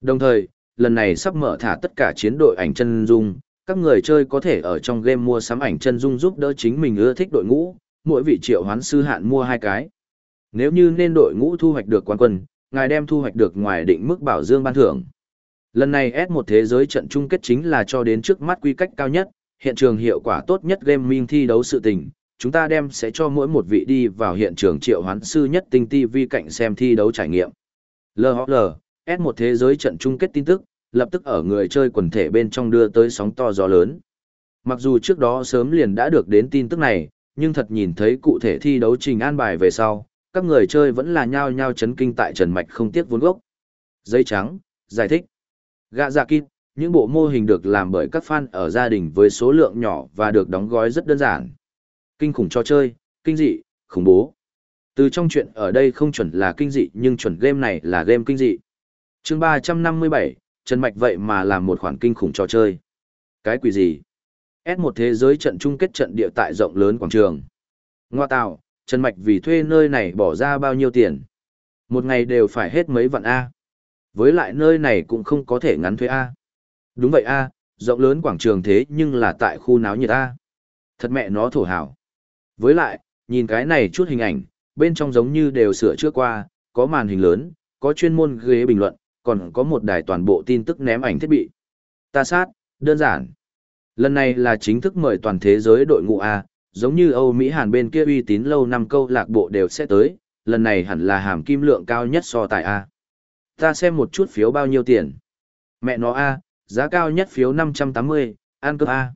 Đồng thời, lần này sắp mở thả tất cả chiến đội ảnh chân dung, các người chơi có thể ở trong game mua sắm ảnh chân dung giúp đỡ chính mình ưa thích đội ngũ, mỗi vị triệu hoán sư hạn mua hai cái. Nếu như nên đội ngũ thu hoạch được quán quân, ngài đem thu hoạch được ngoài định mức bảo dương ban thưởng. Lần này S1 thế giới trận chung kết chính là cho đến trước mắt quy cách cao nhất, hiện trường hiệu quả tốt nhất game minh thi đấu sự tình, chúng ta đem sẽ cho mỗi một vị đi vào hiện trường triệu hoán sư nhất tinh TV cạnh xem thi đấu trải nghiệm. LHL, S1 thế giới trận chung kết tin tức, lập tức ở người chơi quần thể bên trong đưa tới sóng to gió lớn. Mặc dù trước đó sớm liền đã được đến tin tức này, nhưng thật nhìn thấy cụ thể thi đấu trình an bài về sau, các người chơi vẫn là nhao nhao chấn kinh tại Trần Mạch không tiếc vốn gốc. Giấy trắng, giải thích. Gạ giả kịp, những bộ mô hình được làm bởi các fan ở gia đình với số lượng nhỏ và được đóng gói rất đơn giản. Kinh khủng cho chơi, kinh dị, khủng bố. Từ trong chuyện ở đây không chuẩn là kinh dị nhưng chuẩn game này là game kinh dị chương 357, Trần Mạch vậy mà làm một khoản kinh khủng trò chơi. Cái quỷ gì? S một thế giới trận chung kết trận địa tại rộng lớn quảng trường. Ngoa tạo, Trần Mạch vì thuê nơi này bỏ ra bao nhiêu tiền? Một ngày đều phải hết mấy vạn A. Với lại nơi này cũng không có thể ngắn thuê A. Đúng vậy A, rộng lớn quảng trường thế nhưng là tại khu náo nhiệt A. Thật mẹ nó thổ hảo. Với lại, nhìn cái này chút hình ảnh, bên trong giống như đều sửa chữa qua, có màn hình lớn, có chuyên môn ghế bình luận, còn có một đài toàn bộ tin tức ném ảnh thiết bị. Ta sát, đơn giản. Lần này là chính thức mời toàn thế giới đội ngũ A, giống như Âu Mỹ Hàn bên kia uy tín lâu năm câu lạc bộ đều sẽ tới, lần này hẳn là hàm kim lượng cao nhất so tài A. Ta xem một chút phiếu bao nhiêu tiền. Mẹ nó A, giá cao nhất phiếu 580, ăn cơm A.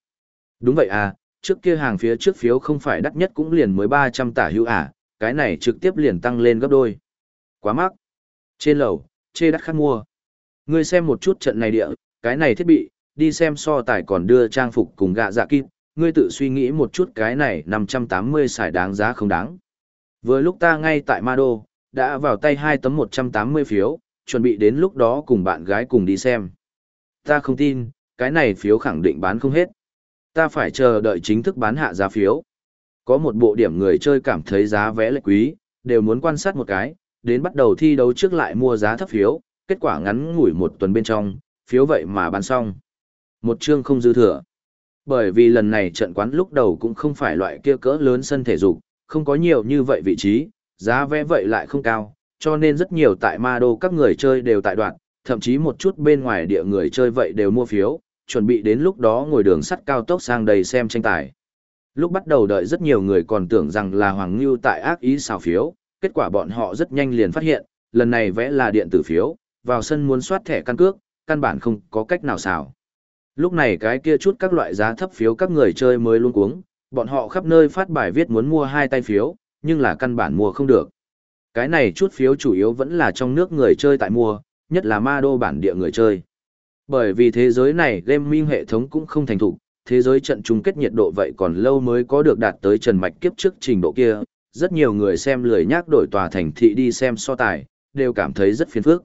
Đúng vậy A, trước kia hàng phía trước phiếu không phải đắt nhất cũng liền mới 300 tả hữu à, cái này trực tiếp liền tăng lên gấp đôi. Quá mắc. Trên lầu, chê đắt khát mua. Ngươi xem một chút trận này địa, cái này thiết bị, đi xem so tài còn đưa trang phục cùng gạ dạ kịp, ngươi tự suy nghĩ một chút cái này 580 xài đáng giá không đáng. Vừa lúc ta ngay tại Mado, đã vào tay hai tấm 180 phiếu, chuẩn bị đến lúc đó cùng bạn gái cùng đi xem. Ta không tin, cái này phiếu khẳng định bán không hết. Ta phải chờ đợi chính thức bán hạ giá phiếu. Có một bộ điểm người chơi cảm thấy giá vé lệ quý, đều muốn quan sát một cái, đến bắt đầu thi đấu trước lại mua giá thấp phiếu, kết quả ngắn ngủi một tuần bên trong, phiếu vậy mà bán xong. Một chương không dư thừa. Bởi vì lần này trận quán lúc đầu cũng không phải loại kia cỡ lớn sân thể dục, không có nhiều như vậy vị trí, giá vé vậy lại không cao, cho nên rất nhiều tại ma đô các người chơi đều tại đoạn, thậm chí một chút bên ngoài địa người chơi vậy đều mua phiếu, chuẩn bị đến lúc đó ngồi đường sắt cao tốc sang đây xem tranh tài. Lúc bắt đầu đợi rất nhiều người còn tưởng rằng là Hoàng Ngưu tại ác ý xào phiếu, kết quả bọn họ rất nhanh liền phát hiện, lần này vẽ là điện tử phiếu, vào sân muốn soát thẻ căn cước, căn bản không có cách nào xào. Lúc này cái kia chút các loại giá thấp phiếu các người chơi mới luôn cuống, bọn họ khắp nơi phát bài viết muốn mua hai tay phiếu, nhưng là căn bản mua không được. Cái này chút phiếu chủ yếu vẫn là trong nước người chơi tại mua, nhất là ma đô bản địa người chơi. Bởi vì thế giới này gaming hệ thống cũng không thành thục, thế giới trận chung kết nhiệt độ vậy còn lâu mới có được đạt tới trần mạch kiếp trước trình độ kia, rất nhiều người xem lười nhác đổi tòa thành thị đi xem so tài, đều cảm thấy rất phiền phức.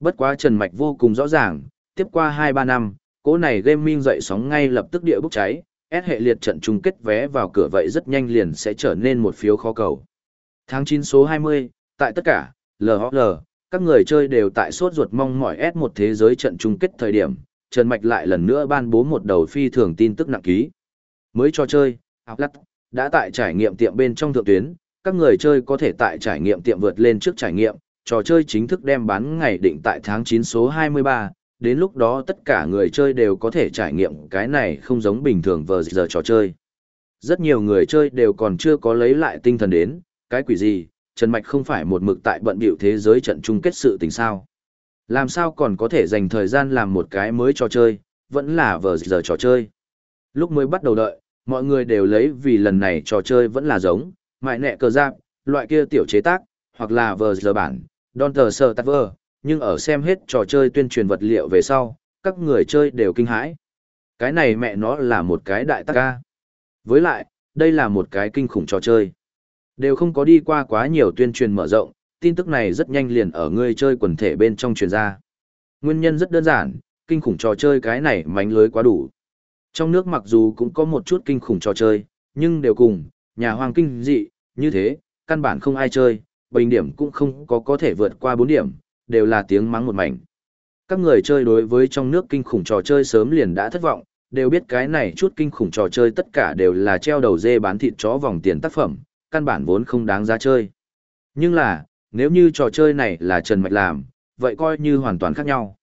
Bất quá trần mạch vô cùng rõ ràng, tiếp qua 2-3 năm, cỗ này gaming dậy sóng ngay lập tức địa bốc cháy, S hệ liệt trận chung kết vé vào cửa vậy rất nhanh liền sẽ trở nên một phiếu khó cầu. Tháng 9 số 20, tại tất cả, LHL, các người chơi đều tại sốt ruột mong mỏi S một thế giới trận chung kết thời điểm, Trần Mạch lại lần nữa ban bố một đầu phi thường tin tức nặng ký. Mới cho chơi, học đã tại trải nghiệm tiệm bên trong thượng tuyến, các người chơi có thể tại trải nghiệm tiệm vượt lên trước trải nghiệm, trò chơi chính thức đem bán ngày định tại tháng 9 số 23, đến lúc đó tất cả người chơi đều có thể trải nghiệm cái này không giống bình thường vờ giờ trò chơi. Rất nhiều người chơi đều còn chưa có lấy lại tinh thần đến, cái quỷ gì, Trần Mạch không phải một mực tại bận biểu thế giới trận chung kết sự tình sao. Làm sao còn có thể dành thời gian làm một cái mới trò chơi, vẫn là vờ giờ trò chơi. Lúc mới bắt đầu đợi, mọi người đều lấy vì lần này trò chơi vẫn là giống, mại nẹ cờ giáp, loại kia tiểu chế tác, hoặc là vờ giờ bản, Don tờ sơ tắt vờ, nhưng ở xem hết trò chơi tuyên truyền vật liệu về sau, các người chơi đều kinh hãi. Cái này mẹ nó là một cái đại tắc ca. Với lại, đây là một cái kinh khủng trò chơi. Đều không có đi qua quá nhiều tuyên truyền mở rộng, tin tức này rất nhanh liền ở người chơi quần thể bên trong truyền ra. Nguyên nhân rất đơn giản, kinh khủng trò chơi cái này mánh lưới quá đủ. Trong nước mặc dù cũng có một chút kinh khủng trò chơi, nhưng đều cùng, nhà hoàng kinh dị, như thế, căn bản không ai chơi, bình điểm cũng không có có thể vượt qua 4 điểm, đều là tiếng mắng một mảnh. Các người chơi đối với trong nước kinh khủng trò chơi sớm liền đã thất vọng, đều biết cái này chút kinh khủng trò chơi tất cả đều là treo đầu dê bán thịt chó vòng tiền tác phẩm, căn bản vốn không đáng giá chơi. Nhưng là, nếu như trò chơi này là Trần Mạch làm, vậy coi như hoàn toàn khác nhau.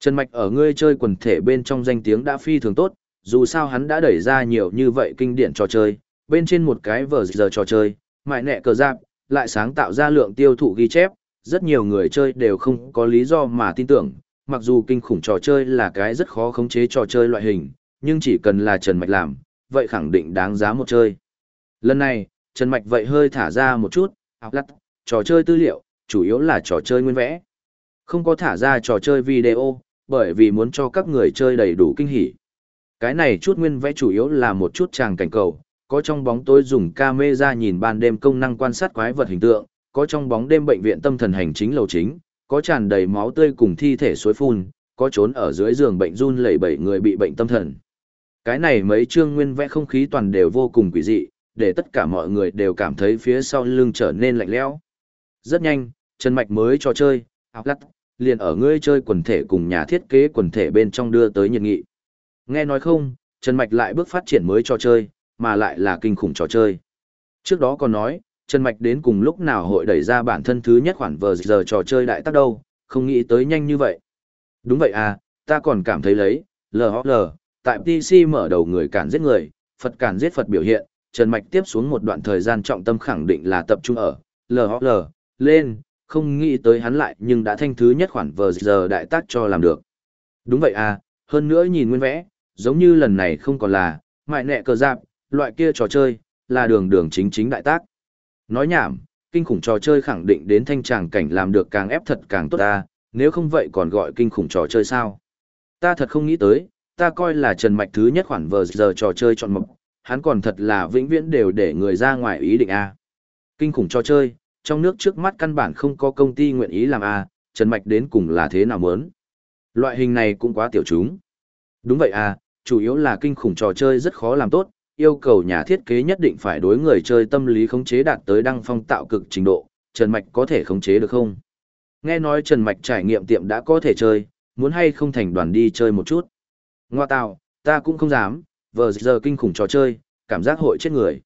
Trần Mạch ở ngươi chơi quần thể bên trong danh tiếng đã phi thường tốt, dù sao hắn đã đẩy ra nhiều như vậy kinh điển trò chơi, bên trên một cái vở giờ trò chơi, mại nẹ cờ giáp, lại sáng tạo ra lượng tiêu thụ ghi chép, rất nhiều người chơi đều không có lý do mà tin tưởng, mặc dù kinh khủng trò chơi là cái rất khó khống chế trò chơi loại hình, nhưng chỉ cần là Trần Mạch làm, vậy khẳng định đáng giá một chơi. Lần này, Trần Mạch vậy hơi thả ra một chút, học lắt, trò chơi tư liệu, chủ yếu là trò chơi nguyên vẽ. Không có thả ra trò chơi video, bởi vì muốn cho các người chơi đầy đủ kinh hỉ. Cái này chút nguyên vẽ chủ yếu là một chút tràng cảnh cầu, có trong bóng tối dùng camera nhìn ban đêm công năng quan sát quái vật hình tượng, có trong bóng đêm bệnh viện tâm thần hành chính lầu chính, có tràn đầy máu tươi cùng thi thể suối phun, có trốn ở dưới giường bệnh run lẩy bẩy người bị bệnh tâm thần. Cái này mấy chương nguyên vẽ không khí toàn đều vô cùng quỷ dị, để tất cả mọi người đều cảm thấy phía sau lưng trở nên lạnh lẽo. Rất nhanh, Trần Mạch mới cho chơi, học lắt, liền ở ngươi chơi quần thể cùng nhà thiết kế quần thể bên trong đưa tới nhiệt nghị. Nghe nói không, Trần Mạch lại bước phát triển mới trò chơi, mà lại là kinh khủng trò chơi. Trước đó còn nói, Trần Mạch đến cùng lúc nào hội đẩy ra bản thân thứ nhất khoản vờ giờ trò chơi đại tác đâu, không nghĩ tới nhanh như vậy. Đúng vậy à, ta còn cảm thấy lấy, LHL, tại PC mở đầu người cản giết người, Phật cản giết Phật biểu hiện, Trần Mạch tiếp xuống một đoạn thời gian trọng tâm khẳng định là tập trung ở LHL, lên, không nghĩ tới hắn lại nhưng đã thanh thứ nhất khoản vờ giờ đại tác cho làm được. Đúng vậy à, hơn nữa nhìn nguyên vẽ, giống như lần này không còn là, mại nẹ cờ dạp, loại kia trò chơi, là đường đường chính chính đại tác. Nói nhảm, kinh khủng trò chơi khẳng định đến thanh tràng cảnh làm được càng ép thật càng tốt ta, nếu không vậy còn gọi kinh khủng trò chơi sao? Ta thật không nghĩ tới, ta coi là Trần Mạch thứ nhất khoản vờ giờ trò chơi chọn mộc, hắn còn thật là vĩnh viễn đều để người ra ngoài ý định A. Kinh khủng trò chơi, trong nước trước mắt căn bản không có công ty nguyện ý làm A, Trần Mạch đến cùng là thế nào muốn. Loại hình này cũng quá tiểu chúng. Đúng vậy à, chủ yếu là kinh khủng trò chơi rất khó làm tốt, yêu cầu nhà thiết kế nhất định phải đối người chơi tâm lý khống chế đạt tới đăng phong tạo cực trình độ, Trần Mạch có thể khống chế được không? Nghe nói Trần Mạch trải nghiệm tiệm đã có thể chơi, muốn hay không thành đoàn đi chơi một chút. Ngoa tạo, ta cũng không dám, vờ giờ kinh khủng trò chơi, cảm giác hội chết người.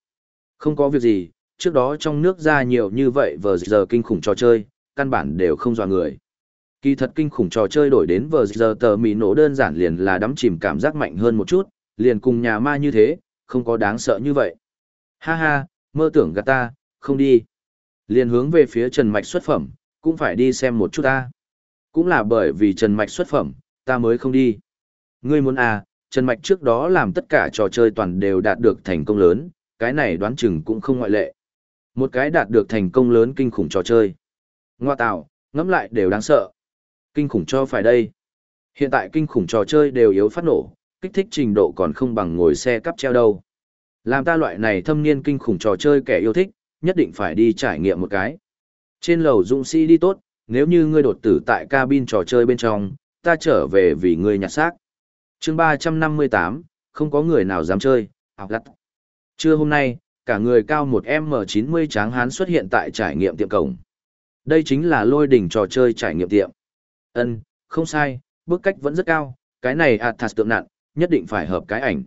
Không có việc gì, trước đó trong nước ra nhiều như vậy vờ giờ kinh khủng trò chơi, căn bản đều không dò người. Kỳ thật kinh khủng trò chơi đổi đến vờ giờ tờ mì nổ đơn giản liền là đắm chìm cảm giác mạnh hơn một chút, liền cùng nhà ma như thế, không có đáng sợ như vậy. Ha ha, mơ tưởng gạt ta, không đi. Liền hướng về phía Trần Mạch xuất phẩm, cũng phải đi xem một chút ta. Cũng là bởi vì Trần Mạch xuất phẩm, ta mới không đi. Ngươi muốn à, Trần Mạch trước đó làm tất cả trò chơi toàn đều đạt được thành công lớn, cái này đoán chừng cũng không ngoại lệ. Một cái đạt được thành công lớn kinh khủng trò chơi. Ngoa tạo, ngẫm lại đều đáng sợ. Kinh khủng cho phải đây. Hiện tại kinh khủng trò chơi đều yếu phát nổ, kích thích trình độ còn không bằng ngồi xe cắp treo đâu. Làm ta loại này thâm niên kinh khủng trò chơi kẻ yêu thích, nhất định phải đi trải nghiệm một cái. Trên lầu dũng sĩ đi tốt, nếu như ngươi đột tử tại cabin trò chơi bên trong, ta trở về vì ngươi nhặt xác. chương 358, không có người nào dám chơi, học lặt. Trưa hôm nay, cả người cao một M90 tráng hán xuất hiện tại trải nghiệm tiệm cổng. Đây chính là lôi đỉnh trò chơi trải nghiệm tiệm. Ân, không sai, bước cách vẫn rất cao, cái này Athas tượng nặn, nhất định phải hợp cái ảnh.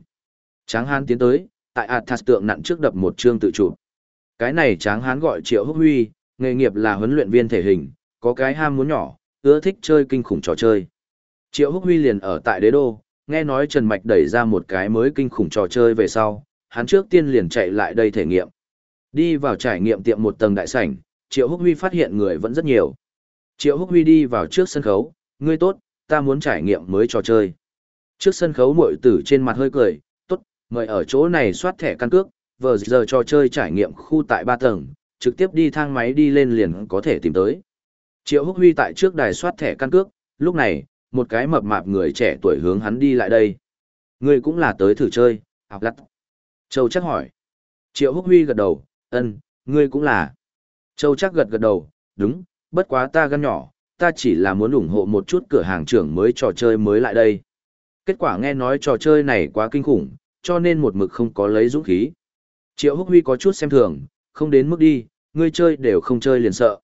Tráng hán tiến tới, tại Athas tượng nặn trước đập một chương tự chụp. Cái này tráng hán gọi Triệu Húc Huy, nghề nghiệp là huấn luyện viên thể hình, có cái ham muốn nhỏ, ưa thích chơi kinh khủng trò chơi. Triệu Húc Huy liền ở tại đế đô, nghe nói Trần Mạch đẩy ra một cái mới kinh khủng trò chơi về sau, hắn trước tiên liền chạy lại đây thể nghiệm. Đi vào trải nghiệm tiệm một tầng đại sảnh, Triệu Húc Huy phát hiện người vẫn rất nhiều. Triệu Húc Huy đi vào trước sân khấu, ngươi tốt, ta muốn trải nghiệm mới trò chơi. Trước sân khấu mội tử trên mặt hơi cười, tốt, mời ở chỗ này soát thẻ căn cước, vừa giờ trò chơi trải nghiệm khu tại ba tầng, trực tiếp đi thang máy đi lên liền có thể tìm tới. Triệu Húc Huy tại trước đài soát thẻ căn cước, lúc này, một cái mập mạp người trẻ tuổi hướng hắn đi lại đây. Ngươi cũng là tới thử chơi, à, học lắt. Châu chắc hỏi. Triệu Húc Huy gật đầu, ân, ngươi cũng là. Châu chắc gật gật đầu, đúng, bất quá ta gan nhỏ, ta chỉ là muốn ủng hộ một chút cửa hàng trưởng mới trò chơi mới lại đây. Kết quả nghe nói trò chơi này quá kinh khủng, cho nên một mực không có lấy dũng khí. Triệu Húc Huy có chút xem thường, không đến mức đi, ngươi chơi đều không chơi liền sợ.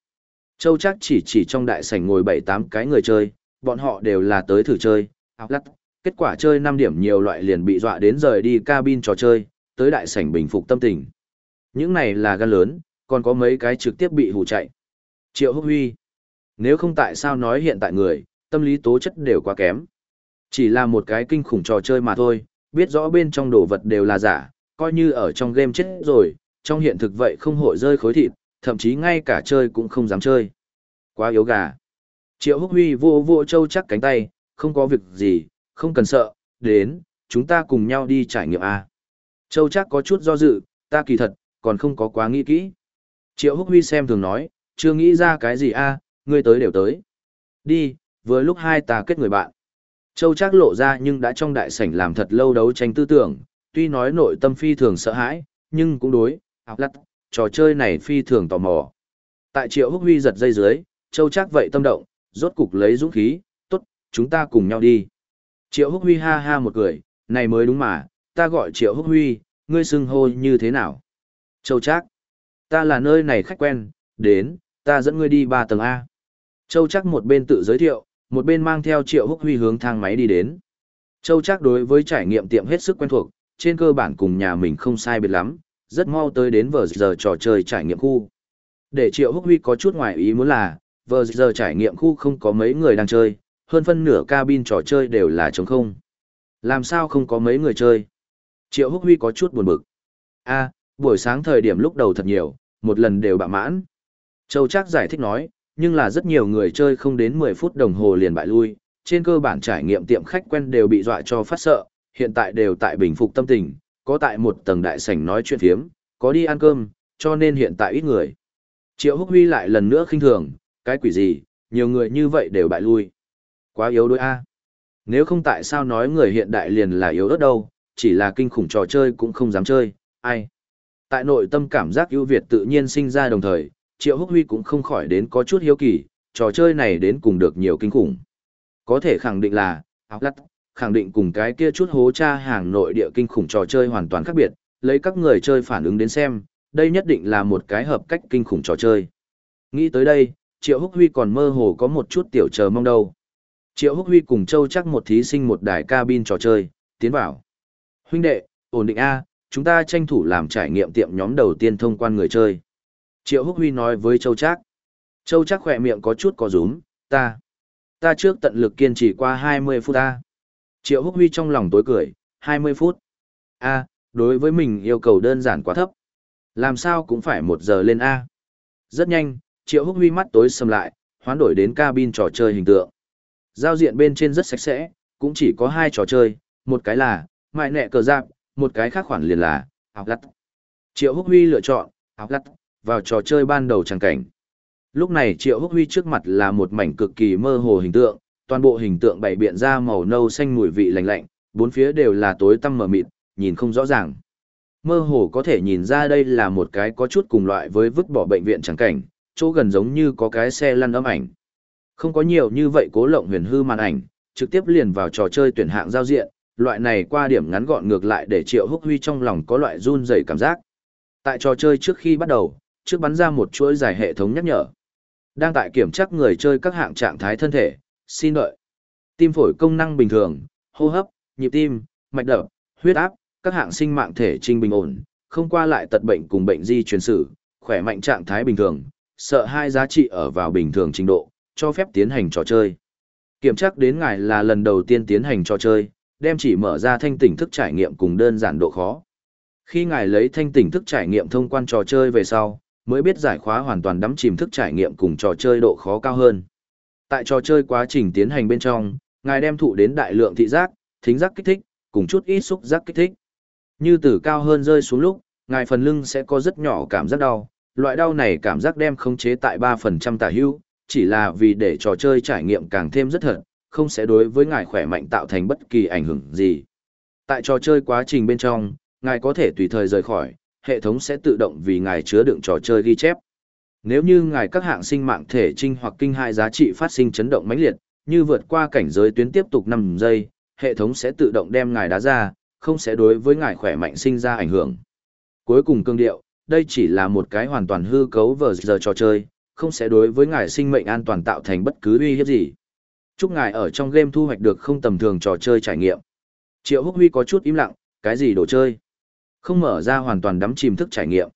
Châu chắc chỉ chỉ trong đại sảnh ngồi bảy tám cái người chơi, bọn họ đều là tới thử chơi, học lắc, kết quả chơi 5 điểm nhiều loại liền bị dọa đến rời đi cabin trò chơi, tới đại sảnh bình phục tâm tình. Những này là gan lớn, còn có mấy cái trực tiếp bị hù chạy. Triệu Húc Huy. Nếu không tại sao nói hiện tại người, tâm lý tố chất đều quá kém. Chỉ là một cái kinh khủng trò chơi mà thôi, biết rõ bên trong đồ vật đều là giả, coi như ở trong game chết rồi, trong hiện thực vậy không hội rơi khối thịt, thậm chí ngay cả chơi cũng không dám chơi. Quá yếu gà. Triệu Húc Huy vô vô châu chắc cánh tay, không có việc gì, không cần sợ, đến, chúng ta cùng nhau đi trải nghiệm A. Châu chắc có chút do dự, ta kỳ thật, còn không có quá nghĩ kỹ. Triệu Húc Huy xem thường nói, chưa nghĩ ra cái gì A, ngươi tới đều tới. Đi, vừa lúc hai ta kết người bạn. Châu trác lộ ra nhưng đã trong đại sảnh làm thật lâu đấu tranh tư tưởng, tuy nói nội tâm phi thường sợ hãi, nhưng cũng đối, học lắt, trò chơi này phi thường tò mò. Tại triệu húc huy giật dây dưới, châu trác vậy tâm động, rốt cục lấy dũng khí, tốt, chúng ta cùng nhau đi. Triệu húc huy ha ha một cười, này mới đúng mà, ta gọi triệu húc huy, ngươi xưng hô như thế nào? Châu trác ta là nơi này khách quen, đến, ta dẫn ngươi đi ba tầng A. Châu chắc một bên tự giới thiệu, một bên mang theo triệu húc huy hướng thang máy đi đến. Châu chắc đối với trải nghiệm tiệm hết sức quen thuộc, trên cơ bản cùng nhà mình không sai biệt lắm, rất mau tới đến vờ giờ trò chơi trải nghiệm khu. Để triệu húc huy có chút ngoài ý muốn là, vờ giờ trải nghiệm khu không có mấy người đang chơi, hơn phân nửa cabin trò chơi đều là trống không. Làm sao không có mấy người chơi? Triệu húc huy có chút buồn bực. a buổi sáng thời điểm lúc đầu thật nhiều, một lần đều bạ mãn. Châu Trác giải thích nói, nhưng là rất nhiều người chơi không đến 10 phút đồng hồ liền bại lui, trên cơ bản trải nghiệm tiệm khách quen đều bị dọa cho phát sợ, hiện tại đều tại bình phục tâm tình, có tại một tầng đại sảnh nói chuyện phiếm, có đi ăn cơm, cho nên hiện tại ít người. Triệu Húc Huy lại lần nữa khinh thường, cái quỷ gì, nhiều người như vậy đều bại lui. Quá yếu đôi A. Nếu không tại sao nói người hiện đại liền là yếu ớt đâu, chỉ là kinh khủng trò chơi cũng không dám chơi, ai. Tại nội tâm cảm giác ưu việt tự nhiên sinh ra đồng thời, Triệu Húc Huy cũng không khỏi đến có chút hiếu kỳ, trò chơi này đến cùng được nhiều kinh khủng. Có thể khẳng định là, áo lắt, khẳng định cùng cái kia chút hố cha hàng nội địa kinh khủng trò chơi hoàn toàn khác biệt, lấy các người chơi phản ứng đến xem, đây nhất định là một cái hợp cách kinh khủng trò chơi. Nghĩ tới đây, Triệu Húc Huy còn mơ hồ có một chút tiểu chờ mong đâu. Triệu Húc Huy cùng Châu chắc một thí sinh một đài cabin trò chơi, tiến vào. Huynh đệ, ổn định A, chúng ta tranh thủ làm trải nghiệm tiệm nhóm đầu tiên thông quan người chơi. Triệu Húc Huy nói với Châu Trác. Châu Trác khỏe miệng có chút có rúm, ta. Ta trước tận lực kiên trì qua 20 phút ta. Triệu Húc Huy trong lòng tối cười, 20 phút. A, đối với mình yêu cầu đơn giản quá thấp. Làm sao cũng phải một giờ lên A. Rất nhanh, Triệu Húc Huy mắt tối sầm lại, hoán đổi đến cabin trò chơi hình tượng. Giao diện bên trên rất sạch sẽ, cũng chỉ có hai trò chơi, một cái là, mại nẹ cờ giáp, một cái khác khoản liền là, học lắt. Triệu Húc Huy lựa chọn, học lắt, vào trò chơi ban đầu tràng cảnh. Lúc này Triệu Húc Huy trước mặt là một mảnh cực kỳ mơ hồ hình tượng, toàn bộ hình tượng bày biện ra màu nâu xanh mùi vị lạnh lạnh, bốn phía đều là tối tăm mờ mịt, nhìn không rõ ràng. Mơ hồ có thể nhìn ra đây là một cái có chút cùng loại với vứt bỏ bệnh viện tràng cảnh, chỗ gần giống như có cái xe lăn âm ảnh. Không có nhiều như vậy cố lộng huyền hư màn ảnh, trực tiếp liền vào trò chơi tuyển hạng giao diện, loại này qua điểm ngắn gọn ngược lại để Triệu Húc Huy trong lòng có loại run rẩy cảm giác. Tại trò chơi trước khi bắt đầu, trước bắn ra một chuỗi dài hệ thống nhắc nhở. Đang tại kiểm tra người chơi các hạng trạng thái thân thể, xin đợi. Tim phổi công năng bình thường, hô hấp, nhịp tim, mạch đập, huyết áp, các hạng sinh mạng thể trinh bình ổn, không qua lại tật bệnh cùng bệnh di truyền sử, khỏe mạnh trạng thái bình thường, sợ hai giá trị ở vào bình thường trình độ, cho phép tiến hành trò chơi. Kiểm tra đến ngài là lần đầu tiên tiến hành trò chơi, đem chỉ mở ra thanh tỉnh thức trải nghiệm cùng đơn giản độ khó. Khi ngài lấy thanh tỉnh thức trải nghiệm thông quan trò chơi về sau, mới biết giải khóa hoàn toàn đắm chìm thức trải nghiệm cùng trò chơi độ khó cao hơn. Tại trò chơi quá trình tiến hành bên trong, ngài đem thụ đến đại lượng thị giác, thính giác kích thích, cùng chút ít xúc giác kích thích. Như từ cao hơn rơi xuống lúc, ngài phần lưng sẽ có rất nhỏ cảm giác đau, loại đau này cảm giác đem khống chế tại 3% tả hữu, chỉ là vì để trò chơi trải nghiệm càng thêm rất thật, không sẽ đối với ngài khỏe mạnh tạo thành bất kỳ ảnh hưởng gì. Tại trò chơi quá trình bên trong, ngài có thể tùy thời rời khỏi, hệ thống sẽ tự động vì ngài chứa đựng trò chơi ghi chép. Nếu như ngài các hạng sinh mạng thể trinh hoặc kinh hại giá trị phát sinh chấn động mãnh liệt, như vượt qua cảnh giới tuyến tiếp tục 5 giây, hệ thống sẽ tự động đem ngài đá ra, không sẽ đối với ngài khỏe mạnh sinh ra ảnh hưởng. Cuối cùng cương điệu, đây chỉ là một cái hoàn toàn hư cấu vở giờ trò chơi, không sẽ đối với ngài sinh mệnh an toàn tạo thành bất cứ uy hiếp gì. Chúc ngài ở trong game thu hoạch được không tầm thường trò chơi trải nghiệm. Triệu Húc Huy có chút im lặng, cái gì đồ chơi? Không mở ra hoàn toàn đắm chìm thức trải nghiệm.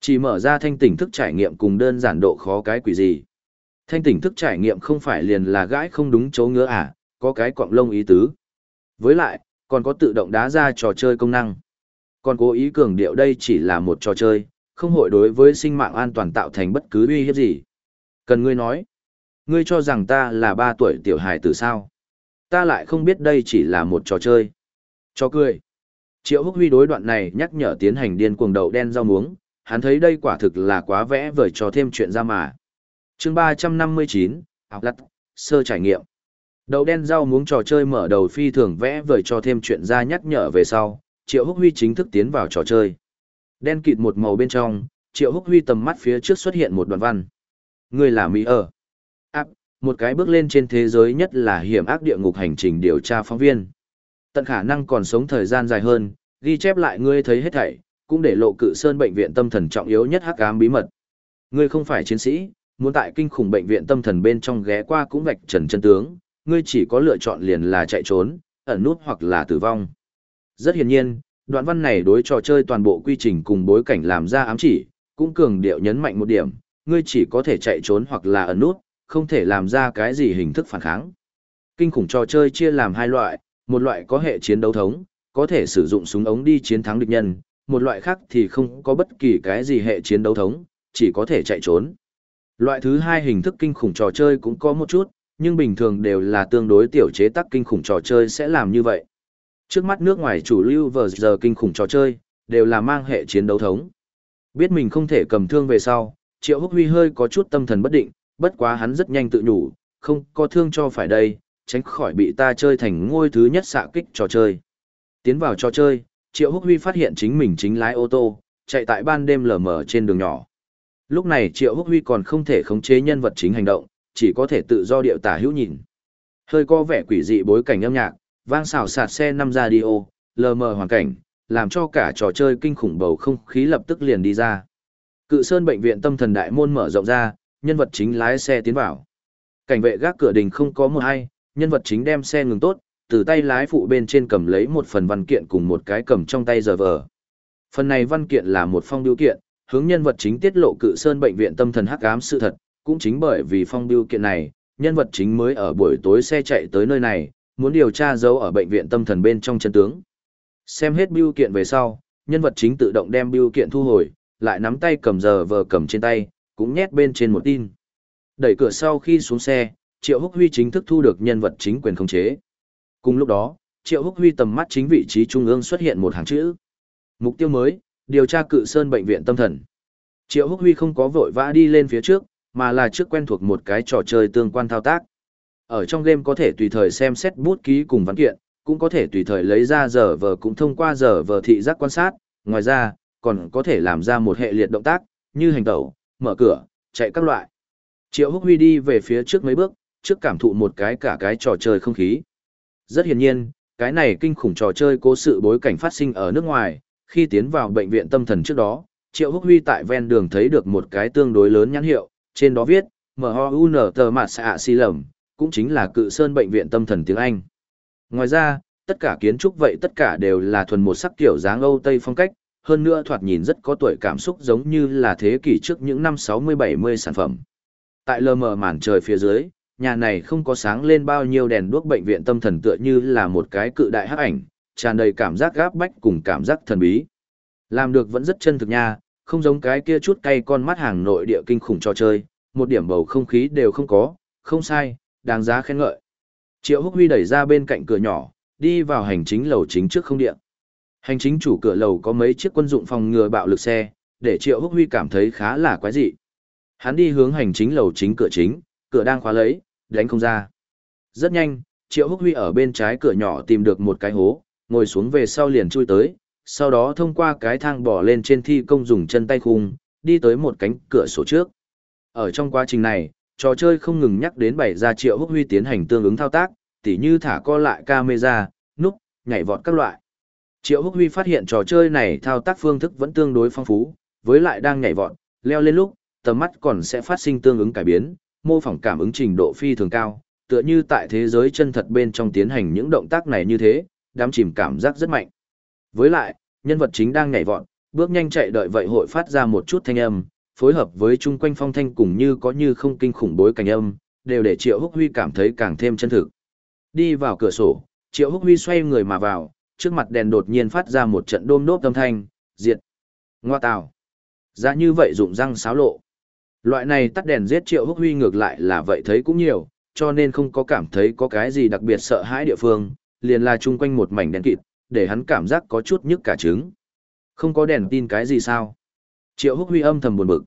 Chỉ mở ra thanh tỉnh thức trải nghiệm cùng đơn giản độ khó cái quỷ gì. Thanh tỉnh thức trải nghiệm không phải liền là gãi không đúng chỗ ngứa à, có cái quặng lông ý tứ. Với lại, còn có tự động đá ra trò chơi công năng. Còn cố ý cường điệu đây chỉ là một trò chơi, không hội đối với sinh mạng an toàn tạo thành bất cứ uy hiếp gì. Cần ngươi nói, ngươi cho rằng ta là ba tuổi tiểu hài từ sao? Ta lại không biết đây chỉ là một trò chơi. Cho cười. Triệu Húc Huy đối đoạn này nhắc nhở tiến hành điên cuồng đầu đen rau muống, hắn thấy đây quả thực là quá vẽ vời cho thêm chuyện ra mà. chương 359, học lật, sơ trải nghiệm. Đậu đen rau muống trò chơi mở đầu phi thường vẽ vời cho thêm chuyện ra nhắc nhở về sau, Triệu Húc Huy chính thức tiến vào trò chơi. Đen kịt một màu bên trong, Triệu Húc Huy tầm mắt phía trước xuất hiện một đoạn văn. Người là Mỹ ở. Áp, một cái bước lên trên thế giới nhất là hiểm ác địa ngục hành trình điều tra phóng viên. Tận khả năng còn sống thời gian dài hơn, ghi chép lại ngươi thấy hết thảy, cũng để lộ cự sơn bệnh viện tâm thần trọng yếu nhất hắc ám bí mật. Ngươi không phải chiến sĩ, muốn tại kinh khủng bệnh viện tâm thần bên trong ghé qua cũng vạch trần chân tướng, ngươi chỉ có lựa chọn liền là chạy trốn, ẩn nút hoặc là tử vong. Rất hiển nhiên, đoạn văn này đối trò chơi toàn bộ quy trình cùng bối cảnh làm ra ám chỉ, cũng cường điệu nhấn mạnh một điểm, ngươi chỉ có thể chạy trốn hoặc là ẩn nút, không thể làm ra cái gì hình thức phản kháng. Kinh khủng trò chơi chia làm hai loại, một loại có hệ chiến đấu thống, có thể sử dụng súng ống đi chiến thắng địch nhân, một loại khác thì không có bất kỳ cái gì hệ chiến đấu thống, chỉ có thể chạy trốn. Loại thứ hai hình thức kinh khủng trò chơi cũng có một chút, nhưng bình thường đều là tương đối tiểu chế tác kinh khủng trò chơi sẽ làm như vậy. Trước mắt nước ngoài chủ lưu vờ giờ kinh khủng trò chơi, đều là mang hệ chiến đấu thống. Biết mình không thể cầm thương về sau, Triệu Húc Huy hơi có chút tâm thần bất định, bất quá hắn rất nhanh tự nhủ, không có thương cho phải đây, tránh khỏi bị ta chơi thành ngôi thứ nhất xạ kích trò chơi. Tiến vào trò chơi, Triệu Húc Huy phát hiện chính mình chính lái ô tô, chạy tại ban đêm lờ mờ trên đường nhỏ. Lúc này Triệu Húc Huy còn không thể khống chế nhân vật chính hành động, chỉ có thể tự do điệu tả hữu nhìn. Hơi có vẻ quỷ dị bối cảnh âm nhạc, vang xào sạt xe năm radio, lờ mờ hoàn cảnh, làm cho cả trò chơi kinh khủng bầu không khí lập tức liền đi ra. Cự Sơn bệnh viện tâm thần đại môn mở rộng ra, nhân vật chính lái xe tiến vào. Cảnh vệ gác cửa đình không có một ai, nhân vật chính đem xe ngừng tốt, từ tay lái phụ bên trên cầm lấy một phần văn kiện cùng một cái cầm trong tay giờ vờ. Phần này văn kiện là một phong biểu kiện, hướng nhân vật chính tiết lộ cự sơn bệnh viện tâm thần hắc ám sự thật, cũng chính bởi vì phong biểu kiện này, nhân vật chính mới ở buổi tối xe chạy tới nơi này, muốn điều tra dấu ở bệnh viện tâm thần bên trong chân tướng. Xem hết biểu kiện về sau, nhân vật chính tự động đem biểu kiện thu hồi, lại nắm tay cầm giờ vờ cầm trên tay, cũng nhét bên trên một tin. Đẩy cửa sau khi xuống xe, Triệu Húc Huy chính thức thu được nhân vật chính quyền khống chế. Cùng lúc đó, Triệu Húc Huy tầm mắt chính vị trí trung ương xuất hiện một hàng chữ. Mục tiêu mới, điều tra cự sơn bệnh viện tâm thần. Triệu Húc Huy không có vội vã đi lên phía trước, mà là trước quen thuộc một cái trò chơi tương quan thao tác. Ở trong game có thể tùy thời xem xét bút ký cùng văn kiện, cũng có thể tùy thời lấy ra giờ vờ cũng thông qua giờ vờ thị giác quan sát, ngoài ra, còn có thể làm ra một hệ liệt động tác, như hành tẩu, mở cửa, chạy các loại. Triệu Húc Huy đi về phía trước mấy bước, trước cảm thụ một cái cả cái trò chơi không khí. Rất hiển nhiên, cái này kinh khủng trò chơi cố sự bối cảnh phát sinh ở nước ngoài, khi tiến vào bệnh viện tâm thần trước đó, Triệu Húc Huy tại ven đường thấy được một cái tương đối lớn nhãn hiệu, trên đó viết, M.O.U.N. tờ mạt xạ si lầm, cũng chính là cự sơn bệnh viện tâm thần tiếng Anh. Ngoài ra, tất cả kiến trúc vậy tất cả đều là thuần một sắc kiểu dáng Âu Tây phong cách, hơn nữa thoạt nhìn rất có tuổi cảm xúc giống như là thế kỷ trước những năm 60-70 sản phẩm. Tại lờ mờ màn trời phía dưới, nhà này không có sáng lên bao nhiêu đèn đuốc bệnh viện tâm thần tựa như là một cái cự đại hắc ảnh, tràn đầy cảm giác gáp bách cùng cảm giác thần bí. Làm được vẫn rất chân thực nha, không giống cái kia chút cay con mắt hàng nội địa kinh khủng cho chơi, một điểm bầu không khí đều không có, không sai, đáng giá khen ngợi. Triệu Húc Huy đẩy ra bên cạnh cửa nhỏ, đi vào hành chính lầu chính trước không điện. Hành chính chủ cửa lầu có mấy chiếc quân dụng phòng ngừa bạo lực xe, để Triệu Húc Huy cảm thấy khá là quái dị. Hắn đi hướng hành chính lầu chính cửa chính, cửa đang khóa lấy, đánh không ra. Rất nhanh, Triệu Húc Huy ở bên trái cửa nhỏ tìm được một cái hố, ngồi xuống về sau liền chui tới, sau đó thông qua cái thang bỏ lên trên thi công dùng chân tay khung, đi tới một cánh cửa sổ trước. Ở trong quá trình này, trò chơi không ngừng nhắc đến bảy ra Triệu Húc Huy tiến hành tương ứng thao tác, tỉ như thả co lại camera, núp, nhảy vọt các loại. Triệu Húc Huy phát hiện trò chơi này thao tác phương thức vẫn tương đối phong phú, với lại đang nhảy vọt, leo lên lúc, tầm mắt còn sẽ phát sinh tương ứng cải biến, mô phỏng cảm ứng trình độ phi thường cao, tựa như tại thế giới chân thật bên trong tiến hành những động tác này như thế, đám chìm cảm giác rất mạnh. Với lại, nhân vật chính đang nhảy vọt, bước nhanh chạy đợi vậy hội phát ra một chút thanh âm, phối hợp với chung quanh phong thanh cùng như có như không kinh khủng bối cảnh âm, đều để Triệu Húc Huy cảm thấy càng thêm chân thực. Đi vào cửa sổ, Triệu Húc Huy xoay người mà vào, trước mặt đèn đột nhiên phát ra một trận đôm đốp âm thanh, diệt. Ngoa tào. Ra như vậy dụng răng xáo lộ. Loại này tắt đèn giết Triệu Húc Huy ngược lại là vậy thấy cũng nhiều, cho nên không có cảm thấy có cái gì đặc biệt sợ hãi địa phương, liền là chung quanh một mảnh đèn kịt, để hắn cảm giác có chút nhức cả trứng. Không có đèn tin cái gì sao? Triệu Húc Huy âm thầm buồn bực.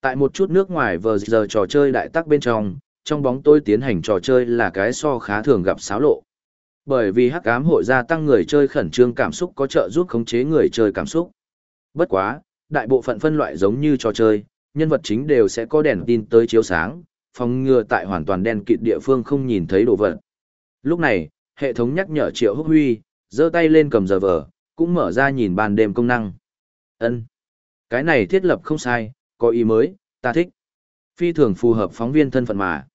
Tại một chút nước ngoài vờ giờ trò chơi đại tắc bên trong, trong bóng tôi tiến hành trò chơi là cái so khá thường gặp xáo lộ. Bởi vì hắc ám hội gia tăng người chơi khẩn trương cảm xúc có trợ giúp khống chế người chơi cảm xúc. Bất quá, đại bộ phận phân loại giống như trò chơi, nhân vật chính đều sẽ có đèn tin tới chiếu sáng, phòng ngừa tại hoàn toàn đen kịt địa phương không nhìn thấy đồ vật. Lúc này, hệ thống nhắc nhở Triệu Húc Huy, giơ tay lên cầm giờ vở, cũng mở ra nhìn ban đêm công năng. Ân, Cái này thiết lập không sai, có ý mới, ta thích. Phi thường phù hợp phóng viên thân phận mà.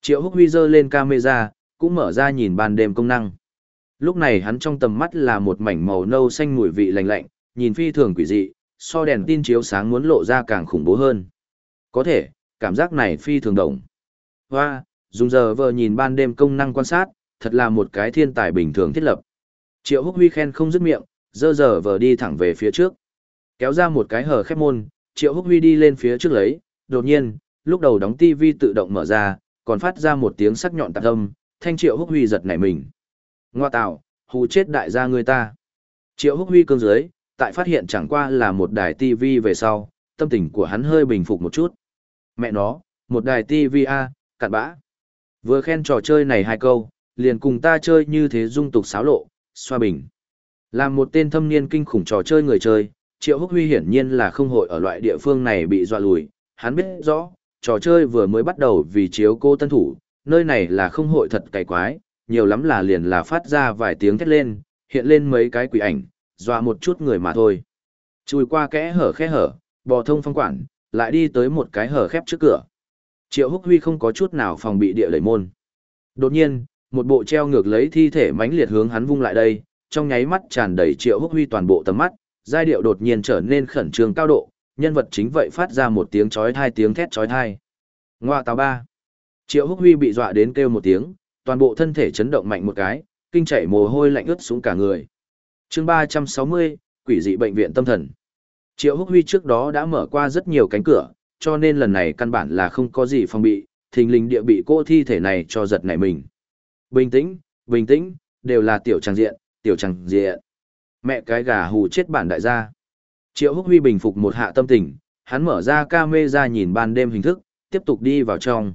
Triệu Húc Huy giơ lên camera, cũng mở ra nhìn ban đêm công năng. Lúc này hắn trong tầm mắt là một mảnh màu nâu xanh mùi vị lạnh lạnh, nhìn phi thường quỷ dị, so đèn tin chiếu sáng muốn lộ ra càng khủng bố hơn. Có thể, cảm giác này phi thường động. Hoa, dùng giờ vờ nhìn ban đêm công năng quan sát, thật là một cái thiên tài bình thường thiết lập. Triệu Húc Huy khen không dứt miệng, dơ giờ vờ đi thẳng về phía trước. Kéo ra một cái hở khép môn, Triệu Húc Huy đi lên phía trước lấy, đột nhiên, lúc đầu đóng tivi tự động mở ra, còn phát ra một tiếng sắc nhọn tạc âm, thanh Triệu Húc Huy giật nảy mình. Ngoa tạo, hù chết đại gia người ta. Triệu Húc Huy cương dưới, tại phát hiện chẳng qua là một đài TV về sau, tâm tình của hắn hơi bình phục một chút. Mẹ nó, một đài TV A, cặn bã. Vừa khen trò chơi này hai câu, liền cùng ta chơi như thế dung tục xáo lộ, xoa bình. Làm một tên thâm niên kinh khủng trò chơi người chơi, Triệu Húc Huy hiển nhiên là không hội ở loại địa phương này bị dọa lùi, hắn biết rõ, trò chơi vừa mới bắt đầu vì chiếu cô tân thủ, nơi này là không hội thật cày quái, nhiều lắm là liền là phát ra vài tiếng thét lên, hiện lên mấy cái quỷ ảnh, dọa một chút người mà thôi. Chui qua kẽ hở khe hở, bò thông phong quản, lại đi tới một cái hở khép trước cửa. Triệu Húc Huy không có chút nào phòng bị địa lẩy môn. Đột nhiên, một bộ treo ngược lấy thi thể mãnh liệt hướng hắn vung lại đây, trong nháy mắt tràn đầy Triệu Húc Huy toàn bộ tầm mắt, giai điệu đột nhiên trở nên khẩn trương cao độ, nhân vật chính vậy phát ra một tiếng chói tai tiếng thét chói tai. Ngoa tào ba. Triệu Húc Huy bị dọa đến kêu một tiếng, toàn bộ thân thể chấn động mạnh một cái, kinh chảy mồ hôi lạnh ướt xuống cả người. Chương 360, quỷ dị bệnh viện tâm thần. Triệu Húc Huy trước đó đã mở qua rất nhiều cánh cửa, cho nên lần này căn bản là không có gì phòng bị, thình lình địa bị cô thi thể này cho giật nảy mình. Bình tĩnh, bình tĩnh, đều là tiểu tràng diện, tiểu tràng diện. Mẹ cái gà hù chết bản đại gia. Triệu Húc Huy bình phục một hạ tâm tình, hắn mở ra camera nhìn ban đêm hình thức, tiếp tục đi vào trong.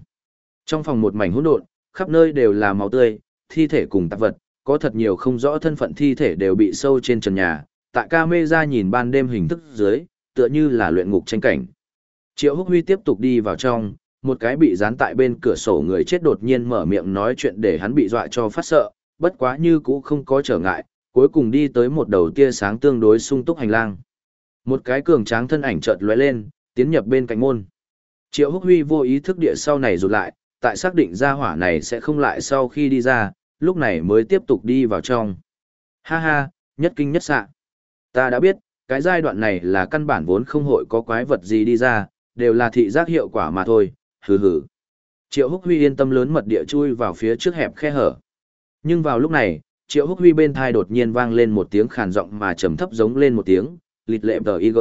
Trong phòng một mảnh hỗn độn, khắp nơi đều là máu tươi, thi thể cùng tạp vật, có thật nhiều không rõ thân phận thi thể đều bị sâu trên trần nhà, tại camera nhìn ban đêm hình thức dưới, tựa như là luyện ngục tranh cảnh. Triệu Húc Huy tiếp tục đi vào trong, một cái bị dán tại bên cửa sổ người chết đột nhiên mở miệng nói chuyện để hắn bị dọa cho phát sợ, bất quá như cũ không có trở ngại, cuối cùng đi tới một đầu tia sáng tương đối sung túc hành lang. Một cái cường tráng thân ảnh chợt lóe lên, tiến nhập bên cạnh môn. Triệu Húc Huy vô ý thức địa sau này rụt lại, tại xác định ra hỏa này sẽ không lại sau khi đi ra, lúc này mới tiếp tục đi vào trong. Ha ha, nhất kinh nhất xạ. Ta đã biết, cái giai đoạn này là căn bản vốn không hội có quái vật gì đi ra, đều là thị giác hiệu quả mà thôi, hừ hừ. Triệu Húc Huy yên tâm lớn mật địa chui vào phía trước hẹp khe hở. Nhưng vào lúc này, Triệu Húc Huy bên thai đột nhiên vang lên một tiếng khàn giọng mà trầm thấp giống lên một tiếng, lịt lệm tờ IG.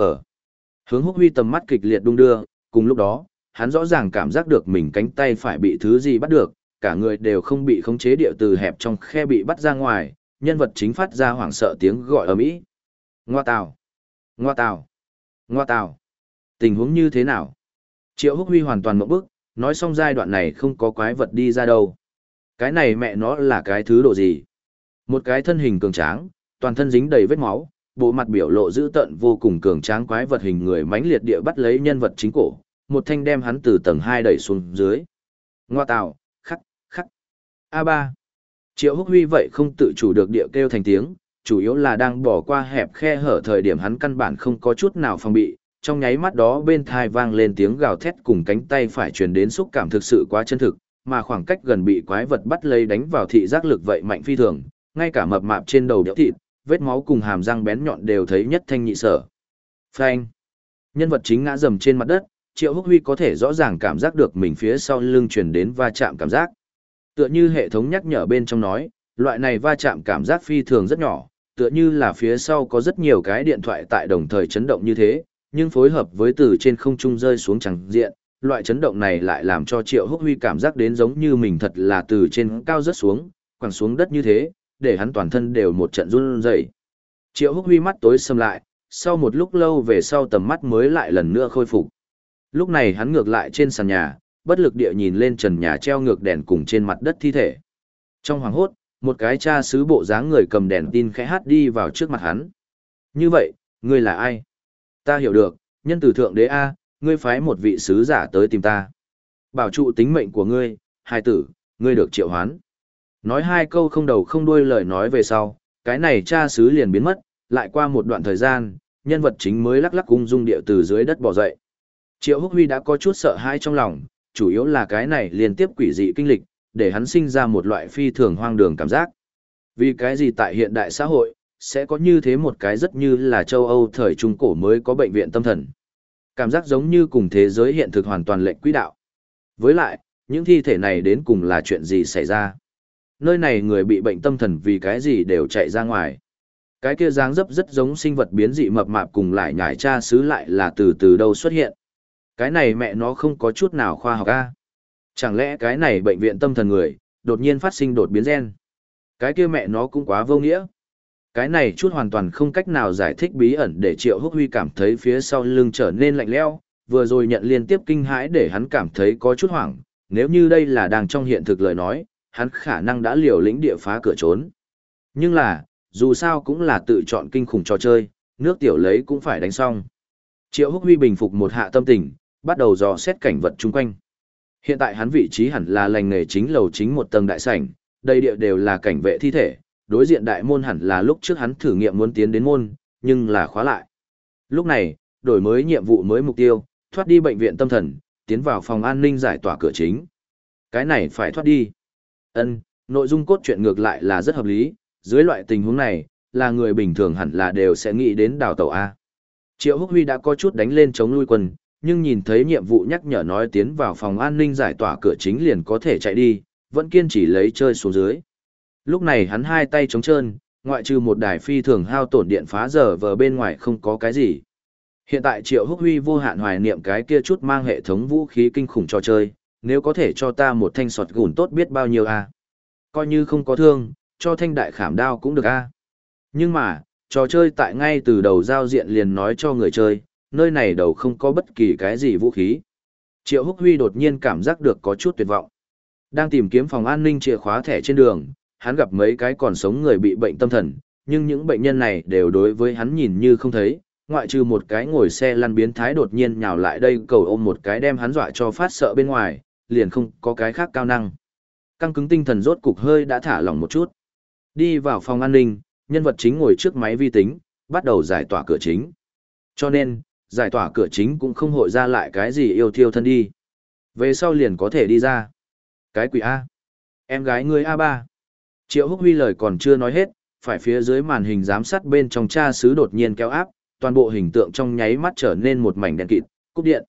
Hướng Húc Huy tầm mắt kịch liệt đung đưa, cùng lúc đó, hắn rõ ràng cảm giác được mình cánh tay phải bị thứ gì bắt được, cả người đều không bị khống chế địa từ hẹp trong khe bị bắt ra ngoài, nhân vật chính phát ra hoảng sợ tiếng gọi ầm ĩ. Ngoa tào, ngoa tào, ngoa tào. Tình huống như thế nào? Triệu Húc Huy hoàn toàn mộng bức, nói xong giai đoạn này không có quái vật đi ra đâu. Cái này mẹ nó là cái thứ độ gì? Một cái thân hình cường tráng, toàn thân dính đầy vết máu, bộ mặt biểu lộ dữ tợn vô cùng cường tráng quái vật hình người mãnh liệt địa bắt lấy nhân vật chính cổ, một thanh đem hắn từ tầng 2 đẩy xuống dưới. Ngoa tào. A3. Triệu Húc Huy vậy không tự chủ được địa kêu thành tiếng, chủ yếu là đang bỏ qua hẹp khe hở thời điểm hắn căn bản không có chút nào phòng bị, trong nháy mắt đó bên thai vang lên tiếng gào thét cùng cánh tay phải truyền đến xúc cảm thực sự quá chân thực, mà khoảng cách gần bị quái vật bắt lấy đánh vào thị giác lực vậy mạnh phi thường, ngay cả mập mạp trên đầu đẽo thịt, vết máu cùng hàm răng bén nhọn đều thấy nhất thanh nhị sở. Phanh. Nhân vật chính ngã dầm trên mặt đất, Triệu Húc Huy có thể rõ ràng cảm giác được mình phía sau lưng truyền đến va chạm cảm giác. Tựa như hệ thống nhắc nhở bên trong nói, loại này va chạm cảm giác phi thường rất nhỏ, tựa như là phía sau có rất nhiều cái điện thoại tại đồng thời chấn động như thế, nhưng phối hợp với từ trên không trung rơi xuống chẳng diện, loại chấn động này lại làm cho Triệu Húc Huy cảm giác đến giống như mình thật là từ trên cao rất xuống, quẳng xuống đất như thế, để hắn toàn thân đều một trận run rẩy. Triệu Húc Huy mắt tối sầm lại, sau một lúc lâu về sau tầm mắt mới lại lần nữa khôi phục. Lúc này hắn ngược lại trên sàn nhà, bất lực địa nhìn lên trần nhà treo ngược đèn cùng trên mặt đất thi thể. Trong hoàng hốt, một cái cha sứ bộ dáng người cầm đèn tin khẽ hát đi vào trước mặt hắn. Như vậy, ngươi là ai? Ta hiểu được, nhân tử thượng đế A, ngươi phái một vị sứ giả tới tìm ta. Bảo trụ tính mệnh của ngươi, hai tử, ngươi được triệu hoán. Nói hai câu không đầu không đuôi lời nói về sau, cái này cha sứ liền biến mất, lại qua một đoạn thời gian, nhân vật chính mới lắc lắc ung dung địa từ dưới đất bò dậy. Triệu Húc Huy đã có chút sợ hãi trong lòng, chủ yếu là cái này liên tiếp quỷ dị kinh lịch, để hắn sinh ra một loại phi thường hoang đường cảm giác. Vì cái gì tại hiện đại xã hội, sẽ có như thế một cái rất như là châu Âu thời Trung Cổ mới có bệnh viện tâm thần. Cảm giác giống như cùng thế giới hiện thực hoàn toàn lệnh quỹ đạo. Với lại, những thi thể này đến cùng là chuyện gì xảy ra? Nơi này người bị bệnh tâm thần vì cái gì đều chạy ra ngoài. Cái kia dáng dấp rất giống sinh vật biến dị mập mạp cùng lại nhải cha xứ lại là từ từ đâu xuất hiện. Cái này mẹ nó không có chút nào khoa học a. Chẳng lẽ cái này bệnh viện tâm thần người, đột nhiên phát sinh đột biến gen? Cái kia mẹ nó cũng quá vô nghĩa. Cái này chút hoàn toàn không cách nào giải thích bí ẩn để Triệu Húc Huy cảm thấy phía sau lưng trở nên lạnh lẽo, vừa rồi nhận liên tiếp kinh hãi để hắn cảm thấy có chút hoảng, nếu như đây là đang trong hiện thực lời nói, hắn khả năng đã liều lĩnh địa phá cửa trốn. Nhưng là, dù sao cũng là tự chọn kinh khủng trò chơi, nước tiểu lấy cũng phải đánh xong. Triệu Húc Huy bình phục một hạ tâm tình, bắt đầu dò xét cảnh vật chung quanh. Hiện tại hắn vị trí hẳn là lành nghề chính lầu chính một tầng đại sảnh, đây địa đều là cảnh vệ thi thể, đối diện đại môn hẳn là lúc trước hắn thử nghiệm muốn tiến đến môn, nhưng là khóa lại. Lúc này, đổi mới nhiệm vụ mới mục tiêu, thoát đi bệnh viện tâm thần, tiến vào phòng an ninh giải tỏa cửa chính. Cái này phải thoát đi. Ân, nội dung cốt truyện ngược lại là rất hợp lý, dưới loại tình huống này, là người bình thường hẳn là đều sẽ nghĩ đến đào tàu A. Triệu Húc Huy đã có chút đánh lên chống lui quân, nhưng nhìn thấy nhiệm vụ nhắc nhở nói tiến vào phòng an ninh giải tỏa cửa chính liền có thể chạy đi, vẫn kiên trì lấy chơi xuống dưới. Lúc này hắn hai tay trống trơn, ngoại trừ một đài phi thường hao tổn điện phá giờ vờ bên ngoài không có cái gì. Hiện tại Triệu Húc Huy vô hạn hoài niệm cái kia chút mang hệ thống vũ khí kinh khủng cho chơi, nếu có thể cho ta một thanh sọt gùn tốt biết bao nhiêu a Coi như không có thương, cho thanh đại khảm đao cũng được a Nhưng mà, trò chơi tại ngay từ đầu giao diện liền nói cho người chơi, nơi này đầu không có bất kỳ cái gì vũ khí. Triệu Húc Huy đột nhiên cảm giác được có chút tuyệt vọng. Đang tìm kiếm phòng an ninh chìa khóa thẻ trên đường, hắn gặp mấy cái còn sống người bị bệnh tâm thần, nhưng những bệnh nhân này đều đối với hắn nhìn như không thấy, ngoại trừ một cái ngồi xe lăn biến thái đột nhiên nhào lại đây cầu ôm một cái đem hắn dọa cho phát sợ bên ngoài, liền không có cái khác cao năng. Căng cứng tinh thần rốt cục hơi đã thả lỏng một chút. Đi vào phòng an ninh, nhân vật chính ngồi trước máy vi tính, bắt đầu giải tỏa cửa chính. Cho nên, giải tỏa cửa chính cũng không hội ra lại cái gì yêu thiêu thân đi. Về sau liền có thể đi ra. Cái quỷ A. Em gái người A3. Triệu Húc Huy lời còn chưa nói hết, phải phía dưới màn hình giám sát bên trong cha xứ đột nhiên kéo áp, toàn bộ hình tượng trong nháy mắt trở nên một mảnh đen kịt, cúp điện.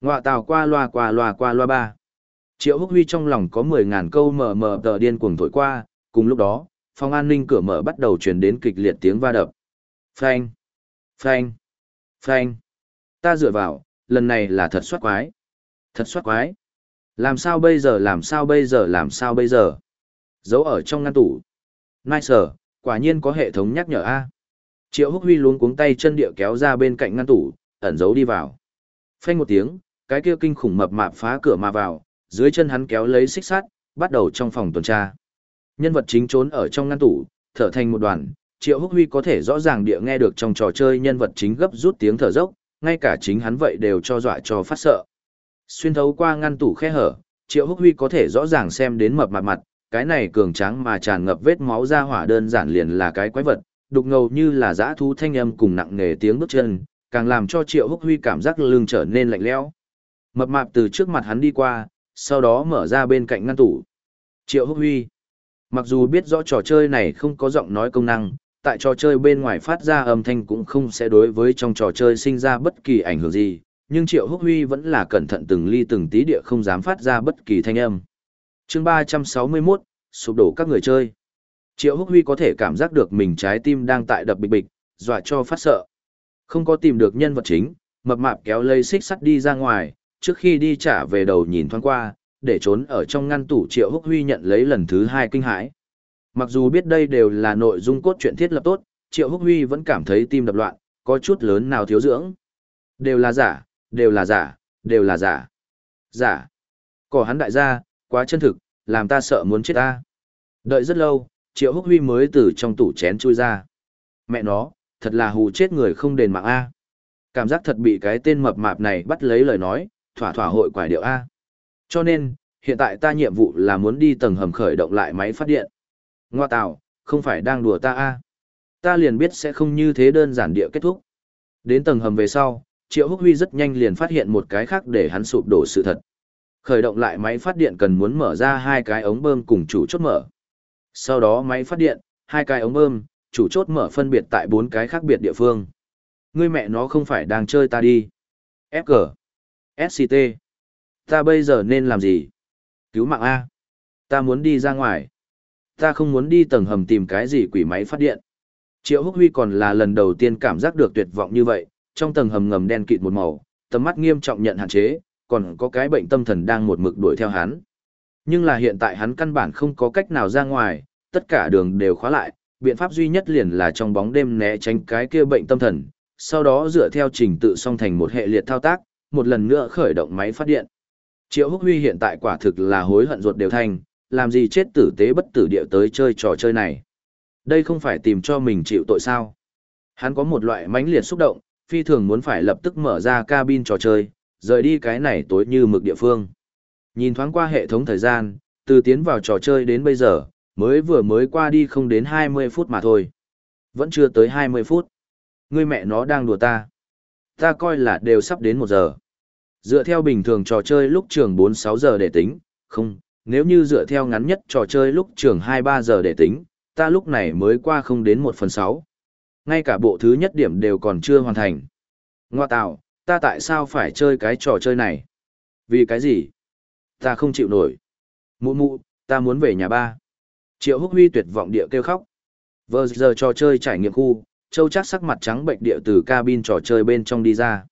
Ngoạ tàu qua loa qua loa qua loa ba. Triệu Húc Huy trong lòng có 10.000 câu mờ mờ tờ điên cuồng thổi qua, cùng lúc đó, phòng an ninh cửa mở bắt đầu truyền đến kịch liệt tiếng va đập. Phanh! Phanh! Phanh! Ta dựa vào, lần này là thật soát quái. Thật soát quái. Làm sao bây giờ làm sao bây giờ làm sao bây giờ. Giấu ở trong ngăn tủ. Nice, quả nhiên có hệ thống nhắc nhở A. Triệu húc huy luống cuống tay chân địa kéo ra bên cạnh ngăn tủ, ẩn giấu đi vào. Phanh một tiếng, cái kia kinh khủng mập mạp phá cửa mà vào, dưới chân hắn kéo lấy xích sắt, bắt đầu trong phòng tuần tra. Nhân vật chính trốn ở trong ngăn tủ, thở thành một đoàn, Triệu Húc Huy có thể rõ ràng địa nghe được trong trò chơi nhân vật chính gấp rút tiếng thở dốc, ngay cả chính hắn vậy đều cho dọa cho phát sợ. Xuyên thấu qua ngăn tủ khe hở, Triệu Húc Huy có thể rõ ràng xem đến mập mặt mặt, cái này cường tráng mà tràn ngập vết máu ra hỏa đơn giản liền là cái quái vật, đục ngầu như là dã thú thanh âm cùng nặng nề tiếng bước chân, càng làm cho Triệu Húc Huy cảm giác lưng trở nên lạnh lẽo. Mập mạp từ trước mặt hắn đi qua, sau đó mở ra bên cạnh ngăn tủ. Triệu Húc Huy. Mặc dù biết rõ trò chơi này không có giọng nói công năng, tại trò chơi bên ngoài phát ra âm thanh cũng không sẽ đối với trong trò chơi sinh ra bất kỳ ảnh hưởng gì, nhưng Triệu Húc Huy vẫn là cẩn thận từng ly từng tí địa không dám phát ra bất kỳ thanh âm. chương 361, sụp đổ các người chơi. Triệu Húc Huy có thể cảm giác được mình trái tim đang tại đập bịch bịch, dọa cho phát sợ. Không có tìm được nhân vật chính, mập mạp kéo lây xích sắt đi ra ngoài, trước khi đi trả về đầu nhìn thoáng qua, để trốn ở trong ngăn tủ Triệu Húc Huy nhận lấy lần thứ hai kinh hãi. Mặc dù biết đây đều là nội dung cốt truyện thiết lập tốt, Triệu Húc Huy vẫn cảm thấy tim đập loạn, có chút lớn nào thiếu dưỡng. Đều là giả, đều là giả, đều là giả. Giả. Cỏ hắn đại gia, quá chân thực, làm ta sợ muốn chết ta. Đợi rất lâu, Triệu Húc Huy mới từ trong tủ chén chui ra. Mẹ nó, thật là hù chết người không đền mạng A. Cảm giác thật bị cái tên mập mạp này bắt lấy lời nói, thỏa thỏa hội quải điệu A. Cho nên, hiện tại ta nhiệm vụ là muốn đi tầng hầm khởi động lại máy phát điện. Ngoa tạo, không phải đang đùa ta A. Ta liền biết sẽ không như thế đơn giản địa kết thúc. Đến tầng hầm về sau, Triệu Húc Huy rất nhanh liền phát hiện một cái khác để hắn sụp đổ sự thật. Khởi động lại máy phát điện cần muốn mở ra hai cái ống bơm cùng chủ chốt mở. Sau đó máy phát điện, hai cái ống bơm, chủ chốt mở phân biệt tại bốn cái khác biệt địa phương. Ngươi mẹ nó không phải đang chơi ta đi. FG. SCT. Ta bây giờ nên làm gì? Cứu mạng A. Ta muốn đi ra ngoài. Ta không muốn đi tầng hầm tìm cái gì quỷ máy phát điện. Triệu Húc Huy còn là lần đầu tiên cảm giác được tuyệt vọng như vậy, trong tầng hầm ngầm đen kịt một màu, tầm mắt nghiêm trọng nhận hạn chế, còn có cái bệnh tâm thần đang một mực đuổi theo hắn. Nhưng là hiện tại hắn căn bản không có cách nào ra ngoài, tất cả đường đều khóa lại, biện pháp duy nhất liền là trong bóng đêm né tránh cái kia bệnh tâm thần, sau đó dựa theo trình tự song thành một hệ liệt thao tác, một lần nữa khởi động máy phát điện. Triệu Húc Huy hiện tại quả thực là hối hận ruột đều thành, làm gì chết tử tế bất tử địa tới chơi trò chơi này. Đây không phải tìm cho mình chịu tội sao. Hắn có một loại mãnh liệt xúc động, phi thường muốn phải lập tức mở ra cabin trò chơi, rời đi cái này tối như mực địa phương. Nhìn thoáng qua hệ thống thời gian, từ tiến vào trò chơi đến bây giờ, mới vừa mới qua đi không đến 20 phút mà thôi. Vẫn chưa tới 20 phút. Người mẹ nó đang đùa ta. Ta coi là đều sắp đến 1 giờ. Dựa theo bình thường trò chơi lúc trường 4-6 giờ để tính, không, nếu như dựa theo ngắn nhất trò chơi lúc trường 2-3 giờ để tính, ta lúc này mới qua không đến 1 phần 6. Ngay cả bộ thứ nhất điểm đều còn chưa hoàn thành. Ngoa tạo, ta tại sao phải chơi cái trò chơi này? Vì cái gì? Ta không chịu nổi. Mụ mụ, ta muốn về nhà ba. Triệu Húc Huy tuyệt vọng địa kêu khóc. Vừa giờ trò chơi trải nghiệm khu, Châu chắc sắc mặt trắng bệnh địa từ cabin trò chơi bên trong đi ra.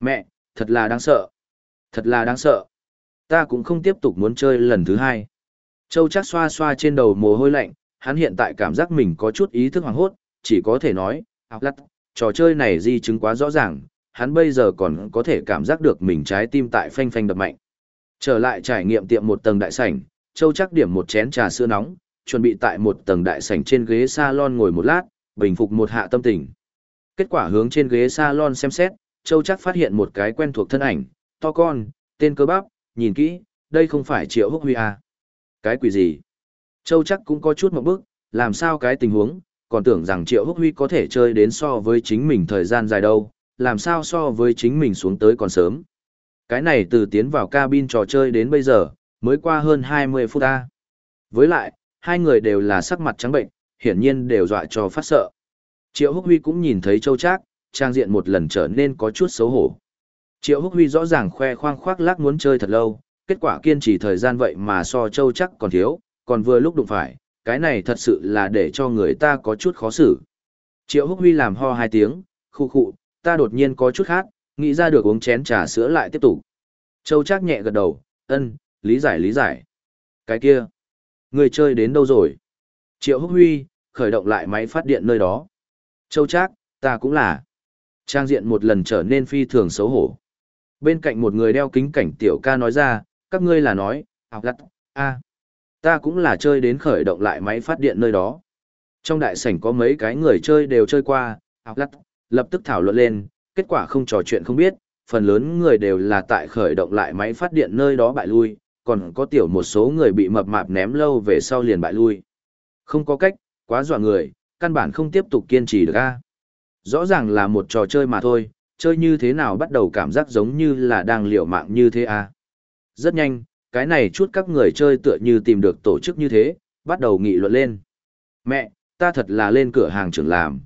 Mẹ, thật là đáng sợ. Thật là đáng sợ. Ta cũng không tiếp tục muốn chơi lần thứ hai. Châu chắc xoa xoa trên đầu mồ hôi lạnh, hắn hiện tại cảm giác mình có chút ý thức hoàng hốt, chỉ có thể nói, áo lắt, trò chơi này di chứng quá rõ ràng, hắn bây giờ còn có thể cảm giác được mình trái tim tại phanh phanh đập mạnh. Trở lại trải nghiệm tiệm một tầng đại sảnh, Châu chắc điểm một chén trà sữa nóng, chuẩn bị tại một tầng đại sảnh trên ghế salon ngồi một lát, bình phục một hạ tâm tình. Kết quả hướng trên ghế salon xem xét, Châu chắc phát hiện một cái quen thuộc thân ảnh, to con, tên cơ bắp, nhìn kỹ, đây không phải Triệu Húc Huy à. Cái quỷ gì? Châu chắc cũng có chút một bước, làm sao cái tình huống, còn tưởng rằng Triệu Húc Huy có thể chơi đến so với chính mình thời gian dài đâu, làm sao so với chính mình xuống tới còn sớm. Cái này từ tiến vào cabin trò chơi đến bây giờ, mới qua hơn 20 phút ta. Với lại, hai người đều là sắc mặt trắng bệnh, hiển nhiên đều dọa cho phát sợ. Triệu Húc Huy cũng nhìn thấy Châu Trác, trang diện một lần trở nên có chút xấu hổ. Triệu Húc Huy rõ ràng khoe khoang khoác lác muốn chơi thật lâu, kết quả kiên trì thời gian vậy mà so Châu chắc còn thiếu, còn vừa lúc đụng phải, cái này thật sự là để cho người ta có chút khó xử. Triệu Húc Huy làm ho hai tiếng, khu khụ, ta đột nhiên có chút khát, nghĩ ra được uống chén trà sữa lại tiếp tục. Châu chắc nhẹ gật đầu, ân, lý giải lý giải. Cái kia, người chơi đến đâu rồi? Triệu Húc Huy, khởi động lại máy phát điện nơi đó. Châu chắc, ta cũng là. Trang diện một lần trở nên phi thường xấu hổ. Bên cạnh một người đeo kính cảnh tiểu ca nói ra, các ngươi là nói, à, học lặt, a, ta cũng là chơi đến khởi động lại máy phát điện nơi đó. Trong đại sảnh có mấy cái người chơi đều chơi qua, à, học lặt, lập tức thảo luận lên, kết quả không trò chuyện không biết, phần lớn người đều là tại khởi động lại máy phát điện nơi đó bại lui, còn có tiểu một số người bị mập mạp ném lâu về sau liền bại lui. Không có cách, quá dọa người, căn bản không tiếp tục kiên trì được a. Rõ ràng là một trò chơi mà thôi, chơi như thế nào bắt đầu cảm giác giống như là đang liều mạng như thế à? Rất nhanh, cái này chút các người chơi tựa như tìm được tổ chức như thế, bắt đầu nghị luận lên. Mẹ, ta thật là lên cửa hàng trưởng làm.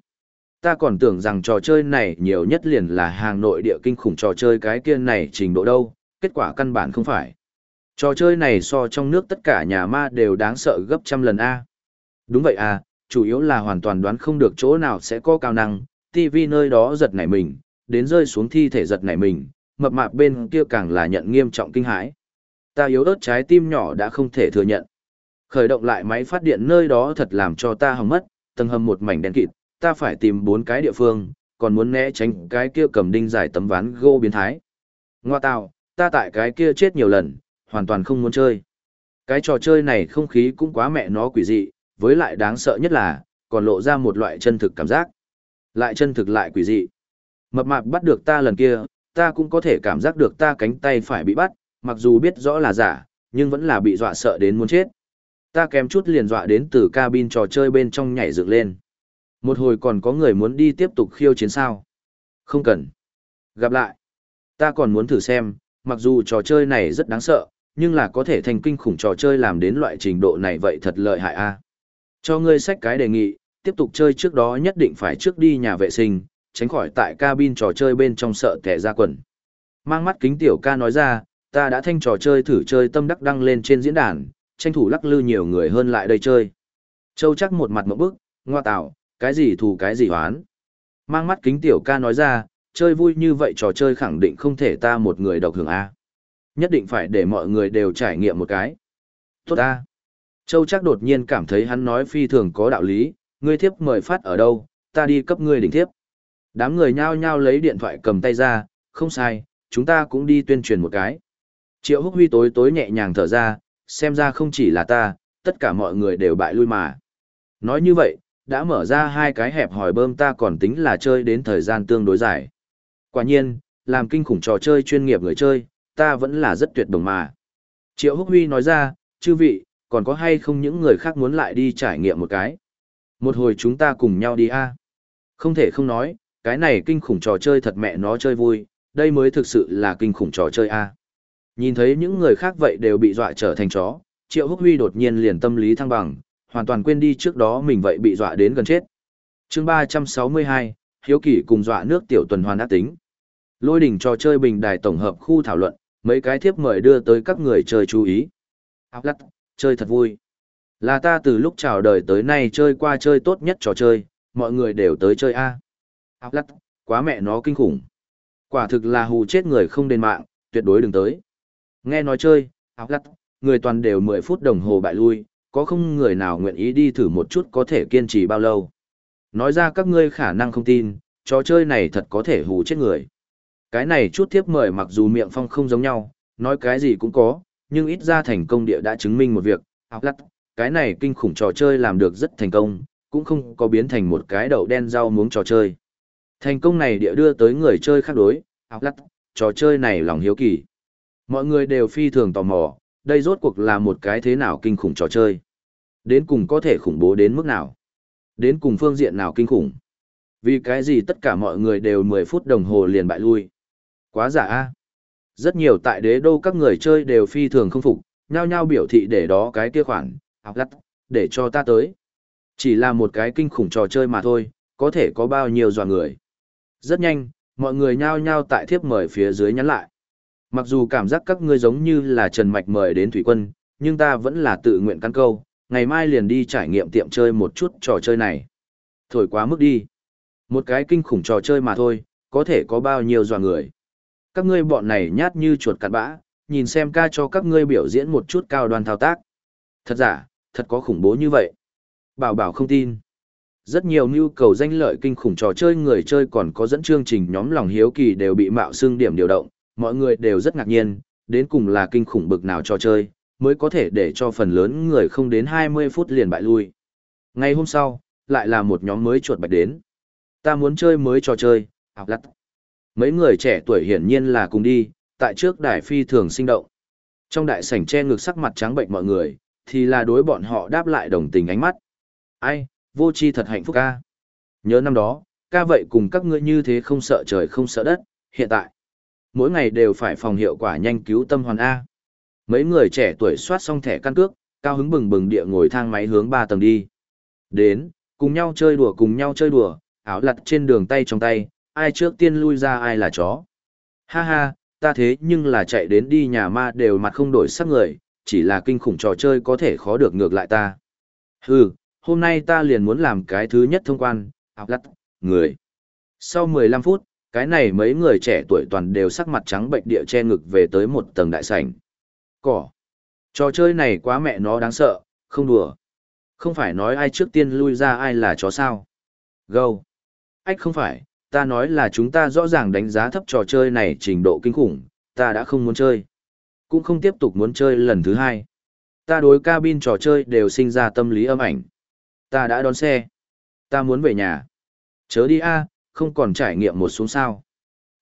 Ta còn tưởng rằng trò chơi này nhiều nhất liền là hàng nội địa kinh khủng trò chơi cái kia này trình độ đâu, kết quả căn bản không phải. Trò chơi này so trong nước tất cả nhà ma đều đáng sợ gấp trăm lần A. Đúng vậy à, chủ yếu là hoàn toàn đoán không được chỗ nào sẽ có cao năng, TV nơi đó giật nảy mình, đến rơi xuống thi thể giật nảy mình, mập mạp bên kia càng là nhận nghiêm trọng kinh hãi. Ta yếu ớt trái tim nhỏ đã không thể thừa nhận. Khởi động lại máy phát điện nơi đó thật làm cho ta hỏng mất, tầng hầm một mảnh đen kịt, ta phải tìm bốn cái địa phương, còn muốn né tránh cái kia cầm đinh dài tấm ván gỗ biến thái. Ngoa tào, ta tại cái kia chết nhiều lần, hoàn toàn không muốn chơi. Cái trò chơi này không khí cũng quá mẹ nó quỷ dị, với lại đáng sợ nhất là, còn lộ ra một loại chân thực cảm giác. Lại chân thực lại quỷ dị. Mập mạp bắt được ta lần kia, ta cũng có thể cảm giác được ta cánh tay phải bị bắt, mặc dù biết rõ là giả, nhưng vẫn là bị dọa sợ đến muốn chết. Ta kém chút liền dọa đến từ cabin trò chơi bên trong nhảy dựng lên. Một hồi còn có người muốn đi tiếp tục khiêu chiến sao. Không cần. Gặp lại. Ta còn muốn thử xem, mặc dù trò chơi này rất đáng sợ, nhưng là có thể thành kinh khủng trò chơi làm đến loại trình độ này vậy thật lợi hại a. Cho ngươi sách cái đề nghị, tiếp tục chơi trước đó nhất định phải trước đi nhà vệ sinh, tránh khỏi tại cabin trò chơi bên trong sợ tẻ ra quần. Mang mắt kính tiểu ca nói ra, ta đã thanh trò chơi thử chơi tâm đắc đăng lên trên diễn đàn, tranh thủ lắc lư nhiều người hơn lại đây chơi. Châu chắc một mặt mộng bức, ngoa tạo, cái gì thù cái gì hoán. Mang mắt kính tiểu ca nói ra, chơi vui như vậy trò chơi khẳng định không thể ta một người độc hưởng A. Nhất định phải để mọi người đều trải nghiệm một cái. Tốt A. Châu chắc đột nhiên cảm thấy hắn nói phi thường có đạo lý, ngươi thiếp mời phát ở đâu, ta đi cấp ngươi đỉnh thiếp. Đám người nhao nhao lấy điện thoại cầm tay ra, không sai, chúng ta cũng đi tuyên truyền một cái. Triệu húc huy tối tối nhẹ nhàng thở ra, xem ra không chỉ là ta, tất cả mọi người đều bại lui mà. Nói như vậy, đã mở ra hai cái hẹp hỏi bơm ta còn tính là chơi đến thời gian tương đối dài. Quả nhiên, làm kinh khủng trò chơi chuyên nghiệp người chơi, ta vẫn là rất tuyệt đồng mà. Triệu Húc Huy nói ra, chư vị, còn có hay không những người khác muốn lại đi trải nghiệm một cái. Một hồi chúng ta cùng nhau đi a. Không thể không nói, cái này kinh khủng trò chơi thật mẹ nó chơi vui, đây mới thực sự là kinh khủng trò chơi a. Nhìn thấy những người khác vậy đều bị dọa trở thành chó, Triệu Húc Huy đột nhiên liền tâm lý thăng bằng, hoàn toàn quên đi trước đó mình vậy bị dọa đến gần chết. chương 362, Hiếu Kỳ cùng dọa nước tiểu tuần hoàn ác tính. Lôi đỉnh trò chơi bình đài tổng hợp khu thảo luận, mấy cái thiếp mời đưa tới các người chơi chú ý. Áo lắc, chơi thật vui. Là ta từ lúc chào đời tới nay chơi qua chơi tốt nhất trò chơi, mọi người đều tới chơi A. Áo lắt, quá mẹ nó kinh khủng. Quả thực là hù chết người không đền mạng, tuyệt đối đừng tới. Nghe nói chơi, áo lắt, người toàn đều 10 phút đồng hồ bại lui, có không người nào nguyện ý đi thử một chút có thể kiên trì bao lâu. Nói ra các ngươi khả năng không tin, trò chơi này thật có thể hù chết người. Cái này chút tiếp mời mặc dù miệng phong không giống nhau, nói cái gì cũng có, nhưng ít ra thành công địa đã chứng minh một việc, áo lắt, cái này kinh khủng trò chơi làm được rất thành công, cũng không có biến thành một cái đậu đen rau muống trò chơi. Thành công này địa đưa tới người chơi khác đối, áo lắc, trò chơi này lòng hiếu kỳ. Mọi người đều phi thường tò mò, đây rốt cuộc là một cái thế nào kinh khủng trò chơi. Đến cùng có thể khủng bố đến mức nào? Đến cùng phương diện nào kinh khủng? Vì cái gì tất cả mọi người đều 10 phút đồng hồ liền bại lui? Quá giả a. Rất nhiều tại đế đô các người chơi đều phi thường không phục, nhao nhao biểu thị để đó cái kia khoản, áo lắc, để cho ta tới. Chỉ là một cái kinh khủng trò chơi mà thôi, có thể có bao nhiêu dò người. Rất nhanh, mọi người nhao nhao tại thiếp mời phía dưới nhắn lại. Mặc dù cảm giác các ngươi giống như là Trần Mạch mời đến thủy quân, nhưng ta vẫn là tự nguyện căn câu, ngày mai liền đi trải nghiệm tiệm chơi một chút trò chơi này. Thổi quá mức đi. Một cái kinh khủng trò chơi mà thôi, có thể có bao nhiêu dò người. Các ngươi bọn này nhát như chuột cặn bã, nhìn xem ca cho các ngươi biểu diễn một chút cao đoàn thao tác. Thật giả, thật có khủng bố như vậy. Bảo bảo không tin. Rất nhiều nhu cầu danh lợi kinh khủng trò chơi người chơi còn có dẫn chương trình nhóm lòng hiếu kỳ đều bị mạo xương điểm điều động, mọi người đều rất ngạc nhiên, đến cùng là kinh khủng bực nào trò chơi, mới có thể để cho phần lớn người không đến 20 phút liền bại lui. Ngày hôm sau, lại là một nhóm mới chuột bạch đến. Ta muốn chơi mới trò chơi, học lắt. Mấy người trẻ tuổi hiển nhiên là cùng đi, tại trước đài phi thường sinh động. Trong đại sảnh che ngực sắc mặt trắng bệnh mọi người, thì là đối bọn họ đáp lại đồng tình ánh mắt. Ai, vô chi thật hạnh phúc ca. Nhớ năm đó, ca vậy cùng các ngươi như thế không sợ trời không sợ đất, hiện tại mỗi ngày đều phải phòng hiệu quả nhanh cứu tâm hoàn A. Mấy người trẻ tuổi soát xong thẻ căn cước, cao hứng bừng bừng địa ngồi thang máy hướng ba tầng đi. Đến, cùng nhau chơi đùa cùng nhau chơi đùa, áo lặt trên đường tay trong tay, ai trước tiên lui ra ai là chó. Ha ha, ta thế nhưng là chạy đến đi nhà ma đều mặt không đổi sắc người, chỉ là kinh khủng trò chơi có thể khó được ngược lại ta. Hừ, hôm nay ta liền muốn làm cái thứ nhất thông quan, học lắt, người. Sau 15 phút, cái này mấy người trẻ tuổi toàn đều sắc mặt trắng bệnh địa che ngực về tới một tầng đại sảnh. Cỏ. Trò chơi này quá mẹ nó đáng sợ, không đùa. Không phải nói ai trước tiên lui ra ai là chó sao. Gâu. Ách không phải, ta nói là chúng ta rõ ràng đánh giá thấp trò chơi này trình độ kinh khủng, ta đã không muốn chơi. Cũng không tiếp tục muốn chơi lần thứ hai. Ta đối cabin trò chơi đều sinh ra tâm lý âm ảnh. Ta đã đón xe. Ta muốn về nhà. Chớ đi a, không còn trải nghiệm một xuống sao.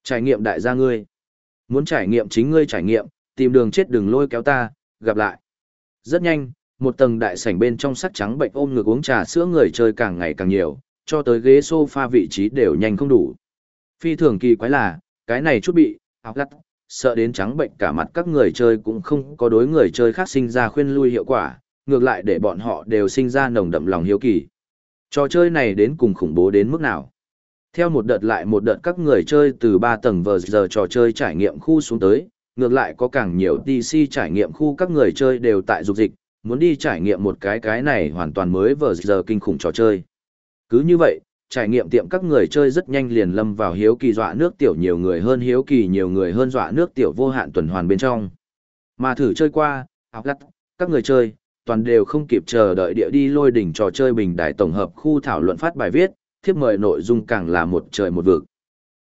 Trải nghiệm đại gia ngươi. Muốn trải nghiệm chính ngươi trải nghiệm, tìm đường chết đừng lôi kéo ta, gặp lại. Rất nhanh, một tầng đại sảnh bên trong sắc trắng bệnh ôm ngực uống trà sữa người chơi càng ngày càng nhiều, cho tới ghế sofa vị trí đều nhanh không đủ. Phi thường kỳ quái là, cái này chút bị, áo lắt, sợ đến trắng bệnh cả mặt các người chơi cũng không có đối người chơi khác sinh ra khuyên lui hiệu quả, ngược lại để bọn họ đều sinh ra nồng đậm lòng hiếu kỳ. Trò chơi này đến cùng khủng bố đến mức nào? Theo một đợt lại một đợt các người chơi từ 3 tầng vờ giờ trò chơi trải nghiệm khu xuống tới, ngược lại có càng nhiều DC trải nghiệm khu các người chơi đều tại dục dịch, muốn đi trải nghiệm một cái cái này hoàn toàn mới vờ giờ kinh khủng trò chơi. Cứ như vậy, trải nghiệm tiệm các người chơi rất nhanh liền lâm vào hiếu kỳ dọa nước tiểu nhiều người hơn hiếu kỳ nhiều người hơn dọa nước tiểu vô hạn tuần hoàn bên trong. Mà thử chơi qua, học lắt, các người chơi, toàn đều không kịp chờ đợi địa đi lôi đỉnh trò chơi bình đại tổng hợp khu thảo luận phát bài viết, thiếp mời nội dung càng là một trời một vực.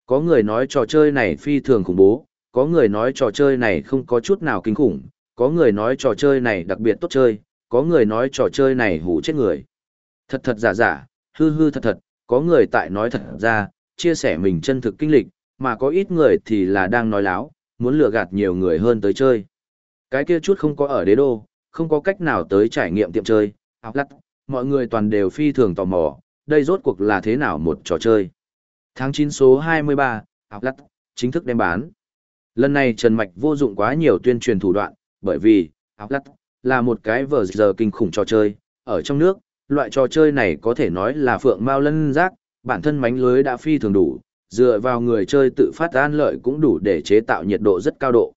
Có người nói trò chơi này phi thường khủng bố, có người nói trò chơi này không có chút nào kinh khủng, có người nói trò chơi này đặc biệt tốt chơi, có người nói trò chơi này hủ chết người. Thật thật giả giả, hư hư thật thật, có người tại nói thật ra, chia sẻ mình chân thực kinh lịch, mà có ít người thì là đang nói láo, muốn lừa gạt nhiều người hơn tới chơi. Cái kia chút không có ở đế đô, không có cách nào tới trải nghiệm tiệm chơi, à, áo lắt, mọi người toàn đều phi thường tò mò, đây rốt cuộc là thế nào một trò chơi. Tháng 9 số 23, áo lắt, chính thức đem bán. Lần này Trần Mạch vô dụng quá nhiều tuyên truyền thủ đoạn, bởi vì, à, áo lắt, là một cái vờ giờ kinh khủng trò chơi, ở trong nước, loại trò chơi này có thể nói là phượng mau lân rác, bản thân mánh lưới đã phi thường đủ, dựa vào người chơi tự phát an lợi cũng đủ để chế tạo nhiệt độ rất cao độ.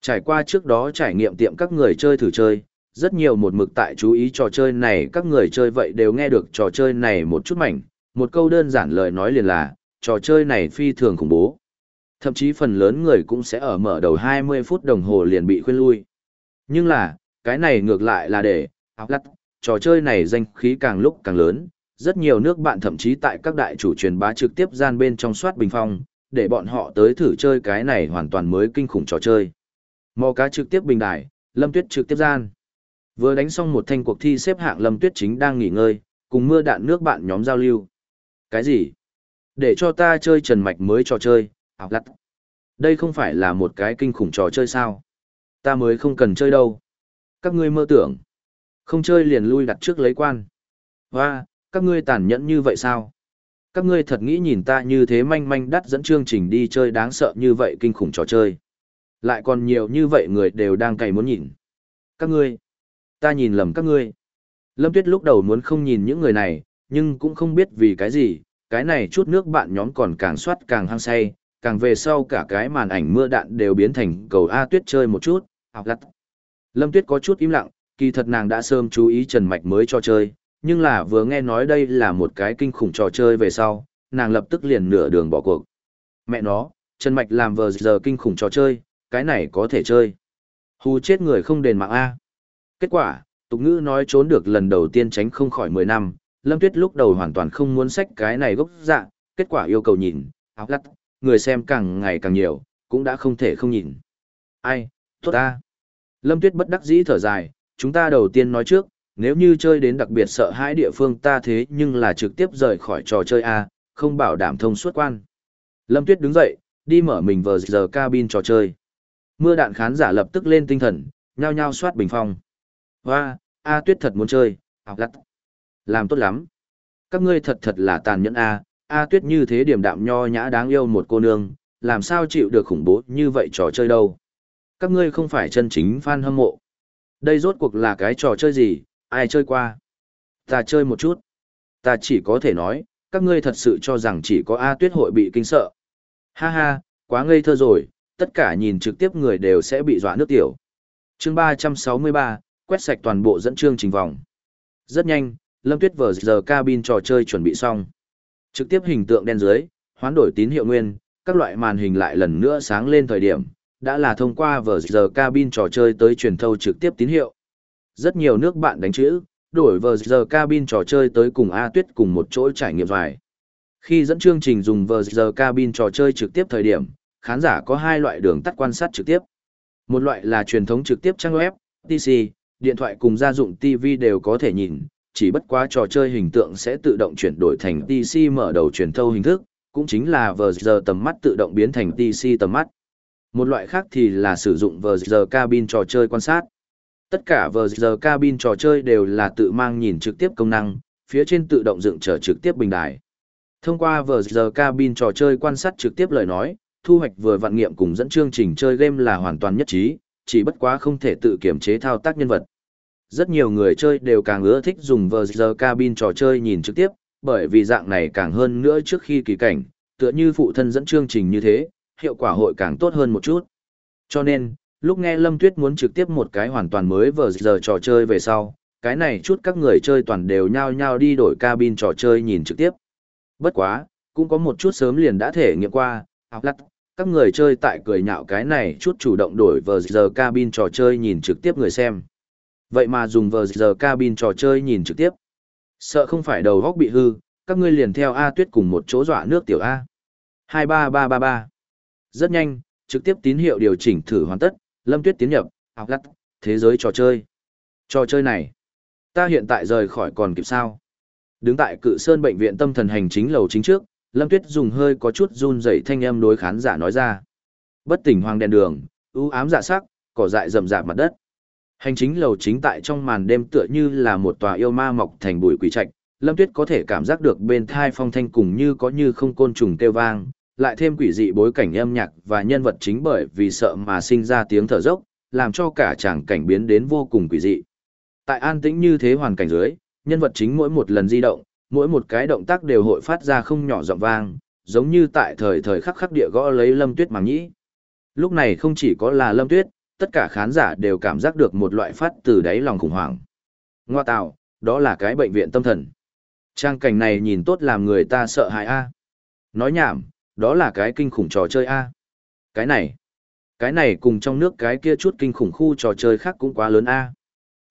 Trải qua trước đó trải nghiệm tiệm các người chơi thử chơi, rất nhiều một mực tại chú ý trò chơi này các người chơi vậy đều nghe được trò chơi này một chút mảnh, một câu đơn giản lời nói liền là, trò chơi này phi thường khủng bố. Thậm chí phần lớn người cũng sẽ ở mở đầu 20 phút đồng hồ liền bị khuyên lui. Nhưng là, cái này ngược lại là để, áp lắt, trò chơi này danh khí càng lúc càng lớn, rất nhiều nước bạn thậm chí tại các đại chủ truyền bá trực tiếp gian bên trong soát bình phong, để bọn họ tới thử chơi cái này hoàn toàn mới kinh khủng trò chơi. Mò cá trực tiếp bình đài, Lâm Tuyết trực tiếp gian. Vừa đánh xong một thanh cuộc thi xếp hạng Lâm Tuyết chính đang nghỉ ngơi, cùng mưa đạn nước bạn nhóm giao lưu. Cái gì? Để cho ta chơi trần mạch mới trò chơi, học lặt. Đây không phải là một cái kinh khủng trò chơi sao? Ta mới không cần chơi đâu. Các ngươi mơ tưởng. Không chơi liền lui đặt trước lấy quan. Hoa, các ngươi tàn nhẫn như vậy sao? Các ngươi thật nghĩ nhìn ta như thế manh manh đắt dẫn chương trình đi chơi đáng sợ như vậy kinh khủng trò chơi. Lại còn nhiều như vậy người đều đang cày muốn nhìn. Các ngươi, ta nhìn lầm các ngươi. Lâm Tuyết lúc đầu muốn không nhìn những người này, nhưng cũng không biết vì cái gì, cái này chút nước bạn nhóm còn càng soát càng hăng say, càng về sau cả cái màn ảnh mưa đạn đều biến thành cầu A Tuyết chơi một chút, học lặt. Lâm Tuyết có chút im lặng, kỳ thật nàng đã sớm chú ý Trần Mạch mới cho chơi, nhưng là vừa nghe nói đây là một cái kinh khủng trò chơi về sau, nàng lập tức liền nửa đường bỏ cuộc. Mẹ nó, Trần Mạch làm vờ giờ kinh khủng trò chơi, cái này có thể chơi. Hù chết người không đền mạng A. Kết quả, tục ngữ nói trốn được lần đầu tiên tránh không khỏi 10 năm, Lâm Tuyết lúc đầu hoàn toàn không muốn sách cái này gốc dạ, kết quả yêu cầu nhìn, áo lắt, người xem càng ngày càng nhiều, cũng đã không thể không nhìn. Ai, tốt ta. Lâm Tuyết bất đắc dĩ thở dài, chúng ta đầu tiên nói trước, nếu như chơi đến đặc biệt sợ hãi địa phương ta thế nhưng là trực tiếp rời khỏi trò chơi A, không bảo đảm thông suốt quan. Lâm Tuyết đứng dậy, đi mở mình vờ giờ cabin trò chơi. Mưa đạn khán giả lập tức lên tinh thần, nhao nhao soát bình phong. Hoa, A Tuyết thật muốn chơi, học lắt. Làm tốt lắm. Các ngươi thật thật là tàn nhẫn A, A Tuyết như thế điểm đạm nho nhã đáng yêu một cô nương, làm sao chịu được khủng bố như vậy trò chơi đâu. Các ngươi không phải chân chính fan hâm mộ. Đây rốt cuộc là cái trò chơi gì, ai chơi qua? Ta chơi một chút. Ta chỉ có thể nói, các ngươi thật sự cho rằng chỉ có A tuyết hội bị kinh sợ. Ha ha, quá ngây thơ rồi, tất cả nhìn trực tiếp người đều sẽ bị dọa nước tiểu. chương 363, quét sạch toàn bộ dẫn chương trình vòng. Rất nhanh, Lâm Tuyết vừa giờ cabin trò chơi chuẩn bị xong. Trực tiếp hình tượng đen dưới, hoán đổi tín hiệu nguyên, các loại màn hình lại lần nữa sáng lên thời điểm, đã là thông qua vừa giờ cabin trò chơi tới truyền thâu trực tiếp tín hiệu. Rất nhiều nước bạn đánh chữ, đổi vờ giờ cabin trò chơi tới cùng A Tuyết cùng một chỗ trải nghiệm vài. Khi dẫn chương trình dùng vờ giờ cabin trò chơi trực tiếp thời điểm, khán giả có hai loại đường tắt quan sát trực tiếp. Một loại là truyền thống trực tiếp trang web, TC, điện thoại cùng gia dụng TV đều có thể nhìn, chỉ bất quá trò chơi hình tượng sẽ tự động chuyển đổi thành TC mở đầu truyền thâu hình thức, cũng chính là vờ giờ tầm mắt tự động biến thành TC tầm mắt. Một loại khác thì là sử dụng vờ giờ cabin trò chơi quan sát. Tất cả vờ giờ cabin trò chơi đều là tự mang nhìn trực tiếp công năng, phía trên tự động dựng trở trực tiếp bình đài. Thông qua vờ giờ cabin trò chơi quan sát trực tiếp lời nói, thu hoạch vừa vạn nghiệm cùng dẫn chương trình chơi game là hoàn toàn nhất trí, chỉ bất quá không thể tự kiểm chế thao tác nhân vật. Rất nhiều người chơi đều càng ưa thích dùng vờ giờ cabin trò chơi nhìn trực tiếp, bởi vì dạng này càng hơn nữa trước khi kỳ cảnh, tựa như phụ thân dẫn chương trình như thế, hiệu quả hội càng tốt hơn một chút. Cho nên, lúc nghe Lâm Tuyết muốn trực tiếp một cái hoàn toàn mới vờ giờ trò chơi về sau, cái này chút các người chơi toàn đều nhao nhao đi đổi cabin trò chơi nhìn trực tiếp. Bất quá, cũng có một chút sớm liền đã thể nghiệm qua, học lặt, các người chơi tại cười nhạo cái này chút chủ động đổi vờ giờ cabin trò chơi nhìn trực tiếp người xem. Vậy mà dùng vờ giờ cabin trò chơi nhìn trực tiếp. Sợ không phải đầu góc bị hư, các ngươi liền theo A tuyết cùng một chỗ dọa nước tiểu A. 23333. Rất nhanh, trực tiếp tín hiệu điều chỉnh thử hoàn tất, Lâm Tuyết tiến nhập, học lắc, thế giới trò chơi. Trò chơi này, ta hiện tại rời khỏi còn kịp sao? Đứng tại cự sơn bệnh viện tâm thần hành chính lầu chính trước, Lâm Tuyết dùng hơi có chút run rẩy thanh âm đối khán giả nói ra. Bất tỉnh hoàng đèn đường, ưu ám dạ sắc, cỏ dại rậm rạp mặt đất. Hành chính lầu chính tại trong màn đêm tựa như là một tòa yêu ma mọc thành bụi quỷ trạch, Lâm Tuyết có thể cảm giác được bên thai phong thanh cùng như có như không côn trùng kêu vang, lại thêm quỷ dị bối cảnh âm nhạc và nhân vật chính bởi vì sợ mà sinh ra tiếng thở dốc, làm cho cả tràng cảnh biến đến vô cùng quỷ dị. Tại an tĩnh như thế hoàn cảnh dưới, nhân vật chính mỗi một lần di động, mỗi một cái động tác đều hội phát ra không nhỏ giọng vang, giống như tại thời thời khắc khắc địa gõ lấy Lâm Tuyết màng nhĩ. Lúc này không chỉ có là Lâm Tuyết, tất cả khán giả đều cảm giác được một loại phát từ đáy lòng khủng hoảng. Ngoa tạo, đó là cái bệnh viện tâm thần. Trang cảnh này nhìn tốt làm người ta sợ hãi a. Nói nhảm, đó là cái kinh khủng trò chơi a. Cái này, cái này cùng trong nước cái kia chút kinh khủng khu trò chơi khác cũng quá lớn a.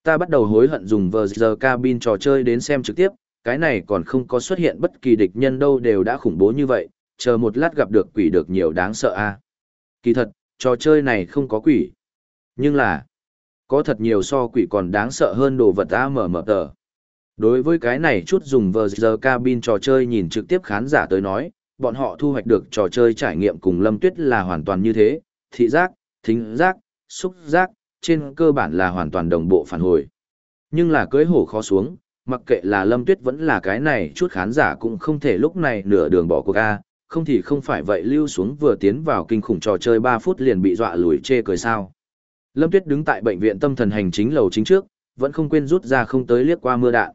Ta bắt đầu hối hận dùng vờ giờ cabin trò chơi đến xem trực tiếp, cái này còn không có xuất hiện bất kỳ địch nhân đâu đều đã khủng bố như vậy, chờ một lát gặp được quỷ được nhiều đáng sợ a. Kỳ thật, trò chơi này không có quỷ. Nhưng là, có thật nhiều so quỷ còn đáng sợ hơn đồ vật a mở mở tờ. Đối với cái này chút dùng vờ giờ cabin trò chơi nhìn trực tiếp khán giả tới nói, bọn họ thu hoạch được trò chơi trải nghiệm cùng Lâm Tuyết là hoàn toàn như thế, thị giác, thính giác, xúc giác, trên cơ bản là hoàn toàn đồng bộ phản hồi. Nhưng là cưới hổ khó xuống, mặc kệ là Lâm Tuyết vẫn là cái này chút khán giả cũng không thể lúc này nửa đường bỏ cuộc A, không thì không phải vậy lưu xuống vừa tiến vào kinh khủng trò chơi 3 phút liền bị dọa lùi chê cười sao. Lâm Tuyết đứng tại bệnh viện tâm thần hành chính lầu chính trước, vẫn không quên rút ra không tới liếc qua mưa đạn.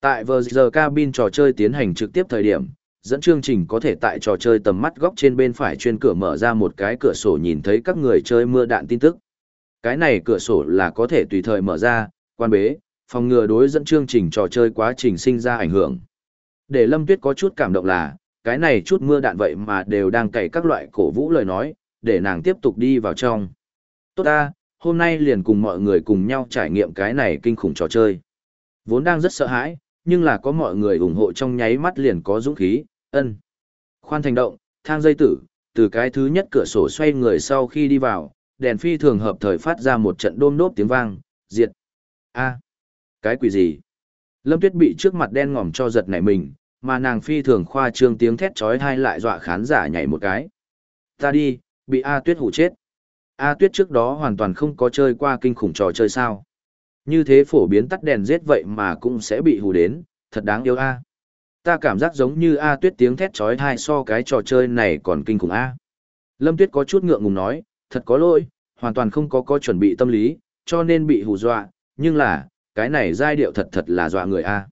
Tại vờ giờ cabin trò chơi tiến hành trực tiếp thời điểm, dẫn chương trình có thể tại trò chơi tầm mắt góc trên bên phải chuyên cửa mở ra một cái cửa sổ nhìn thấy các người chơi mưa đạn tin tức. Cái này cửa sổ là có thể tùy thời mở ra, quan bế, phòng ngừa đối dẫn chương trình trò chơi quá trình sinh ra ảnh hưởng. Để Lâm Tuyết có chút cảm động là, cái này chút mưa đạn vậy mà đều đang cày các loại cổ vũ lời nói, để nàng tiếp tục đi vào trong. Tốt ta, hôm nay liền cùng mọi người cùng nhau trải nghiệm cái này kinh khủng trò chơi. Vốn đang rất sợ hãi, nhưng là có mọi người ủng hộ trong nháy mắt liền có dũng khí, ân. Khoan thành động, thang dây tử, từ cái thứ nhất cửa sổ xoay người sau khi đi vào, đèn phi thường hợp thời phát ra một trận đôm đốp tiếng vang, diệt. a cái quỷ gì? Lâm Tuyết bị trước mặt đen ngòm cho giật nảy mình, mà nàng phi thường khoa trương tiếng thét chói tai lại dọa khán giả nhảy một cái. Ta đi, bị A Tuyết hủ chết. A Tuyết trước đó hoàn toàn không có chơi qua kinh khủng trò chơi sao. Như thế phổ biến tắt đèn giết vậy mà cũng sẽ bị hù đến, thật đáng yêu A. Ta cảm giác giống như A Tuyết tiếng thét chói tai so cái trò chơi này còn kinh khủng A. Lâm Tuyết có chút ngượng ngùng nói, thật có lỗi, hoàn toàn không có có chuẩn bị tâm lý, cho nên bị hù dọa, nhưng là, cái này giai điệu thật thật là dọa người a.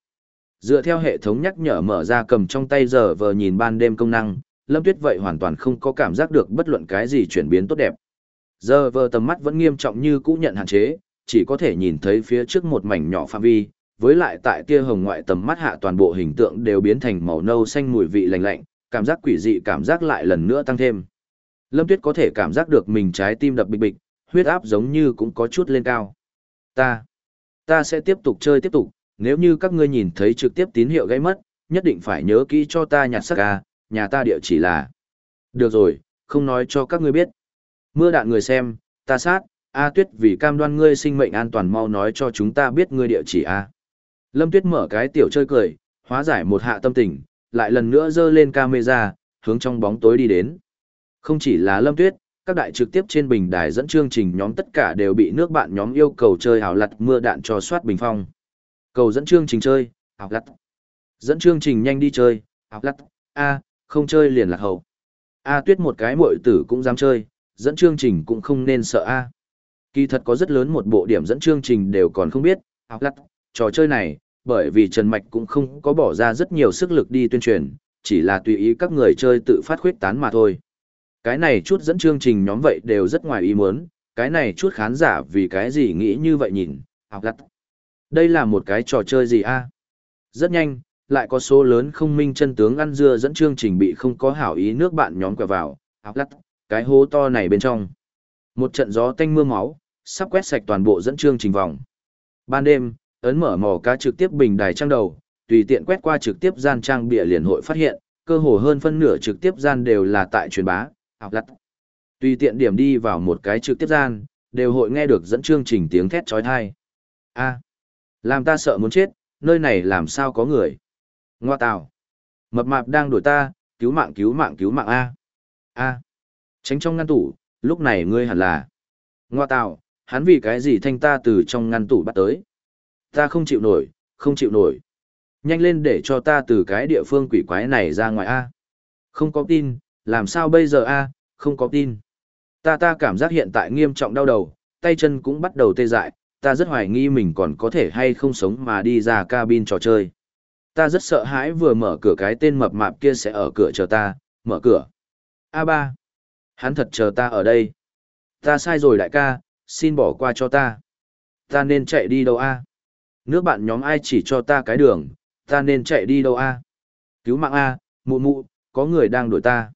Dựa theo hệ thống nhắc nhở mở ra cầm trong tay giờ vờ nhìn ban đêm công năng, Lâm Tuyết vậy hoàn toàn không có cảm giác được bất luận cái gì chuyển biến tốt đẹp. Giờ vờ tầm mắt vẫn nghiêm trọng như cũ nhận hạn chế, chỉ có thể nhìn thấy phía trước một mảnh nhỏ phạm vi, với lại tại tia hồng ngoại tầm mắt hạ toàn bộ hình tượng đều biến thành màu nâu xanh mùi vị lạnh lạnh, cảm giác quỷ dị cảm giác lại lần nữa tăng thêm. Lâm Tuyết có thể cảm giác được mình trái tim đập bịch bịch, huyết áp giống như cũng có chút lên cao. Ta, ta sẽ tiếp tục chơi tiếp tục, nếu như các ngươi nhìn thấy trực tiếp tín hiệu gây mất, nhất định phải nhớ kỹ cho ta nhặt sắc ca, nhà ta địa chỉ là. Được rồi, không nói cho các ngươi biết. Mưa đạn người xem, ta sát, A Tuyết vì cam đoan ngươi sinh mệnh an toàn mau nói cho chúng ta biết ngươi địa chỉ A. Lâm Tuyết mở cái tiểu chơi cười, hóa giải một hạ tâm tình, lại lần nữa dơ lên camera, hướng trong bóng tối đi đến. Không chỉ là Lâm Tuyết, các đại trực tiếp trên bình đài dẫn chương trình nhóm tất cả đều bị nước bạn nhóm yêu cầu chơi hảo lặt mưa đạn cho soát bình phong. Cầu dẫn chương trình chơi, hảo lặt. Dẫn chương trình nhanh đi chơi, hảo lặt. A, không chơi liền lạc hậu. A tuyết một cái muội tử cũng dám chơi, dẫn chương trình cũng không nên sợ A. Kỳ thật có rất lớn một bộ điểm dẫn chương trình đều còn không biết, hào lặt, trò chơi này, bởi vì Trần Mạch cũng không có bỏ ra rất nhiều sức lực đi tuyên truyền, chỉ là tùy ý các người chơi tự phát khuyết tán mà thôi. Cái này chút dẫn chương trình nhóm vậy đều rất ngoài ý muốn, cái này chút khán giả vì cái gì nghĩ như vậy nhìn, học lặt. Đây là một cái trò chơi gì a? Rất nhanh, lại có số lớn không minh chân tướng ăn dưa dẫn chương trình bị không có hảo ý nước bạn nhóm quẹo vào, học lặt, cái hố to này bên trong. Một trận gió tanh mưa máu, sắp quét sạch toàn bộ dẫn chương trình vòng. Ban đêm, ấn mở mỏ cá trực tiếp bình đài trang đầu, tùy tiện quét qua trực tiếp gian trang bịa liền hội phát hiện, cơ hồ hơn phân nửa trực tiếp gian đều là tại truyền bá, ảo lặt. Tùy tiện điểm đi vào một cái trực tiếp gian, đều hội nghe được dẫn chương trình tiếng thét trói thai. A, làm ta sợ muốn chết, nơi này làm sao có người. Ngoa tào. Mập mạp đang đuổi ta, cứu mạng cứu mạng cứu mạng A. A. Tránh trong ngăn tủ, lúc này ngươi hẳn là. Ngoa tào, hắn vì cái gì thanh ta từ trong ngăn tủ bắt tới. Ta không chịu nổi, không chịu nổi. Nhanh lên để cho ta từ cái địa phương quỷ quái này ra ngoài A. Không có tin, làm sao bây giờ A, không có tin. Ta ta cảm giác hiện tại nghiêm trọng đau đầu, tay chân cũng bắt đầu tê dại, ta rất hoài nghi mình còn có thể hay không sống mà đi ra cabin trò chơi. Ta rất sợ hãi vừa mở cửa cái tên mập mạp kia sẽ ở cửa chờ ta, mở cửa. a ba Hắn thật chờ ta ở đây. Ta sai rồi đại ca, xin bỏ qua cho ta. Ta nên chạy đi đâu a? Nước bạn nhóm ai chỉ cho ta cái đường, ta nên chạy đi đâu a? Cứu mạng a, mụ mụ, có người đang đuổi ta.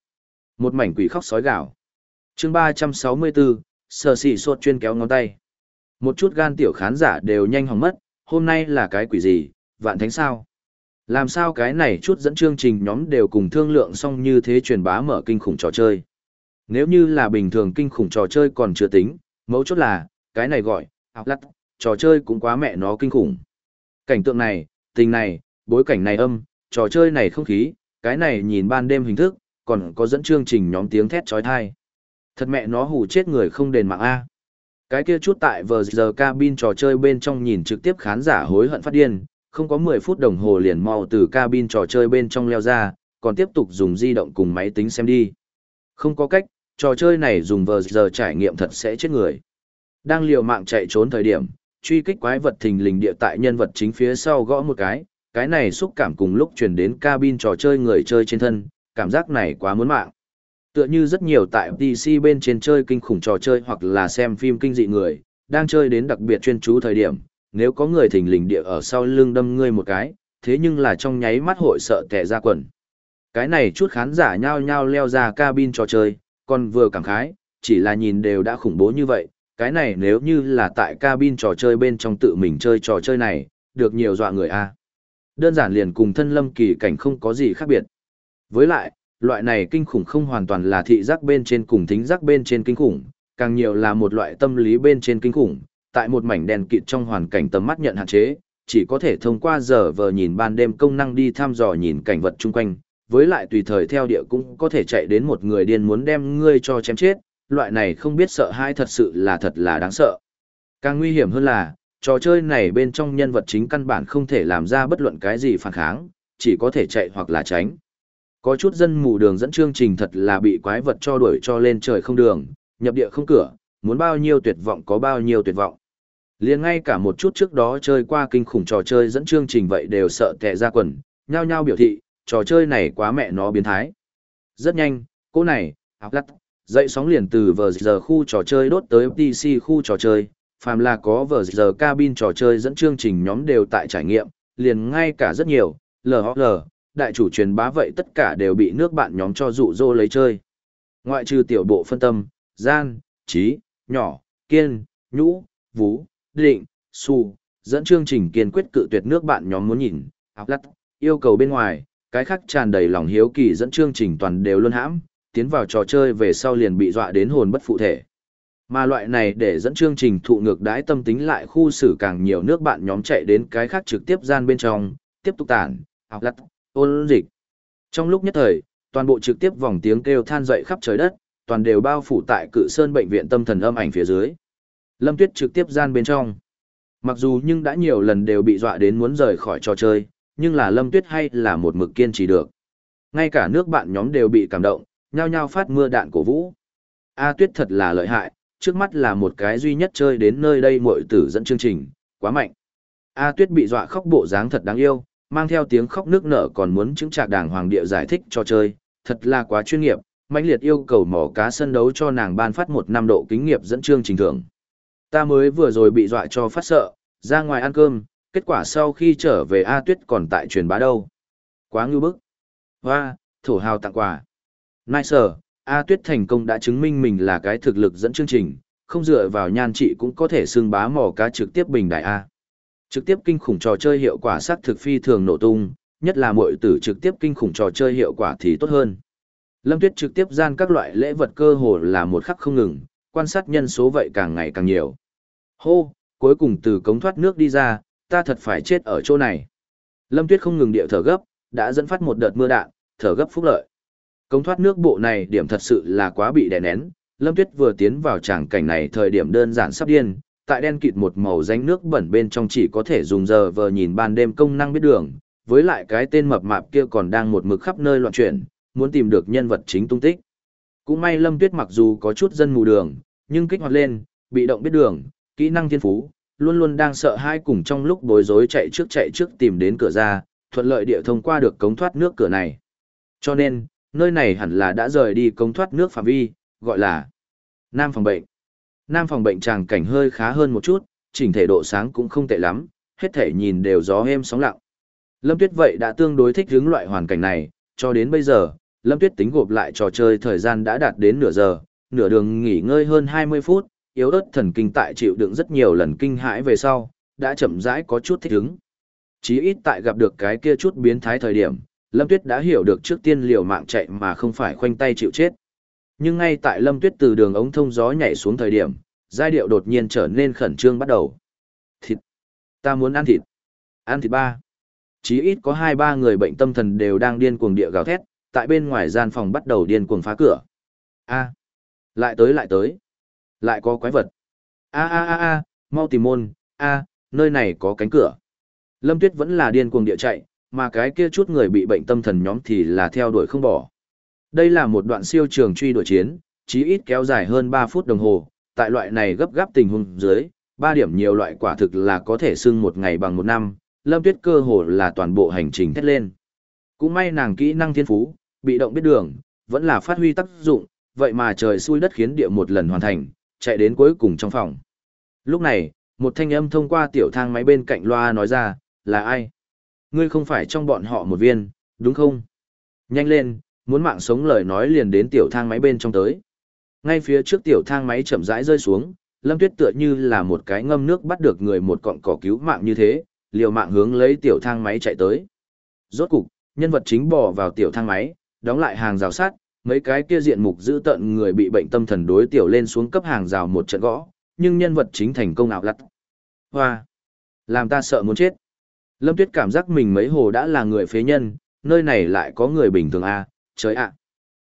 Một mảnh quỷ khóc sói gạo. chương 364, sờ xỉ sốt chuyên kéo ngón tay. Một chút gan tiểu khán giả đều nhanh hỏng mất, hôm nay là cái quỷ gì, vạn thánh sao? Làm sao cái này chút dẫn chương trình nhóm đều cùng thương lượng xong như thế truyền bá mở kinh khủng trò chơi. Nếu như là bình thường kinh khủng trò chơi còn chưa tính, mấu chốt là, cái này gọi, học lắc, trò chơi cũng quá mẹ nó kinh khủng. Cảnh tượng này, tình này, bối cảnh này âm, trò chơi này không khí, cái này nhìn ban đêm hình thức, còn có dẫn chương trình nhóm tiếng thét trói thai. Thật mẹ nó hù chết người không đền mạng A. Cái kia chút tại vờ giờ cabin trò chơi bên trong nhìn trực tiếp khán giả hối hận phát điên, không có 10 phút đồng hồ liền mau từ cabin trò chơi bên trong leo ra, còn tiếp tục dùng di động cùng máy tính xem đi. Không có cách, trò chơi này dùng vờ giờ trải nghiệm thật sẽ chết người. Đang liều mạng chạy trốn thời điểm, truy kích quái vật thình lình địa tại nhân vật chính phía sau gõ một cái, cái này xúc cảm cùng lúc truyền đến cabin trò chơi người chơi trên thân, cảm giác này quá muốn mạng. Tựa như rất nhiều tại PC bên trên chơi kinh khủng trò chơi hoặc là xem phim kinh dị người, đang chơi đến đặc biệt chuyên chú thời điểm, nếu có người thình lình địa ở sau lưng đâm ngươi một cái, thế nhưng là trong nháy mắt hội sợ tè ra quần. Cái này chút khán giả nhao nhao leo ra cabin trò chơi, còn vừa cảm khái, chỉ là nhìn đều đã khủng bố như vậy, cái này nếu như là tại cabin trò chơi bên trong tự mình chơi trò chơi này, được nhiều dọa người a. Đơn giản liền cùng thân lâm kỳ cảnh không có gì khác biệt. Với lại, loại này kinh khủng không hoàn toàn là thị giác bên trên cùng thính giác bên trên kinh khủng, càng nhiều là một loại tâm lý bên trên kinh khủng, tại một mảnh đèn kịt trong hoàn cảnh tầm mắt nhận hạn chế, chỉ có thể thông qua giờ vờ nhìn ban đêm công năng đi thăm dò nhìn cảnh vật chung quanh, với lại tùy thời theo địa cũng có thể chạy đến một người điên muốn đem ngươi cho chém chết, loại này không biết sợ hãi thật sự là thật là đáng sợ. Càng nguy hiểm hơn là, trò chơi này bên trong nhân vật chính căn bản không thể làm ra bất luận cái gì phản kháng, chỉ có thể chạy hoặc là tránh. Có chút dân mù đường dẫn chương trình thật là bị quái vật cho đuổi cho lên trời không đường, nhập địa không cửa, muốn bao nhiêu tuyệt vọng có bao nhiêu tuyệt vọng. liền ngay cả một chút trước đó chơi qua kinh khủng trò chơi dẫn chương trình vậy đều sợ tệ ra quần, nhao nhao biểu thị, trò chơi này quá mẹ nó biến thái. Rất nhanh, cô này, học lắt, dậy sóng liền từ vờ giờ khu trò chơi đốt tới PC khu trò chơi, phàm là có vờ giờ cabin trò chơi dẫn chương trình nhóm đều tại trải nghiệm, liền ngay cả rất nhiều, LOL, đại chủ truyền bá vậy tất cả đều bị nước bạn nhóm cho dụ dỗ lấy chơi. Ngoại trừ tiểu bộ phân tâm, gian, trí, nhỏ, kiên, nhũ, vú, định, su, dẫn chương trình kiên quyết cự tuyệt nước bạn nhóm muốn nhìn, áp lắt, yêu cầu bên ngoài, cái khác tràn đầy lòng hiếu kỳ dẫn chương trình toàn đều luôn hãm, tiến vào trò chơi về sau liền bị dọa đến hồn bất phụ thể. Mà loại này để dẫn chương trình thụ ngược đãi tâm tính lại khu xử càng nhiều nước bạn nhóm chạy đến cái khác trực tiếp gian bên trong, tiếp tục tản, học lắt, ôn dịch. Trong lúc nhất thời, toàn bộ trực tiếp vòng tiếng kêu than dậy khắp trời đất, toàn đều bao phủ tại cự sơn bệnh viện tâm thần âm ảnh phía dưới. Lâm Tuyết trực tiếp gian bên trong. Mặc dù nhưng đã nhiều lần đều bị dọa đến muốn rời khỏi trò chơi, nhưng là Lâm Tuyết hay là một mực kiên trì được. Ngay cả nước bạn nhóm đều bị cảm động, nhao nhao phát mưa đạn cổ vũ. A Tuyết thật là lợi hại, trước mắt là một cái duy nhất chơi đến nơi đây muội tử dẫn chương trình, quá mạnh. A Tuyết bị dọa khóc bộ dáng thật đáng yêu, mang theo tiếng khóc nước nở còn muốn chứng trạc đàng hoàng địa giải thích cho chơi, thật là quá chuyên nghiệp, mãnh liệt yêu cầu mỏ cá sân đấu cho nàng ban phát một năm độ kinh nghiệm dẫn chương trình thưởng. Ta mới vừa rồi bị dọa cho phát sợ, ra ngoài ăn cơm, kết quả sau khi trở về A Tuyết còn tại truyền bá đâu. Quá ngưu bức. Hoa, thổ hào tặng quà. Nice, A Tuyết thành công đã chứng minh mình là cái thực lực dẫn chương trình, không dựa vào nhan trị cũng có thể xưng bá mỏ cá trực tiếp bình đại A. Trực tiếp kinh khủng trò chơi hiệu quả sắc thực phi thường nổ tung, nhất là mọi tử trực tiếp kinh khủng trò chơi hiệu quả thì tốt hơn. Lâm Tuyết trực tiếp gian các loại lễ vật cơ hồ là một khắc không ngừng, quan sát nhân số vậy càng ngày càng nhiều. Hô, cuối cùng từ cống thoát nước đi ra, ta thật phải chết ở chỗ này. Lâm Tuyết không ngừng địa thở gấp, đã dẫn phát một đợt mưa đạn, thở gấp phúc lợi. Cống thoát nước bộ này điểm thật sự là quá bị đè nén, Lâm Tuyết vừa tiến vào tràng cảnh này thời điểm đơn giản sắp điên, tại đen kịt một màu ránh nước bẩn bên trong chỉ có thể dùng giờ vờ nhìn ban đêm công năng biết đường, với lại cái tên mập mạp kia còn đang một mực khắp nơi loạn chuyển, muốn tìm được nhân vật chính tung tích. Cũng may Lâm Tuyết mặc dù có chút dân mù đường, nhưng kích hoạt lên, bị động biết đường, kỹ năng thiên phú, luôn luôn đang sợ hai cùng trong lúc bối rối chạy trước chạy trước tìm đến cửa ra, thuận lợi địa thông qua được cống thoát nước cửa này. Cho nên, nơi này hẳn là đã rời đi cống thoát nước phạm vi, gọi là Nam phòng bệnh. Nam phòng bệnh tràng cảnh hơi khá hơn một chút, chỉnh thể độ sáng cũng không tệ lắm, hết thể nhìn đều gió êm sóng lặng. Lâm Tuyết vậy đã tương đối thích hướng loại hoàn cảnh này, cho đến bây giờ, Lâm Tuyết tính gộp lại trò chơi thời gian đã đạt đến nửa giờ, nửa đường nghỉ ngơi hơn 20 phút, yếu ớt thần kinh tại chịu đựng rất nhiều lần kinh hãi về sau, đã chậm rãi có chút thích ứng. Chí ít tại gặp được cái kia chút biến thái thời điểm, Lâm Tuyết đã hiểu được trước tiên liều mạng chạy mà không phải khoanh tay chịu chết. Nhưng ngay tại Lâm Tuyết từ đường ống thông gió nhảy xuống thời điểm, giai điệu đột nhiên trở nên khẩn trương bắt đầu. Thịt! Ta muốn ăn thịt! Ăn thịt ba! Chí ít có hai ba người bệnh tâm thần đều đang điên cuồng địa gào thét, tại bên ngoài gian phòng bắt đầu điên cuồng phá cửa. A! Lại tới lại tới! Lại có quái vật! A a a a! Mau tìm môn! A! Nơi này có cánh cửa! Lâm Tuyết vẫn là điên cuồng địa chạy, mà cái kia chút người bị bệnh tâm thần nhóm thì là theo đuổi không bỏ. Đây là một đoạn siêu trường truy đuổi chiến, chí ít kéo dài hơn 3 phút đồng hồ, tại loại này gấp gáp tình huống dưới, 3 điểm nhiều loại quả thực là có thể xưng một ngày bằng một năm, Lâm Tuyết cơ hồ là toàn bộ hành trình thét lên. Cũng may nàng kỹ năng thiên phú, bị động biết đường, vẫn là phát huy tác dụng, vậy mà trời xui đất khiến địa một lần hoàn thành, chạy đến cuối cùng trong phòng. Lúc này, một thanh âm thông qua tiểu thang máy bên cạnh loa nói ra, là ai? Ngươi không phải trong bọn họ một viên, đúng không? Nhanh lên, muốn mạng sống lời nói liền đến tiểu thang máy bên trong tới. Ngay phía trước tiểu thang máy chậm rãi rơi xuống, Lâm Tuyết tựa như là một cái ngâm nước bắt được người một cọng cỏ cứu mạng như thế, liều mạng hướng lấy tiểu thang máy chạy tới. Rốt cục, nhân vật chính bò vào tiểu thang máy, đóng lại hàng rào sắt, mấy cái kia diện mục giữ tận người bị bệnh tâm thần đối tiểu lên xuống cấp hàng rào một trận gõ, nhưng nhân vật chính thành công ảo lật Hoa! Làm ta sợ muốn chết. Lâm Tuyết cảm giác mình mấy hồ đã là người phế nhân, nơi này lại có người bình thường à, trời ạ.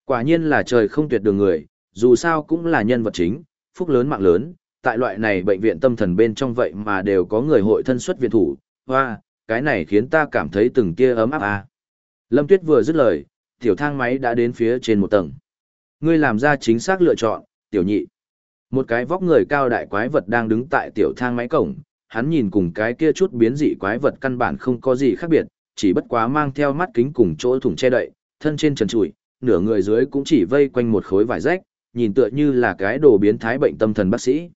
Quả nhiên là trời không tuyệt đường người, dù sao cũng là nhân vật chính, phúc lớn mạng lớn, tại loại này bệnh viện tâm thần bên trong vậy mà đều có người hội thân xuất viện thủ, hoa, cái này khiến ta cảm thấy từng tia ấm áp à. Lâm Tuyết vừa dứt lời, tiểu thang máy đã đến phía trên một tầng. Ngươi làm ra chính xác lựa chọn, tiểu nhị. Một cái vóc người cao đại quái vật đang đứng tại tiểu thang máy cổng, hắn nhìn cùng cái kia chút biến dị quái vật căn bản không có gì khác biệt, chỉ bất quá mang theo mắt kính cùng chỗ thủng che đậy, thân trên trần trụi, nửa người dưới cũng chỉ vây quanh một khối vải rách, nhìn tựa như là cái đồ biến thái bệnh tâm thần bác sĩ.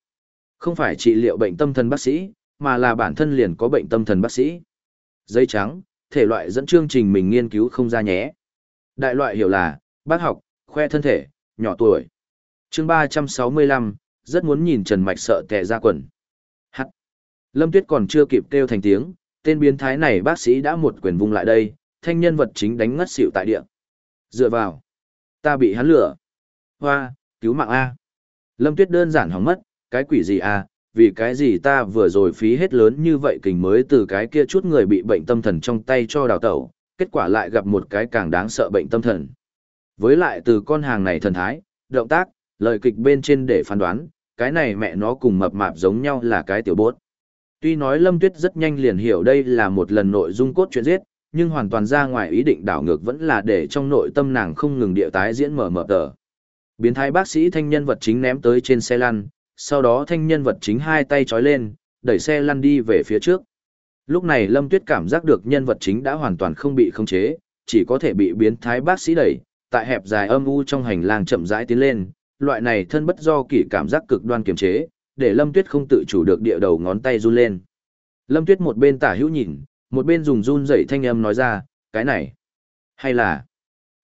Không phải trị liệu bệnh tâm thần bác sĩ, mà là bản thân liền có bệnh tâm thần bác sĩ. Giấy trắng, thể loại dẫn chương trình mình nghiên cứu không ra nhé. Đại loại hiểu là, bác học, khoe thân thể, nhỏ tuổi. chương 365, rất muốn nhìn Trần Mạch sợ tè ra quần. Hắt. Lâm Tuyết còn chưa kịp kêu thành tiếng, tên biến thái này bác sĩ đã một quyền vung lại đây, thanh nhân vật chính đánh ngất xỉu tại địa. Dựa vào. Ta bị hắn lửa. Hoa, cứu mạng A. Lâm Tuyết đơn giản hóng mất, cái quỷ gì A, vì cái gì ta vừa rồi phí hết lớn như vậy kình mới từ cái kia chút người bị bệnh tâm thần trong tay cho đào tẩu, kết quả lại gặp một cái càng đáng sợ bệnh tâm thần. Với lại từ con hàng này thần thái, động tác, lời kịch bên trên để phán đoán, cái này mẹ nó cùng mập mạp giống nhau là cái tiểu bốt. Tuy nói Lâm Tuyết rất nhanh liền hiểu đây là một lần nội dung cốt chuyện giết, nhưng hoàn toàn ra ngoài ý định đảo ngược vẫn là để trong nội tâm nàng không ngừng địa tái diễn mở mở tờ. Biến thái bác sĩ thanh nhân vật chính ném tới trên xe lăn, sau đó thanh nhân vật chính hai tay trói lên, đẩy xe lăn đi về phía trước. Lúc này Lâm Tuyết cảm giác được nhân vật chính đã hoàn toàn không bị khống chế, chỉ có thể bị biến thái bác sĩ đẩy, tại hẹp dài âm u trong hành lang chậm rãi tiến lên, loại này thân bất do kỷ cảm giác cực đoan kiềm chế, để Lâm Tuyết không tự chủ được địa đầu ngón tay run lên. Lâm Tuyết một bên tả hữu nhìn, một bên dùng run dậy thanh âm nói ra, cái này, hay là,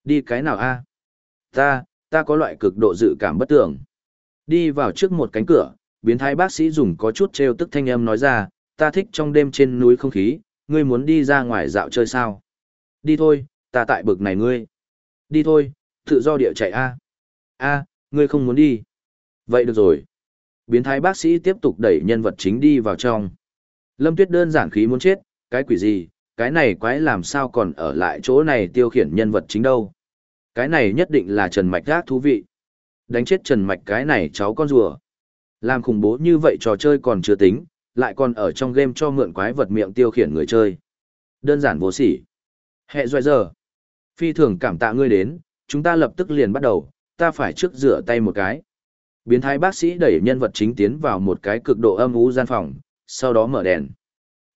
đi cái nào a Ta, ta có loại cực độ dự cảm bất tưởng. Đi vào trước một cánh cửa, biến thái bác sĩ dùng có chút trêu tức thanh âm nói ra, ta thích trong đêm trên núi không khí, ngươi muốn đi ra ngoài dạo chơi sao? Đi thôi, ta tại bực này ngươi. Đi thôi, tự do địa chạy a. A, ngươi không muốn đi. Vậy được rồi. Biến thái bác sĩ tiếp tục đẩy nhân vật chính đi vào trong. Lâm Tuyết đơn giản khí muốn chết, cái quỷ gì, cái này quái làm sao còn ở lại chỗ này tiêu khiển nhân vật chính đâu. Cái này nhất định là Trần Mạch gác thú vị. Đánh chết Trần Mạch cái này cháu con rùa. Làm khủng bố như vậy trò chơi còn chưa tính, lại còn ở trong game cho mượn quái vật miệng tiêu khiển người chơi. Đơn giản vô sỉ. Hệ doài giờ. Phi thường cảm tạ ngươi đến, chúng ta lập tức liền bắt đầu, ta phải trước rửa tay một cái. Biến thái bác sĩ đẩy nhân vật chính tiến vào một cái cực độ âm u gian phòng, sau đó mở đèn.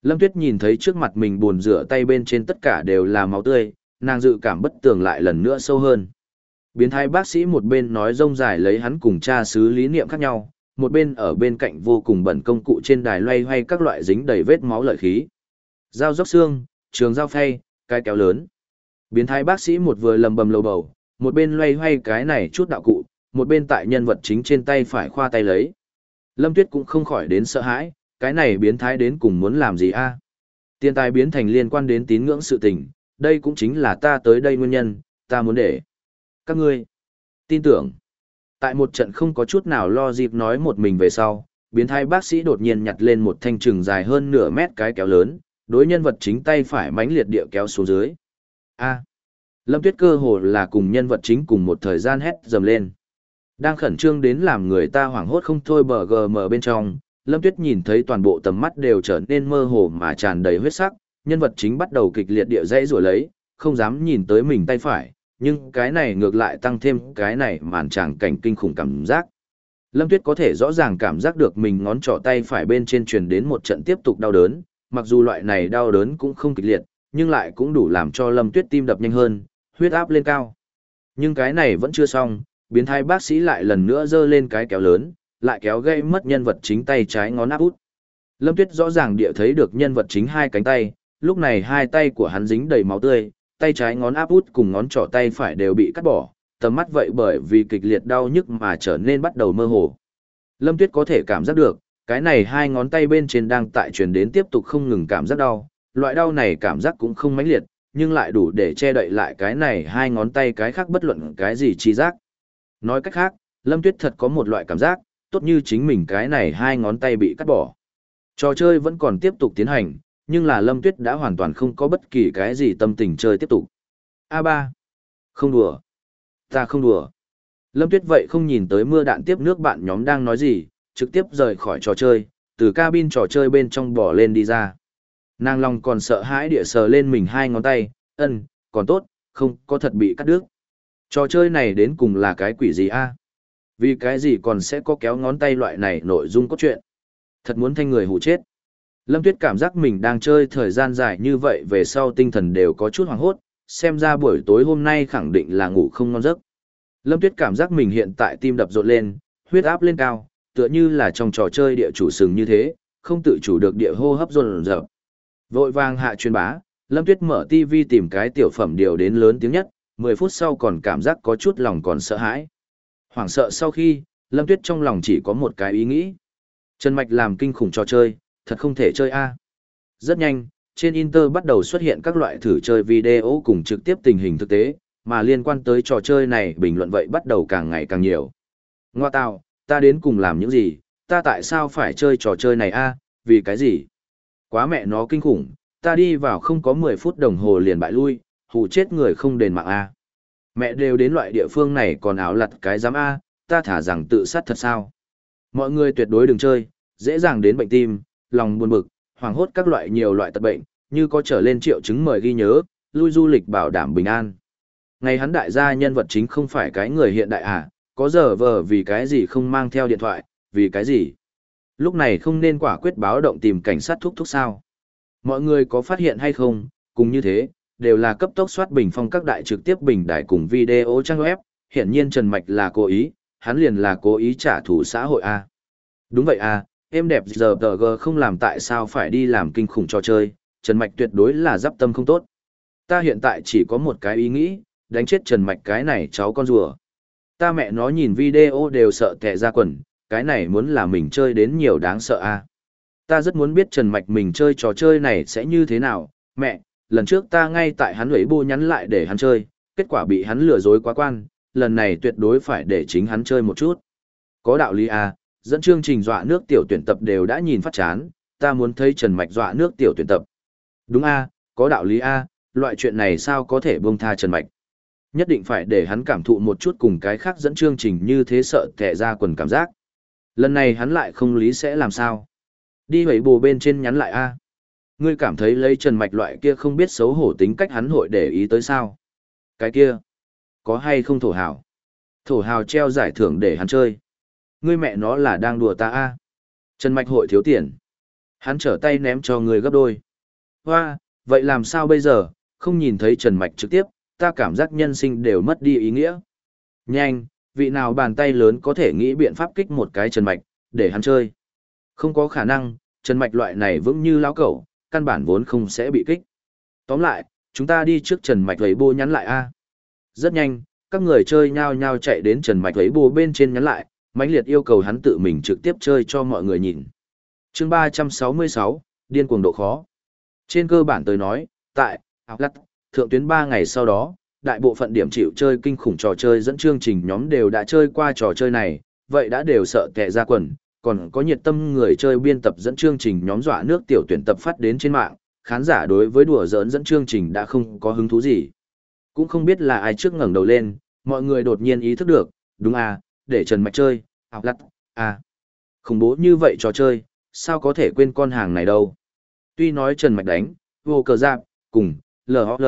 Lâm Tuyết nhìn thấy trước mặt mình buồn rửa tay bên trên tất cả đều là máu tươi, nàng dự cảm bất tường lại lần nữa sâu hơn. Biến thái bác sĩ một bên nói rông dài lấy hắn cùng cha xứ lý niệm khác nhau, một bên ở bên cạnh vô cùng bẩn công cụ trên đài loay hoay các loại dính đầy vết máu lợi khí. Dao dốc xương, trường dao phay, cái kéo lớn. Biến thái bác sĩ một vừa lầm bầm lầu bầu, một bên loay hoay cái này chút đạo cụ, một bên tại nhân vật chính trên tay phải khoa tay lấy. Lâm Tuyết cũng không khỏi đến sợ hãi, cái này biến thái đến cùng muốn làm gì a? Tiền tài biến thành liên quan đến tín ngưỡng sự tình, đây cũng chính là ta tới đây nguyên nhân, ta muốn để. Các ngươi, tin tưởng. Tại một trận không có chút nào lo dịp nói một mình về sau, biến thái bác sĩ đột nhiên nhặt lên một thanh trừng dài hơn nửa mét cái kéo lớn, đối nhân vật chính tay phải mánh liệt địa kéo xuống dưới. A. Lâm Tuyết cơ hồ là cùng nhân vật chính cùng một thời gian hét dầm lên. Đang khẩn trương đến làm người ta hoảng hốt không thôi bờ gm bên trong, Lâm Tuyết nhìn thấy toàn bộ tầm mắt đều trở nên mơ hồ mà tràn đầy huyết sắc, nhân vật chính bắt đầu kịch liệt địa dãy rủa lấy, không dám nhìn tới mình tay phải, nhưng cái này ngược lại tăng thêm cái này màn tràng cảnh kinh khủng cảm giác. Lâm Tuyết có thể rõ ràng cảm giác được mình ngón trỏ tay phải bên trên truyền đến một trận tiếp tục đau đớn, mặc dù loại này đau đớn cũng không kịch liệt, nhưng lại cũng đủ làm cho Lâm Tuyết tim đập nhanh hơn, huyết áp lên cao. Nhưng cái này vẫn chưa xong, biến thái bác sĩ lại lần nữa giơ lên cái kéo lớn, lại kéo gây mất nhân vật chính tay trái ngón áp út. Lâm Tuyết rõ ràng địa thấy được nhân vật chính hai cánh tay, lúc này hai tay của hắn dính đầy máu tươi, tay trái ngón áp út cùng ngón trỏ tay phải đều bị cắt bỏ, tầm mắt vậy bởi vì kịch liệt đau nhức mà trở nên bắt đầu mơ hồ. Lâm Tuyết có thể cảm giác được, cái này hai ngón tay bên trên đang tại truyền đến tiếp tục không ngừng cảm giác đau, loại đau này cảm giác cũng không mãnh liệt, nhưng lại đủ để che đậy lại cái này hai ngón tay cái khác bất luận cái gì chi giác. Nói cách khác, Lâm Tuyết thật có một loại cảm giác, tốt như chính mình cái này hai ngón tay bị cắt bỏ. Trò chơi vẫn còn tiếp tục tiến hành, nhưng là Lâm Tuyết đã hoàn toàn không có bất kỳ cái gì tâm tình chơi tiếp tục. A3. Không đùa. Ta không đùa. Lâm Tuyết vậy không nhìn tới mưa đạn tiếp nước bạn nhóm đang nói gì, trực tiếp rời khỏi trò chơi, từ cabin trò chơi bên trong bỏ lên đi ra. Nàng lòng còn sợ hãi địa sờ lên mình hai ngón tay, ân, còn tốt, không có thật bị cắt đứt. Trò chơi này đến cùng là cái quỷ gì a? Vì cái gì còn sẽ có kéo ngón tay loại này nội dung cốt truyện. Thật muốn thanh người hù chết. Lâm Tuyết cảm giác mình đang chơi thời gian dài như vậy về sau tinh thần đều có chút hoảng hốt, xem ra buổi tối hôm nay khẳng định là ngủ không ngon giấc. Lâm Tuyết cảm giác mình hiện tại tim đập rộn lên, huyết áp lên cao, tựa như là trong trò chơi địa chủ sừng như thế, không tự chủ được địa hô hấp rộn rợp. Vội vàng hạ truyền bá, Lâm Tuyết mở TV tìm cái tiểu phẩm điều đến lớn tiếng nhất, 10 phút sau còn cảm giác có chút lòng còn sợ hãi. Hoảng sợ sau khi, Lâm Tuyết trong lòng chỉ có một cái ý nghĩ. Trần Mạch làm kinh khủng trò chơi, thật không thể chơi a. Rất nhanh, trên Inter bắt đầu xuất hiện các loại thử chơi video cùng trực tiếp tình hình thực tế, mà liên quan tới trò chơi này bình luận vậy bắt đầu càng ngày càng nhiều. Ngoa tạo, ta đến cùng làm những gì, ta tại sao phải chơi trò chơi này a? vì cái gì? Quá mẹ nó kinh khủng, ta đi vào không có 10 phút đồng hồ liền bại lui, hù chết người không đền mạng a. Mẹ đều đến loại địa phương này còn áo lặt cái giám a, ta thả rằng tự sát thật sao? Mọi người tuyệt đối đừng chơi, dễ dàng đến bệnh tim, lòng buồn bực, hoảng hốt các loại nhiều loại tật bệnh, như có trở lên triệu chứng mời ghi nhớ, lui du lịch bảo đảm bình an. Ngày hắn đại gia nhân vật chính không phải cái người hiện đại à, có giờ vờ vì cái gì không mang theo điện thoại, vì cái gì. Lúc này không nên quả quyết báo động tìm cảnh sát thúc thúc sao. Mọi người có phát hiện hay không, cùng như thế, đều là cấp tốc soát bình phong các đại trực tiếp bình đại cùng video trang web, hiện nhiên Trần Mạch là cố ý, hắn liền là cố ý trả thù xã hội A. Đúng vậy A, em đẹp giờ tờ g không làm tại sao phải đi làm kinh khủng trò chơi, Trần Mạch tuyệt đối là giáp tâm không tốt. Ta hiện tại chỉ có một cái ý nghĩ, đánh chết Trần Mạch cái này cháu con rùa. Ta mẹ nó nhìn video đều sợ tè ra quần, cái này muốn là mình chơi đến nhiều đáng sợ a. Ta rất muốn biết Trần Mạch mình chơi trò chơi này sẽ như thế nào, mẹ, lần trước ta ngay tại hắn lưỡi bô nhắn lại để hắn chơi, kết quả bị hắn lừa dối quá quan, lần này tuyệt đối phải để chính hắn chơi một chút. Có đạo lý à? dẫn chương trình dọa nước tiểu tuyển tập đều đã nhìn phát chán, ta muốn thấy Trần Mạch dọa nước tiểu tuyển tập. Đúng a, có đạo lý a, loại chuyện này sao có thể buông tha Trần Mạch. Nhất định phải để hắn cảm thụ một chút cùng cái khác dẫn chương trình như thế sợ kẻ ra quần cảm giác. Lần này hắn lại không lý sẽ làm sao. Đi hủy bồ bên trên nhắn lại a. Ngươi cảm thấy lấy Trần Mạch loại kia không biết xấu hổ tính cách hắn hội để ý tới sao. Cái kia, có hay không thổ hào? Thổ hào treo giải thưởng để hắn chơi. Ngươi mẹ nó là đang đùa ta a. Trần Mạch hội thiếu tiền. Hắn trở tay ném cho người gấp đôi. Hoa, vậy làm sao bây giờ, không nhìn thấy Trần Mạch trực tiếp, ta cảm giác nhân sinh đều mất đi ý nghĩa. Nhanh, vị nào bàn tay lớn có thể nghĩ biện pháp kích một cái Trần Mạch, để hắn chơi. Không có khả năng, Trần Mạch loại này vững như lão cẩu, căn bản vốn không sẽ bị kích. Tóm lại, chúng ta đi trước Trần Mạch Vấy bô nhắn lại a. Rất nhanh, các người chơi nhao nhao chạy đến Trần Mạch Vấy bô bên trên nhắn lại, mãnh liệt yêu cầu hắn tự mình trực tiếp chơi cho mọi người nhìn. chương 366, điên cuồng độ khó. Trên cơ bản tôi nói, tại, học thượng tuyến 3 ngày sau đó, đại bộ phận điểm chịu chơi kinh khủng trò chơi dẫn chương trình nhóm đều đã chơi qua trò chơi này, vậy đã đều sợ tệ ra quần, còn có nhiệt tâm người chơi biên tập dẫn chương trình nhóm dọa nước tiểu tuyển tập phát đến trên mạng, khán giả đối với đùa giỡn dẫn chương trình đã không có hứng thú gì. Cũng không biết là ai trước ngẩng đầu lên, mọi người đột nhiên ý thức được, đúng à, để Trần Mạch chơi, học lặt, à. Khủng bố như vậy trò chơi, sao có thể quên con hàng này đâu. Tuy nói Trần Mạch đánh, vô cờ giáp, cùng, LHL,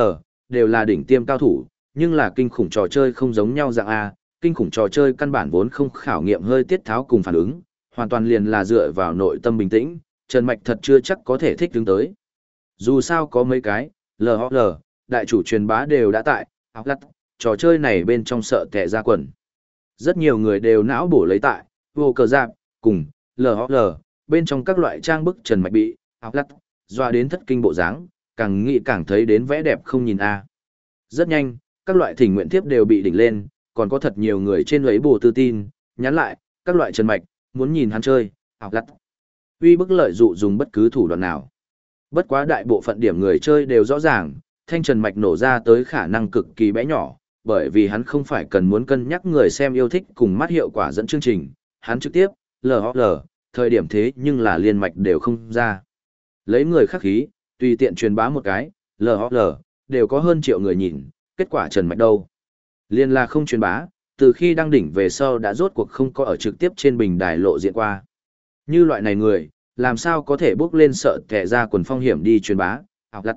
đều là đỉnh tiêm cao thủ, nhưng là kinh khủng trò chơi không giống nhau dạng A, kinh khủng trò chơi căn bản vốn không khảo nghiệm hơi tiết tháo cùng phản ứng, hoàn toàn liền là dựa vào nội tâm bình tĩnh, Trần Mạch thật chưa chắc có thể thích đứng tới. Dù sao có mấy cái, LOL, đại chủ truyền bá đều đã tại, học lắt, trò chơi này bên trong sợ kẻ ra quần. Rất nhiều người đều não bổ lấy tại, vô cờ giạc, cùng, LOL, bên trong các loại trang bức Trần Mạch bị, học lắt, doa đến thất kinh bộ dáng càng nghĩ càng thấy đến vẽ đẹp không nhìn a. Rất nhanh, các loại thỉnh nguyện thiếp đều bị đỉnh lên, còn có thật nhiều người trên lấy bồ tư tin, nhắn lại, các loại trần mạch, muốn nhìn hắn chơi, học lặt. Uy bức lợi dụ dùng bất cứ thủ đoạn nào. Bất quá đại bộ phận điểm người chơi đều rõ ràng, thanh trần mạch nổ ra tới khả năng cực kỳ bé nhỏ, bởi vì hắn không phải cần muốn cân nhắc người xem yêu thích cùng mắt hiệu quả dẫn chương trình, hắn trực tiếp, lờ lờ, thời điểm thế nhưng là liên mạch đều không ra. Lấy người khắc khí, tùy tiện truyền bá một cái, LOL, đều có hơn triệu người nhìn, kết quả Trần Mạch đâu. Liên là không truyền bá, từ khi đăng đỉnh về sau đã rốt cuộc không có ở trực tiếp trên bình đài lộ diện qua. Như loại này người, làm sao có thể bước lên sợ kẻ ra quần phong hiểm đi truyền bá, học lặt.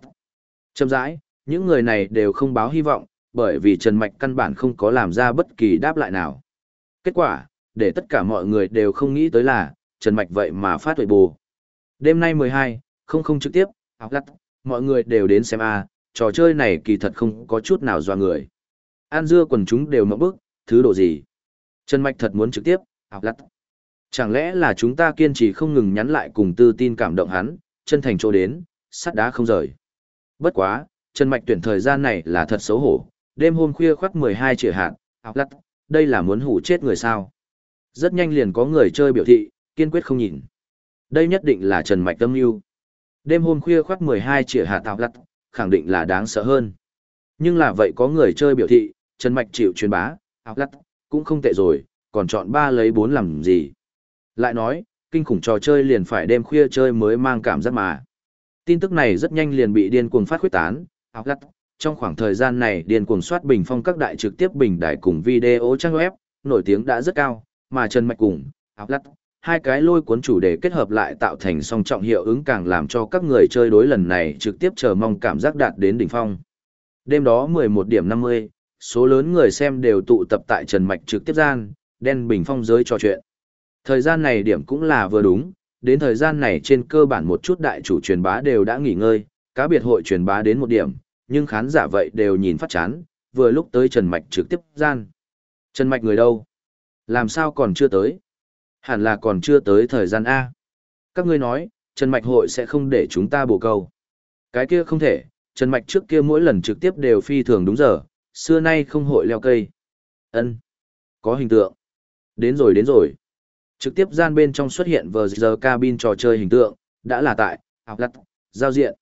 Châm rãi, những người này đều không báo hy vọng, bởi vì Trần Mạch căn bản không có làm ra bất kỳ đáp lại nào. Kết quả, để tất cả mọi người đều không nghĩ tới là, Trần Mạch vậy mà phát huệ bù. Đêm nay 12, không không trực tiếp, học lặt, mọi người đều đến xem a trò chơi này kỳ thật không có chút nào do người. An dưa quần chúng đều mẫu bức, thứ độ gì. Trần Mạch thật muốn trực tiếp, học lắt. Chẳng lẽ là chúng ta kiên trì không ngừng nhắn lại cùng tư tin cảm động hắn, chân thành chỗ đến, sắt đá không rời. Bất quá, Trần Mạch tuyển thời gian này là thật xấu hổ, đêm hôm khuya khoác 12 triệu hạt, học lắt, đây là muốn hủ chết người sao. Rất nhanh liền có người chơi biểu thị, kiên quyết không nhìn. Đây nhất định là Trần Mạch tâm yêu. Đêm hôm khuya khoác 12 triệu hạt tạo lắt, khẳng định là đáng sợ hơn. Nhưng là vậy có người chơi biểu thị, Trần Mạch chịu truyền bá, áo lắt, cũng không tệ rồi, còn chọn ba lấy bốn làm gì. Lại nói, kinh khủng trò chơi liền phải đêm khuya chơi mới mang cảm giác mà. Tin tức này rất nhanh liền bị điên cuồng phát khuyết tán, áo lắt, trong khoảng thời gian này điên cuồng soát bình phong các đại trực tiếp bình đại cùng video trang web, nổi tiếng đã rất cao, mà Trần Mạch cùng, áo lắt, hai cái lôi cuốn chủ đề kết hợp lại tạo thành song trọng hiệu ứng càng làm cho các người chơi đối lần này trực tiếp chờ mong cảm giác đạt đến đỉnh phong. Đêm đó 11 điểm 50, số lớn người xem đều tụ tập tại Trần Mạch trực tiếp gian, đen bình phong giới trò chuyện. Thời gian này điểm cũng là vừa đúng, đến thời gian này trên cơ bản một chút đại chủ truyền bá đều đã nghỉ ngơi, cá biệt hội truyền bá đến một điểm, nhưng khán giả vậy đều nhìn phát chán, vừa lúc tới Trần Mạch trực tiếp gian. Trần Mạch người đâu? Làm sao còn chưa tới? Hẳn là còn chưa tới thời gian A. Các ngươi nói, Trần Mạch hội sẽ không để chúng ta bổ câu. Cái kia không thể, Trần Mạch trước kia mỗi lần trực tiếp đều phi thường đúng giờ, xưa nay không hội leo cây. ân Có hình tượng. Đến rồi đến rồi. Trực tiếp gian bên trong xuất hiện vờ giờ cabin trò chơi hình tượng, đã là tại, học lặt, giao diện.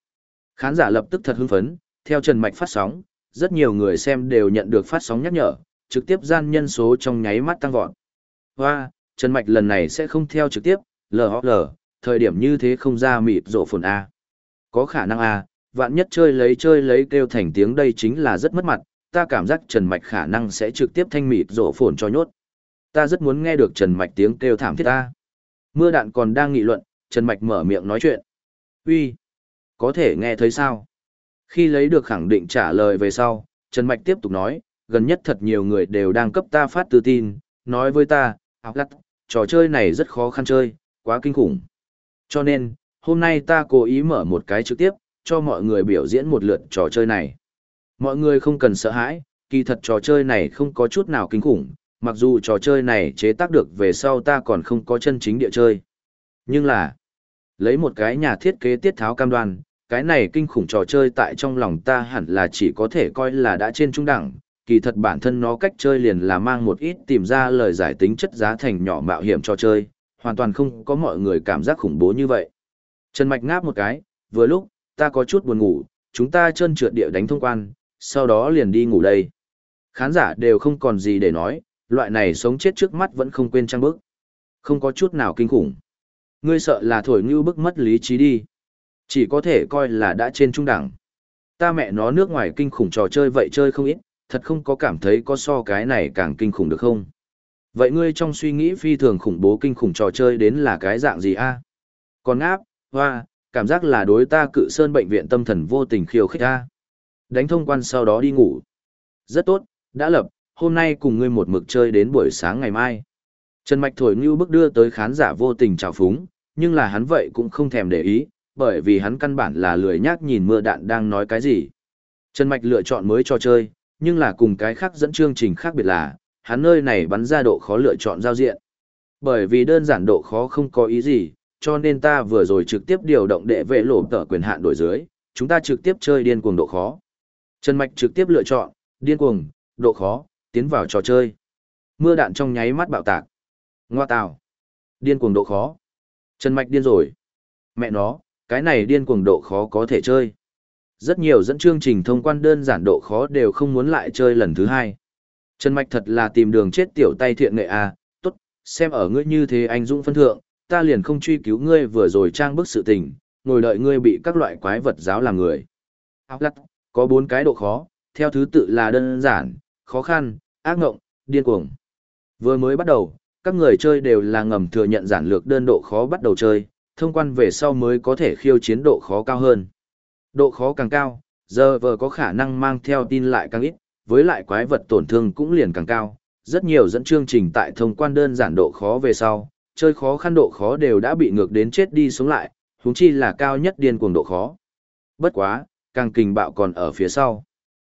Khán giả lập tức thật hưng phấn, theo Trần Mạch phát sóng, rất nhiều người xem đều nhận được phát sóng nhắc nhở, trực tiếp gian nhân số trong nháy mắt tăng vọt. Hoa, Trần Mạch lần này sẽ không theo trực tiếp, LHL, thời điểm như thế không ra mịt rộ phồn A. Có khả năng A, vạn nhất chơi lấy chơi lấy kêu thành tiếng đây chính là rất mất mặt, ta cảm giác Trần Mạch khả năng sẽ trực tiếp thanh mịt rổ phồn cho nhốt. Ta rất muốn nghe được Trần Mạch tiếng kêu thảm thiết ta. Mưa đạn còn đang nghị luận, Trần Mạch mở miệng nói chuyện. Uy, có thể nghe thấy sao? Khi lấy được khẳng định trả lời về sau, Trần Mạch tiếp tục nói, gần nhất thật nhiều người đều đang cấp ta phát tư tin, nói với ta, học lắc, trò chơi này rất khó khăn chơi, quá kinh khủng. Cho nên, hôm nay ta cố ý mở một cái trực tiếp, cho mọi người biểu diễn một lượt trò chơi này. Mọi người không cần sợ hãi, kỳ thật trò chơi này không có chút nào kinh khủng, mặc dù trò chơi này chế tác được về sau ta còn không có chân chính địa chơi. Nhưng là, lấy một cái nhà thiết kế tiết tháo cam đoan, cái này kinh khủng trò chơi tại trong lòng ta hẳn là chỉ có thể coi là đã trên trung đẳng, kỳ thật bản thân nó cách chơi liền là mang một ít tìm ra lời giải tính chất giá thành nhỏ mạo hiểm trò chơi, hoàn toàn không có mọi người cảm giác khủng bố như vậy. Trần Mạch ngáp một cái, vừa lúc, ta có chút buồn ngủ, chúng ta trơn trượt địa đánh thông quan, sau đó liền đi ngủ đây. Khán giả đều không còn gì để nói, loại này sống chết trước mắt vẫn không quên trang bức. Không có chút nào kinh khủng. Ngươi sợ là thổi như bức mất lý trí đi. Chỉ có thể coi là đã trên trung đẳng. Ta mẹ nó nước ngoài kinh khủng trò chơi vậy chơi không ít, thật không có cảm thấy có so cái này càng kinh khủng được không? Vậy ngươi trong suy nghĩ phi thường khủng bố kinh khủng trò chơi đến là cái dạng gì a? Còn áp, hoa, cảm giác là đối ta cự sơn bệnh viện tâm thần vô tình khiêu khích a. Đánh thông quan sau đó đi ngủ. Rất tốt, đã lập, hôm nay cùng ngươi một mực chơi đến buổi sáng ngày mai. Trần Mạch thổi như bức đưa tới khán giả vô tình trào phúng, nhưng là hắn vậy cũng không thèm để ý, bởi vì hắn căn bản là lười nhác nhìn mưa đạn đang nói cái gì. Trần Mạch lựa chọn mới cho chơi, nhưng là cùng cái khác dẫn chương trình khác biệt là, hắn nơi này bắn ra độ khó lựa chọn giao diện. Bởi vì đơn giản độ khó không có ý gì, cho nên ta vừa rồi trực tiếp điều động đệ vệ lộ tờ quyền hạn đổi dưới, chúng ta trực tiếp chơi điên cuồng độ khó. Trần Mạch trực tiếp lựa chọn, điên cuồng, độ khó, tiến vào trò chơi. Mưa đạn trong nháy mắt bạo tạc. Ngoa tào. Điên cuồng độ khó. Trần Mạch điên rồi. Mẹ nó, cái này điên cuồng độ khó có thể chơi. Rất nhiều dẫn chương trình thông quan đơn giản độ khó đều không muốn lại chơi lần thứ hai. Trần Mạch thật là tìm đường chết tiểu tay thiện nghệ à, tốt, xem ở ngươi như thế anh dũng phân thượng, ta liền không truy cứu ngươi vừa rồi trang bức sự tình, ngồi đợi ngươi bị các loại quái vật giáo làm người. Áo lắc, có bốn cái độ khó, theo thứ tự là đơn giản, khó khăn, ác ngộng, điên cuồng. Vừa mới bắt đầu, các người chơi đều là ngầm thừa nhận giản lược đơn độ khó bắt đầu chơi, thông quan về sau mới có thể khiêu chiến độ khó cao hơn. Độ khó càng cao, giờ vờ có khả năng mang theo tin lại càng ít, với lại quái vật tổn thương cũng liền càng cao, rất nhiều dẫn chương trình tại thông quan đơn giản độ khó về sau, chơi khó khăn độ khó đều đã bị ngược đến chết đi sống lại, huống chi là cao nhất điên cuồng độ khó. Bất quá, càng kình bạo còn ở phía sau.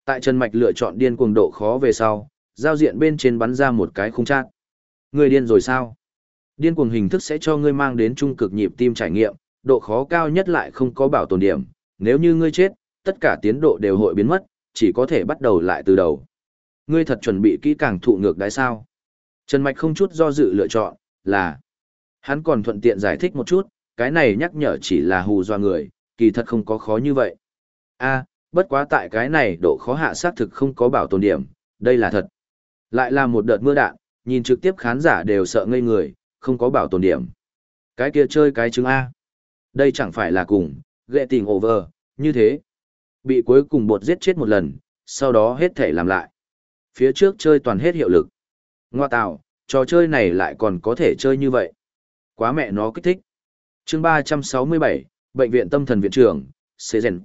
Tại Trần Mạch lựa chọn điên cuồng độ khó về sau, giao diện bên trên bắn ra một cái khung chát. Người điên rồi sao? Điên cuồng hình thức sẽ cho ngươi mang đến trung cực nhịp tim trải nghiệm, độ khó cao nhất lại không có bảo tồn điểm, nếu như ngươi chết, tất cả tiến độ đều hội biến mất, chỉ có thể bắt đầu lại từ đầu. Ngươi thật chuẩn bị kỹ càng thụ ngược đái sao? Trần Mạch không chút do dự lựa chọn, là Hắn còn thuận tiện giải thích một chút, cái này nhắc nhở chỉ là hù dọa người, kỳ thật không có khó như vậy a bất quá tại cái này độ khó hạ xác thực không có bảo tồn điểm, đây là thật. Lại là một đợt mưa đạn, nhìn trực tiếp khán giả đều sợ ngây người, không có bảo tồn điểm. Cái kia chơi cái chứng A. Đây chẳng phải là cùng, ghệ tình over, như thế. Bị cuối cùng bột giết chết một lần, sau đó hết thể làm lại. Phía trước chơi toàn hết hiệu lực. Ngoa tạo, trò chơi này lại còn có thể chơi như vậy. Quá mẹ nó kích thích. chương 367, Bệnh viện tâm thần viện trưởng, Xê Gen.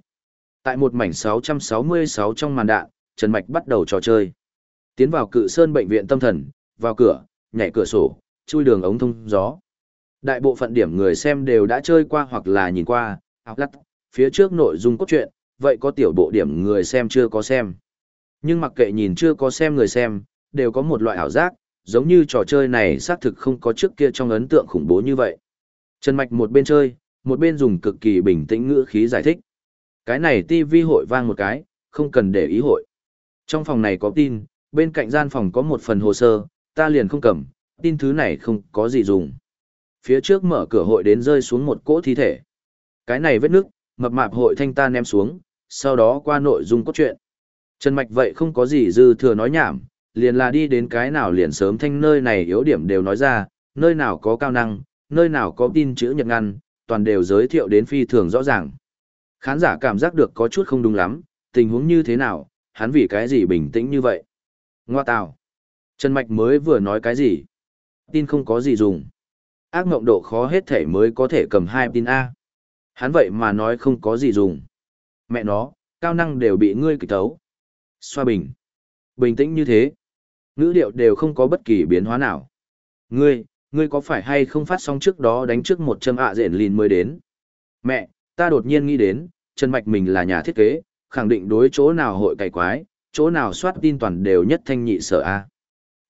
Tại một mảnh 666 trong màn đạn, Trần Mạch bắt đầu trò chơi. Tiến vào cự sơn bệnh viện tâm thần, vào cửa, nhảy cửa sổ, chui đường ống thông gió. Đại bộ phận điểm người xem đều đã chơi qua hoặc là nhìn qua, áo lắt, phía trước nội dung cốt truyện, vậy có tiểu bộ điểm người xem chưa có xem. Nhưng mặc kệ nhìn chưa có xem người xem, đều có một loại ảo giác, giống như trò chơi này xác thực không có trước kia trong ấn tượng khủng bố như vậy. Trần Mạch một bên chơi, một bên dùng cực kỳ bình tĩnh ngữ khí giải thích. Cái này TV hội vang một cái, không cần để ý hội. Trong phòng này có tin, bên cạnh gian phòng có một phần hồ sơ, ta liền không cầm, tin thứ này không có gì dùng. Phía trước mở cửa hội đến rơi xuống một cỗ thi thể. Cái này vết nước, mập mạp hội thanh ta ném xuống, sau đó qua nội dung cốt truyện. Trần Mạch vậy không có gì dư thừa nói nhảm, liền là đi đến cái nào liền sớm thanh nơi này yếu điểm đều nói ra, nơi nào có cao năng, nơi nào có tin chữ nhật ngăn, toàn đều giới thiệu đến phi thường rõ ràng. Khán giả cảm giác được có chút không đúng lắm, tình huống như thế nào, hắn vì cái gì bình tĩnh như vậy. Ngoa tào. Trần Mạch mới vừa nói cái gì? Tin không có gì dùng. Ác mộng độ khó hết thể mới có thể cầm hai tin A. Hắn vậy mà nói không có gì dùng. Mẹ nó, cao năng đều bị ngươi kịch tấu. Xoa bình. Bình tĩnh như thế. Ngữ điệu đều không có bất kỳ biến hóa nào. Ngươi, ngươi có phải hay không phát xong trước đó đánh trước một châm ạ à rện lìn mới đến? Mẹ, ta đột nhiên nghĩ đến, Trần Mạch mình là nhà thiết kế, khẳng định đối chỗ nào hội cày quái, chỗ nào soát tin toàn đều nhất thanh nhị sở A.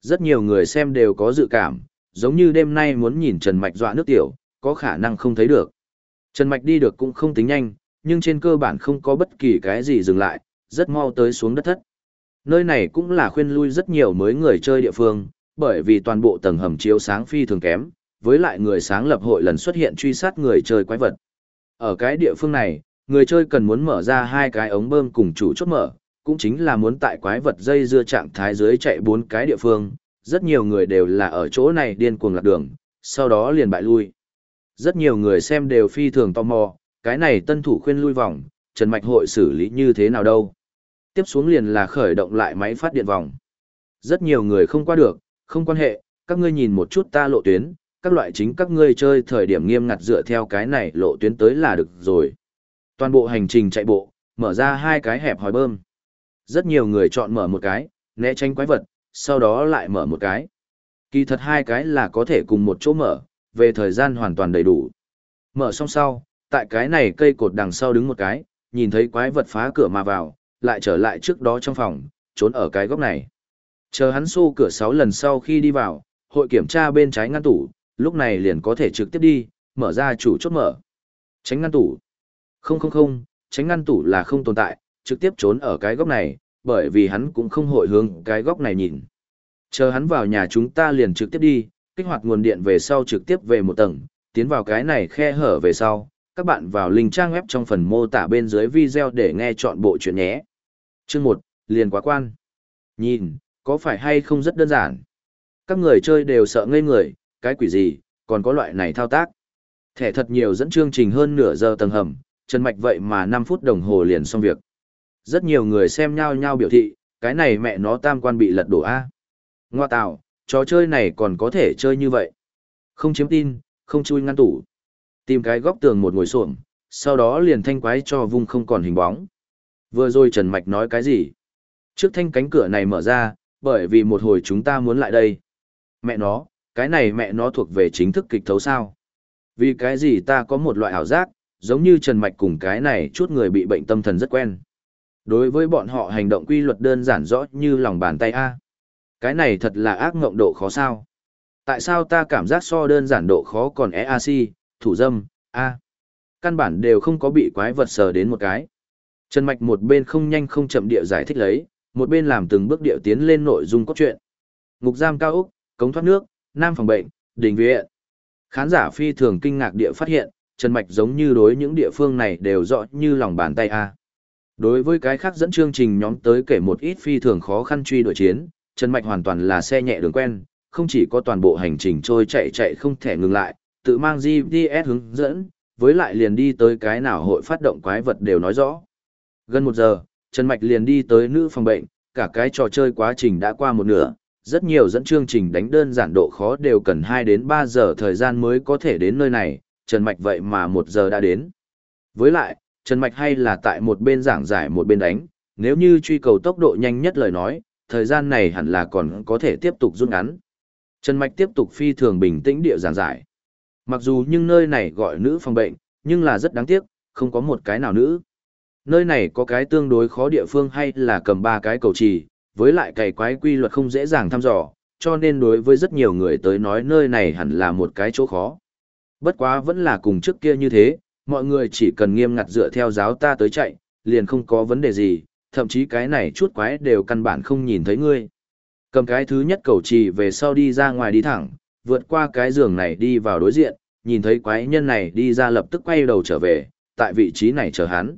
Rất nhiều người xem đều có dự cảm, giống như đêm nay muốn nhìn Trần Mạch dọa nước tiểu, có khả năng không thấy được. Trần Mạch đi được cũng không tính nhanh, nhưng trên cơ bản không có bất kỳ cái gì dừng lại, rất mau tới xuống đất thất. Nơi này cũng là khuyên lui rất nhiều mới người chơi địa phương, bởi vì toàn bộ tầng hầm chiếu sáng phi thường kém, với lại người sáng lập hội lần xuất hiện truy sát người chơi quái vật. Ở cái địa phương này, người chơi cần muốn mở ra hai cái ống bơm cùng chủ chốt mở, cũng chính là muốn tại quái vật dây dưa trạng thái dưới chạy bốn cái địa phương, rất nhiều người đều là ở chỗ này điên cuồng lạc đường, sau đó liền bại lui. Rất nhiều người xem đều phi thường tò mò, cái này tân thủ khuyên lui vòng, Trần Mạch hội xử lý như thế nào đâu. Tiếp xuống liền là khởi động lại máy phát điện vòng. Rất nhiều người không qua được, không quan hệ, các ngươi nhìn một chút ta lộ tuyến, các loại chính các ngươi chơi thời điểm nghiêm ngặt dựa theo cái này lộ tuyến tới là được rồi. Toàn bộ hành trình chạy bộ, mở ra hai cái hẹp hòi bơm. Rất nhiều người chọn mở một cái, né tránh quái vật, sau đó lại mở một cái. Kỳ thật hai cái là có thể cùng một chỗ mở, về thời gian hoàn toàn đầy đủ. Mở xong sau, tại cái này cây cột đằng sau đứng một cái, nhìn thấy quái vật phá cửa mà vào, lại trở lại trước đó trong phòng, trốn ở cái góc này. Chờ hắn xô cửa 6 lần sau khi đi vào, hội kiểm tra bên trái ngăn tủ, lúc này liền có thể trực tiếp đi, mở ra chủ chốt mở. Tránh ngăn tủ. Không không không, tránh ngăn tủ là không tồn tại, trực tiếp trốn ở cái góc này, bởi vì hắn cũng không hội hướng cái góc này nhìn. Chờ hắn vào nhà chúng ta liền trực tiếp đi, kích hoạt nguồn điện về sau trực tiếp về một tầng, tiến vào cái này khe hở về sau. Các bạn vào link trang web trong phần mô tả bên dưới video để nghe chọn bộ chuyện nhé. Chương 1, liền quá quan. Nhìn, có phải hay không rất đơn giản? Các người chơi đều sợ ngây người, cái quỷ gì, còn có loại này thao tác. Thẻ thật nhiều dẫn chương trình hơn nửa giờ tầng hầm, Trần Mạch vậy mà 5 phút đồng hồ liền xong việc. Rất nhiều người xem nhau nhau biểu thị, cái này mẹ nó tam quan bị lật đổ A. Ngoa tạo, trò chơi này còn có thể chơi như vậy. Không chiếm tin, không chui ngăn tủ. Tìm cái góc tường một ngồi xuống, sau đó liền thanh quái cho vung không còn hình bóng. Vừa rồi Trần Mạch nói cái gì? Trước thanh cánh cửa này mở ra, bởi vì một hồi chúng ta muốn lại đây. Mẹ nó, cái này mẹ nó thuộc về chính thức kịch thấu sao? Vì cái gì ta có một loại ảo giác, giống như Trần Mạch cùng cái này chút người bị bệnh tâm thần rất quen. Đối với bọn họ hành động quy luật đơn giản rõ như lòng bàn tay A. Cái này thật là ác ngộng độ khó sao. Tại sao ta cảm giác so đơn giản độ khó còn EAC, thủ dâm, A. Căn bản đều không có bị quái vật sờ đến một cái. Trần Mạch một bên không nhanh không chậm địa giải thích lấy, một bên làm từng bước điệu tiến lên nội dung cốt truyện. Ngục giam cao Úc, cống thoát nước, nam phòng bệnh, đình viện. Khán giả phi thường kinh ngạc địa phát hiện, Trần Mạch giống như đối những địa phương này đều rõ như lòng bàn tay a. Đối với cái khác dẫn chương trình nhóm tới kể một ít phi thường khó khăn truy đuổi chiến, Trần Mạch hoàn toàn là xe nhẹ đường quen, không chỉ có toàn bộ hành trình trôi chạy chạy không thể ngừng lại, tự mang GPS hướng dẫn, với lại liền đi tới cái nào hội phát động quái vật đều nói rõ. Gần một giờ, Trần Mạch liền đi tới nữ phòng bệnh, cả cái trò chơi quá trình đã qua một nửa, rất nhiều dẫn chương trình đánh đơn giản độ khó đều cần 2 đến 3 giờ thời gian mới có thể đến nơi này, Trần Mạch vậy mà 1 giờ đã đến. Với lại, Trần Mạch hay là tại một bên giảng giải một bên đánh, nếu như truy cầu tốc độ nhanh nhất lời nói, thời gian này hẳn là còn có thể tiếp tục rút ngắn. Trần Mạch tiếp tục phi thường bình tĩnh địa giảng giải. Mặc dù nhưng nơi này gọi nữ phòng bệnh, nhưng là rất đáng tiếc, không có một cái nào nữ. Nơi này có cái tương đối khó địa phương hay là cầm ba cái cầu trì, với lại cày quái quy luật không dễ dàng thăm dò, cho nên đối với rất nhiều người tới nói nơi này hẳn là một cái chỗ khó. Bất quá vẫn là cùng trước kia như thế, mọi người chỉ cần nghiêm ngặt dựa theo giáo ta tới chạy, liền không có vấn đề gì, thậm chí cái này chút quái đều căn bản không nhìn thấy ngươi. Cầm cái thứ nhất cầu trì về sau đi ra ngoài đi thẳng, vượt qua cái giường này đi vào đối diện, nhìn thấy quái nhân này đi ra lập tức quay đầu trở về, tại vị trí này chờ hắn.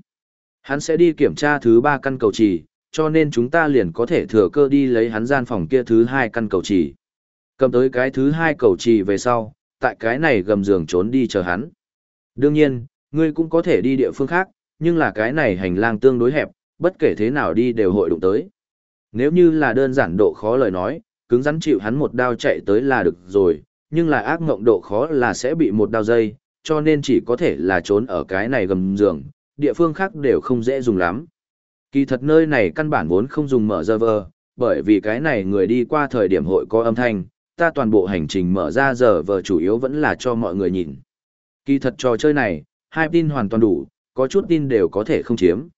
Hắn sẽ đi kiểm tra thứ ba căn cầu trì, cho nên chúng ta liền có thể thừa cơ đi lấy hắn gian phòng kia thứ hai căn cầu trì. Cầm tới cái thứ hai cầu trì về sau, tại cái này gầm giường trốn đi chờ hắn. Đương nhiên, ngươi cũng có thể đi địa phương khác, nhưng là cái này hành lang tương đối hẹp, bất kể thế nào đi đều hội đụng tới. Nếu như là đơn giản độ khó lời nói, cứng rắn chịu hắn một đao chạy tới là được rồi, nhưng là ác ngộng độ khó là sẽ bị một đao dây, cho nên chỉ có thể là trốn ở cái này gầm giường, địa phương khác đều không dễ dùng lắm. Kỳ thật nơi này căn bản vốn không dùng mở server, bởi vì cái này người đi qua thời điểm hội có âm thanh, ta toàn bộ hành trình mở ra server chủ yếu vẫn là cho mọi người nhìn. Kỳ thật trò chơi này, hai tin hoàn toàn đủ, có chút tin đều có thể không chiếm.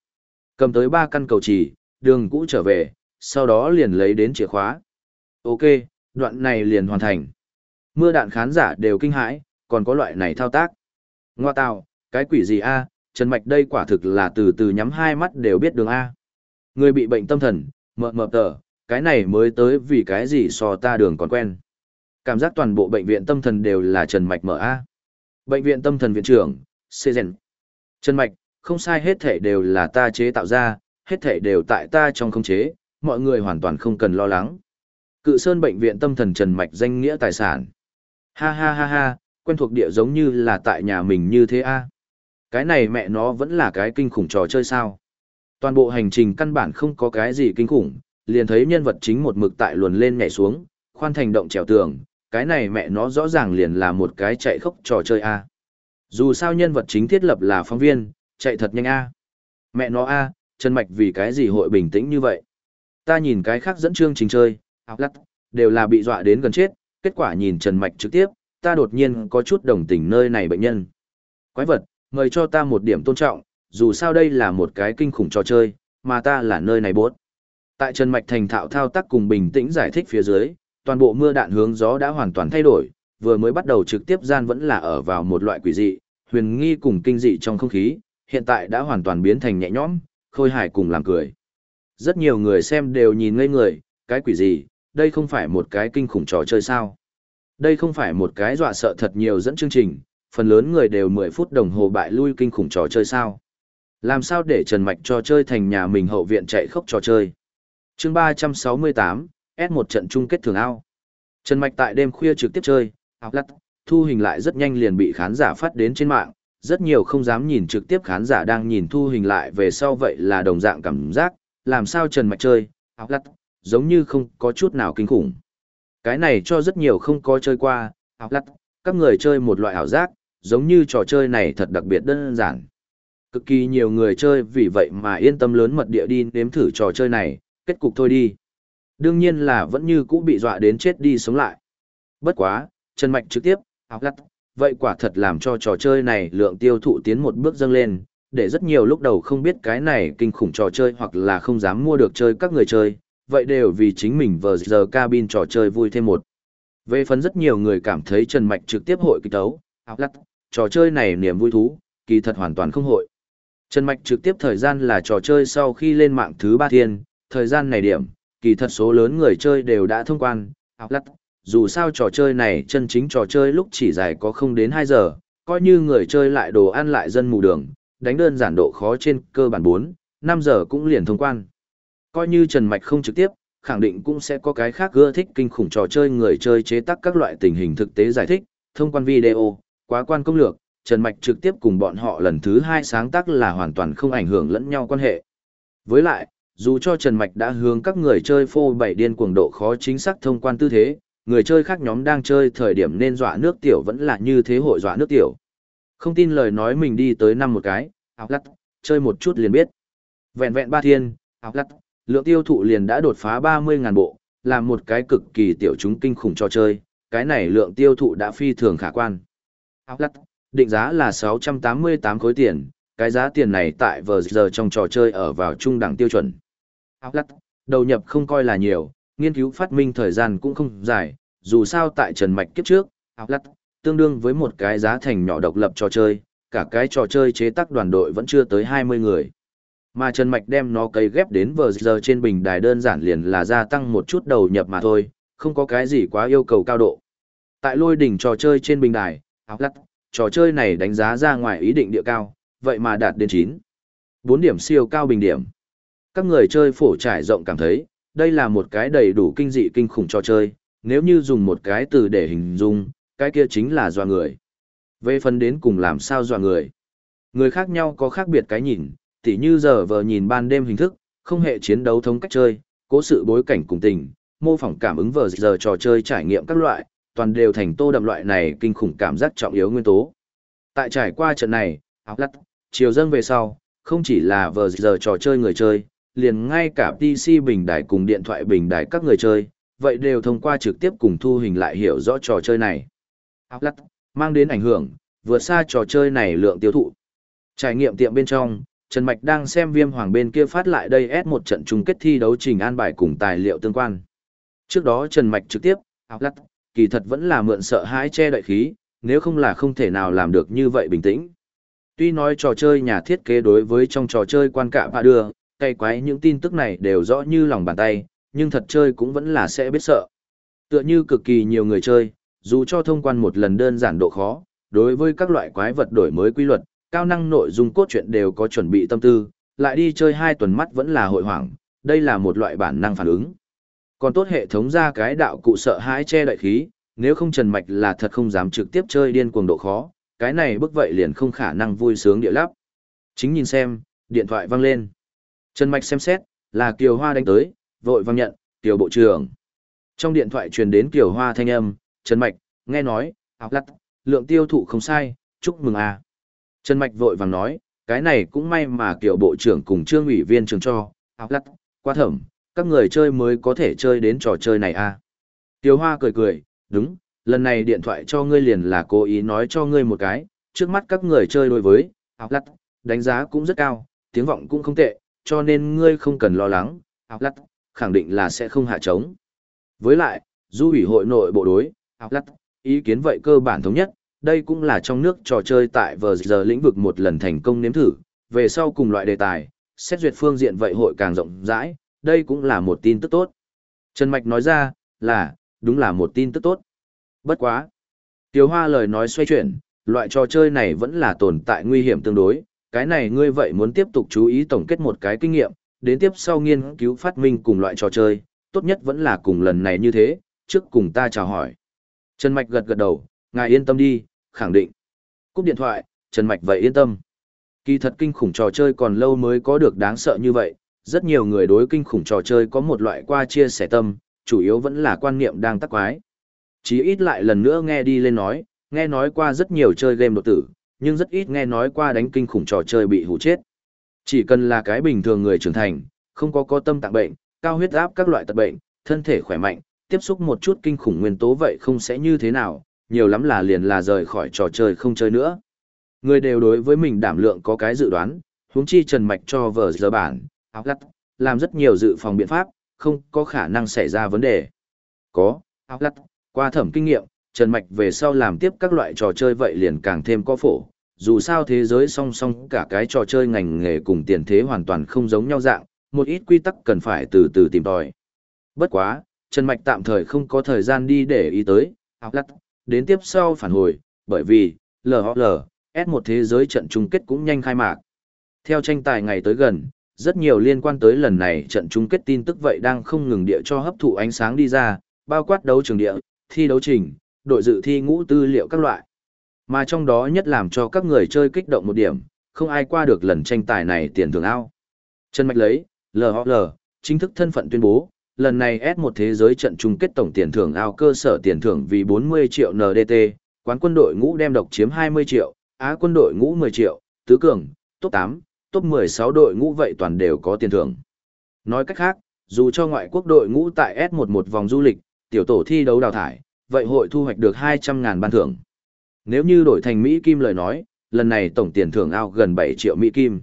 Cầm tới ba căn cầu chỉ, đường cũ trở về, sau đó liền lấy đến chìa khóa. Ok, đoạn này liền hoàn thành. Mưa đạn khán giả đều kinh hãi, còn có loại này thao tác. Ngoa tào, cái quỷ gì a? Trần Mạch đây quả thực là từ từ nhắm hai mắt đều biết đường A. Người bị bệnh tâm thần, mờ mờ tờ, cái này mới tới vì cái gì so ta đường còn quen. Cảm giác toàn bộ bệnh viện tâm thần đều là Trần Mạch mở A. Bệnh viện tâm thần viện trưởng, Cê Trần Mạch, không sai hết thể đều là ta chế tạo ra, hết thể đều tại ta trong không chế, mọi người hoàn toàn không cần lo lắng. Cự Sơn Bệnh viện tâm thần Trần Mạch danh nghĩa tài sản. Ha ha ha ha, quen thuộc địa giống như là tại nhà mình như thế a cái này mẹ nó vẫn là cái kinh khủng trò chơi sao. Toàn bộ hành trình căn bản không có cái gì kinh khủng, liền thấy nhân vật chính một mực tại luồn lên nhảy xuống, khoan thành động trèo tường, cái này mẹ nó rõ ràng liền là một cái chạy khốc trò chơi A. Dù sao nhân vật chính thiết lập là phóng viên, chạy thật nhanh A. Mẹ nó A, Trần Mạch vì cái gì hội bình tĩnh như vậy? Ta nhìn cái khác dẫn chương trình chơi, áo lắc, đều là bị dọa đến gần chết, kết quả nhìn Trần Mạch trực tiếp, ta đột nhiên có chút đồng tình nơi này bệnh nhân. Quái vật, mời cho ta một điểm tôn trọng, dù sao đây là một cái kinh khủng trò chơi, mà ta là nơi này bốt. Tại Trần Mạch thành thạo thao tác cùng bình tĩnh giải thích phía dưới, toàn bộ mưa đạn hướng gió đã hoàn toàn thay đổi, vừa mới bắt đầu trực tiếp gian vẫn là ở vào một loại quỷ dị, huyền nghi cùng kinh dị trong không khí, hiện tại đã hoàn toàn biến thành nhẹ nhõm, khôi hài cùng làm cười. Rất nhiều người xem đều nhìn ngây người, cái quỷ gì, đây không phải một cái kinh khủng trò chơi sao. Đây không phải một cái dọa sợ thật nhiều dẫn chương trình, phần lớn người đều 10 phút đồng hồ bại lui kinh khủng trò chơi sao. Làm sao để Trần Mạch cho chơi thành nhà mình hậu viện chạy khốc trò chơi. chương 368, S1 trận chung kết thường ao. Trần Mạch tại đêm khuya trực tiếp chơi, học lắt, thu hình lại rất nhanh liền bị khán giả phát đến trên mạng, rất nhiều không dám nhìn trực tiếp khán giả đang nhìn thu hình lại về sau vậy là đồng dạng cảm giác, làm sao Trần Mạch chơi, học lắt, giống như không có chút nào kinh khủng. Cái này cho rất nhiều không có chơi qua, học lắt, các người chơi một loại ảo giác, giống như trò chơi này thật đặc biệt đơn giản. Cực kỳ nhiều người chơi vì vậy mà yên tâm lớn mật địa đi nếm thử trò chơi này, kết cục thôi đi. đương nhiên là vẫn như cũ bị dọa đến chết đi sống lại. Bất quá, Trần Mạch trực tiếp, áo gắt, vậy quả thật làm cho trò chơi này lượng tiêu thụ tiến một bước dâng lên, để rất nhiều lúc đầu không biết cái này kinh khủng trò chơi hoặc là không dám mua được chơi các người chơi, vậy đều vì chính mình vờ giờ cabin trò chơi vui thêm một. Về phần rất nhiều người cảm thấy Trần Mạch trực tiếp hội kịch tấu, áo gắt, trò chơi này niềm vui thú, kỳ thật hoàn toàn không hội. Trần Mạch trực tiếp thời gian là trò chơi sau khi lên mạng thứ ba thiên, thời gian này điểm, kỳ thật số lớn người chơi đều đã thông quan, áo lắt, dù sao trò chơi này chân chính trò chơi lúc chỉ dài có không đến 2 giờ, coi như người chơi lại đồ ăn lại dân mù đường, đánh đơn giản độ khó trên cơ bản 4, 5 giờ cũng liền thông quan. Coi như Trần Mạch không trực tiếp, khẳng định cũng sẽ có cái khác ưa thích kinh khủng trò chơi người chơi chế tác các loại tình hình thực tế giải thích, thông quan video, quá quan công lược, Trần Mạch trực tiếp cùng bọn họ lần thứ hai sáng tác là hoàn toàn không ảnh hưởng lẫn nhau quan hệ. Với lại, dù cho Trần Mạch đã hướng các người chơi phô bảy điên cuồng độ khó chính xác thông quan tư thế, người chơi khác nhóm đang chơi thời điểm nên dọa nước tiểu vẫn là như thế hội dọa nước tiểu. Không tin lời nói mình đi tới năm một cái, áo lắt, chơi một chút liền biết. Vẹn vẹn ba thiên, áo lắt, lượng tiêu thụ liền đã đột phá 30.000 bộ, là một cái cực kỳ tiểu chúng kinh khủng cho chơi, cái này lượng tiêu thụ đã phi thường khả quan. Áo lặt, định giá là 688 khối tiền, cái giá tiền này tại vờ giờ trong trò chơi ở vào trung đẳng tiêu chuẩn. Outlet, đầu nhập không coi là nhiều, nghiên cứu phát minh thời gian cũng không dài, dù sao tại Trần Mạch kiếp trước, Outlet, tương đương với một cái giá thành nhỏ độc lập trò chơi, cả cái trò chơi chế tác đoàn đội vẫn chưa tới 20 người. Mà Trần Mạch đem nó cấy ghép đến vờ giờ trên bình đài đơn giản liền là gia tăng một chút đầu nhập mà thôi, không có cái gì quá yêu cầu cao độ. Tại lôi đỉnh trò chơi trên bình đài, Outlet, trò chơi này đánh giá ra ngoài ý định địa cao, vậy mà đạt đến 9. 4 điểm siêu cao bình điểm. Các người chơi phổ trải rộng cảm thấy, đây là một cái đầy đủ kinh dị kinh khủng trò chơi, nếu như dùng một cái từ để hình dung, cái kia chính là dọa người. Về phần đến cùng làm sao dọa người. Người khác nhau có khác biệt cái nhìn, tỉ như giờ vờ nhìn ban đêm hình thức, không hệ chiến đấu thống cách chơi, cố sự bối cảnh cùng tình, mô phỏng cảm ứng vờ giờ trò chơi trải nghiệm các loại, toàn đều thành tô đậm loại này kinh khủng cảm giác trọng yếu nguyên tố. Tại trải qua trận này, áo lắt, chiều dâng về sau, không chỉ là vờ giờ trò chơi người chơi, liền ngay cả PC bình đài cùng điện thoại bình đài các người chơi, vậy đều thông qua trực tiếp cùng thu hình lại hiểu rõ trò chơi này. Áo lắt, mang đến ảnh hưởng, vượt xa trò chơi này lượng tiêu thụ. Trải nghiệm tiệm bên trong, Trần Mạch đang xem viêm hoàng bên kia phát lại đây S một trận chung kết thi đấu trình an bài cùng tài liệu tương quan. Trước đó Trần Mạch trực tiếp, áo lắt, kỳ thật vẫn là mượn sợ hãi che đậy khí, nếu không là không thể nào làm được như vậy bình tĩnh. Tuy nói trò chơi nhà thiết kế đối với trong trò chơi quan cạ và đưa, cay quái những tin tức này đều rõ như lòng bàn tay, nhưng thật chơi cũng vẫn là sẽ biết sợ. Tựa như cực kỳ nhiều người chơi, dù cho thông quan một lần đơn giản độ khó, đối với các loại quái vật đổi mới quy luật, cao năng nội dung cốt truyện đều có chuẩn bị tâm tư, lại đi chơi hai tuần mắt vẫn là hội hoảng, đây là một loại bản năng phản ứng. Còn tốt hệ thống ra cái đạo cụ sợ hãi che đậy khí, nếu không Trần Mạch là thật không dám trực tiếp chơi điên cuồng độ khó, cái này bức vậy liền không khả năng vui sướng địa lắp. Chính nhìn xem, điện thoại vang lên. Trần Mạch xem xét, là Kiều Hoa đánh tới, vội vang nhận, Kiều Bộ trưởng. Trong điện thoại truyền đến Kiều Hoa thanh âm, Trần Mạch, nghe nói, áo lắt, lượng tiêu thụ không sai, chúc mừng à. Trần Mạch vội vàng nói, cái này cũng may mà Kiều Bộ trưởng cùng trương ủy viên trường cho, áo lắt, qua thẩm, các người chơi mới có thể chơi đến trò chơi này à. Tiêu Hoa cười cười, đúng, lần này điện thoại cho ngươi liền là cố ý nói cho ngươi một cái, trước mắt các người chơi đối với, áo lắt, đánh giá cũng rất cao, tiếng vọng cũng không tệ, cho nên ngươi không cần lo lắng, áo lắt, khẳng định là sẽ không hạ trống. Với lại, du ủy hội nội bộ đối, áo lắt, ý kiến vậy cơ bản thống nhất, đây cũng là trong nước trò chơi tại vờ giờ lĩnh vực một lần thành công nếm thử, về sau cùng loại đề tài, xét duyệt phương diện vậy hội càng rộng rãi, đây cũng là một tin tức tốt. Trần Mạch nói ra, là, đúng là một tin tức tốt. Bất quá. Tiếu Hoa lời nói xoay chuyển, loại trò chơi này vẫn là tồn tại nguy hiểm tương đối, cái này ngươi vậy muốn tiếp tục chú ý tổng kết một cái kinh nghiệm, đến tiếp sau nghiên cứu phát minh cùng loại trò chơi, tốt nhất vẫn là cùng lần này như thế, trước cùng ta chào hỏi. Trần Mạch gật gật đầu, ngài yên tâm đi, khẳng định. Cúp điện thoại, Trần Mạch vậy yên tâm. Kỳ thật kinh khủng trò chơi còn lâu mới có được đáng sợ như vậy, rất nhiều người đối kinh khủng trò chơi có một loại qua chia sẻ tâm, chủ yếu vẫn là quan niệm đang tắc quái. Chí ít lại lần nữa nghe đi lên nói, nghe nói qua rất nhiều chơi game đột tử, nhưng rất ít nghe nói qua đánh kinh khủng trò chơi bị hủ chết. Chỉ cần là cái bình thường người trưởng thành, không có có tâm tạng bệnh, cao huyết áp các loại tật bệnh, thân thể khỏe mạnh, tiếp xúc một chút kinh khủng nguyên tố vậy không sẽ như thế nào, nhiều lắm là liền là rời khỏi trò chơi không chơi nữa. Người đều đối với mình đảm lượng có cái dự đoán, huống chi Trần Mạch cho vở giờ bản, áo lặt, làm rất nhiều dự phòng biện pháp, không có khả năng xảy ra vấn đề. Có, áo lặt, qua thẩm kinh nghiệm, Trần Mạch về sau làm tiếp các loại trò chơi vậy liền càng thêm có phổ. Dù sao thế giới song song cả cái trò chơi ngành nghề cùng tiền thế hoàn toàn không giống nhau dạng, một ít quy tắc cần phải từ từ tìm tòi. Bất quá, Trần Mạch tạm thời không có thời gian đi để ý tới, áo lặt, đến tiếp sau phản hồi, bởi vì, LOL, S1 thế giới trận chung kết cũng nhanh khai mạc. Theo tranh tài ngày tới gần, rất nhiều liên quan tới lần này trận chung kết tin tức vậy đang không ngừng địa cho hấp thụ ánh sáng đi ra, bao quát đấu trường địa, thi đấu trình, đội dự thi ngũ tư liệu các loại. Mà trong đó nhất làm cho các người chơi kích động một điểm, không ai qua được lần tranh tài này tiền thưởng ao. Trần Mạch lấy, LOL, chính thức thân phận tuyên bố, lần này S1 thế giới trận chung kết tổng tiền thưởng ao cơ sở tiền thưởng vì 40 triệu NDT, quán quân đội ngũ đem độc chiếm 20 triệu, Á quân đội ngũ 10 triệu, tứ cường, top 8, top 16 đội ngũ vậy toàn đều có tiền thưởng. Nói cách khác, dù cho ngoại quốc đội ngũ tại S11 vòng du lịch, tiểu tổ thi đấu đào thải, vậy hội thu hoạch được 200.000 ban thưởng. Nếu như đổi thành Mỹ Kim lời nói, lần này tổng tiền thưởng ao gần 7 triệu Mỹ Kim.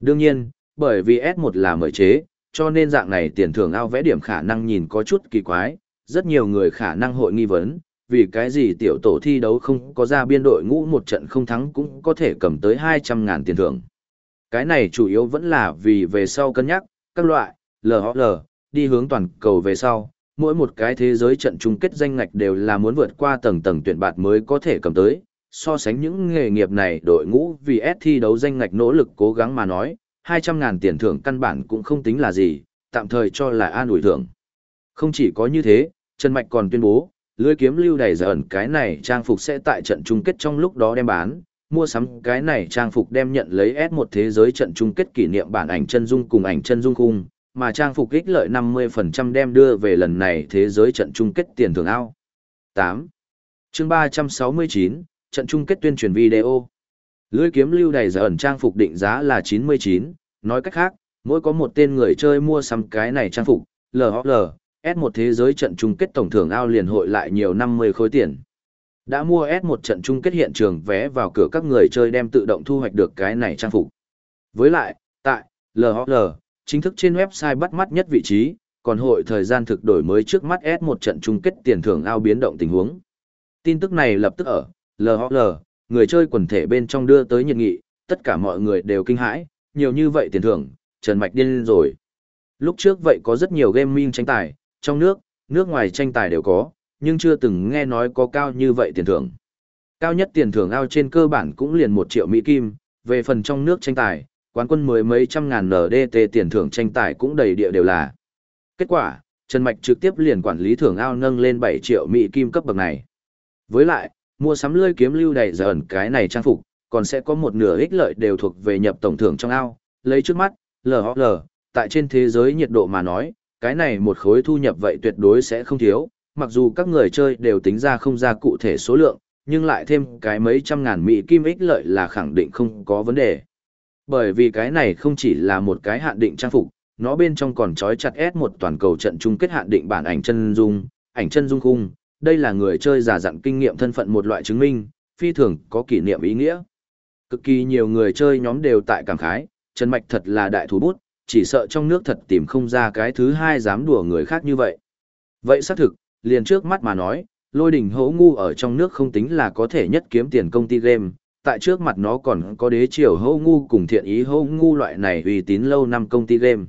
Đương nhiên, bởi vì S1 là mời chế, cho nên dạng này tiền thưởng ao vẽ điểm khả năng nhìn có chút kỳ quái, rất nhiều người khả năng hội nghi vấn, vì cái gì tiểu tổ thi đấu không có ra biên đội ngũ một trận không thắng cũng có thể cầm tới 200.000 tiền thưởng. Cái này chủ yếu vẫn là vì về sau cân nhắc, các loại, LHL, đi hướng toàn cầu về sau, mỗi một cái thế giới trận chung kết danh ngạch đều là muốn vượt qua tầng tầng tuyển bạt mới có thể cầm tới. So sánh những nghề nghiệp này đội ngũ vì S thi đấu danh ngạch nỗ lực cố gắng mà nói, 200.000 tiền thưởng căn bản cũng không tính là gì, tạm thời cho là an ủi thưởng. Không chỉ có như thế, Trần Mạch còn tuyên bố, lưới kiếm lưu đầy giờ ẩn cái này trang phục sẽ tại trận chung kết trong lúc đó đem bán, mua sắm cái này trang phục đem nhận lấy S1 thế giới trận chung kết kỷ niệm bản ảnh chân dung cùng ảnh chân dung khung, mà trang phục ích lợi 50% đem đưa về lần này thế giới trận chung kết tiền thưởng ao. 8. chương 369, trận chung kết tuyên truyền video. Lưỡi kiếm lưu đầy giờ ẩn trang phục định giá là 99, nói cách khác, mỗi có một tên người chơi mua sắm cái này trang phục, LHL, S1 thế giới trận chung kết tổng thưởng ao liền hội lại nhiều 50 khối tiền. Đã mua S1 trận chung kết hiện trường vé vào cửa các người chơi đem tự động thu hoạch được cái này trang phục. Với lại, tại LHL, chính thức trên website bắt mắt nhất vị trí, còn hội thời gian thực đổi mới trước mắt S1 trận chung kết tiền thưởng ao biến động tình huống. Tin tức này lập tức ở LHL, người chơi quần thể bên trong đưa tới nhiệt nghị, tất cả mọi người đều kinh hãi, nhiều như vậy tiền thưởng, Trần Mạch điên rồi. Lúc trước vậy có rất nhiều gaming tranh tài, trong nước, nước ngoài tranh tài đều có, nhưng chưa từng nghe nói có cao như vậy tiền thưởng. Cao nhất tiền thưởng ao trên cơ bản cũng liền 1 triệu Mỹ Kim, về phần trong nước tranh tài, quán quân mới mấy trăm ngàn NDT tiền thưởng tranh tài cũng đầy địa đều là. Kết quả, Trần Mạch trực tiếp liền quản lý thưởng ao nâng lên 7 triệu Mỹ Kim cấp bậc này. Với lại, mua sắm lươi kiếm lưu đầy giờ ẩn cái này trang phục, còn sẽ có một nửa ích lợi đều thuộc về nhập tổng thưởng trong ao, lấy trước mắt, LHL, tại trên thế giới nhiệt độ mà nói, cái này một khối thu nhập vậy tuyệt đối sẽ không thiếu, mặc dù các người chơi đều tính ra không ra cụ thể số lượng, nhưng lại thêm cái mấy trăm ngàn mỹ kim ích lợi là khẳng định không có vấn đề. Bởi vì cái này không chỉ là một cái hạn định trang phục, nó bên trong còn trói chặt S một toàn cầu trận chung kết hạn định bản ảnh chân dung, ảnh chân dung khung, đây là người chơi giả dặn kinh nghiệm thân phận một loại chứng minh, phi thường có kỷ niệm ý nghĩa. Cực kỳ nhiều người chơi nhóm đều tại cảm khái, Trần Mạch thật là đại thủ bút, chỉ sợ trong nước thật tìm không ra cái thứ hai dám đùa người khác như vậy. Vậy xác thực, liền trước mắt mà nói, lôi đỉnh hấu ngu ở trong nước không tính là có thể nhất kiếm tiền công ty game, tại trước mặt nó còn có đế triều hấu ngu cùng thiện ý hấu ngu loại này uy tín lâu năm công ty game.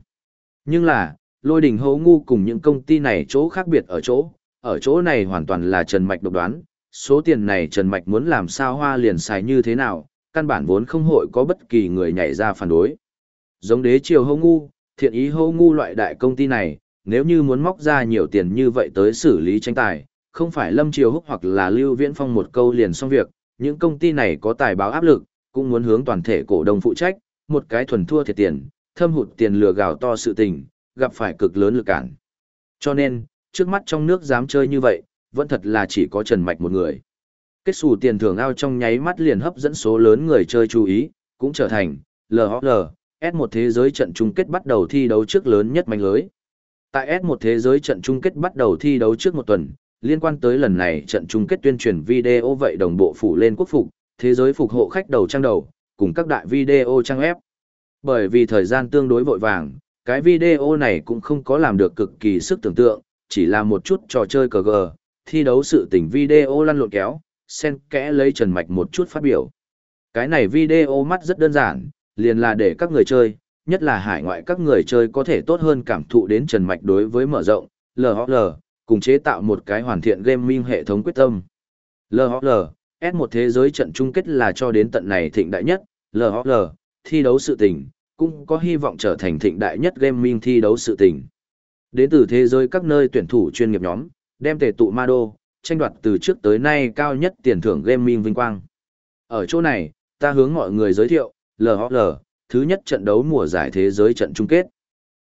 Nhưng là, lôi đỉnh hấu ngu cùng những công ty này chỗ khác biệt ở chỗ, ở chỗ này hoàn toàn là Trần Mạch độc đoán, số tiền này Trần Mạch muốn làm sao hoa liền xài như thế nào, căn bản vốn không hội có bất kỳ người nhảy ra phản đối. Giống đế triều hô ngu, thiện ý hô ngu loại đại công ty này, nếu như muốn móc ra nhiều tiền như vậy tới xử lý tranh tài, không phải Lâm Triều Húc hoặc là Lưu Viễn Phong một câu liền xong việc, những công ty này có tài báo áp lực, cũng muốn hướng toàn thể cổ đông phụ trách, một cái thuần thua thiệt tiền, thâm hụt tiền lừa gào to sự tình, gặp phải cực lớn lực cản. Cho nên, trước mắt trong nước dám chơi như vậy, vẫn thật là chỉ có Trần Mạch một người. Kết xù tiền thưởng ao trong nháy mắt liền hấp dẫn số lớn người chơi chú ý, cũng trở thành LHL, S1 thế giới trận chung kết bắt đầu thi đấu trước lớn nhất mạnh lưới. Tại S1 thế giới trận chung kết bắt đầu thi đấu trước một tuần, liên quan tới lần này trận chung kết tuyên truyền video vậy đồng bộ phủ lên quốc phục, thế giới phục hộ khách đầu trang đầu, cùng các đại video trang web. Bởi vì thời gian tương đối vội vàng, cái video này cũng không có làm được cực kỳ sức tưởng tượng, chỉ là một chút trò chơi cờ gờ, thi đấu sự tình video lăn lộn kéo, sen kẽ lấy Trần Mạch một chút phát biểu. Cái này video mắt rất đơn giản, liền là để các người chơi, nhất là hải ngoại các người chơi có thể tốt hơn cảm thụ đến Trần Mạch đối với mở rộng, LHL, cùng chế tạo một cái hoàn thiện gaming hệ thống quyết tâm. LHL, S1 thế giới trận chung kết là cho đến tận này thịnh đại nhất, LHL, thi đấu sự tình, cũng có hy vọng trở thành thịnh đại nhất gaming thi đấu sự tình. Đến từ thế giới các nơi tuyển thủ chuyên nghiệp nhóm, đem tề tụ ma đô, tranh đoạt từ trước tới nay cao nhất tiền thưởng gaming vinh quang. Ở chỗ này, ta hướng mọi người giới thiệu, LHL, thứ nhất trận đấu mùa giải thế giới trận chung kết.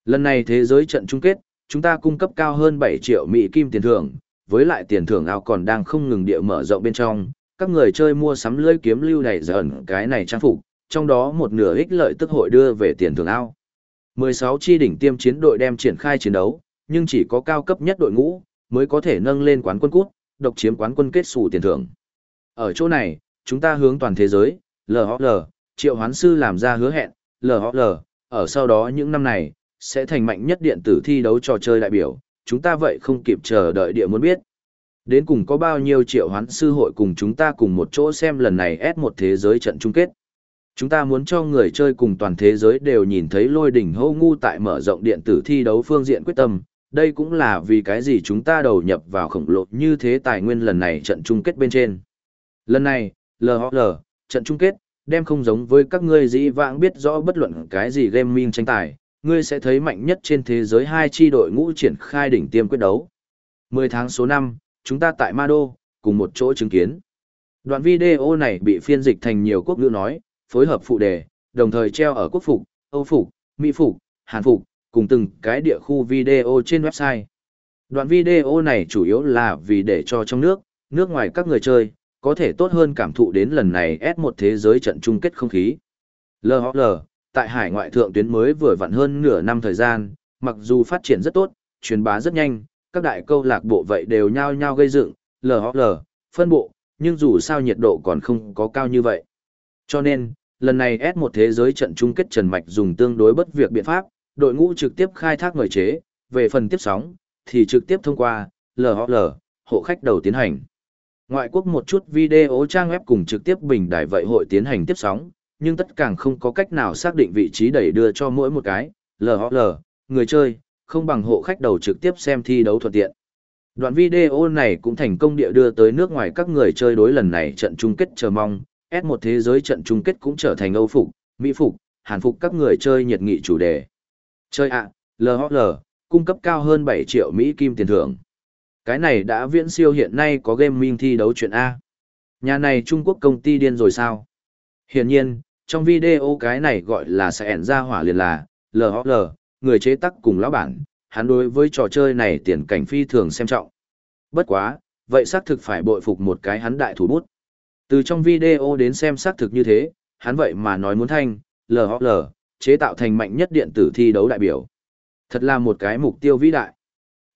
Lần này thế giới trận chung kết, chúng ta cung cấp cao hơn 7 triệu Mỹ kim tiền thưởng, với lại tiền thưởng ao còn đang không ngừng địa mở rộng bên trong, các người chơi mua sắm lưỡi kiếm lưu này dần cái này trang phục, trong đó một nửa ích lợi tức hội đưa về tiền thưởng ao. 16 chi đỉnh tiêm chiến đội đem triển khai chiến đấu, nhưng chỉ có cao cấp nhất đội ngũ mới có thể nâng lên quán quân cút, độc chiếm quán quân kết sủ tiền thưởng. Ở chỗ này, chúng ta hướng toàn thế giới, LHL, triệu hoán sư làm ra hứa hẹn, LHL, ở sau đó những năm này, sẽ thành mạnh nhất điện tử thi đấu trò chơi đại biểu, chúng ta vậy không kịp chờ đợi địa muốn biết. Đến cùng có bao nhiêu triệu hoán sư hội cùng chúng ta cùng một chỗ xem lần này S1 thế giới trận chung kết. Chúng ta muốn cho người chơi cùng toàn thế giới đều nhìn thấy lôi đỉnh hô ngu tại mở rộng điện tử thi đấu phương diện quyết tâm. Đây cũng là vì cái gì chúng ta đầu nhập vào khổng lồ như thế tài nguyên lần này trận chung kết bên trên. Lần này, LHL, trận chung kết, đem không giống với các ngươi dĩ vãng biết rõ bất luận cái gì gaming tranh tài, ngươi sẽ thấy mạnh nhất trên thế giới hai chi đội ngũ triển khai đỉnh tiêm quyết đấu. 10 tháng số 5, chúng ta tại Mado, cùng một chỗ chứng kiến. Đoạn video này bị phiên dịch thành nhiều quốc ngữ nói, phối hợp phụ đề, đồng thời treo ở quốc phục, Âu phục, Mỹ phục, Hàn phục, cùng từng cái địa khu video trên website. Đoạn video này chủ yếu là vì để cho trong nước, nước ngoài các người chơi, có thể tốt hơn cảm thụ đến lần này S1 thế giới trận chung kết không khí. LHL, tại hải ngoại thượng tuyến mới vừa vặn hơn nửa năm thời gian, mặc dù phát triển rất tốt, truyền bá rất nhanh, các đại câu lạc bộ vậy đều nhao nhao gây dựng, LHL, phân bộ, nhưng dù sao nhiệt độ còn không có cao như vậy. Cho nên, lần này S1 thế giới trận chung kết Trần Mạch dùng tương đối bất việc biện pháp, đội ngũ trực tiếp khai thác người chế, về phần tiếp sóng, thì trực tiếp thông qua LHL, hộ khách đầu tiến hành. Ngoại quốc một chút video trang web cùng trực tiếp bình đài vậy hội tiến hành tiếp sóng, nhưng tất cả không có cách nào xác định vị trí đẩy đưa cho mỗi một cái, LHL, người chơi, không bằng hộ khách đầu trực tiếp xem thi đấu thuận tiện. Đoạn video này cũng thành công địa đưa tới nước ngoài các người chơi đối lần này trận chung kết chờ mong, S1 thế giới trận chung kết cũng trở thành Âu phục, Mỹ phục, Hàn phục các người chơi nhiệt nghị chủ đề. Chơi ạ, à, LHL, cung cấp cao hơn 7 triệu Mỹ kim tiền thưởng. Cái này đã viễn siêu hiện nay có game minh thi đấu chuyện A. Nhà này Trung Quốc công ty điên rồi sao? Hiển nhiên, trong video cái này gọi là sẽ ẻn ra hỏa liền là, LHL, người chế tác cùng lão bản, hắn đối với trò chơi này tiền cảnh phi thường xem trọng. Bất quá, vậy xác thực phải bội phục một cái hắn đại thủ bút. Từ trong video đến xem xác thực như thế, hắn vậy mà nói muốn thanh, LHL, chế tạo thành mạnh nhất điện tử thi đấu đại biểu. Thật là một cái mục tiêu vĩ đại.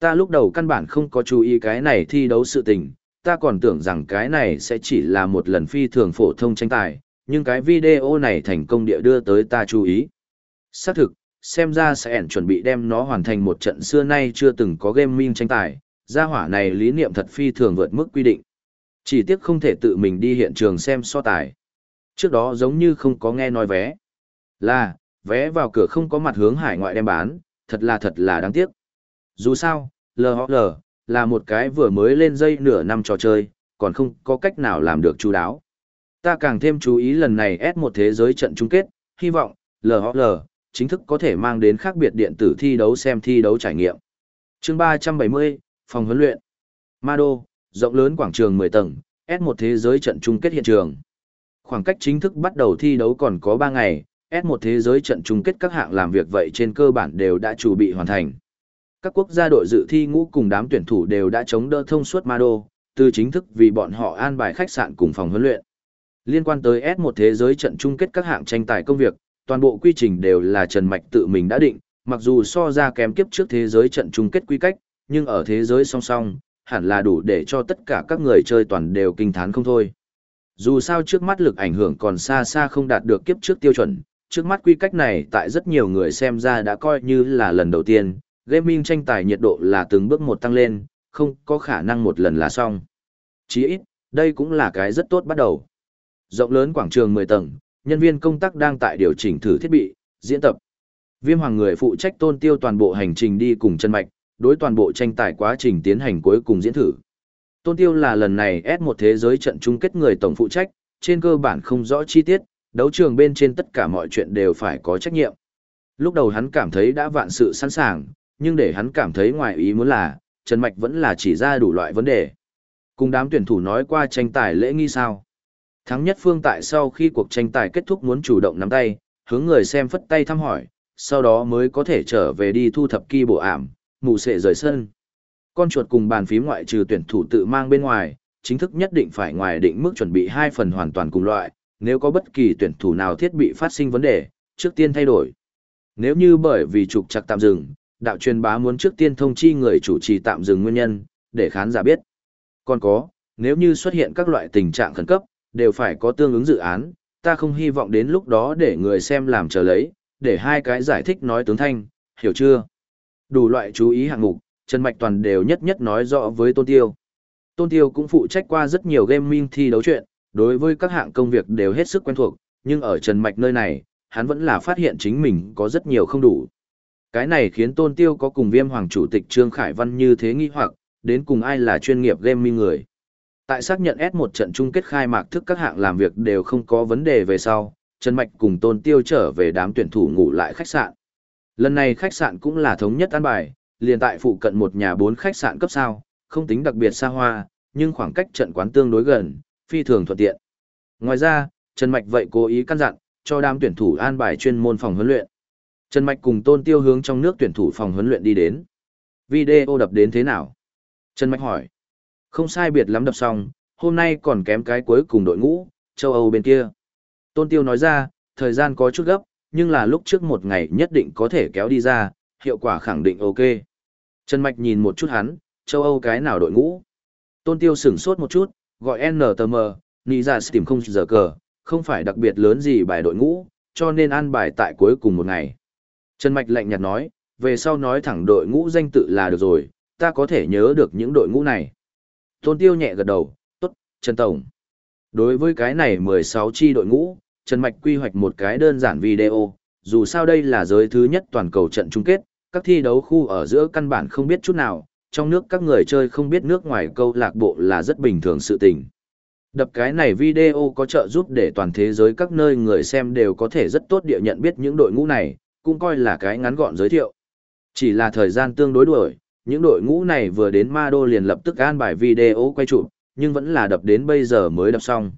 Ta lúc đầu căn bản không có chú ý cái này thi đấu sự tình, ta còn tưởng rằng cái này sẽ chỉ là một lần phi thường phổ thông tranh tài, nhưng cái video này thành công địa đưa tới ta chú ý. Xác thực, xem ra sẽ ẻn chuẩn bị đem nó hoàn thành một trận xưa nay chưa từng có gaming tranh tài, gia hỏa này lý niệm thật phi thường vượt mức quy định. Chỉ tiếc không thể tự mình đi hiện trường xem so tài. Trước đó giống như không có nghe nói vé. Là, vé vào cửa không có mặt hướng hải ngoại đem bán, thật là thật là đáng tiếc. Dù sao, LHL, là một cái vừa mới lên dây nửa năm trò chơi, còn không có cách nào làm được chú đáo. Ta càng thêm chú ý lần này S1 thế giới trận chung kết, hy vọng, LHL, chính thức có thể mang đến khác biệt điện tử thi đấu xem thi đấu trải nghiệm. chương 370, phòng huấn luyện. Mado, rộng lớn quảng trường 10 tầng, S1 thế giới trận chung kết hiện trường. Khoảng cách chính thức bắt đầu thi đấu còn có 3 ngày, S1 thế giới trận chung kết các hạng làm việc vậy trên cơ bản đều đã chuẩn bị hoàn thành. Các quốc gia đội dự thi ngũ cùng đám tuyển thủ đều đã chống đỡ thông suốt Mado, từ chính thức vì bọn họ an bài khách sạn cùng phòng huấn luyện. Liên quan tới S1 thế giới trận chung kết các hạng tranh tài công việc, toàn bộ quy trình đều là Trần Mạch tự mình đã định, mặc dù so ra kém kiếp trước thế giới trận chung kết quy cách, nhưng ở thế giới song song, hẳn là đủ để cho tất cả các người chơi toàn đều kinh thán không thôi. Dù sao trước mắt lực ảnh hưởng còn xa xa không đạt được kiếp trước tiêu chuẩn, trước mắt quy cách này tại rất nhiều người xem ra đã coi như là lần đầu tiên, gaming tranh tài nhiệt độ là từng bước một tăng lên, không có khả năng một lần là xong. Chỉ ít, đây cũng là cái rất tốt bắt đầu. Rộng lớn quảng trường 10 tầng, nhân viên công tác đang tại điều chỉnh thử thiết bị, diễn tập. Viêm hoàng người phụ trách tôn tiêu toàn bộ hành trình đi cùng chân mạch, đối toàn bộ tranh tài quá trình tiến hành cuối cùng diễn thử. Tôn tiêu là lần này S1 thế giới trận chung kết người tổng phụ trách, trên cơ bản không rõ chi tiết, đấu trường bên trên tất cả mọi chuyện đều phải có trách nhiệm. Lúc đầu hắn cảm thấy đã vạn sự sẵn sàng, nhưng để hắn cảm thấy ngoài ý muốn là, Trần Mạch vẫn là chỉ ra đủ loại vấn đề. Cùng đám tuyển thủ nói qua tranh tài lễ nghi sao. Thắng nhất phương tại sau khi cuộc tranh tài kết thúc muốn chủ động nắm tay, hướng người xem phất tay thăm hỏi, sau đó mới có thể trở về đi thu thập kỳ bộ ảm, mù sệ rời sân. Con chuột cùng bàn phím ngoại trừ tuyển thủ tự mang bên ngoài, chính thức nhất định phải ngoài định mức chuẩn bị hai phần hoàn toàn cùng loại, nếu có bất kỳ tuyển thủ nào thiết bị phát sinh vấn đề, trước tiên thay đổi. Nếu như bởi vì trục chặt tạm dừng, đạo truyền bá muốn trước tiên thông chi người chủ trì tạm dừng nguyên nhân, để khán giả biết. Còn có, nếu như xuất hiện các loại tình trạng khẩn cấp, đều phải có tương ứng dự án, ta không hy vọng đến lúc đó để người xem làm chờ lấy, để hai cái giải thích nói tướng thanh, hiểu chưa? Đủ loại chú ý hạng mục, Trần Mạch Toàn đều nhất nhất nói rõ với Tôn Tiêu. Tôn Tiêu cũng phụ trách qua rất nhiều gaming thi đấu chuyện, đối với các hạng công việc đều hết sức quen thuộc, nhưng ở Trần Mạch nơi này, hắn vẫn là phát hiện chính mình có rất nhiều không đủ. Cái này khiến Tôn Tiêu có cùng viêm hoàng chủ tịch Trương Khải Văn như thế nghi hoặc, đến cùng ai là chuyên nghiệp gaming người. Tại xác nhận S1 trận chung kết khai mạc thức các hạng làm việc đều không có vấn đề về sau, Trần Mạch cùng Tôn Tiêu trở về đám tuyển thủ ngủ lại khách sạn. Lần này khách sạn cũng là thống nhất an bài, liền tại phụ cận một nhà bốn khách sạn cấp sao, không tính đặc biệt xa hoa, nhưng khoảng cách trận quán tương đối gần, phi thường thuận tiện. Ngoài ra, Trần Mạch vậy cố ý căn dặn, cho đám tuyển thủ an bài chuyên môn phòng huấn luyện. Trần Mạch cùng Tôn Tiêu hướng trong nước tuyển thủ phòng huấn luyện đi đến. Video đập đến thế nào? Trần Mạch hỏi. Không sai biệt lắm đập xong, hôm nay còn kém cái cuối cùng đội ngũ, châu Âu bên kia. Tôn Tiêu nói ra, thời gian có chút gấp, nhưng là lúc trước một ngày nhất định có thể kéo đi ra, hiệu quả khẳng định ok. Trần Mạch nhìn một chút hắn, châu Âu cái nào đội ngũ. Tôn Tiêu sửng sốt một chút, gọi NTM, nghĩ ra tìm không giờ cờ, không phải đặc biệt lớn gì bài đội ngũ, cho nên an bài tại cuối cùng một ngày. Trần Mạch lạnh nhạt nói, về sau nói thẳng đội ngũ danh tự là được rồi, ta có thể nhớ được những đội ngũ này. Tôn Tiêu nhẹ gật đầu, tốt, Trần Tổng. Đối với cái này 16 chi đội ngũ, Trần Mạch quy hoạch một cái đơn giản video, dù sao đây là giới thứ nhất toàn cầu trận chung kết, các thi đấu khu ở giữa căn bản không biết chút nào, trong nước các người chơi không biết nước ngoài câu lạc bộ là rất bình thường sự tình. Đập cái này video có trợ giúp để toàn thế giới các nơi người xem đều có thể rất tốt địa nhận biết những đội ngũ này, cũng coi là cái ngắn gọn giới thiệu. Chỉ là thời gian tương đối đuổi, những đội ngũ này vừa đến Ma Đô liền lập tức an bài video quay chụp, nhưng vẫn là đập đến bây giờ mới đập xong.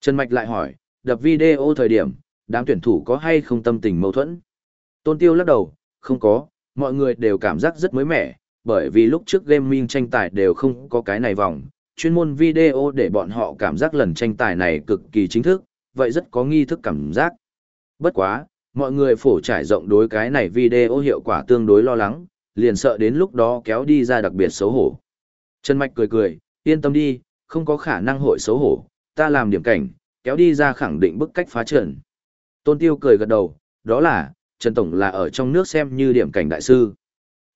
Trần Mạch lại hỏi, đập video thời điểm, đám tuyển thủ có hay không tâm tình mâu thuẫn? Tôn Tiêu lắc đầu, không có, mọi người đều cảm giác rất mới mẻ, bởi vì lúc trước gaming tranh tài đều không có cái này vòng, chuyên môn video để bọn họ cảm giác lần tranh tài này cực kỳ chính thức, vậy rất có nghi thức cảm giác. Bất quá, mọi người phổ trải rộng đối cái này video hiệu quả tương đối lo lắng, liền sợ đến lúc đó kéo đi ra đặc biệt xấu hổ. Trần Mạch cười cười, yên tâm đi, không có khả năng hội xấu hổ, ta làm điểm cảnh, kéo đi ra khẳng định bức cách phá trận. Tôn Tiêu cười gật đầu, đó là, Trần Tổng là ở trong nước xem như điểm cảnh đại sư.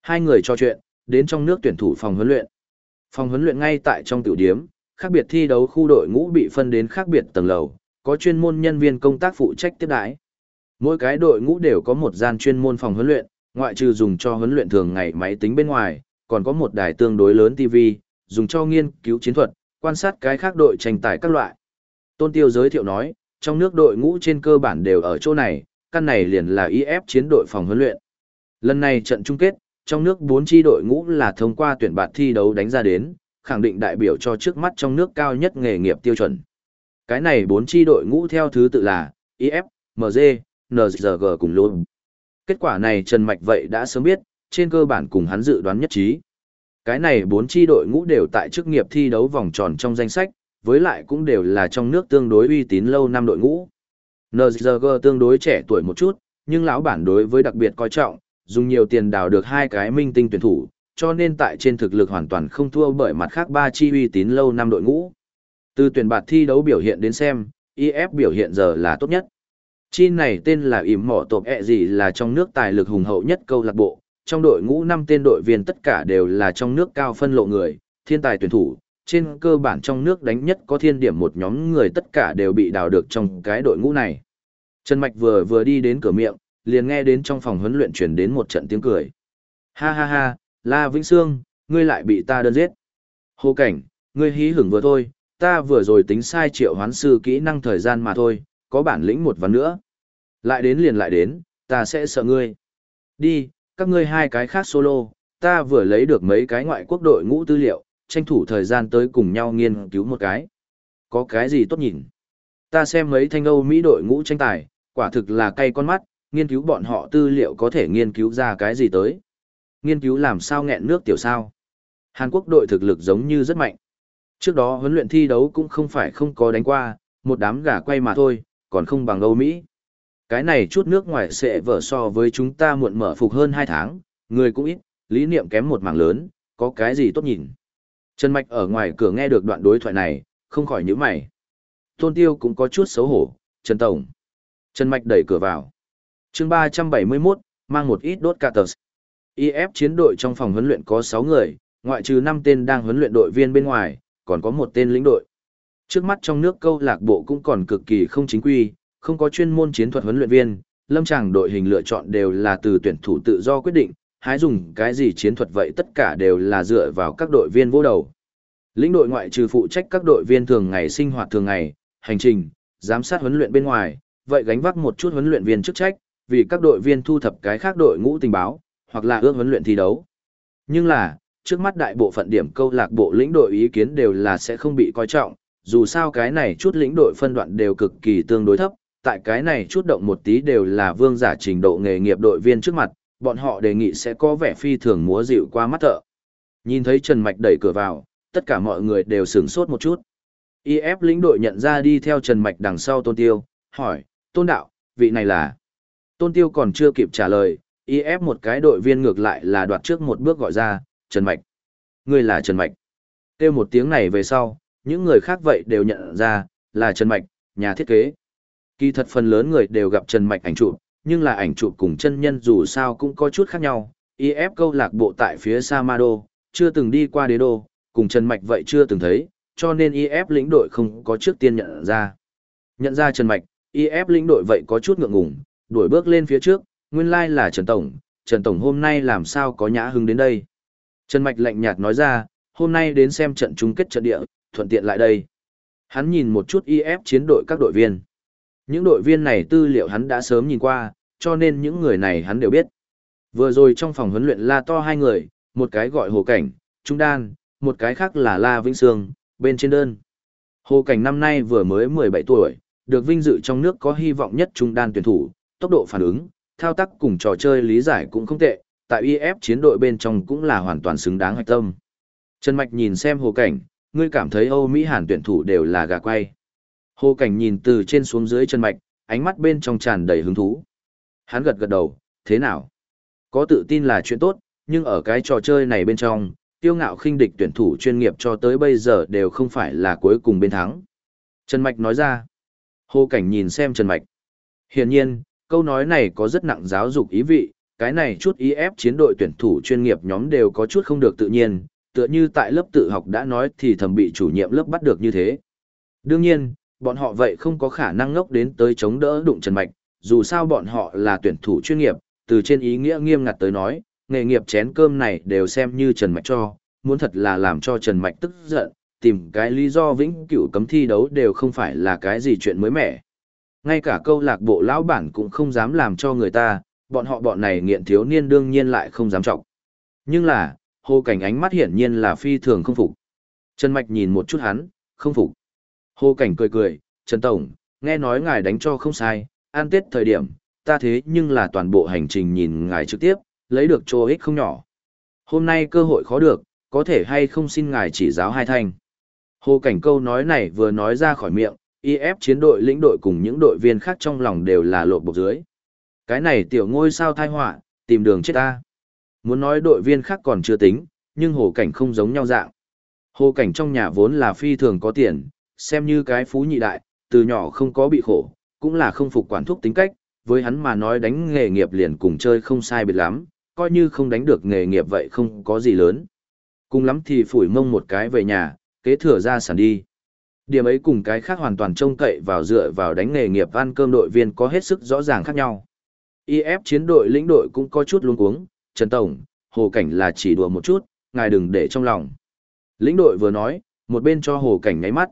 Hai người trò chuyện, đến trong nước tuyển thủ phòng huấn luyện. Phòng huấn luyện ngay tại trong tiểu điếm, khác biệt thi đấu khu đội ngũ bị phân đến khác biệt tầng lầu, có chuyên môn nhân viên công tác phụ trách tiếp đãi. Mỗi cái đội ngũ đều có một gian chuyên môn phòng huấn luyện, ngoại trừ dùng cho huấn luyện thường ngày máy tính bên ngoài, còn có một đài tương đối lớn TV, dùng cho nghiên cứu chiến thuật, quan sát cái khác đội tranh tài các loại. Tôn Tiêu giới thiệu nói, trong nước đội ngũ trên cơ bản đều ở chỗ này, căn này liền là IF chiến đội phòng huấn luyện. Lần này trận chung kết, trong nước 4 chi đội ngũ là thông qua tuyển bạt thi đấu đánh ra đến, khẳng định đại biểu cho trước mắt trong nước cao nhất nghề nghiệp tiêu chuẩn. Cái này 4 chi đội ngũ theo thứ tự là IF, MG, NZG cùng luôn. Kết quả này Trần Mạch vậy đã sớm biết, trên cơ bản cùng hắn dự đoán nhất trí. Cái này 4 chi đội ngũ đều tại chức nghiệp thi đấu vòng tròn trong danh sách, với lại cũng đều là trong nước tương đối uy tín lâu năm đội ngũ. NZG tương đối trẻ tuổi một chút, nhưng lão bản đối với đặc biệt coi trọng, dùng nhiều tiền đào được hai cái minh tinh tuyển thủ, cho nên tại trên thực lực hoàn toàn không thua bởi mặt khác ba chi uy tín lâu năm đội ngũ. Từ tuyển bạt thi đấu biểu hiện đến xem, IF biểu hiện giờ là tốt nhất. Chi này tên là ỉm mỏ tộp ẹ gì là trong nước tài lực hùng hậu nhất câu lạc bộ, trong đội ngũ năm tên đội viên tất cả đều là trong nước cao phân lộ người, thiên tài tuyển thủ, trên cơ bản trong nước đánh nhất có thiên điểm một nhóm người tất cả đều bị đào được trong cái đội ngũ này. Trần Mạch vừa vừa đi đến cửa miệng, liền nghe đến trong phòng huấn luyện chuyển đến một trận tiếng cười. Ha ha ha, La Vĩnh Sương, ngươi lại bị ta đơn giết. Hồ Cảnh, ngươi hí hửng vừa thôi, ta vừa rồi tính sai triệu hoán sư kỹ năng thời gian mà thôi, có bản lĩnh một ván nữa. Lại đến liền lại đến, ta sẽ sợ ngươi. Đi, các ngươi hai cái khác solo, ta vừa lấy được mấy cái ngoại quốc đội ngũ tư liệu, tranh thủ thời gian tới cùng nhau nghiên cứu một cái. Có cái gì tốt nhìn? Ta xem mấy thanh Âu Mỹ đội ngũ tranh tài, quả thực là cay con mắt, nghiên cứu bọn họ tư liệu có thể nghiên cứu ra cái gì tới. Nghiên cứu làm sao nghẹn nước tiểu sao. Hàn Quốc đội thực lực giống như rất mạnh. Trước đó huấn luyện thi đấu cũng không phải không có đánh qua, một đám gà quay mà thôi, còn không bằng Âu Mỹ. Cái này chút nước ngoài sẽ vở so với chúng ta muộn mở phục hơn 2 tháng, người cũng ít, lý niệm kém một mảng lớn, có cái gì tốt nhìn. Trần Mạch ở ngoài cửa nghe được đoạn đối thoại này, không khỏi nhíu mày. Tôn Tiêu cũng có chút xấu hổ, Trần Tổng. Trần Mạch đẩy cửa vào. chương 371, mang một ít đốt cả tờ. IF chiến đội trong phòng huấn luyện có 6 người, ngoại trừ 5 tên đang huấn luyện đội viên bên ngoài, còn có một tên lĩnh đội. Trước mắt trong nước câu lạc bộ cũng còn cực kỳ không chính quy, không có chuyên môn chiến thuật huấn luyện viên, lâm tràng đội hình lựa chọn đều là từ tuyển thủ tự do quyết định, hái dùng cái gì chiến thuật vậy tất cả đều là dựa vào các đội viên vô đầu. Lĩnh đội ngoại trừ phụ trách các đội viên thường ngày sinh hoạt thường ngày, hành trình, giám sát huấn luyện bên ngoài, vậy gánh vác một chút huấn luyện viên chức trách, vì các đội viên thu thập cái khác đội ngũ tình báo, hoặc là ước huấn luyện thi đấu. Nhưng là, trước mắt đại bộ phận điểm câu lạc bộ lĩnh đội ý kiến đều là sẽ không bị coi trọng, dù sao cái này chút lĩnh đội phân đoạn đều cực kỳ tương đối thấp, tại cái này chút động một tí đều là vương giả trình độ nghề nghiệp đội viên trước mặt, bọn họ đề nghị sẽ có vẻ phi thường múa dịu qua mắt thợ. Nhìn thấy Trần Mạch đẩy cửa vào, tất cả mọi người đều sửng sốt một chút. IF lĩnh đội nhận ra đi theo Trần Mạch đằng sau Tôn Tiêu, hỏi, Tôn Đạo, vị này là... Tôn Tiêu còn chưa kịp trả lời, IF một cái đội viên ngược lại là đoạt trước một bước gọi ra, Trần Mạch. Ngươi là Trần Mạch. Kêu một tiếng này về sau, những người khác vậy đều nhận ra, là Trần Mạch, nhà thiết kế. Kỳ thật phần lớn người đều gặp Trần Mạch ảnh chụp, nhưng là ảnh chụp cùng chân nhân dù sao cũng có chút khác nhau. IF câu lạc bộ tại phía Samado, chưa từng đi qua đế đô, cùng Trần Mạch vậy chưa từng thấy, cho nên IF lĩnh đội không có trước tiên nhận ra. Nhận ra Trần Mạch, IF lĩnh đội vậy có chút ngượng ngùng, đuổi bước lên phía trước, nguyên lai like là Trần Tổng, Trần Tổng hôm nay làm sao có nhã hứng đến đây. Trần Mạch lạnh nhạt nói ra, hôm nay đến xem trận chung kết trận địa, thuận tiện lại đây. Hắn nhìn một chút IF chiến đội các đội viên. Những đội viên này tư liệu hắn đã sớm nhìn qua, cho nên những người này hắn đều biết. Vừa rồi trong phòng huấn luyện la to hai người, một cái gọi Hồ Cảnh, Trung Đan, một cái khác là La Vĩnh Sương, bên trên đơn. Hồ Cảnh năm nay vừa mới 17 tuổi, được vinh dự trong nước có hy vọng nhất Trung Đan tuyển thủ, tốc độ phản ứng, thao tác cùng trò chơi lý giải cũng không tệ, tại IF chiến đội bên trong cũng là hoàn toàn xứng đáng hạch tâm. Trần Mạch nhìn xem Hồ Cảnh, ngươi cảm thấy Âu Mỹ Hàn tuyển thủ đều là gà quay. Hồ Cảnh nhìn từ trên xuống dưới Trần Mạch, ánh mắt bên trong tràn đầy hứng thú. Hắn gật gật đầu, thế nào? Có tự tin là chuyện tốt, nhưng ở cái trò chơi này bên trong, tiêu ngạo khinh địch tuyển thủ chuyên nghiệp cho tới bây giờ đều không phải là cuối cùng bên thắng. Trần Mạch nói ra. Hồ Cảnh nhìn xem Trần Mạch. Hiển nhiên, câu nói này có rất nặng giáo dục ý vị, cái này chút ý ép chiến đội tuyển thủ chuyên nghiệp nhóm đều có chút không được tự nhiên, tựa như tại lớp tự học đã nói thì thầm bị chủ nhiệm lớp bắt được như thế. Đương nhiên, bọn họ vậy không có khả năng ngốc đến tới chống đỡ đụng Trần Mạch, dù sao bọn họ là tuyển thủ chuyên nghiệp, từ trên ý nghĩa nghiêm ngặt tới nói, nghề nghiệp chén cơm này đều xem như Trần Mạch cho, muốn thật là làm cho Trần Mạch tức giận, tìm cái lý do vĩnh cửu cấm thi đấu đều không phải là cái gì chuyện mới mẻ. Ngay cả câu lạc bộ lão bản cũng không dám làm cho người ta, bọn họ bọn này nghiện thiếu niên đương nhiên lại không dám trọng. Nhưng là, hồ cảnh ánh mắt hiển nhiên là phi thường không phục. Trần Mạch nhìn một chút hắn, không phục. Hồ cảnh cười cười, Trần Tổng, nghe nói ngài đánh cho không sai, an tết thời điểm, ta thế nhưng là toàn bộ hành trình nhìn ngài trực tiếp, lấy được chỗ ích không nhỏ. Hôm nay cơ hội khó được, có thể hay không xin ngài chỉ giáo hai thanh. Hồ cảnh câu nói này vừa nói ra khỏi miệng, IF chiến đội lĩnh đội cùng những đội viên khác trong lòng đều là lộ bộc dưới. Cái này tiểu ngôi sao thai họa, tìm đường chết ta. Muốn nói đội viên khác còn chưa tính, nhưng hồ cảnh không giống nhau dạng. Hồ cảnh trong nhà vốn là phi thường có tiền, xem như cái phú nhị đại, từ nhỏ không có bị khổ, cũng là không phục quản thúc tính cách, với hắn mà nói đánh nghề nghiệp liền cùng chơi không sai biệt lắm, coi như không đánh được nghề nghiệp vậy không có gì lớn. Cùng lắm thì phủi mông một cái về nhà, kế thừa ra sản đi. Điểm ấy cùng cái khác hoàn toàn trông cậy vào dựa vào đánh nghề nghiệp ăn cơm đội viên có hết sức rõ ràng khác nhau. IF chiến đội lĩnh đội cũng có chút luống cuống, Trần Tổng, Hồ Cảnh là chỉ đùa một chút, ngài đừng để trong lòng. Lĩnh đội vừa nói, một bên cho Hồ Cảnh ngáy mắt.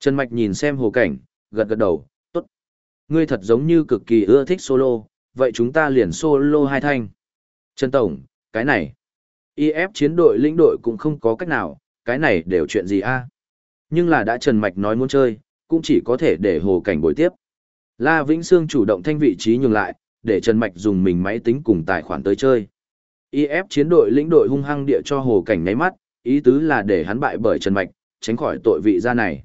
Trần Mạch nhìn xem Hồ Cảnh, gật gật đầu, tốt. Ngươi thật giống như cực kỳ ưa thích solo, vậy chúng ta liền solo hai thanh. Trần Tổng, cái này. IF chiến đội lĩnh đội cũng không có cách nào, cái này đều chuyện gì a Nhưng là đã Trần Mạch nói muốn chơi, cũng chỉ có thể để Hồ Cảnh bồi tiếp. La Vĩnh Sương chủ động thanh vị trí nhường lại, để Trần Mạch dùng mình máy tính cùng tài khoản tới chơi. IF chiến đội lĩnh đội hung hăng địa cho Hồ Cảnh nháy mắt, ý tứ là để hắn bại bởi Trần Mạch, tránh khỏi tội vị ra này.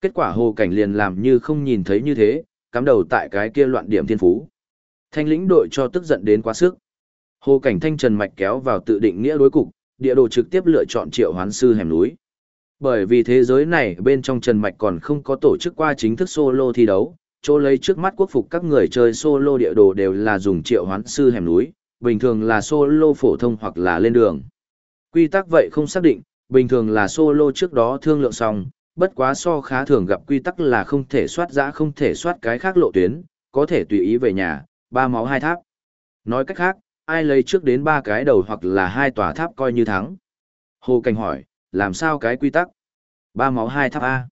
Kết quả Hồ Cảnh liền làm như không nhìn thấy như thế, cắm đầu tại cái kia loạn điểm thiên phú. Thanh lĩnh đội cho tức giận đến quá sức. Hồ Cảnh Thanh Trần Mạch kéo vào tự định nghĩa đối cục, địa đồ trực tiếp lựa chọn triệu hoán sư hẻm núi. Bởi vì thế giới này bên trong Trần Mạch còn không có tổ chức qua chính thức solo thi đấu, chỗ lấy trước mắt quốc phục các người chơi solo địa đồ đều là dùng triệu hoán sư hẻm núi, bình thường là solo phổ thông hoặc là lên đường. Quy tắc vậy không xác định, bình thường là solo trước đó thương lượng xong, bất quá so khá thường gặp quy tắc là không thể soát giã không thể soát cái khác lộ tuyến, có thể tùy ý về nhà, ba máu hai tháp. Nói cách khác, ai lấy trước đến ba cái đầu hoặc là hai tòa tháp coi như thắng. Hồ Cảnh hỏi, làm sao cái quy tắc? Ba máu hai tháp A.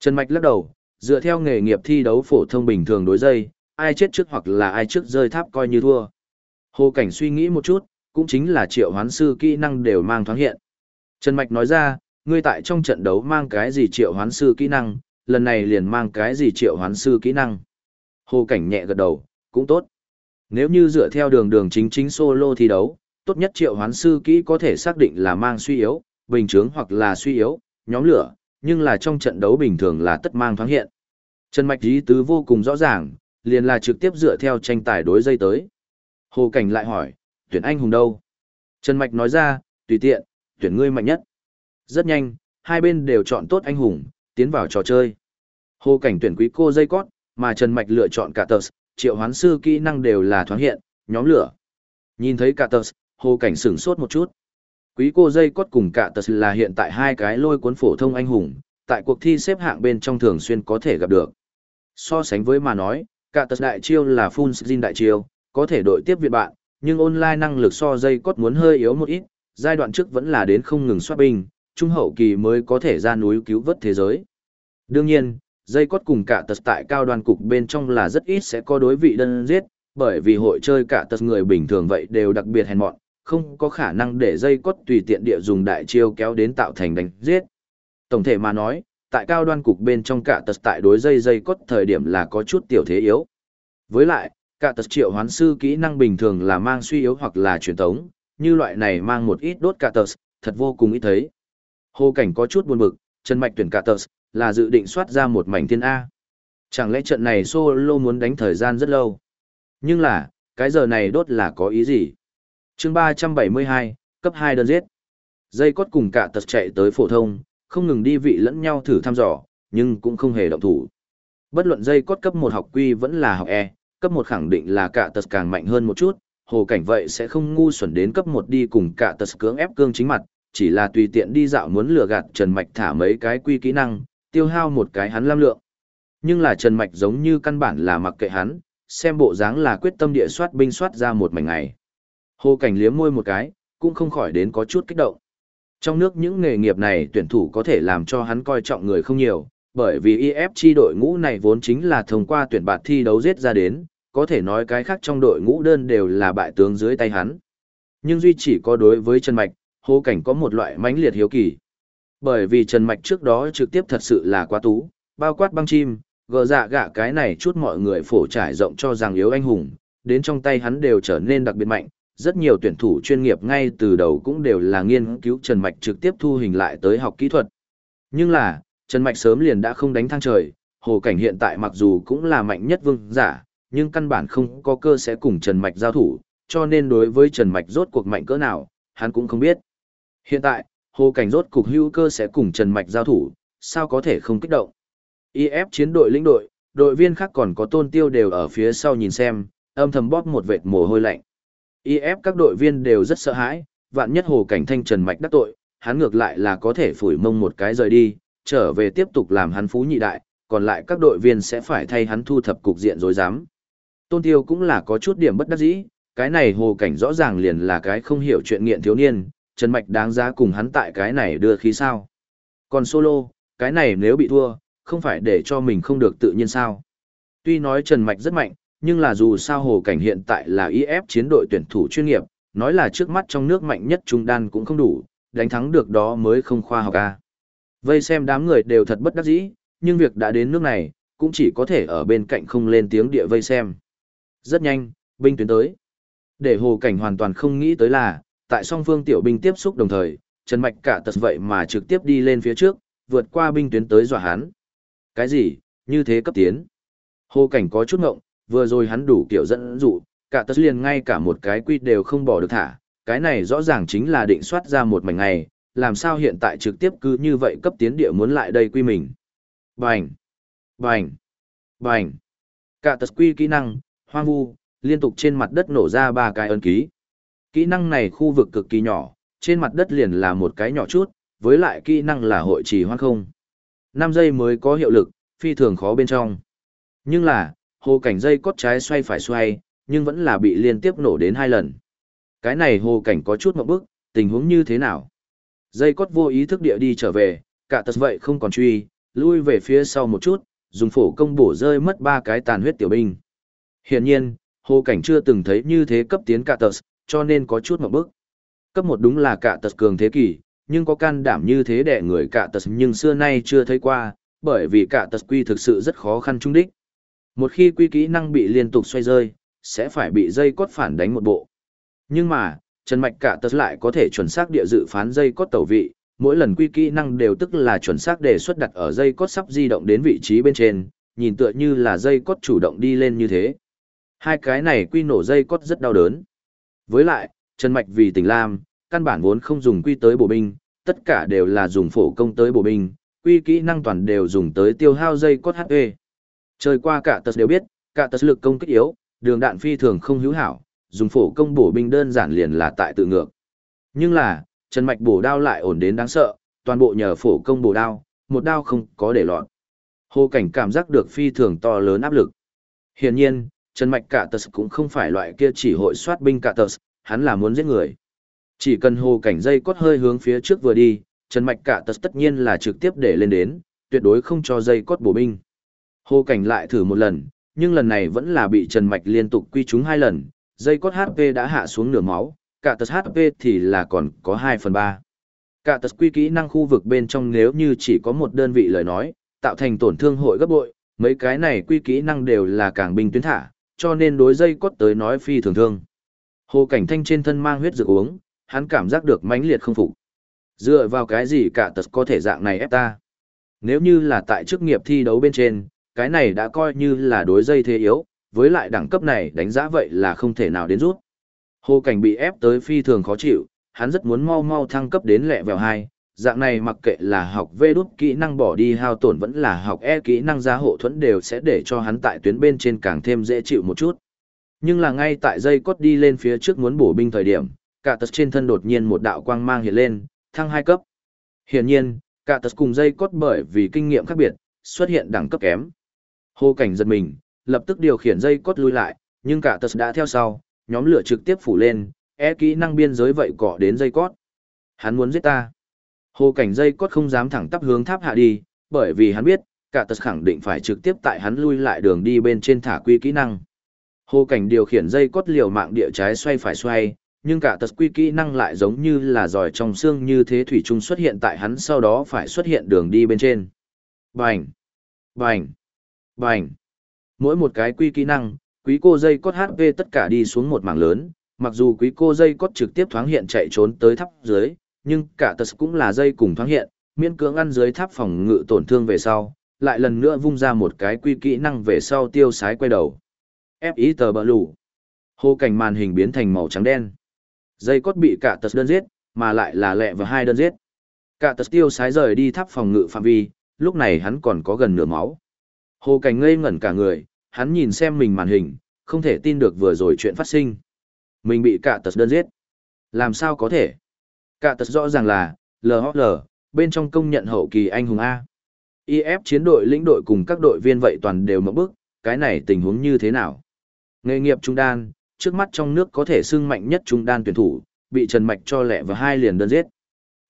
Trần Mạch lắc đầu, dựa theo nghề nghiệp thi đấu phổ thông bình thường đối dây, ai chết trước hoặc là ai trước rơi tháp coi như thua. Hồ Cảnh suy nghĩ một chút, cũng chính là triệu hoán sư kỹ năng đều mang thoáng hiện. Trần Mạch nói ra, ngươi tại trong trận đấu mang cái gì triệu hoán sư kỹ năng, lần này liền mang cái gì triệu hoán sư kỹ năng. Hồ Cảnh nhẹ gật đầu, cũng tốt. Nếu như dựa theo đường đường chính chính solo thi đấu, tốt nhất triệu hoán sư kỹ có thể xác định là mang suy yếu, bình chướng hoặc là suy yếu, nhóm lửa, nhưng là trong trận đấu bình thường là tất mang thoáng hiện. Trần Mạch ý tứ vô cùng rõ ràng, liền là trực tiếp dựa theo tranh tài đối dây tới. Hồ Cảnh lại hỏi, tuyển anh hùng đâu? Trần Mạch nói ra, tùy tiện, tuyển ngươi mạnh nhất. Rất nhanh, hai bên đều chọn tốt anh hùng, tiến vào trò chơi. Hồ Cảnh tuyển quý cô dây cót, mà Trần Mạch lựa chọn cả tờ, triệu hoán sư kỹ năng đều là thoáng hiện, nhóm lửa. Nhìn thấy cả tờ, Hồ Cảnh sửng sốt một chút. Quý cô dây cót cùng cả tờ là hiện tại hai cái lôi cuốn phổ thông anh hùng, tại cuộc thi xếp hạng bên trong thường xuyên có thể gặp được. So sánh với mà nói, cả tờ đại chiêu là full skin đại chiêu, có thể đội tiếp viện bạn, nhưng online năng lực so dây cốt muốn hơi yếu một ít, giai đoạn trước vẫn là đến không ngừng soát binh, trung hậu kỳ mới có thể ra núi cứu vớt thế giới. Đương nhiên, dây cốt cùng cả tật tại cao đoàn cục bên trong là rất ít sẽ có đối vị đơn giết, bởi vì hội chơi cả tật người bình thường vậy đều đặc biệt hèn mọn, không có khả năng để dây cốt tùy tiện địa dùng đại chiêu kéo đến tạo thành đánh giết. Tổng thể mà nói, tại cao đoan cục bên trong cả tật tại đối dây dây cốt thời điểm là có chút tiểu thế yếu. Với lại, cả tật triệu hoán sư kỹ năng bình thường là mang suy yếu hoặc là truyền tống, như loại này mang một ít đốt cả tật, thật vô cùng ít thấy. Hồ cảnh có chút buồn bực, chân mạch tuyển cả tật, là dự định soát ra một mảnh thiên A. Chẳng lẽ trận này solo muốn đánh thời gian rất lâu? Nhưng là, cái giờ này đốt là có ý gì? chương 372, cấp 2 đơn giết. Dây cốt cùng cả tật chạy tới phổ thông, không ngừng đi vị lẫn nhau thử thăm dò, nhưng cũng không hề động thủ. Bất luận dây cốt cấp 1 học quy vẫn là học E, cấp 1 khẳng định là cả tật càng mạnh hơn một chút, hồ cảnh vậy sẽ không ngu xuẩn đến cấp 1 đi cùng cả tật cưỡng ép cương chính mặt, chỉ là tùy tiện đi dạo muốn lừa gạt Trần Mạch thả mấy cái quy kỹ năng, tiêu hao một cái hắn lam lượng. Nhưng là Trần Mạch giống như căn bản là mặc kệ hắn, xem bộ dáng là quyết tâm địa soát binh soát ra một mảnh ngày. Hồ Cảnh liếm môi một cái, cũng không khỏi đến có chút kích động. Trong nước những nghề nghiệp này tuyển thủ có thể làm cho hắn coi trọng người không nhiều, bởi vì EF chi đội ngũ này vốn chính là thông qua tuyển bạt thi đấu giết ra đến, có thể nói cái khác trong đội ngũ đơn đều là bại tướng dưới tay hắn. Nhưng duy chỉ có đối với Trần Mạch, Hồ Cảnh có một loại mãnh liệt hiếu kỳ. Bởi vì Trần Mạch trước đó trực tiếp thật sự là quá tú, bao quát băng chim, gờ dạ gạ cái này chút mọi người phổ trải rộng cho rằng yếu anh hùng, đến trong tay hắn đều trở nên đặc biệt mạnh. Rất nhiều tuyển thủ chuyên nghiệp ngay từ đầu cũng đều là nghiên cứu Trần Mạch trực tiếp thu hình lại tới học kỹ thuật. Nhưng là, Trần Mạch sớm liền đã không đánh thang trời, hồ cảnh hiện tại mặc dù cũng là mạnh nhất vương giả, nhưng căn bản không có cơ sẽ cùng Trần Mạch giao thủ, cho nên đối với Trần Mạch rốt cuộc mạnh cỡ nào, hắn cũng không biết. Hiện tại, Hồ Cảnh rốt cục hữu cơ sẽ cùng Trần Mạch giao thủ, sao có thể không kích động. IF chiến đội lĩnh đội, đội viên khác còn có tôn tiêu đều ở phía sau nhìn xem, âm thầm bóp một vệt mồ hôi lạnh. IF các đội viên đều rất sợ hãi, vạn nhất Hồ Cảnh Thanh Trần Mạch đắc tội, hắn ngược lại là có thể phủi mông một cái rời đi, trở về tiếp tục làm hắn phú nhị đại, còn lại các đội viên sẽ phải thay hắn thu thập cục diện rối rắm. Tôn Tiêu cũng là có chút điểm bất đắc dĩ, cái này hồ cảnh rõ ràng liền là cái không hiểu chuyện nghiện thiếu niên, Trần Mạch đáng giá cùng hắn tại cái này đưa khí sao. Còn solo, cái này nếu bị thua, không phải để cho mình không được tự nhiên sao. Tuy nói Trần Mạch rất mạnh, nhưng là dù sao hồ cảnh hiện tại là IF chiến đội tuyển thủ chuyên nghiệp, nói là trước mắt trong nước mạnh nhất trung đan cũng không đủ, đánh thắng được đó mới không khoa học a. Vây xem đám người đều thật bất đắc dĩ, nhưng việc đã đến nước này, cũng chỉ có thể ở bên cạnh không lên tiếng địa vây xem. Rất nhanh, binh tuyến tới. Để hồ cảnh hoàn toàn không nghĩ tới là, tại song phương tiểu binh tiếp xúc đồng thời, Trần Mạch cả tật vậy mà trực tiếp đi lên phía trước, vượt qua binh tuyến tới dọa hắn. Cái gì, như thế cấp tiến. Hồ cảnh có chút ngộng, vừa rồi hắn đủ kiểu dẫn dụ, cả tật liền ngay cả một cái quy đều không bỏ được thả, cái này rõ ràng chính là định soát ra một mảnh ngày, làm sao hiện tại trực tiếp cứ như vậy cấp tiến địa muốn lại đây quy mình. Bành! Bành! Bành! Cả tật quy kỹ năng, hoang vu, liên tục trên mặt đất nổ ra ba cái ấn ký. Kỹ năng này khu vực cực kỳ nhỏ, trên mặt đất liền là một cái nhỏ chút, với lại kỹ năng là hội trì hoang không. 5 giây mới có hiệu lực, phi thường khó bên trong. Nhưng là, hồ cảnh dây cốt trái xoay phải xoay, nhưng vẫn là bị liên tiếp nổ đến hai lần. Cái này hồ cảnh có chút một bức, tình huống như thế nào? Dây cốt vô ý thức địa đi trở về, cả tật vậy không còn truy, lui về phía sau một chút, dùng phổ công bổ rơi mất ba cái tàn huyết tiểu binh. Hiển nhiên, hồ cảnh chưa từng thấy như thế cấp tiến cả tật, cho nên có chút một bức. Cấp một đúng là cả tật cường thế kỷ, nhưng có can đảm như thế để người cả tật nhưng xưa nay chưa thấy qua, bởi vì cả tật quy thực sự rất khó khăn trung đích. Một khi quy kỹ năng bị liên tục xoay rơi, sẽ phải bị dây cốt phản đánh một bộ. Nhưng mà, Trần Mạch cả tật lại có thể chuẩn xác địa dự phán dây cốt tẩu vị, mỗi lần quy kỹ năng đều tức là chuẩn xác đề xuất đặt ở dây cốt sắp di động đến vị trí bên trên, nhìn tựa như là dây cốt chủ động đi lên như thế. Hai cái này quy nổ dây cốt rất đau đớn. Với lại, Trần Mạch vì tình lam, căn bản vốn không dùng quy tới bổ binh, tất cả đều là dùng phổ công tới bổ binh, quy kỹ năng toàn đều dùng tới tiêu hao dây cốt HP. Trời qua cả tật đều biết, cả tật lực công kích yếu, đường đạn phi thường không hữu hảo, dùng phổ công bổ binh đơn giản liền là tại tự ngược. Nhưng là, Trần Mạch bổ đao lại ổn đến đáng sợ, toàn bộ nhờ phổ công bổ đao, một đao không có để lọt. Hồ cảnh cảm giác được phi thường to lớn áp lực. Hiển nhiên, Trần Mạch cả tật cũng không phải loại kia chỉ hội soát binh cả tật, hắn là muốn giết người. Chỉ cần hồ cảnh dây cốt hơi hướng phía trước vừa đi, Trần Mạch cả tật tất nhiên là trực tiếp để lên đến, tuyệt đối không cho dây cốt bổ binh. Hồ cảnh lại thử một lần, nhưng lần này vẫn là bị Trần Mạch liên tục quy trúng hai lần, dây cốt HP đã hạ xuống nửa máu, cả tật HP thì là còn có 2 phần 3. Cả tật quy kỹ năng khu vực bên trong nếu như chỉ có một đơn vị lời nói, tạo thành tổn thương hội gấp bội, mấy cái này quy kỹ năng đều là càng binh tuyến thả, cho nên đối dây cốt tới nói phi thường thương. Hồ Cảnh Thanh trên thân mang huyết dược uống, hắn cảm giác được mãnh liệt không phục. Dựa vào cái gì cả tật có thể dạng này ép ta? Nếu như là tại chức nghiệp thi đấu bên trên, cái này đã coi như là đối dây thế yếu, với lại đẳng cấp này đánh giá vậy là không thể nào đến rút. Hồ Cảnh bị ép tới phi thường khó chịu, hắn rất muốn mau mau thăng cấp đến lẹ vèo 2, dạng này mặc kệ là học V đút kỹ năng bỏ đi hao tổn vẫn là học E kỹ năng giá hộ thuẫn đều sẽ để cho hắn tại tuyến bên trên càng thêm dễ chịu một chút. Nhưng là ngay tại dây cốt đi lên phía trước muốn bổ binh thời điểm, cả tật trên thân đột nhiên một đạo quang mang hiện lên, thăng hai cấp. Hiển nhiên, cả tật cùng dây cốt bởi vì kinh nghiệm khác biệt, xuất hiện đẳng cấp kém. Hồ cảnh giật mình, lập tức điều khiển dây cốt lui lại, nhưng cả tật đã theo sau, nhóm lửa trực tiếp phủ lên, e kỹ năng biên giới vậy cọ đến dây cốt. Hắn muốn giết ta. Hồ cảnh dây cốt không dám thẳng tắp hướng tháp hạ đi, bởi vì hắn biết, cả tật khẳng định phải trực tiếp tại hắn lui lại đường đi bên trên thả quy kỹ năng. Hồ cảnh điều khiển dây cốt liều mạng địa trái xoay phải xoay, nhưng cả tật quy kỹ năng lại giống như là giỏi trong xương như thế thủy chung xuất hiện tại hắn sau đó phải xuất hiện đường đi bên trên. Bành! Bành! Bành! Mỗi một cái quy kỹ năng, quý cô dây cốt HP tất cả đi xuống một mảng lớn, mặc dù quý cô dây cốt trực tiếp thoáng hiện chạy trốn tới tháp dưới, nhưng cả tật cũng là dây cùng thoáng hiện, miễn cưỡng ăn dưới tháp phòng ngự tổn thương về sau, lại lần nữa vung ra một cái quy kỹ năng về sau tiêu sái quay đầu. F ý tờ bờ lù. Hồ cảnh màn hình biến thành màu trắng đen. Dây cốt bị cả tật đơn giết, mà lại là lẹ và hai đơn giết. Cả tật tiêu sái rời đi tháp phòng ngự phạm vi, lúc này hắn còn có gần nửa máu. Hồ cảnh ngây ngẩn cả người, hắn nhìn xem mình màn hình, không thể tin được vừa rồi chuyện phát sinh. Mình bị cả tật đơn giết. Làm sao có thể? Cả tật rõ ràng là, LHL, bên trong công nhận hậu kỳ anh hùng A. IF chiến đội lĩnh đội cùng các đội viên vậy toàn đều mở bức, cái này tình huống như thế nào? Nghề nghiệp trung đan, trước mắt trong nước có thể xưng mạnh nhất trung đan tuyển thủ, bị Trần Mạch cho lẹ và hai liền đơn giết.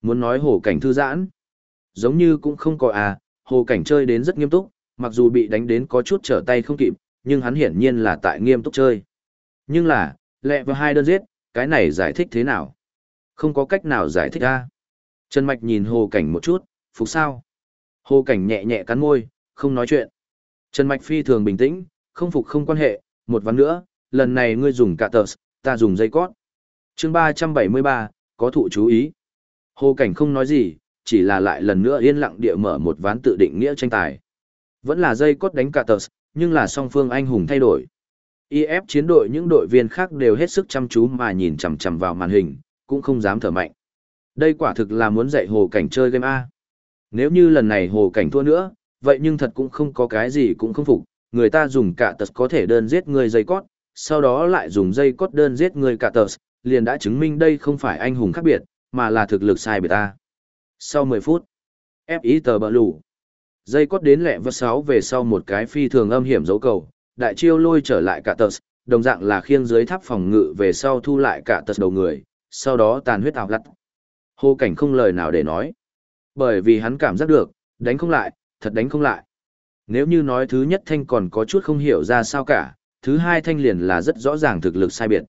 Muốn nói hồ cảnh thư giãn, giống như cũng không có à, hồ cảnh chơi đến rất nghiêm túc, mặc dù bị đánh đến có chút trở tay không kịp, nhưng hắn hiển nhiên là tại nghiêm túc chơi. Nhưng là, lẹ và hai đơn giết, cái này giải thích thế nào? Không có cách nào giải thích ra. Trần Mạch nhìn hồ cảnh một chút, phục sao? Hồ cảnh nhẹ nhẹ cắn môi, không nói chuyện. Trần Mạch phi thường bình tĩnh, không phục không quan hệ, một ván nữa, lần này ngươi dùng cả tờ, ta dùng dây cót. chương 373, có thụ chú ý. Hồ cảnh không nói gì, chỉ là lại lần nữa yên lặng địa mở một ván tự định nghĩa tranh tài. Vẫn là dây cốt đánh cả tờ, nhưng là song phương anh hùng thay đổi. IF chiến đội những đội viên khác đều hết sức chăm chú mà nhìn chằm chằm vào màn hình, cũng không dám thở mạnh. Đây quả thực là muốn dạy hồ cảnh chơi game A. Nếu như lần này hồ cảnh thua nữa, vậy nhưng thật cũng không có cái gì cũng không phục, người ta dùng cả tật có thể đơn giết người dây cót, sau đó lại dùng dây cót đơn giết người cả tật, liền đã chứng minh đây không phải anh hùng khác biệt, mà là thực lực sai biệt ta. Sau 10 phút, FI tờ bờ lù. Dây cót đến lẹ vật sáu về sau một cái phi thường âm hiểm dấu cầu, đại chiêu lôi trở lại cả tật, đồng dạng là khiêng dưới tháp phòng ngự về sau thu lại cả tật đầu người, sau đó tàn huyết ảo lặt. Hồ cảnh không lời nào để nói. Bởi vì hắn cảm giác được, đánh không lại, thật đánh không lại. Nếu như nói thứ nhất thanh còn có chút không hiểu ra sao cả, thứ hai thanh liền là rất rõ ràng thực lực sai biệt.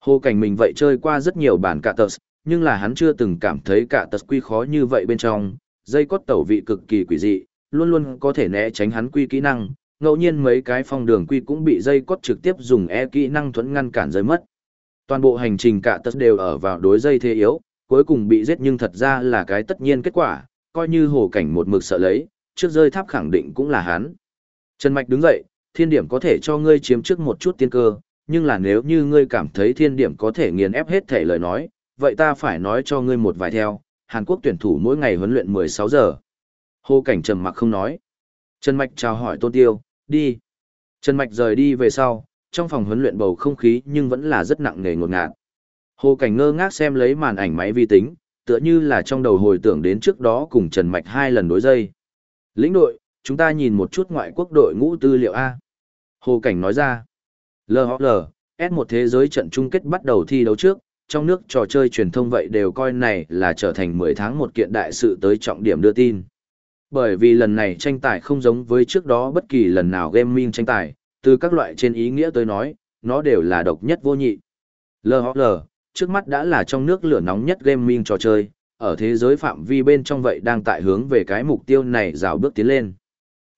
Hồ cảnh mình vậy chơi qua rất nhiều bản cả tật, nhưng là hắn chưa từng cảm thấy cả tật quy khó như vậy bên trong, dây cốt tẩu vị cực kỳ quỷ dị, luôn luôn có thể né tránh hắn quy kỹ năng, ngẫu nhiên mấy cái phong đường quy cũng bị dây cốt trực tiếp dùng e kỹ năng thuẫn ngăn cản rơi mất. Toàn bộ hành trình cả tất đều ở vào đối dây thế yếu, cuối cùng bị giết nhưng thật ra là cái tất nhiên kết quả, coi như hồ cảnh một mực sợ lấy, trước rơi tháp khẳng định cũng là hắn. Trần Mạch đứng dậy, thiên điểm có thể cho ngươi chiếm trước một chút tiên cơ, nhưng là nếu như ngươi cảm thấy thiên điểm có thể nghiền ép hết thể lời nói, vậy ta phải nói cho ngươi một vài theo, Hàn Quốc tuyển thủ mỗi ngày huấn luyện 16 giờ. Hồ Cảnh trầm mặc không nói. Trần Mạch chào hỏi Tôn Tiêu, đi. Trần Mạch rời đi về sau, trong phòng huấn luyện bầu không khí nhưng vẫn là rất nặng nề ngột ngạt. Hồ Cảnh ngơ ngác xem lấy màn ảnh máy vi tính, tựa như là trong đầu hồi tưởng đến trước đó cùng Trần Mạch hai lần đối dây. Lĩnh đội, chúng ta nhìn một chút ngoại quốc đội ngũ tư liệu A. Hồ Cảnh nói ra. LHL, S1 thế giới trận chung kết bắt đầu thi đấu trước, trong nước trò chơi truyền thông vậy đều coi này là trở thành 10 tháng một kiện đại sự tới trọng điểm đưa tin. Bởi vì lần này tranh tài không giống với trước đó bất kỳ lần nào gaming tranh tài, từ các loại trên ý nghĩa tới nói, nó đều là độc nhất vô nhị. LHL, trước mắt đã là trong nước lửa nóng nhất gaming trò chơi, ở thế giới phạm vi bên trong vậy đang tại hướng về cái mục tiêu này rào bước tiến lên.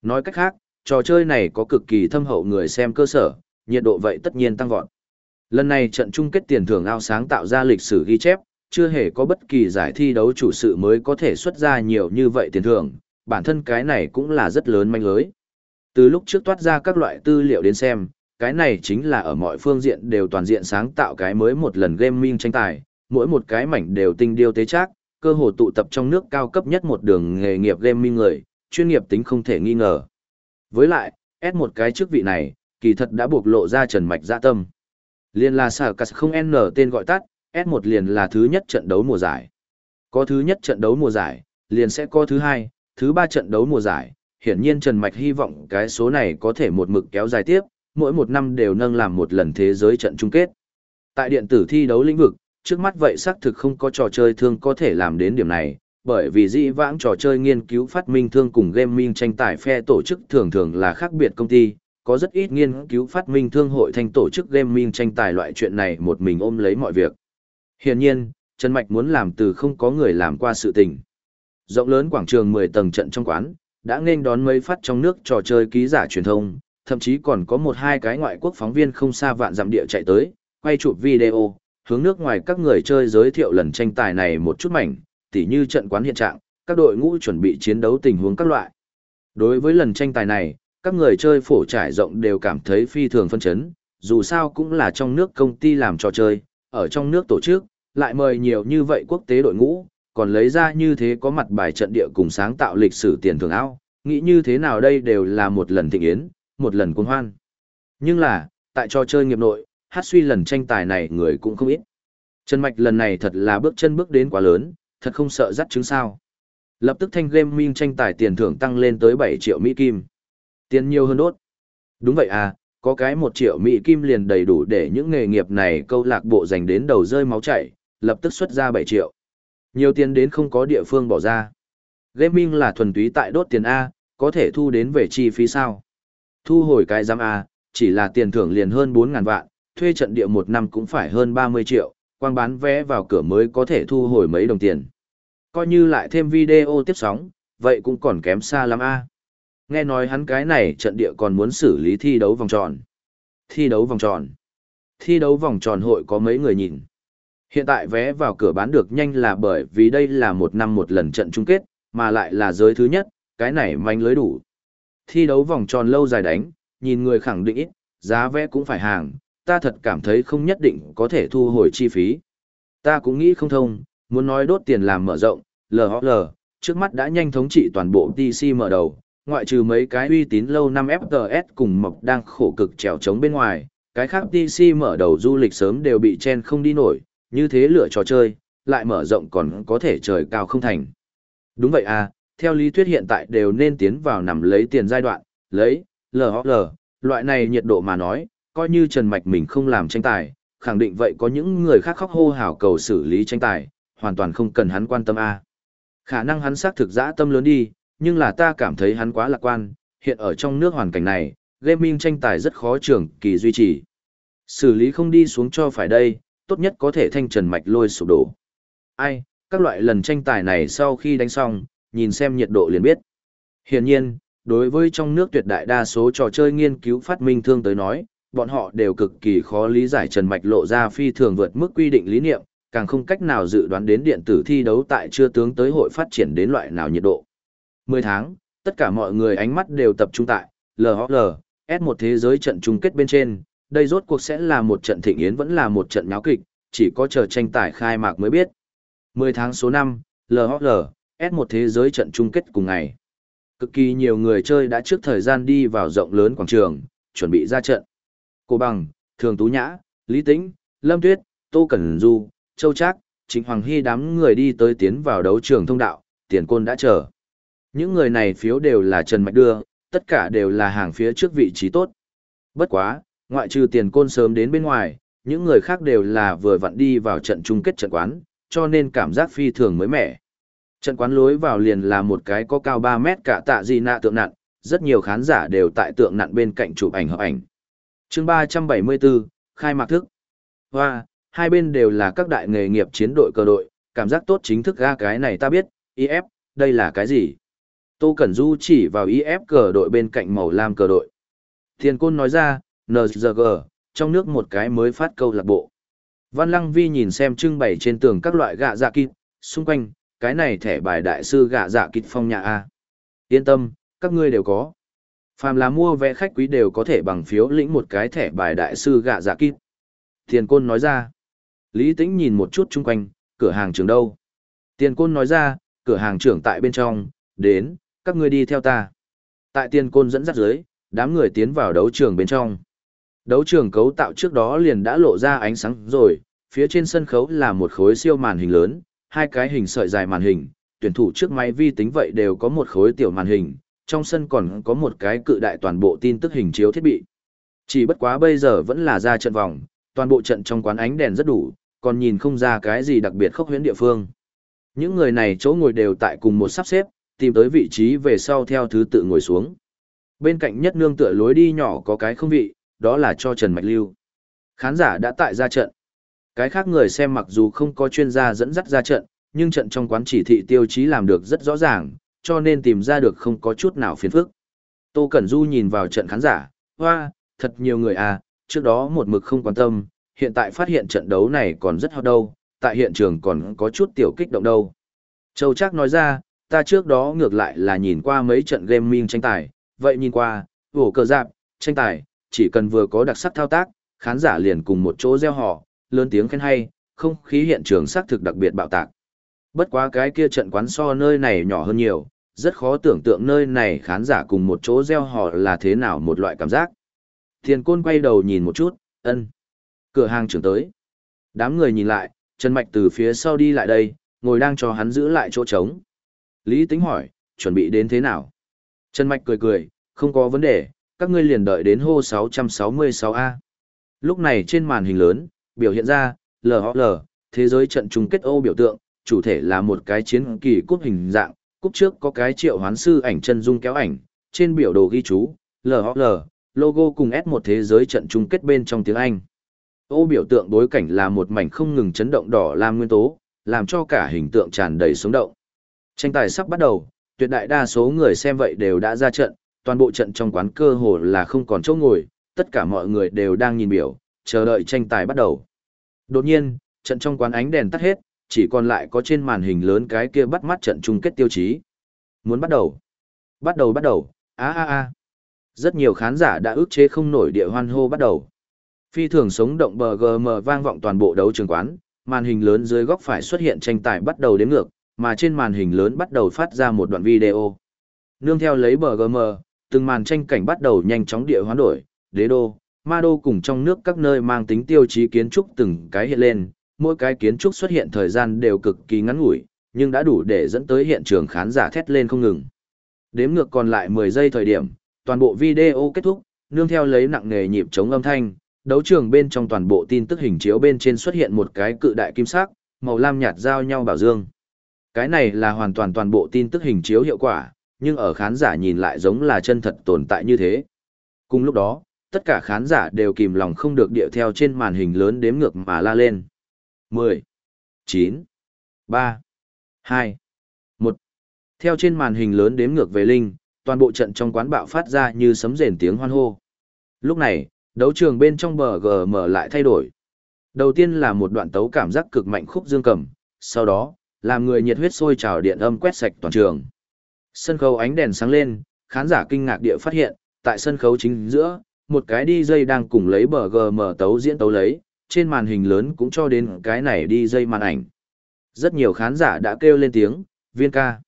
Nói cách khác, trò chơi này có cực kỳ thâm hậu người xem cơ sở, nhiệt độ vậy tất nhiên tăng vọt. Lần này trận chung kết tiền thưởng ao sáng tạo ra lịch sử ghi chép, chưa hề có bất kỳ giải thi đấu chủ sự mới có thể xuất ra nhiều như vậy tiền thưởng, bản thân cái này cũng là rất lớn manh lưới. Từ lúc trước toát ra các loại tư liệu đến xem, cái này chính là ở mọi phương diện đều toàn diện sáng tạo cái mới một lần gaming tranh tài, mỗi một cái mảnh đều tinh điêu tế chắc, cơ hồ tụ tập trong nước cao cấp nhất một đường nghề nghiệp gaming người, chuyên nghiệp tính không thể nghi ngờ. Với lại, S một cái chức vị này, kỳ thật đã buộc lộ ra trần mạch dạ tâm. Liên là sở cắt không N tên gọi tắt, S1 liền là thứ nhất trận đấu mùa giải. Có thứ nhất trận đấu mùa giải, liền sẽ có thứ hai, thứ ba trận đấu mùa giải. Hiển nhiên Trần Mạch hy vọng cái số này có thể một mực kéo dài tiếp, mỗi một năm đều nâng làm một lần thế giới trận chung kết. Tại điện tử thi đấu lĩnh vực, trước mắt vậy xác thực không có trò chơi thương có thể làm đến điểm này, bởi vì dĩ vãng trò chơi nghiên cứu phát minh thương cùng gaming tranh tài phe tổ chức thường thường là khác biệt công ty, có rất ít nghiên cứu phát minh thương hội thành tổ chức gaming tranh tài loại chuyện này một mình ôm lấy mọi việc. Hiển nhiên, Trần Mạch muốn làm từ không có người làm qua sự tình. Rộng lớn quảng trường 10 tầng trận trong quán, đã nên đón mấy phát trong nước trò chơi ký giả truyền thông, thậm chí còn có một hai cái ngoại quốc phóng viên không xa vạn dặm địa chạy tới, quay chụp video, hướng nước ngoài các người chơi giới thiệu lần tranh tài này một chút mảnh, tỉ như trận quán hiện trạng, các đội ngũ chuẩn bị chiến đấu tình huống các loại. Đối với lần tranh tài này, các người chơi phổ trải rộng đều cảm thấy phi thường phân chấn, dù sao cũng là trong nước công ty làm trò chơi, ở trong nước tổ chức, lại mời nhiều như vậy quốc tế đội ngũ, còn lấy ra như thế có mặt bài trận địa cùng sáng tạo lịch sử tiền thưởng ao, nghĩ như thế nào đây đều là một lần thịnh yến, một lần cuồng hoan. Nhưng là, tại trò chơi nghiệp nội, hát suy lần tranh tài này người cũng không ít. Trần Mạch lần này thật là bước chân bước đến quá lớn, thật không sợ dắt chứng sao. Lập tức thanh gaming tranh tài tiền thưởng tăng lên tới 7 triệu Mỹ Kim. Tiền nhiều hơn đốt. Đúng vậy à, có cái 1 triệu Mỹ Kim liền đầy đủ để những nghề nghiệp này câu lạc bộ dành đến đầu rơi máu chảy, lập tức xuất ra 7 triệu. Nhiều tiền đến không có địa phương bỏ ra. Gaming là thuần túy tại đốt tiền A, có thể thu đến về chi phí sao. Thu hồi cái giam A, chỉ là tiền thưởng liền hơn 4.000 vạn, thuê trận địa một năm cũng phải hơn 30 triệu, quang bán vé vào cửa mới có thể thu hồi mấy đồng tiền. Coi như lại thêm video tiếp sóng, vậy cũng còn kém xa lắm a. Nghe nói hắn cái này trận địa còn muốn xử lý thi đấu vòng tròn. Thi đấu vòng tròn. Thi đấu vòng tròn hội có mấy người nhìn. Hiện tại vé vào cửa bán được nhanh là bởi vì đây là một năm một lần trận chung kết, mà lại là giới thứ nhất, cái này manh lưới đủ. Thi đấu vòng tròn lâu dài đánh, nhìn người khẳng định ít, giá vé cũng phải hàng, ta thật cảm thấy không nhất định có thể thu hồi chi phí. Ta cũng nghĩ không thông, muốn nói đốt tiền làm mở rộng, LHL, trước mắt đã nhanh thống trị toàn bộ DC mở đầu, ngoại trừ mấy cái uy tín lâu năm FTS cùng mộc đang khổ cực trèo trống bên ngoài, cái khác DC mở đầu du lịch sớm đều bị chen không đi nổi, như thế lựa trò chơi, lại mở rộng còn có thể trời cao không thành. Đúng vậy à, theo lý thuyết hiện tại đều nên tiến vào nằm lấy tiền giai đoạn, lấy, LHL, loại này nhiệt độ mà nói, coi như Trần Mạch mình không làm tranh tài, khẳng định vậy có những người khác khóc hô hào cầu xử lý tranh tài, hoàn toàn không cần hắn quan tâm a. Khả năng hắn xác thực dã tâm lớn đi, nhưng là ta cảm thấy hắn quá lạc quan, hiện ở trong nước hoàn cảnh này, gaming tranh tài rất khó trưởng kỳ duy trì. Xử lý không đi xuống cho phải đây, tốt nhất có thể thanh Trần Mạch lôi sụp đổ. Ai, các loại lần tranh tài này sau khi đánh xong, nhìn xem nhiệt độ liền biết. Hiển nhiên, đối với trong nước tuyệt đại đa số trò chơi nghiên cứu phát minh thương tới nói, bọn họ đều cực kỳ khó lý giải Trần Mạch lộ ra phi thường vượt mức quy định lý niệm, càng không cách nào dự đoán đến điện tử thi đấu tại chưa tướng tới hội phát triển đến loại nào nhiệt độ. 10 tháng, tất cả mọi người ánh mắt đều tập trung tại LHL, S1 thế giới trận chung kết bên trên, đây rốt cuộc sẽ là một trận thịnh yến vẫn là một trận nháo kịch, chỉ có chờ tranh tài khai mạc mới biết. 10 tháng số 5, LHL, S1 thế giới trận chung kết cùng ngày. Cực kỳ nhiều người chơi đã trước thời gian đi vào rộng lớn quảng trường, chuẩn bị ra trận. Cô Bằng, Thường Tú Nhã, Lý Tĩnh, Lâm Tuyết, Tô Cẩn Du, Châu Trác, Trịnh Hoàng Hy đám người đi tới tiến vào đấu trường thông đạo, tiền côn đã chờ. Những người này phiếu đều là Trần Mạch đưa, tất cả đều là hàng phía trước vị trí tốt. Bất quá, ngoại trừ tiền côn sớm đến bên ngoài, những người khác đều là vừa vặn đi vào trận chung kết trận quán, cho nên cảm giác phi thường mới mẻ. Trận quán lối vào liền là một cái có cao 3 mét cả tạ gì nạ tượng nặn, rất nhiều khán giả đều tại tượng nặn bên cạnh chụp ảnh hợp ảnh. Chương ba trăm bảy mươi bốn khai mạc thức. Hoa hai bên đều là các đại nghề nghiệp chiến đội cơ đội cảm giác tốt chính thức ga cái này ta biết if đây là cái gì? Tô cẩn du chỉ vào if cờ đội bên cạnh màu lam cờ đội. Thiên côn nói ra nzg trong nước một cái mới phát câu lạc bộ văn lăng vi nhìn xem trưng bày trên tường các loại gạ dạ kịt xung quanh cái này thẻ bài đại sư gạ dạ kịt phong nhà a yên tâm các ngươi đều có Phàm là mua vé khách quý đều có thể bằng phiếu lĩnh một cái thẻ bài đại sư gạ dạ kít. Tiền côn nói ra. Lý tĩnh nhìn một chút chung quanh, cửa hàng trưởng đâu? Tiền côn nói ra, cửa hàng trưởng tại bên trong, đến, các ngươi đi theo ta. Tại tiền côn dẫn dắt dưới, đám người tiến vào đấu trường bên trong. Đấu trường cấu tạo trước đó liền đã lộ ra ánh sáng rồi, phía trên sân khấu là một khối siêu màn hình lớn, hai cái hình sợi dài màn hình, tuyển thủ trước máy vi tính vậy đều có một khối tiểu màn hình, trong sân còn có một cái cự đại toàn bộ tin tức hình chiếu thiết bị. Chỉ bất quá bây giờ vẫn là ra trận vòng, toàn bộ trận trong quán ánh đèn rất đủ, còn nhìn không ra cái gì đặc biệt khốc huyễn địa phương. Những người này chỗ ngồi đều tại cùng một sắp xếp, tìm tới vị trí về sau theo thứ tự ngồi xuống. Bên cạnh nhất nương tựa lối đi nhỏ có cái không vị, đó là cho Trần Mạch Lưu. Khán giả đã tại ra trận. Cái khác người xem mặc dù không có chuyên gia dẫn dắt ra trận, nhưng trận trong quán chỉ thị tiêu chí làm được rất rõ ràng, cho nên tìm ra được không có chút nào phiền phức. Tô Cẩn Du nhìn vào trận khán giả, hoa, thật nhiều người à, trước đó một mực không quan tâm, hiện tại phát hiện trận đấu này còn rất hot đâu, tại hiện trường còn có chút tiểu kích động đâu. Châu Trác nói ra, ta trước đó ngược lại là nhìn qua mấy trận gaming tranh tài, vậy nhìn qua, vổ cờ dạp, tranh tài, chỉ cần vừa có đặc sắc thao tác, khán giả liền cùng một chỗ reo hò, lớn tiếng khen hay, không khí hiện trường xác thực đặc biệt bạo tạc. Bất quá cái kia trận quán so nơi này nhỏ hơn nhiều, rất khó tưởng tượng nơi này khán giả cùng một chỗ reo hò là thế nào một loại cảm giác. Thiền côn quay đầu nhìn một chút, ân. Cửa hàng trưởng tới. Đám người nhìn lại, Trần Mạch từ phía sau đi lại đây, ngồi đang cho hắn giữ lại chỗ trống. Lý tính hỏi, chuẩn bị đến thế nào? Trần Mạch cười cười, không có vấn đề, các ngươi liền đợi đến hô 666A. Lúc này trên màn hình lớn, biểu hiện ra, lhl thế giới trận chung kết ô biểu tượng, chủ thể là một cái chiến kỳ cúp hình dạng, cúp trước có cái triệu hoán sư ảnh chân dung kéo ảnh, trên biểu đồ ghi chú, lhl logo cùng S một thế giới trận chung kết bên trong tiếng Anh. Ô biểu tượng bối cảnh là một mảnh không ngừng chấn động đỏ lam nguyên tố, làm cho cả hình tượng tràn đầy sống động. Tranh tài sắp bắt đầu, tuyệt đại đa số người xem vậy đều đã ra trận, toàn bộ trận trong quán cơ hồ là không còn chỗ ngồi, tất cả mọi người đều đang nhìn biểu, chờ đợi tranh tài bắt đầu. Đột nhiên, trận trong quán ánh đèn tắt hết, chỉ còn lại có trên màn hình lớn cái kia bắt mắt trận chung kết tiêu chí. Muốn bắt đầu. Bắt đầu bắt đầu, a a a. Rất nhiều khán giả đã ước chế không nổi địa hoan hô bắt đầu. Phi thường sống động bờ GM vang vọng toàn bộ đấu trường quán, màn hình lớn dưới góc phải xuất hiện tranh tài bắt đầu đến ngược, mà trên màn hình lớn bắt đầu phát ra một đoạn video. Nương theo lấy bờ GM, từng màn tranh cảnh bắt đầu nhanh chóng địa hoán đổi, đế đô, ma đô cùng trong nước các nơi mang tính tiêu chí kiến trúc từng cái hiện lên, mỗi cái kiến trúc xuất hiện thời gian đều cực kỳ ngắn ngủi, nhưng đã đủ để dẫn tới hiện trường khán giả thét lên không ngừng. Đếm ngược còn lại 10 giây thời điểm, toàn bộ video kết thúc, nương theo lấy nặng nghề nhịp chống âm thanh, đấu trường bên trong toàn bộ tin tức hình chiếu bên trên xuất hiện một cái cự đại kim sắc, màu lam nhạt giao nhau bảo dương. Cái này là hoàn toàn toàn bộ tin tức hình chiếu hiệu quả, nhưng ở khán giả nhìn lại giống là chân thật tồn tại như thế. Cùng lúc đó, tất cả khán giả đều kìm lòng không được điệu theo trên màn hình lớn đếm ngược mà la lên. 10, 9, 3, 2, 1. Theo trên màn hình lớn đếm ngược về linh, toàn bộ trận trong quán bạo phát ra như sấm rền tiếng hoan hô. Lúc này, đấu trường bên trong bờ GM lại thay đổi. Đầu tiên là một đoạn tấu cảm giác cực mạnh khúc dương cầm, sau đó, làm người nhiệt huyết sôi trào điện âm quét sạch toàn trường. Sân khấu ánh đèn sáng lên, khán giả kinh ngạc địa phát hiện, tại sân khấu chính giữa, một cái DJ đang cùng lấy bờ GM tấu diễn tấu lấy, trên màn hình lớn cũng cho đến cái này DJ màn ảnh. Rất nhiều khán giả đã kêu lên tiếng, viên ca.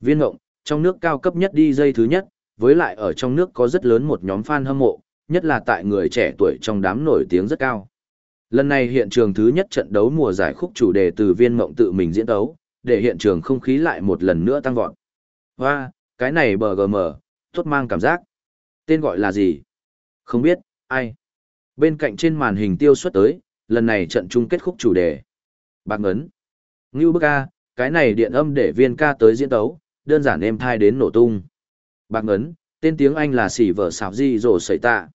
Viên ngộng, trong nước cao cấp nhất DJ thứ nhất, với lại ở trong nước có rất lớn một nhóm fan hâm mộ, nhất là tại người trẻ tuổi trong đám nổi tiếng rất cao. Lần này hiện trường thứ nhất trận đấu mùa giải khúc chủ đề từ viên ngộng tự mình diễn tấu để hiện trường không khí lại một lần nữa tăng vọt. Hoa, cái này bờ gm, tốt mang cảm giác. Tên gọi là gì? Không biết, ai? Bên cạnh trên màn hình tiêu xuất tới, lần này trận chung kết khúc chủ đề. Bạc Ngấn. Ngưu bức ca, cái này điện âm để viên ca tới diễn tấu. đơn giản em thai đến nổ tung. Bạc Ngấn, tên tiếng Anh là xỉ vợ xảo di rổ sẩy tạ.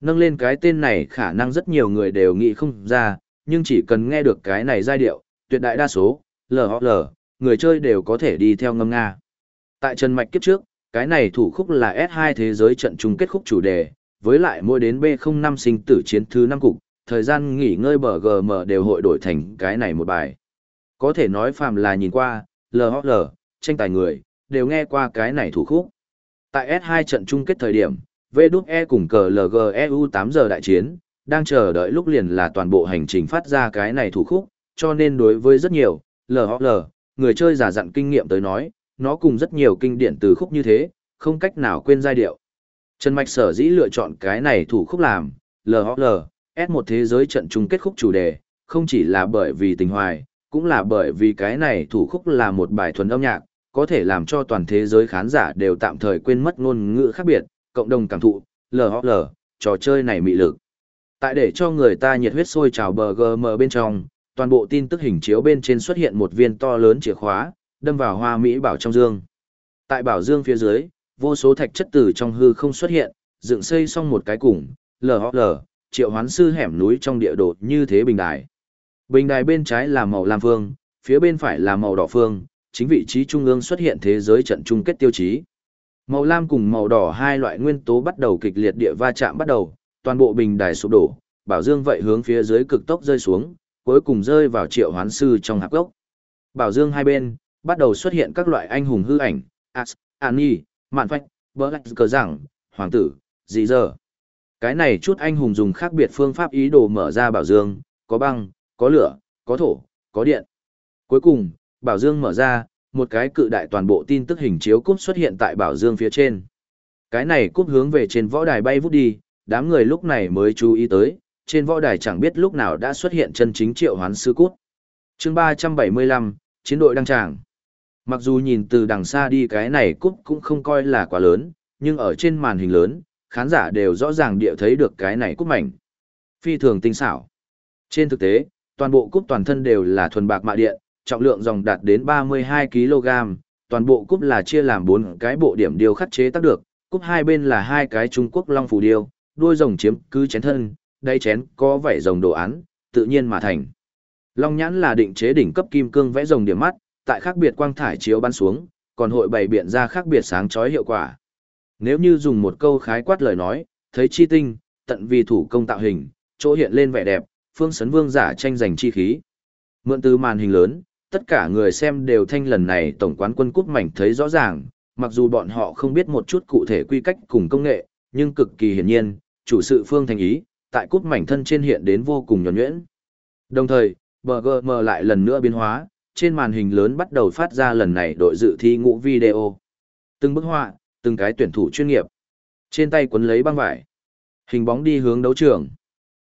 Nâng lên cái tên này khả năng rất nhiều người đều nghĩ không ra, nhưng chỉ cần nghe được cái này giai điệu, tuyệt đại đa số, LHL, người chơi đều có thể đi theo ngâm Nga. Tại Trần Mạch kiếp trước, cái này thủ khúc là S2 thế giới trận chung kết khúc chủ đề, với lại mỗi đến B05 sinh tử chiến thứ 5 cục, thời gian nghỉ ngơi bờ GM đều hội đổi thành cái này một bài. Có thể nói phàm là nhìn qua, LHL, tranh tài người, đều nghe qua cái này thủ khúc. Tại S2 trận chung kết thời điểm, VE cùng cờ LGEU 8 giờ đại chiến, đang chờ đợi lúc liền là toàn bộ hành trình phát ra cái này thủ khúc, cho nên đối với rất nhiều, LHL, người chơi giả dặn kinh nghiệm tới nói, nó cùng rất nhiều kinh điển từ khúc như thế, không cách nào quên giai điệu. Trần Mạch sở dĩ lựa chọn cái này thủ khúc làm, l S một thế giới trận chung kết khúc chủ đề, không chỉ là bởi vì tình hoài, cũng là bởi vì cái này thủ khúc là một bài thuần âm nhạc, có thể làm cho toàn thế giới khán giả đều tạm thời quên mất ngôn ngữ khác biệt, cộng đồng cảm thụ, LHL, trò chơi này mị lực. Tại để cho người ta nhiệt huyết sôi trào bờ GM bên trong, toàn bộ tin tức hình chiếu bên trên xuất hiện một viên to lớn chìa khóa, đâm vào hoa Mỹ bảo trong dương. Tại bảo dương phía dưới, vô số thạch chất từ trong hư không xuất hiện, dựng xây xong một cái cùng, lờ, triệu hoán sư hẻm núi trong địa đồ như thế bình đài. Bình đài bên trái là màu lam phương, phía bên phải là màu đỏ phương, chính vị trí trung ương xuất hiện thế giới trận chung kết tiêu chí. Màu lam cùng màu đỏ hai loại nguyên tố bắt đầu kịch liệt địa va chạm bắt đầu, toàn bộ bình đài sụp đổ, bảo dương vậy hướng phía dưới cực tốc rơi xuống, cuối cùng rơi vào triệu hoán sư trong hạp gốc. Bảo dương hai bên, bắt đầu xuất hiện các loại anh hùng hư ảnh, As, Annie, Mạn Phách, Black Lạch Cờ Giảng, Hoàng tử, gì giờ. Cái này chút anh hùng dùng khác biệt phương pháp ý đồ mở ra bảo dương, có băng, có lửa, có thổ, có điện. Cuối cùng, bảo dương mở ra, một cái cự đại toàn bộ tin tức hình chiếu cúp xuất hiện tại bảo dương phía trên. Cái này cúp hướng về trên võ đài bay vút đi, đám người lúc này mới chú ý tới, trên võ đài chẳng biết lúc nào đã xuất hiện chân chính triệu hoán sư cút. chương 375, chiến đội đăng tràng. Mặc dù nhìn từ đằng xa đi cái này cúp cũng không coi là quá lớn, nhưng ở trên màn hình lớn, khán giả đều rõ ràng địa thấy được cái này cúp mảnh. Phi thường tinh xảo. Trên thực tế, toàn bộ cúp toàn thân đều là thuần bạc mạ điện, trọng lượng dòng đạt đến 32 kg, toàn bộ cúp là chia làm 4 cái bộ điểm điều khắc chế tác được, cúp hai bên là hai cái Trung Quốc long phù điêu, đuôi rồng chiếm cứ chén thân, đáy chén có vảy rồng đồ án, tự nhiên mà thành. Long nhãn là định chế đỉnh cấp kim cương vẽ rồng điểm mắt, tại khác biệt quang thải chiếu bắn xuống, còn hội bày biện ra khác biệt sáng chói hiệu quả. Nếu như dùng một câu khái quát lời nói, thấy chi tinh, tận vì thủ công tạo hình, chỗ hiện lên vẻ đẹp, phương sấn vương giả tranh giành chi khí. Mượn từ màn hình lớn, tất cả người xem đều thanh lần này tổng quán quân cúp mảnh thấy rõ ràng, mặc dù bọn họ không biết một chút cụ thể quy cách cùng công nghệ, nhưng cực kỳ hiển nhiên, chủ sự phương thành ý, tại cúp mảnh thân trên hiện đến vô cùng nhuẩn nhuyễn. Đồng thời, BGM lại lần nữa biến hóa, trên màn hình lớn bắt đầu phát ra lần này đội dự thi ngũ video. Từng bức họa, từng cái tuyển thủ chuyên nghiệp. Trên tay quấn lấy băng vải. Hình bóng đi hướng đấu trường.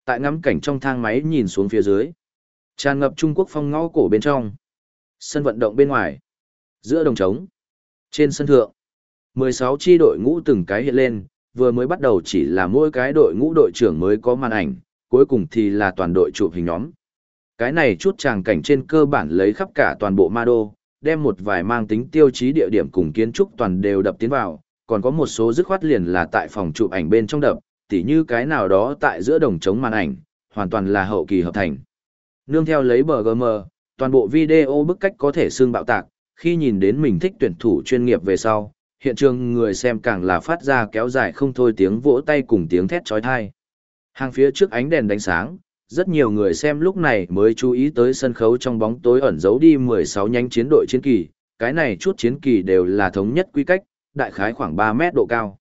Tại ngắm cảnh trong thang máy nhìn xuống phía dưới. Tràn ngập Trung Quốc phong ngõ cổ bên trong. Sân vận động bên ngoài. Giữa đồng trống. Trên sân thượng. 16 chi đội ngũ từng cái hiện lên, vừa mới bắt đầu chỉ là mỗi cái đội ngũ đội trưởng mới có màn ảnh, cuối cùng thì là toàn đội chụp hình nhóm. Cái này chút tràng cảnh trên cơ bản lấy khắp cả toàn bộ ma đô, đem một vài mang tính tiêu chí địa điểm cùng kiến trúc toàn đều đập tiến vào, còn có một số dứt khoát liền là tại phòng chụp ảnh bên trong đập, tỉ như cái nào đó tại giữa đồng trống màn ảnh, hoàn toàn là hậu kỳ hợp thành. Nương theo lấy bờ GM, toàn bộ video bức cách có thể xương bạo tạc, khi nhìn đến mình thích tuyển thủ chuyên nghiệp về sau, hiện trường người xem càng là phát ra kéo dài không thôi tiếng vỗ tay cùng tiếng thét trói thai. Hàng phía trước ánh đèn đánh sáng, rất nhiều người xem lúc này mới chú ý tới sân khấu trong bóng tối ẩn giấu đi 16 nhánh chiến đội chiến kỳ, cái này chút chiến kỳ đều là thống nhất quy cách, đại khái khoảng 3 mét độ cao.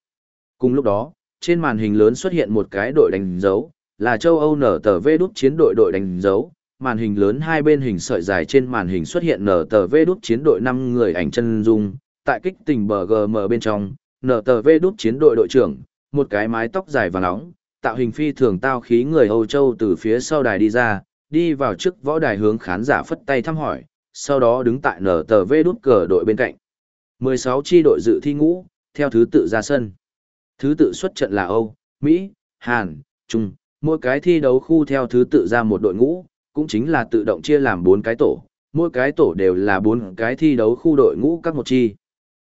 Cùng lúc đó, trên màn hình lớn xuất hiện một cái đội đánh dấu, là châu Âu nở tờ V đúc chiến đội đội đánh dấu, màn hình lớn hai bên hình sợi dài trên màn hình xuất hiện nở tờ V đúc chiến đội 5 người ảnh chân dung, tại kích tình bờ GM bên trong, nở tờ V đúc chiến đội đội trưởng, một cái mái tóc dài và nóng, tạo hình phi thường tao khí người Âu Châu từ phía sau đài đi ra, đi vào trước võ đài hướng khán giả phất tay thăm hỏi, sau đó đứng tại nở tờ vê đút cờ đội bên cạnh. 16 chi đội dự thi ngũ, theo thứ tự ra sân. Thứ tự xuất trận là Âu, Mỹ, Hàn, Trung, mỗi cái thi đấu khu theo thứ tự ra một đội ngũ, cũng chính là tự động chia làm 4 cái tổ, mỗi cái tổ đều là 4 cái thi đấu khu đội ngũ các một chi.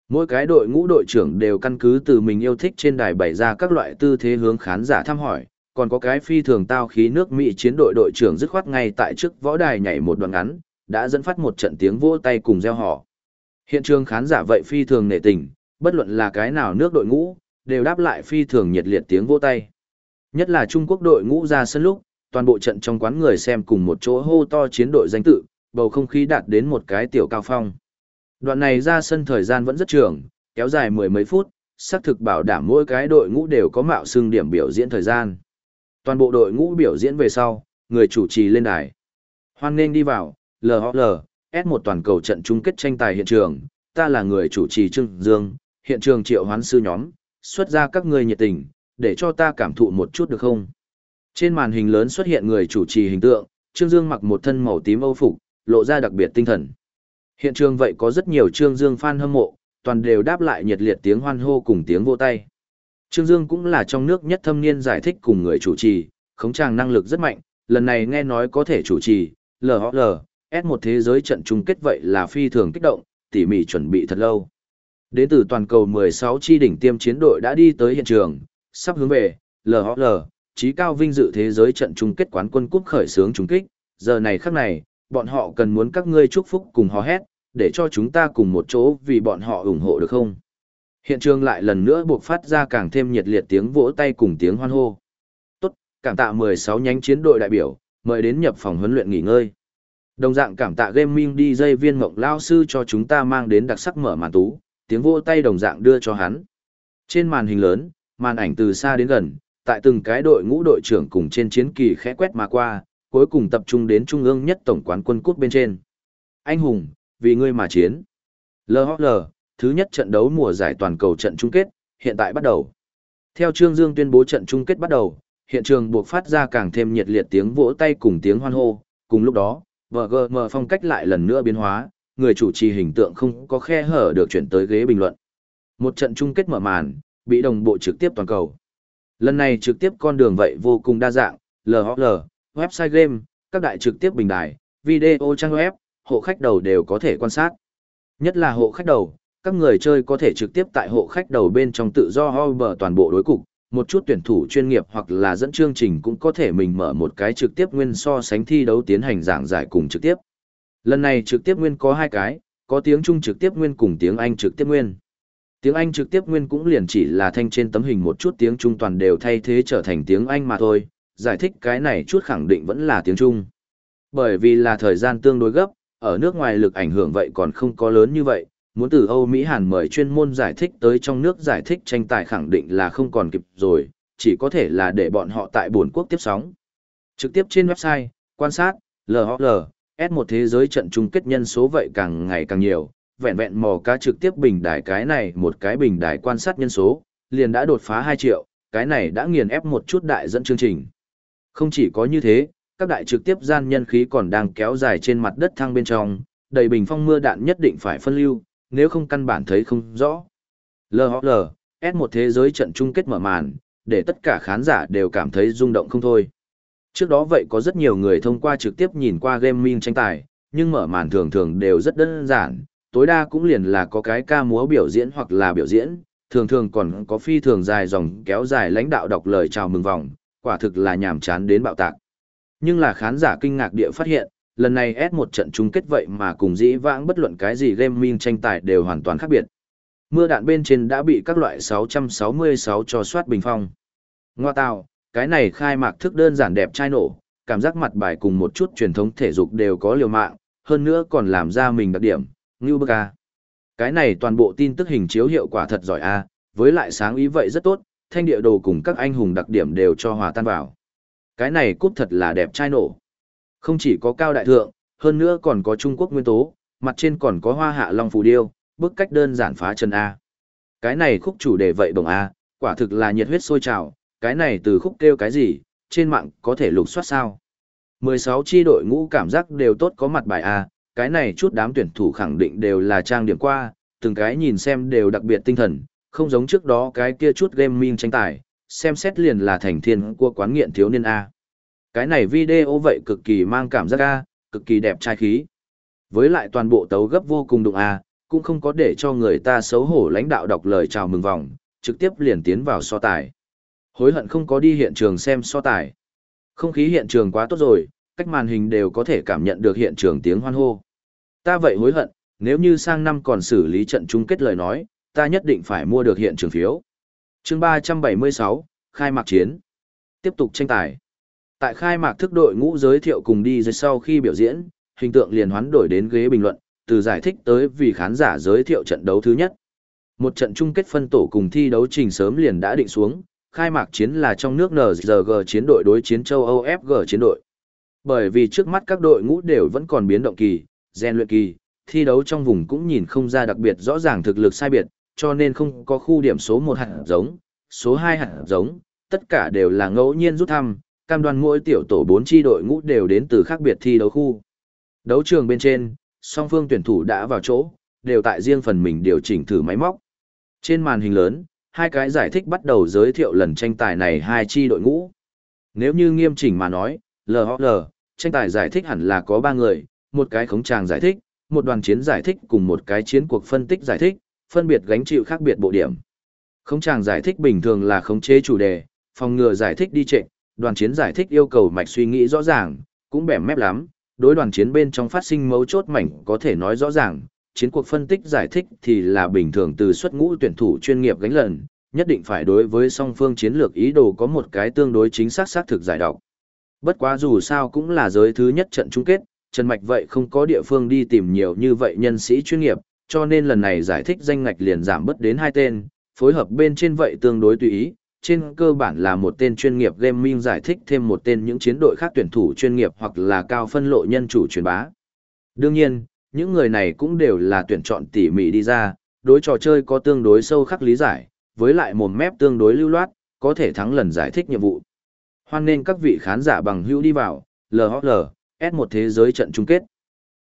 Mỗi cái đội ngũ đội trưởng đều căn cứ từ mình yêu thích trên đài bày ra các loại tư thế hướng khán giả thăm hỏi, còn có cái phi thường tao khí nước Mỹ chiến đội đội trưởng dứt khoát ngay tại trước võ đài nhảy một đoạn ngắn, đã dẫn phát một trận tiếng vỗ tay cùng reo hò. Hiện trường khán giả vậy phi thường nể tình, bất luận là cái nào nước đội ngũ, đều đáp lại phi thường nhiệt liệt tiếng vỗ tay. Nhất là Trung Quốc đội ngũ ra sân lúc, toàn bộ trận trong quán người xem cùng một chỗ hô to chiến đội danh tự, bầu không khí đạt đến một cái tiểu cao phong. Đoạn này ra sân thời gian vẫn rất trường, kéo dài mười mấy phút, xác thực bảo đảm mỗi cái đội ngũ đều có mạo xưng điểm biểu diễn thời gian. Toàn bộ đội ngũ biểu diễn về sau, người chủ trì lên đài. Hoan nên đi vào, LHL, S1 toàn cầu trận chung kết tranh tài hiện trường, ta là người chủ trì Trương Dương, hiện trường triệu hoán sư nhóm, xuất ra các người nhiệt tình, để cho ta cảm thụ một chút được không? Trên màn hình lớn xuất hiện người chủ trì hình tượng, Trương Dương mặc một thân màu tím âu phục, lộ ra đặc biệt tinh thần. Hiện trường vậy có rất nhiều Trương Dương fan hâm mộ, toàn đều đáp lại nhiệt liệt tiếng hoan hô cùng tiếng vỗ tay. Trương Dương cũng là trong nước nhất thâm niên giải thích cùng người chủ trì, khống tràng năng lực rất mạnh, lần này nghe nói có thể chủ trì, LHL, S một thế giới trận chung kết vậy là phi thường kích động, tỉ mỉ chuẩn bị thật lâu. Đến từ toàn cầu 16 chi đỉnh tiêm chiến đội đã đi tới hiện trường, sắp hướng về, LHL, trí cao vinh dự thế giới trận chung kết quán quân cúp khởi sướng chung kích, giờ này khắc này, bọn họ cần muốn các ngươi chúc phúc cùng hò hét, để cho chúng ta cùng một chỗ vì bọn họ ủng hộ được không? Hiện trường lại lần nữa buộc phát ra càng thêm nhiệt liệt tiếng vỗ tay cùng tiếng hoan hô. Tốt, cảm tạ 16 nhánh chiến đội đại biểu, mời đến nhập phòng huấn luyện nghỉ ngơi. Đồng dạng cảm tạ gaming đi dây viên mộng lao sư cho chúng ta mang đến đặc sắc mở màn tú, tiếng vỗ tay đồng dạng đưa cho hắn. Trên màn hình lớn, màn ảnh từ xa đến gần, tại từng cái đội ngũ đội trưởng cùng trên chiến kỳ khẽ quét mà qua, cuối cùng tập trung đến trung ương nhất tổng quán quân cút bên trên. Anh hùng, vì ngươi mà chiến. LHL, thứ nhất trận đấu mùa giải toàn cầu trận chung kết, hiện tại bắt đầu. Theo Trương Dương tuyên bố trận chung kết bắt đầu, hiện trường buộc phát ra càng thêm nhiệt liệt tiếng vỗ tay cùng tiếng hoan hô, cùng lúc đó, VGM phong cách lại lần nữa biến hóa, người chủ trì hình tượng không có khe hở được chuyển tới ghế bình luận. Một trận chung kết mở màn, bị đồng bộ trực tiếp toàn cầu. Lần này trực tiếp con đường vậy vô cùng đa dạng, LHL, website game, các đại trực tiếp bình đài, video trang web, hộ khách đầu đều có thể quan sát. Nhất là hộ khách đầu, các người chơi có thể trực tiếp tại hộ khách đầu bên trong tự do hover toàn bộ đối cục, một chút tuyển thủ chuyên nghiệp hoặc là dẫn chương trình cũng có thể mình mở một cái trực tiếp nguyên so sánh thi đấu tiến hành giảng giải cùng trực tiếp. Lần này trực tiếp nguyên có hai cái, có tiếng Trung trực tiếp nguyên cùng tiếng Anh trực tiếp nguyên. Tiếng Anh trực tiếp nguyên cũng liền chỉ là thanh trên tấm hình một chút tiếng Trung toàn đều thay thế trở thành tiếng Anh mà thôi, giải thích cái này chút khẳng định vẫn là tiếng Trung. Bởi vì là thời gian tương đối gấp, ở nước ngoài lực ảnh hưởng vậy còn không có lớn như vậy, muốn từ Âu Mỹ Hàn mời chuyên môn giải thích tới trong nước giải thích tranh tài khẳng định là không còn kịp rồi, chỉ có thể là để bọn họ tại buồn quốc tiếp sóng. Trực tiếp trên website, quan sát, LHL, S1 thế giới trận chung kết nhân số vậy càng ngày càng nhiều, vẹn vẹn mò cá trực tiếp bình đài cái này một cái bình đài quan sát nhân số, liền đã đột phá 2 triệu, cái này đã nghiền ép một chút đại dẫn chương trình. Không chỉ có như thế, các đại trực tiếp gian nhân khí còn đang kéo dài trên mặt đất thang bên trong, đầy bình phong mưa đạn nhất định phải phân lưu, nếu không căn bản thấy không rõ. LHL, S1 thế giới trận chung kết mở màn, để tất cả khán giả đều cảm thấy rung động không thôi. Trước đó vậy có rất nhiều người thông qua trực tiếp nhìn qua gaming tranh tài, nhưng mở màn thường thường đều rất đơn giản, tối đa cũng liền là có cái ca múa biểu diễn hoặc là biểu diễn, thường thường còn có phi thường dài dòng kéo dài lãnh đạo đọc lời chào mừng vòng, quả thực là nhàm chán đến bạo tạc. Nhưng là khán giả kinh ngạc địa phát hiện, lần này S1 trận chung kết vậy mà cùng dĩ vãng bất luận cái gì gaming tranh tài đều hoàn toàn khác biệt. Mưa đạn bên trên đã bị các loại 666 cho soát bình phong. Ngoa tào, cái này khai mạc thức đơn giản đẹp trai nổ, cảm giác mặt bài cùng một chút truyền thống thể dục đều có liều mạng, hơn nữa còn làm ra mình đặc điểm, ngưu bức. Cái này toàn bộ tin tức hình chiếu hiệu quả thật giỏi a, với lại sáng ý vậy rất tốt, thanh địa đồ cùng các anh hùng đặc điểm đều cho hòa tan vào. Cái này cúp thật là đẹp trai nổ. Không chỉ có cao đại thượng, hơn nữa còn có Trung Quốc nguyên tố, mặt trên còn có hoa hạ long phù điêu, bức cách đơn giản phá chân A. Cái này khúc chủ đề vậy đồng A, quả thực là nhiệt huyết sôi trào, cái này từ khúc kêu cái gì, trên mạng có thể lục soát sao. 16 chi đội ngũ cảm giác đều tốt có mặt bài A, cái này chút đám tuyển thủ khẳng định đều là trang điểm qua, từng cái nhìn xem đều đặc biệt tinh thần, không giống trước đó cái kia chút gaming tranh tài, xem xét liền là thành thiên của quán nghiện thiếu niên A. Cái này video vậy cực kỳ mang cảm giác A, cực kỳ đẹp trai khí. Với lại toàn bộ tấu gấp vô cùng đụng A, cũng không có để cho người ta xấu hổ lãnh đạo đọc lời chào mừng vòng, trực tiếp liền tiến vào so tài. Hối hận không có đi hiện trường xem so tài. Không khí hiện trường quá tốt rồi, cách màn hình đều có thể cảm nhận được hiện trường tiếng hoan hô. Ta vậy hối hận, nếu như sang năm còn xử lý trận chung kết lời nói, ta nhất định phải mua được hiện trường phiếu. chương 376, khai mạc chiến. Tiếp tục tranh tài. Tại khai mạc thức đội ngũ giới thiệu cùng đi dưới sau khi biểu diễn, hình tượng liền hoán đổi đến ghế bình luận, từ giải thích tới vì khán giả giới thiệu trận đấu thứ nhất. Một trận chung kết phân tổ cùng thi đấu trình sớm liền đã định xuống, khai mạc chiến là trong nước NZG chiến đội đối chiến châu Âu FG chiến đội. Bởi vì trước mắt các đội ngũ đều vẫn còn biến động kỳ, gen luyện kỳ, thi đấu trong vùng cũng nhìn không ra đặc biệt rõ ràng thực lực sai biệt, cho nên không có khu điểm số 1 hạt giống, số 2 hạt giống, tất cả đều là ngẫu nhiên rút thăm, cam đoan mỗi tiểu tổ 4 chi đội ngũ đều đến từ khác biệt thi đấu khu. Đấu trường bên trên, song phương tuyển thủ đã vào chỗ, đều tại riêng phần mình điều chỉnh thử máy móc. Trên màn hình lớn, hai cái giải thích bắt đầu giới thiệu lần tranh tài này hai chi đội ngũ. Nếu như nghiêm chỉnh mà nói, LHL, tranh tài giải thích hẳn là có ba người, một cái khống tràng giải thích, một đoàn chiến giải thích cùng một cái chiến cuộc phân tích giải thích, phân biệt gánh chịu khác biệt bộ điểm. Khống tràng giải thích bình thường là khống chế chủ đề, phòng ngừa giải thích đi trệ, đoàn chiến giải thích yêu cầu mạch suy nghĩ rõ ràng, cũng bẻ mép lắm, đối đoàn chiến bên trong phát sinh mấu chốt mảnh có thể nói rõ ràng, chiến cuộc phân tích giải thích thì là bình thường từ xuất ngũ tuyển thủ chuyên nghiệp gánh lần, nhất định phải đối với song phương chiến lược ý đồ có một cái tương đối chính xác xác thực giải độc. Bất quá dù sao cũng là giới thứ nhất trận chung kết, Trần Mạch vậy không có địa phương đi tìm nhiều như vậy nhân sĩ chuyên nghiệp, cho nên lần này giải thích danh ngạch liền giảm bớt đến hai tên, phối hợp bên trên vậy tương đối tùy ý, trên cơ bản là một tên chuyên nghiệp gaming giải thích thêm một tên những chiến đội khác tuyển thủ chuyên nghiệp hoặc là cao phân lộ nhân chủ truyền bá. Đương nhiên, những người này cũng đều là tuyển chọn tỉ mỉ đi ra, đối trò chơi có tương đối sâu khắc lý giải, với lại mồm mép tương đối lưu loát, có thể thắng lần giải thích nhiệm vụ. Hoan nên các vị khán giả bằng hữu đi vào, LHL, S1 thế giới trận chung kết.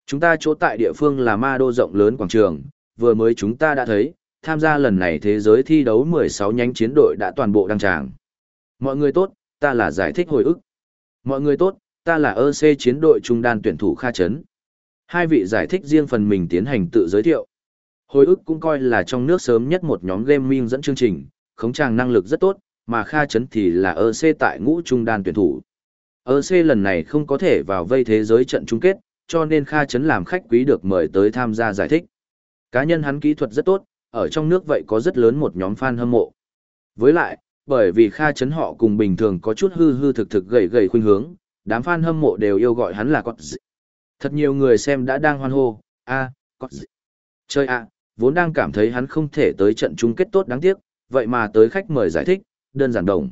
Chúng ta chỗ tại địa phương là ma đô rộng lớn quảng trường, vừa mới chúng ta đã thấy, tham gia lần này thế giới thi đấu 16 nhánh chiến đội đã toàn bộ đăng tràng. Mọi người tốt, ta là giải thích hồi ức. Mọi người tốt, ta là EC chiến đội trung đan tuyển thủ Kha Trấn. Hai vị giải thích riêng phần mình tiến hành tự giới thiệu. Hồi ức cũng coi là trong nước sớm nhất một nhóm gaming dẫn chương trình, khống tràng năng lực rất tốt, mà Kha Trấn thì là EC tại ngũ trung đan tuyển thủ. EC lần này không có thể vào vây thế giới trận chung kết, cho nên Kha Trấn làm khách quý được mời tới tham gia giải thích. Cá nhân hắn kỹ thuật rất tốt, ở trong nước vậy có rất lớn một nhóm fan hâm mộ. Với lại, bởi vì Kha Trấn họ cùng bình thường có chút hư hư thực thực gầy gầy khuynh hướng, đám fan hâm mộ đều yêu gọi hắn là con dị. Thật nhiều người xem đã đang hoan hô, a, con dị. Chơi à, vốn đang cảm thấy hắn không thể tới trận chung kết tốt đáng tiếc, vậy mà tới khách mời giải thích, đơn giản đồng.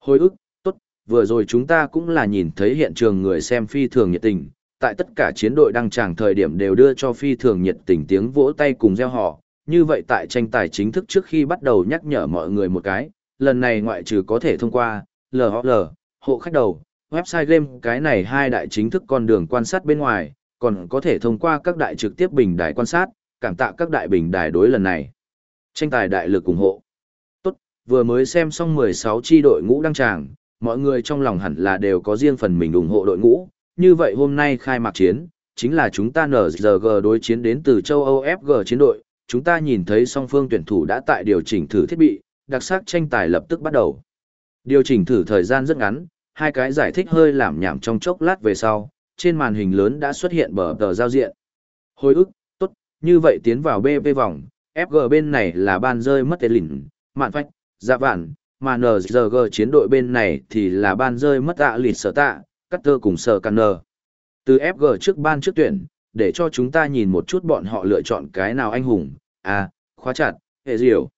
Hồi ức, tốt, vừa rồi chúng ta cũng là nhìn thấy hiện trường người xem phi thường nhiệt tình, tại tất cả chiến đội đăng tràng thời điểm đều đưa cho phi thường nhiệt tình tiếng vỗ tay cùng gieo họ, như vậy tại tranh tài chính thức trước khi bắt đầu nhắc nhở mọi người một cái, lần này ngoại trừ có thể thông qua, LOL, hộ khách đầu, website game cái này hai đại chính thức con đường quan sát bên ngoài, còn có thể thông qua các đại trực tiếp bình đài quan sát, cảm tạ các đại bình đài đối lần này. Tranh tài đại lực ủng hộ. Tốt, vừa mới xem xong 16 chi đội ngũ đăng tràng, mọi người trong lòng hẳn là đều có riêng phần mình ủng hộ đội ngũ, như vậy hôm nay khai mạc chiến, chính là chúng ta NZG đối chiến đến từ châu Âu FG chiến đội, chúng ta nhìn thấy song phương tuyển thủ đã tại điều chỉnh thử thiết bị, đặc sắc tranh tài lập tức bắt đầu. Điều chỉnh thử thời gian rất ngắn, hai cái giải thích hơi làm nhảm trong chốc lát về sau, trên màn hình lớn đã xuất hiện bờ tờ giao diện. Hồi ức, tốt, như vậy tiến vào BV vòng, FG bên này là ban rơi mất tên lỉnh, mạn phách, dạ vạn, mà NZG chiến đội bên này thì là ban rơi mất ạ lịt sở tạ, cắt cùng sở căn nờ. Từ FG trước ban trước tuyển, để cho chúng ta nhìn một chút bọn họ lựa chọn cái nào anh hùng, à, khóa chặt, hệ diệu.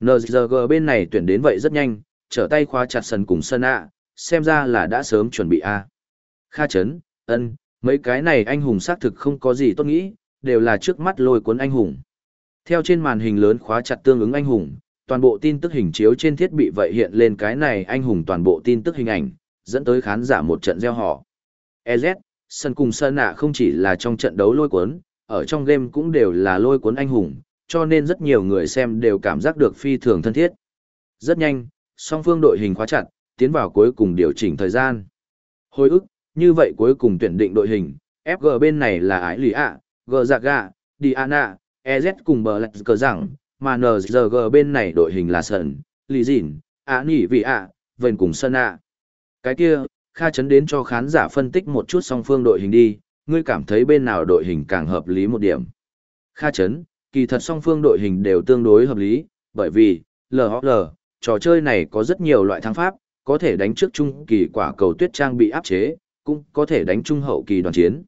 NZG bên này tuyển đến vậy rất nhanh, trở tay khóa chặt sân cùng sân ạ, xem ra là đã sớm chuẩn bị a. Kha chấn, ân, mấy cái này anh hùng xác thực không có gì tốt nghĩ, đều là trước mắt lôi cuốn anh hùng. Theo trên màn hình lớn khóa chặt tương ứng anh hùng, toàn bộ tin tức hình chiếu trên thiết bị vậy hiện lên cái này anh hùng toàn bộ tin tức hình ảnh, dẫn tới khán giả một trận gieo họ. EZ, sân cùng sân ạ không chỉ là trong trận đấu lôi cuốn, ở trong game cũng đều là lôi cuốn anh hùng, cho nên rất nhiều người xem đều cảm giác được phi thường thân thiết. Rất nhanh, song phương đội hình khóa chặt, tiến vào cuối cùng điều chỉnh thời gian. Hồi ức, như vậy cuối cùng tuyển định đội hình, FG bên này là Ái Lì ạ, G Giạc Gà, Diana, EZ cùng bờ lạch cờ rằng, mà NZG bên này đội hình là Sơn, Lý Dìn, Á Nỉ Vị ạ, Vên cùng Sơn ạ. Cái kia, Kha chấn đến cho khán giả phân tích một chút song phương đội hình đi, ngươi cảm thấy bên nào đội hình càng hợp lý một điểm. Kha chấn, kỳ thật song phương đội hình đều tương đối hợp lý, bởi vì, LHL, trò chơi này có rất nhiều loại thắng pháp, có thể đánh trước trung kỳ quả cầu tuyết trang bị áp chế, cũng có thể đánh trung hậu kỳ đoàn chiến.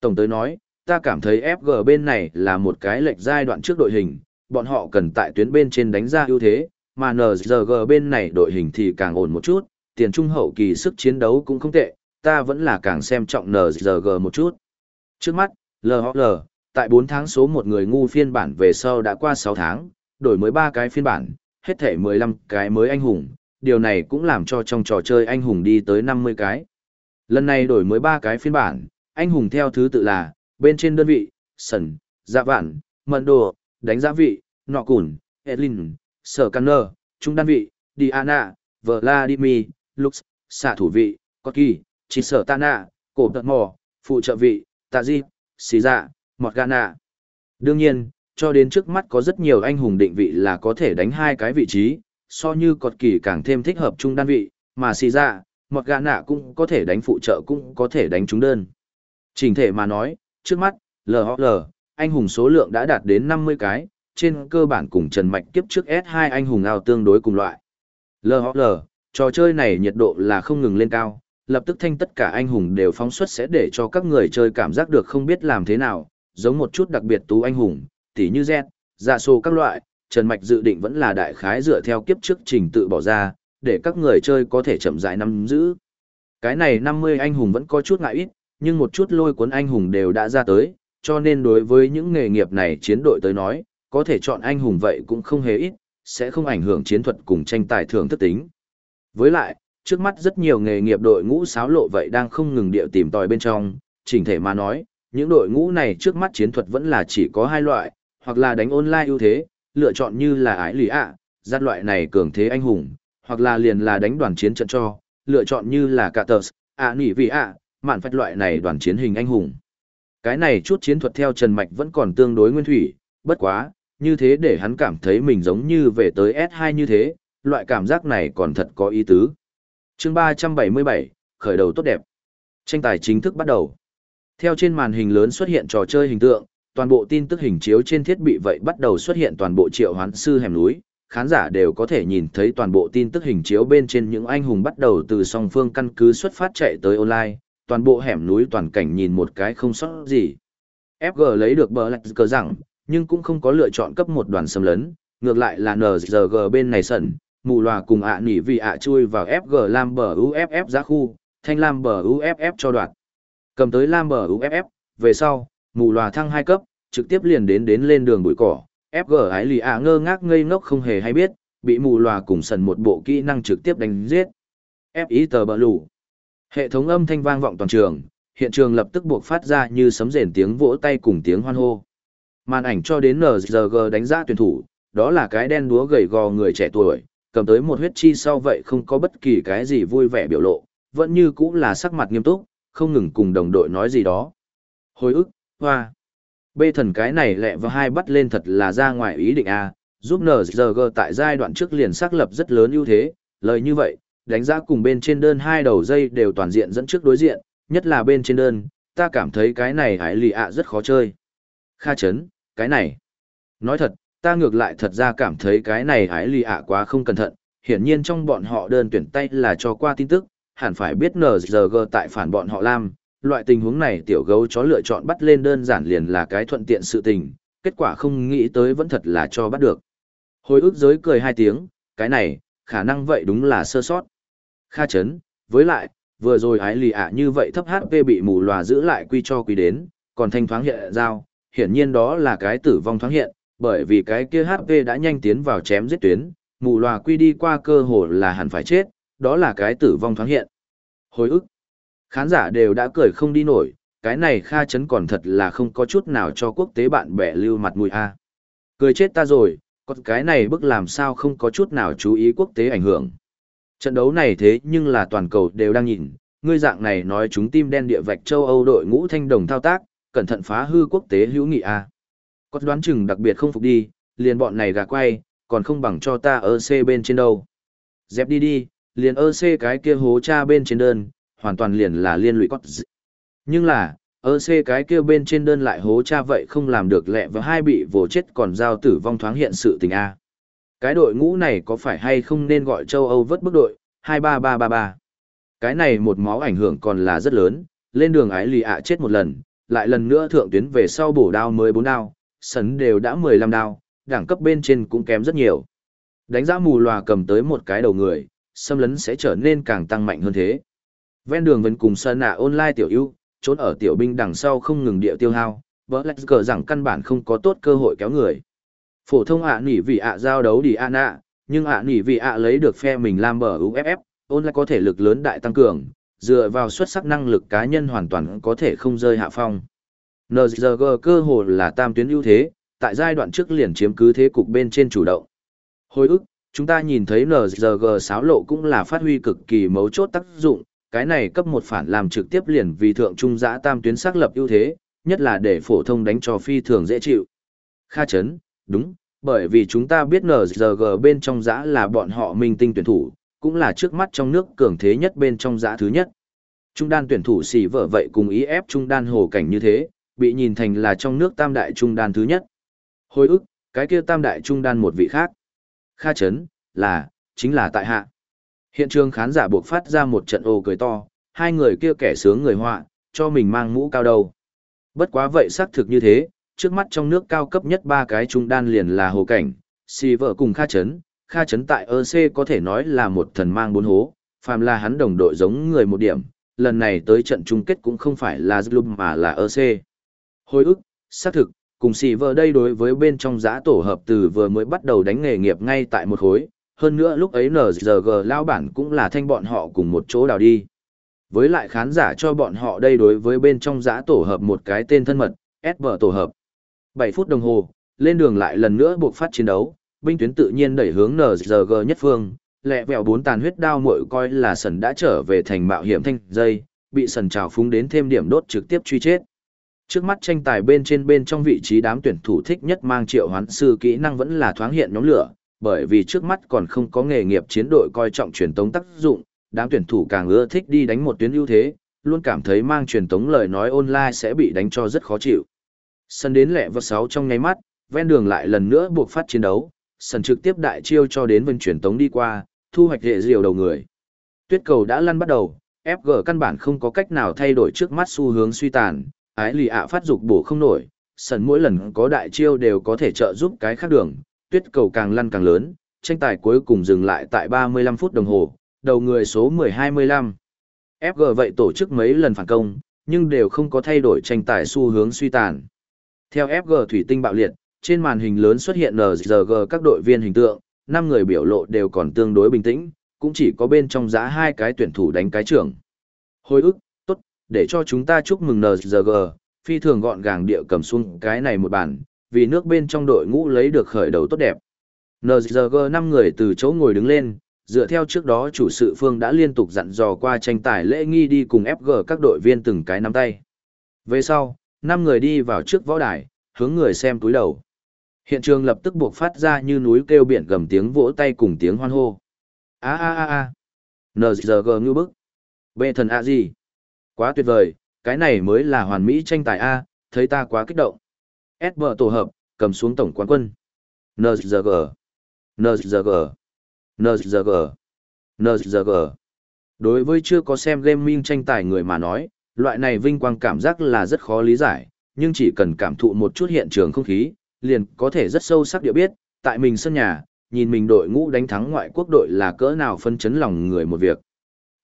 Tổng tới nói, ta cảm thấy FG bên này là một cái lệch giai đoạn trước đội hình, bọn họ cần tại tuyến bên trên đánh ra ưu thế, mà NZG bên này đội hình thì càng ổn một chút, tiền trung hậu kỳ sức chiến đấu cũng không tệ, ta vẫn là càng xem trọng NZG một chút. Trước mắt, LHL, tại 4 tháng số một người ngu phiên bản về sau đã qua 6 tháng, đổi mới 3 cái phiên bản, hết thể 15 cái mới anh hùng, điều này cũng làm cho trong trò chơi anh hùng đi tới 50 cái. Lần này đổi mới 3 cái phiên bản, anh hùng theo thứ tự là, bên trên đơn vị, sần, dạ vạn, mận đồ, đánh giá vị, nọ cùn, Edlin, sở căn nơ, trung đan vị, Diana, Vladimir, Lux, xạ thủ vị, Koki, chỉ sở Tana, cổ tật mò, phụ trợ vị, Tạ Di, Xì Dạ, Mọt Gana. Đương nhiên, cho đến trước mắt có rất nhiều anh hùng định vị là có thể đánh hai cái vị trí, so như cọt kỳ càng thêm thích hợp trung đan vị, mà xì ra, mọt gà nạ cũng có thể đánh phụ trợ cũng có thể đánh trúng đơn. Trình thể mà nói, trước mắt, LHL, anh hùng số lượng đã đạt đến 50 cái, trên cơ bản cùng Trần Mạch kiếp trước S2 anh hùng ao tương đối cùng loại. LHL, trò chơi này nhiệt độ là không ngừng lên cao, lập tức thanh tất cả anh hùng đều phóng xuất sẽ để cho các người chơi cảm giác được không biết làm thế nào, giống một chút đặc biệt tú anh hùng, tỉ như Z, dạ sô các loại, Trần Mạch dự định vẫn là đại khái dựa theo kiếp trước trình tự bỏ ra, để các người chơi có thể chậm rãi nắm giữ. Cái này 50 anh hùng vẫn có chút ngại ít, nhưng một chút lôi cuốn anh hùng đều đã ra tới, cho nên đối với những nghề nghiệp này chiến đội tới nói, có thể chọn anh hùng vậy cũng không hề ít, sẽ không ảnh hưởng chiến thuật cùng tranh tài thưởng thức tính. Với lại, trước mắt rất nhiều nghề nghiệp đội ngũ xáo lộ vậy đang không ngừng điệu tìm tòi bên trong, chỉnh thể mà nói, những đội ngũ này trước mắt chiến thuật vẫn là chỉ có hai loại, hoặc là đánh online ưu thế, lựa chọn như là ái lì ạ, giắt loại này cường thế anh hùng, hoặc là liền là đánh đoàn chiến trận cho, lựa chọn như là cả tờ, ạ nỉ vì ạ, mạn phách loại này đoàn chiến hình anh hùng. Cái này chút chiến thuật theo Trần Mạch vẫn còn tương đối nguyên thủy, bất quá, như thế để hắn cảm thấy mình giống như về tới S2 như thế, loại cảm giác này còn thật có ý tứ. chương 377, khởi đầu tốt đẹp. Tranh tài chính thức bắt đầu. Theo trên màn hình lớn xuất hiện trò chơi hình tượng, toàn bộ tin tức hình chiếu trên thiết bị vậy bắt đầu xuất hiện toàn bộ triệu hoán sư hẻm núi, khán giả đều có thể nhìn thấy toàn bộ tin tức hình chiếu bên trên những anh hùng bắt đầu từ song phương căn cứ xuất phát chạy tới online, toàn bộ hẻm núi toàn cảnh nhìn một cái không sót gì. FG lấy được bờ lạch cờ rằng, nhưng cũng không có lựa chọn cấp một đoàn xâm lấn, ngược lại là NZG bên này sẩn, mù lòa cùng ạ nỉ vì ạ chui vào FG Lam bờ UFF ra khu, thanh Lam bờ UFF cho đoạt. Cầm tới Lam bờ UFF, về sau, mù lòa thăng hai cấp, trực tiếp liền đến đến lên đường bụi cỏ, FG ái lì ạ ngơ ngác ngây ngốc không hề hay biết, bị mù lòa cùng sần một bộ kỹ năng trực tiếp đánh giết. FI tờ bờ lù. Hệ thống âm thanh vang vọng toàn trường, hiện trường lập tức buộc phát ra như sấm rền tiếng vỗ tay cùng tiếng hoan hô. Màn ảnh cho đến NGG đánh giá tuyển thủ, đó là cái đen đúa gầy gò người trẻ tuổi, cầm tới một huyết chi sau vậy không có bất kỳ cái gì vui vẻ biểu lộ, vẫn như cũng là sắc mặt nghiêm túc, không ngừng cùng đồng đội nói gì đó. Hồi ức, hoa. Bê thần cái này lẹ và hai bắt lên thật là ra ngoài ý định A, giúp NGG tại giai đoạn trước liền xác lập rất lớn ưu thế, lời như vậy, đánh giá cùng bên trên đơn hai đầu dây đều toàn diện dẫn trước đối diện, nhất là bên trên đơn, ta cảm thấy cái này hải lì ạ rất khó chơi. Kha chấn, cái này. Nói thật, ta ngược lại thật ra cảm thấy cái này hải lì ạ quá không cẩn thận, hiển nhiên trong bọn họ đơn tuyển tay là cho qua tin tức, hẳn phải biết NGG tại phản bọn họ làm, loại tình huống này tiểu gấu chó lựa chọn bắt lên đơn giản liền là cái thuận tiện sự tình, kết quả không nghĩ tới vẫn thật là cho bắt được. Hồi ức giới cười hai tiếng, cái này, khả năng vậy đúng là sơ sót. Kha chấn, với lại, vừa rồi ái lì ạ như vậy thấp HP bị mù lòa giữ lại quy cho quy đến, còn thanh thoáng hiện giao, hiển nhiên đó là cái tử vong thoáng hiện, bởi vì cái kia HP đã nhanh tiến vào chém giết tuyến, mù lòa quy đi qua cơ hồ là hẳn phải chết, đó là cái tử vong thoáng hiện. Hồi ức, khán giả đều đã cười không đi nổi, cái này Kha chấn còn thật là không có chút nào cho quốc tế bạn bè lưu mặt mũi a. Cười chết ta rồi, còn cái này bức làm sao không có chút nào chú ý quốc tế ảnh hưởng. Trận đấu này thế nhưng là toàn cầu đều đang nhìn, ngươi dạng này nói chúng tim đen địa vạch châu Âu đội ngũ thanh đồng thao tác, cẩn thận phá hư quốc tế hữu nghị a. À. Có đoán chừng đặc biệt không phục đi, liền bọn này gà quay, còn không bằng cho ta ở C bên trên đâu. Dẹp đi đi, liền ở C cái kia hố cha bên trên đơn, hoàn toàn liền là liên lụy cốt. Nhưng là, ở C cái kia bên trên đơn lại hố cha vậy không làm được lẹ và hai bị vồ chết còn giao tử vong thoáng hiện sự tình A. Cái đội ngũ này có phải hay không nên gọi châu Âu vớt bức đội, 23333. Cái này một máu ảnh hưởng còn là rất lớn, lên đường ái lì ạ chết một lần, lại lần nữa thượng tuyến về sau bổ đao mới bốn đao, sấn đều đã 15 đao, đẳng cấp bên trên cũng kém rất nhiều. Đánh giá mù lòa cầm tới một cái đầu người, xâm lấn sẽ trở nên càng tăng mạnh hơn thế. Ven đường vẫn cùng Sơn nạ online tiểu ưu, trốn ở tiểu binh đằng sau không ngừng địa tiêu hao, vỡ lạch cờ rằng căn bản không có tốt cơ hội kéo người. Phổ thông ạ nỉ vì ạ giao đấu đi ạ nạ, nhưng ạ nỉ vì ạ lấy được phe mình làm bờ UFF, online có thể lực lớn đại tăng cường, dựa vào xuất sắc năng lực cá nhân hoàn toàn có thể không rơi hạ phong. NZG cơ hồ là tam tuyến ưu thế, tại giai đoạn trước liền chiếm cứ thế cục bên trên chủ động. Hồi ức, chúng ta nhìn thấy NZG sáo lộ cũng là phát huy cực kỳ mấu chốt tác dụng, cái này cấp một phản làm trực tiếp liền vì thượng trung giã tam tuyến xác lập ưu thế, nhất là để phổ thông đánh cho phi thường dễ chịu. Kha chấn, đúng, bởi vì chúng ta biết NZG bên trong giã là bọn họ minh tinh tuyển thủ, cũng là trước mắt trong nước cường thế nhất bên trong giã thứ nhất. Trung đan tuyển thủ xỉ vợ vậy cùng ý ép trung đan hồ cảnh như thế, bị nhìn thành là trong nước tam đại trung đan thứ nhất. Hồi ức, cái kia tam đại trung đan một vị khác. Kha chấn, là, chính là tại hạ. Hiện trường khán giả buộc phát ra một trận ồ cười to, hai người kia kẻ sướng người họa, cho mình mang mũ cao đầu. Bất quá vậy xác thực như thế, trước mắt trong nước cao cấp nhất ba cái trung đan liền là hồ cảnh, Silver cùng Kha Chấn, Kha Chấn tại EC có thể nói là một thần mang bốn hố, phàm là hắn đồng đội giống người một điểm, lần này tới trận chung kết cũng không phải là Zlum mà là EC. Hồi ức, xác thực, cùng xì vợ đây đối với bên trong giã tổ hợp từ vừa mới bắt đầu đánh nghề nghiệp ngay tại một hối, hơn nữa lúc ấy NGG lao bản cũng là thanh bọn họ cùng một chỗ đào đi. Với lại khán giả cho bọn họ đây đối với bên trong giã tổ hợp một cái tên thân mật, SB tổ hợp. 7 phút đồng hồ, lên đường lại lần nữa buộc phát chiến đấu, binh tuyến tự nhiên đẩy hướng NGG nhất phương, lẹ vẹo bốn tàn huyết đao muội coi là sần đã trở về thành mạo hiểm thanh dây, bị sần trào phúng đến thêm điểm đốt trực tiếp truy chết. Trước mắt tranh tài bên trên bên trong vị trí đám tuyển thủ thích nhất mang triệu hoán sư kỹ năng vẫn là thoáng hiện nhóm lửa, bởi vì trước mắt còn không có nghề nghiệp chiến đội coi trọng truyền tống tác dụng, đám tuyển thủ càng ưa thích đi đánh một tuyến ưu thế, luôn cảm thấy mang truyền tống lời nói online sẽ bị đánh cho rất khó chịu. Sân đến lẹ vật 6 trong ngay mắt, ven đường lại lần nữa buộc phát chiến đấu, sân trực tiếp đại chiêu cho đến vân truyền tống đi qua, thu hoạch hệ diều đầu người. Tuyết cầu đã lăn bắt đầu, FG căn bản không có cách nào thay đổi trước mắt xu hướng suy tàn, ái lì ạ phát dục bổ không nổi, sần mỗi lần có đại chiêu đều có thể trợ giúp cái khác đường, tuyết cầu càng lăn càng lớn, tranh tài cuối cùng dừng lại tại 35 phút đồng hồ, đầu người số 10-25. FG vậy tổ chức mấy lần phản công, nhưng đều không có thay đổi tranh tài xu hướng suy tàn. Theo FG thủy tinh bạo liệt, trên màn hình lớn xuất hiện NZG các đội viên hình tượng, 5 người biểu lộ đều còn tương đối bình tĩnh, cũng chỉ có bên trong giá hai cái tuyển thủ đánh cái trưởng. Hồi ức, để cho chúng ta chúc mừng NRG, phi thường gọn gàng địa cầm xuống cái này một bản, vì nước bên trong đội ngũ lấy được khởi đầu tốt đẹp. NRG 5 người từ chỗ ngồi đứng lên, dựa theo trước đó chủ sự phương đã liên tục dặn dò qua tranh tài lễ nghi đi cùng FG các đội viên từng cái nắm tay. Về sau, 5 người đi vào trước võ đài, hướng người xem túi đầu. Hiện trường lập tức buộc phát ra như núi kêu biển gầm tiếng vỗ tay cùng tiếng hoan hô. A a a a. NRG ngư bức. Bê thần a gì? Quá tuyệt vời, cái này mới là hoàn mỹ tranh tài A, thấy ta quá kích động. SB tổ hợp, cầm xuống tổng quán quân. NZG. NZG. NZG. NZG. Đối với chưa có xem gaming tranh tài người mà nói, loại này vinh quang cảm giác là rất khó lý giải, nhưng chỉ cần cảm thụ một chút hiện trường không khí, liền có thể rất sâu sắc địa biết, tại mình sân nhà, nhìn mình đội ngũ đánh thắng ngoại quốc đội là cỡ nào phân chấn lòng người một việc.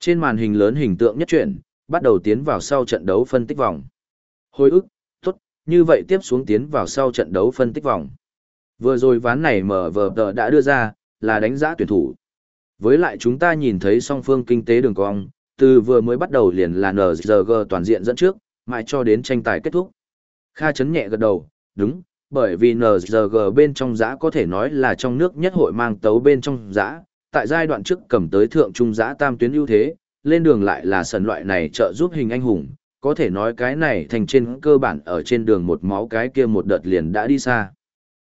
Trên màn hình lớn hình tượng nhất truyện, bắt đầu tiến vào sau trận đấu phân tích vòng. Hồi ức, tốt, như vậy tiếp xuống tiến vào sau trận đấu phân tích vòng. Vừa rồi ván này mở vờ tờ đã đưa ra, là đánh giá tuyển thủ. Với lại chúng ta nhìn thấy song phương kinh tế đường cong, từ vừa mới bắt đầu liền là NGG toàn diện dẫn trước, mãi cho đến tranh tài kết thúc. Kha chấn nhẹ gật đầu, đúng, bởi vì NGG bên trong giã có thể nói là trong nước nhất hội mang tấu bên trong giã, tại giai đoạn trước cầm tới thượng trung giã tam tuyến ưu thế, lên đường lại là sần loại này trợ giúp hình anh hùng, có thể nói cái này thành trên cơ bản ở trên đường một máu cái kia một đợt liền đã đi xa.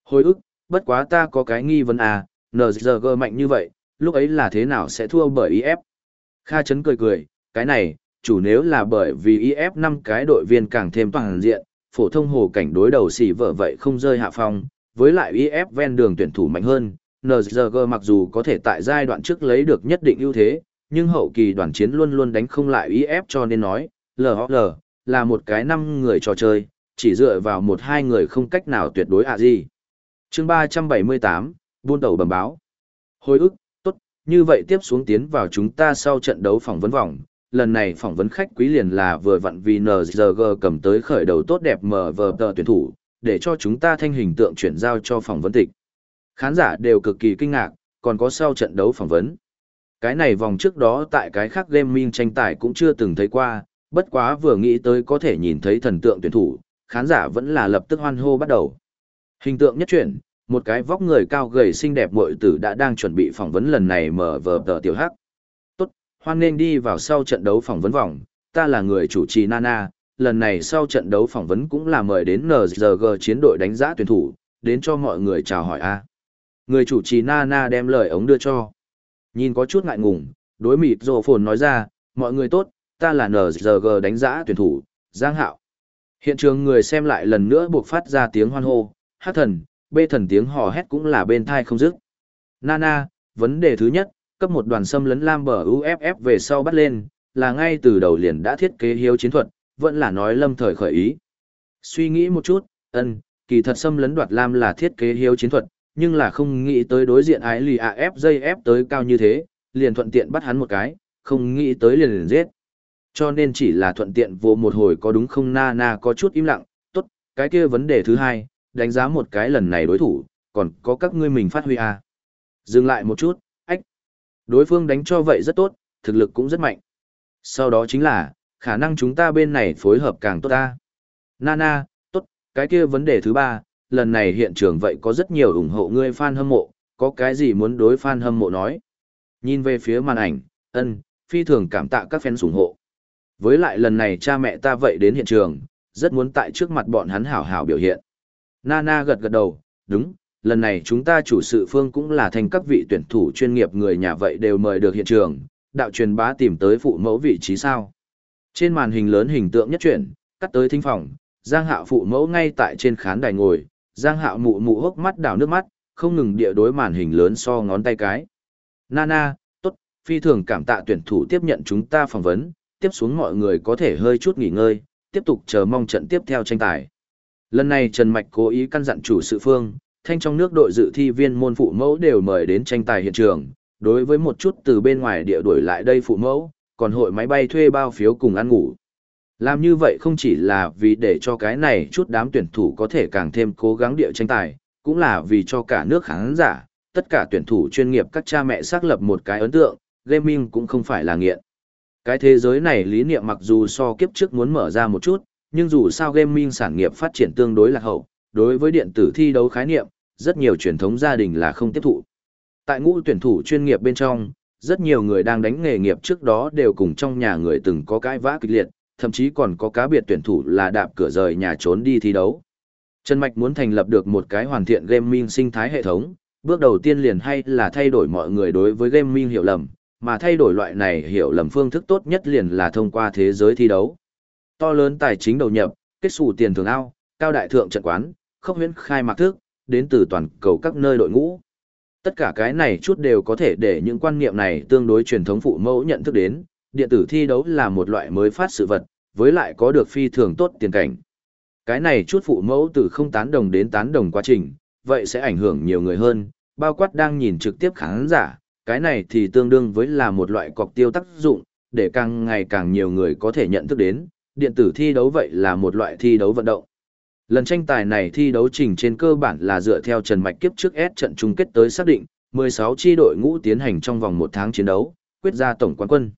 Hồi ức, bất quá ta có cái nghi vấn à, NZG mạnh như vậy, lúc ấy là thế nào sẽ thua bởi IF? Kha chấn cười cười, cái này, chủ nếu là bởi vì IF năm cái đội viên càng thêm toàn diện, phổ thông hồ cảnh đối đầu xỉ vợ vậy không rơi hạ phong, với lại IF ven đường tuyển thủ mạnh hơn, NZG mặc dù có thể tại giai đoạn trước lấy được nhất định ưu thế, nhưng hậu kỳ đoàn chiến luôn luôn đánh không lại IF cho nên nói, LHL, là một cái năm người trò chơi, chỉ dựa vào một hai người không cách nào tuyệt đối à gì. chương 378, buôn đầu bẩm báo. Hồi ức, tốt, như vậy tiếp xuống tiến vào chúng ta sau trận đấu phỏng vấn vòng. Lần này phỏng vấn khách quý liền là vừa vặn vì NGG cầm tới khởi đầu tốt đẹp mở vờ tờ tuyển thủ, để cho chúng ta thanh hình tượng chuyển giao cho phỏng vấn tịch. Khán giả đều cực kỳ kinh ngạc, còn có sau trận đấu phỏng vấn. Cái này vòng trước đó tại cái khác gaming tranh tài cũng chưa từng thấy qua, bất quá vừa nghĩ tới có thể nhìn thấy thần tượng tuyển thủ, khán giả vẫn là lập tức hoan hô bắt đầu. Hình tượng nhất chuyển, một cái vóc người cao gầy xinh đẹp muội tử đã đang chuẩn bị phỏng vấn lần này mở vờ tờ tiểu hắc. Tốt, hoan nên đi vào sau trận đấu phỏng vấn vòng, ta là người chủ trì Nana, lần này sau trận đấu phỏng vấn cũng là mời đến nrg chiến đội đánh giá tuyển thủ, đến cho mọi người chào hỏi a. Người chủ trì Nana đem lời ống đưa cho. Nhìn có chút ngại ngùng, đối mịt rồ phồn nói ra, mọi người tốt, ta là NGG đánh giá tuyển thủ, Giang Hạo. Hiện trường người xem lại lần nữa buộc phát ra tiếng hoan hô, hát thần, bê thần tiếng hò hét cũng là bên thai không dứt. Nana, vấn đề thứ nhất, cấp một đoàn xâm lấn lam bờ UFF về sau bắt lên, là ngay từ đầu liền đã thiết kế hiếu chiến thuật, vẫn là nói lâm thời khởi ý. Suy nghĩ một chút, ân, kỳ thật xâm lấn đoạt lam là thiết kế hiếu chiến thuật, nhưng là không nghĩ tới đối diện ái lì à ép dây ép tới cao như thế, liền thuận tiện bắt hắn một cái, không nghĩ tới liền liền giết. Cho nên chỉ là thuận tiện vô một hồi có đúng không na na có chút im lặng, tốt, cái kia vấn đề thứ hai, đánh giá một cái lần này đối thủ, còn có các ngươi mình phát huy à. Dừng lại một chút, ách. Đối phương đánh cho vậy rất tốt, thực lực cũng rất mạnh. Sau đó chính là, khả năng chúng ta bên này phối hợp càng tốt ta. Nana, tốt, cái kia vấn đề thứ ba, lần này hiện trường vậy có rất nhiều ủng hộ ngươi fan hâm mộ, có cái gì muốn đối fan hâm mộ nói. Nhìn về phía màn ảnh, ân, phi thường cảm tạ các fan ủng hộ. Với lại lần này cha mẹ ta vậy đến hiện trường, rất muốn tại trước mặt bọn hắn hảo hảo biểu hiện. Nana gật gật đầu, đúng, lần này chúng ta chủ sự phương cũng là thành các vị tuyển thủ chuyên nghiệp người nhà vậy đều mời được hiện trường, đạo truyền bá tìm tới phụ mẫu vị trí sao. Trên màn hình lớn hình tượng nhất chuyển, cắt tới thính phòng, Giang Hạo phụ mẫu ngay tại trên khán đài ngồi, Giang Hạo mụ mụ hốc mắt đảo nước mắt, không ngừng địa đối màn hình lớn so ngón tay cái. Nana, tốt, phi thường cảm tạ tuyển thủ tiếp nhận chúng ta phỏng vấn, tiếp xuống mọi người có thể hơi chút nghỉ ngơi, tiếp tục chờ mong trận tiếp theo tranh tài. Lần này Trần Mạch cố ý căn dặn chủ sự phương, thanh trong nước đội dự thi viên môn phụ mẫu đều mời đến tranh tài hiện trường, đối với một chút từ bên ngoài địa đuổi lại đây phụ mẫu, còn hội máy bay thuê bao phiếu cùng ăn ngủ. Làm như vậy không chỉ là vì để cho cái này chút đám tuyển thủ có thể càng thêm cố gắng địa tranh tài, cũng là vì cho cả nước khán giả, tất cả tuyển thủ chuyên nghiệp các cha mẹ xác lập một cái ấn tượng, gaming cũng không phải là nghiện. Cái thế giới này lý niệm mặc dù so kiếp trước muốn mở ra một chút, nhưng dù sao gaming sản nghiệp phát triển tương đối là hậu, đối với điện tử thi đấu khái niệm, rất nhiều truyền thống gia đình là không tiếp thụ. Tại ngũ tuyển thủ chuyên nghiệp bên trong, rất nhiều người đang đánh nghề nghiệp trước đó đều cùng trong nhà người từng có cãi vã kịch liệt, thậm chí còn có cá biệt tuyển thủ là đạp cửa rời nhà trốn đi thi đấu. Trần Mạch muốn thành lập được một cái hoàn thiện gaming sinh thái hệ thống, bước đầu tiên liền hay là thay đổi mọi người đối với gaming hiểu lầm, mà thay đổi loại này hiểu lầm phương thức tốt nhất liền là thông qua thế giới thi đấu. To lớn tài chính đầu nhập, kết xù tiền thường ao, cao đại thượng trận quán, không huyễn khai mạc thức, đến từ toàn cầu các nơi đội ngũ. Tất cả cái này chút đều có thể để những quan niệm này tương đối truyền thống phụ mẫu nhận thức đến, điện tử thi đấu là một loại mới phát sự vật, với lại có được phi thường tốt tiền cảnh. Cái này chút phụ mẫu từ không tán đồng đến tán đồng quá trình, vậy sẽ ảnh hưởng nhiều người hơn, bao quát đang nhìn trực tiếp khán giả, cái này thì tương đương với là một loại cọc tiêu tác dụng, để càng ngày càng nhiều người có thể nhận thức đến, điện tử thi đấu vậy là một loại thi đấu vận động. Lần tranh tài này thi đấu trình trên cơ bản là dựa theo Trần Mạch kiếp trước S trận chung kết tới xác định, 16 chi đội ngũ tiến hành trong vòng một tháng chiến đấu, quyết ra tổng quán quân.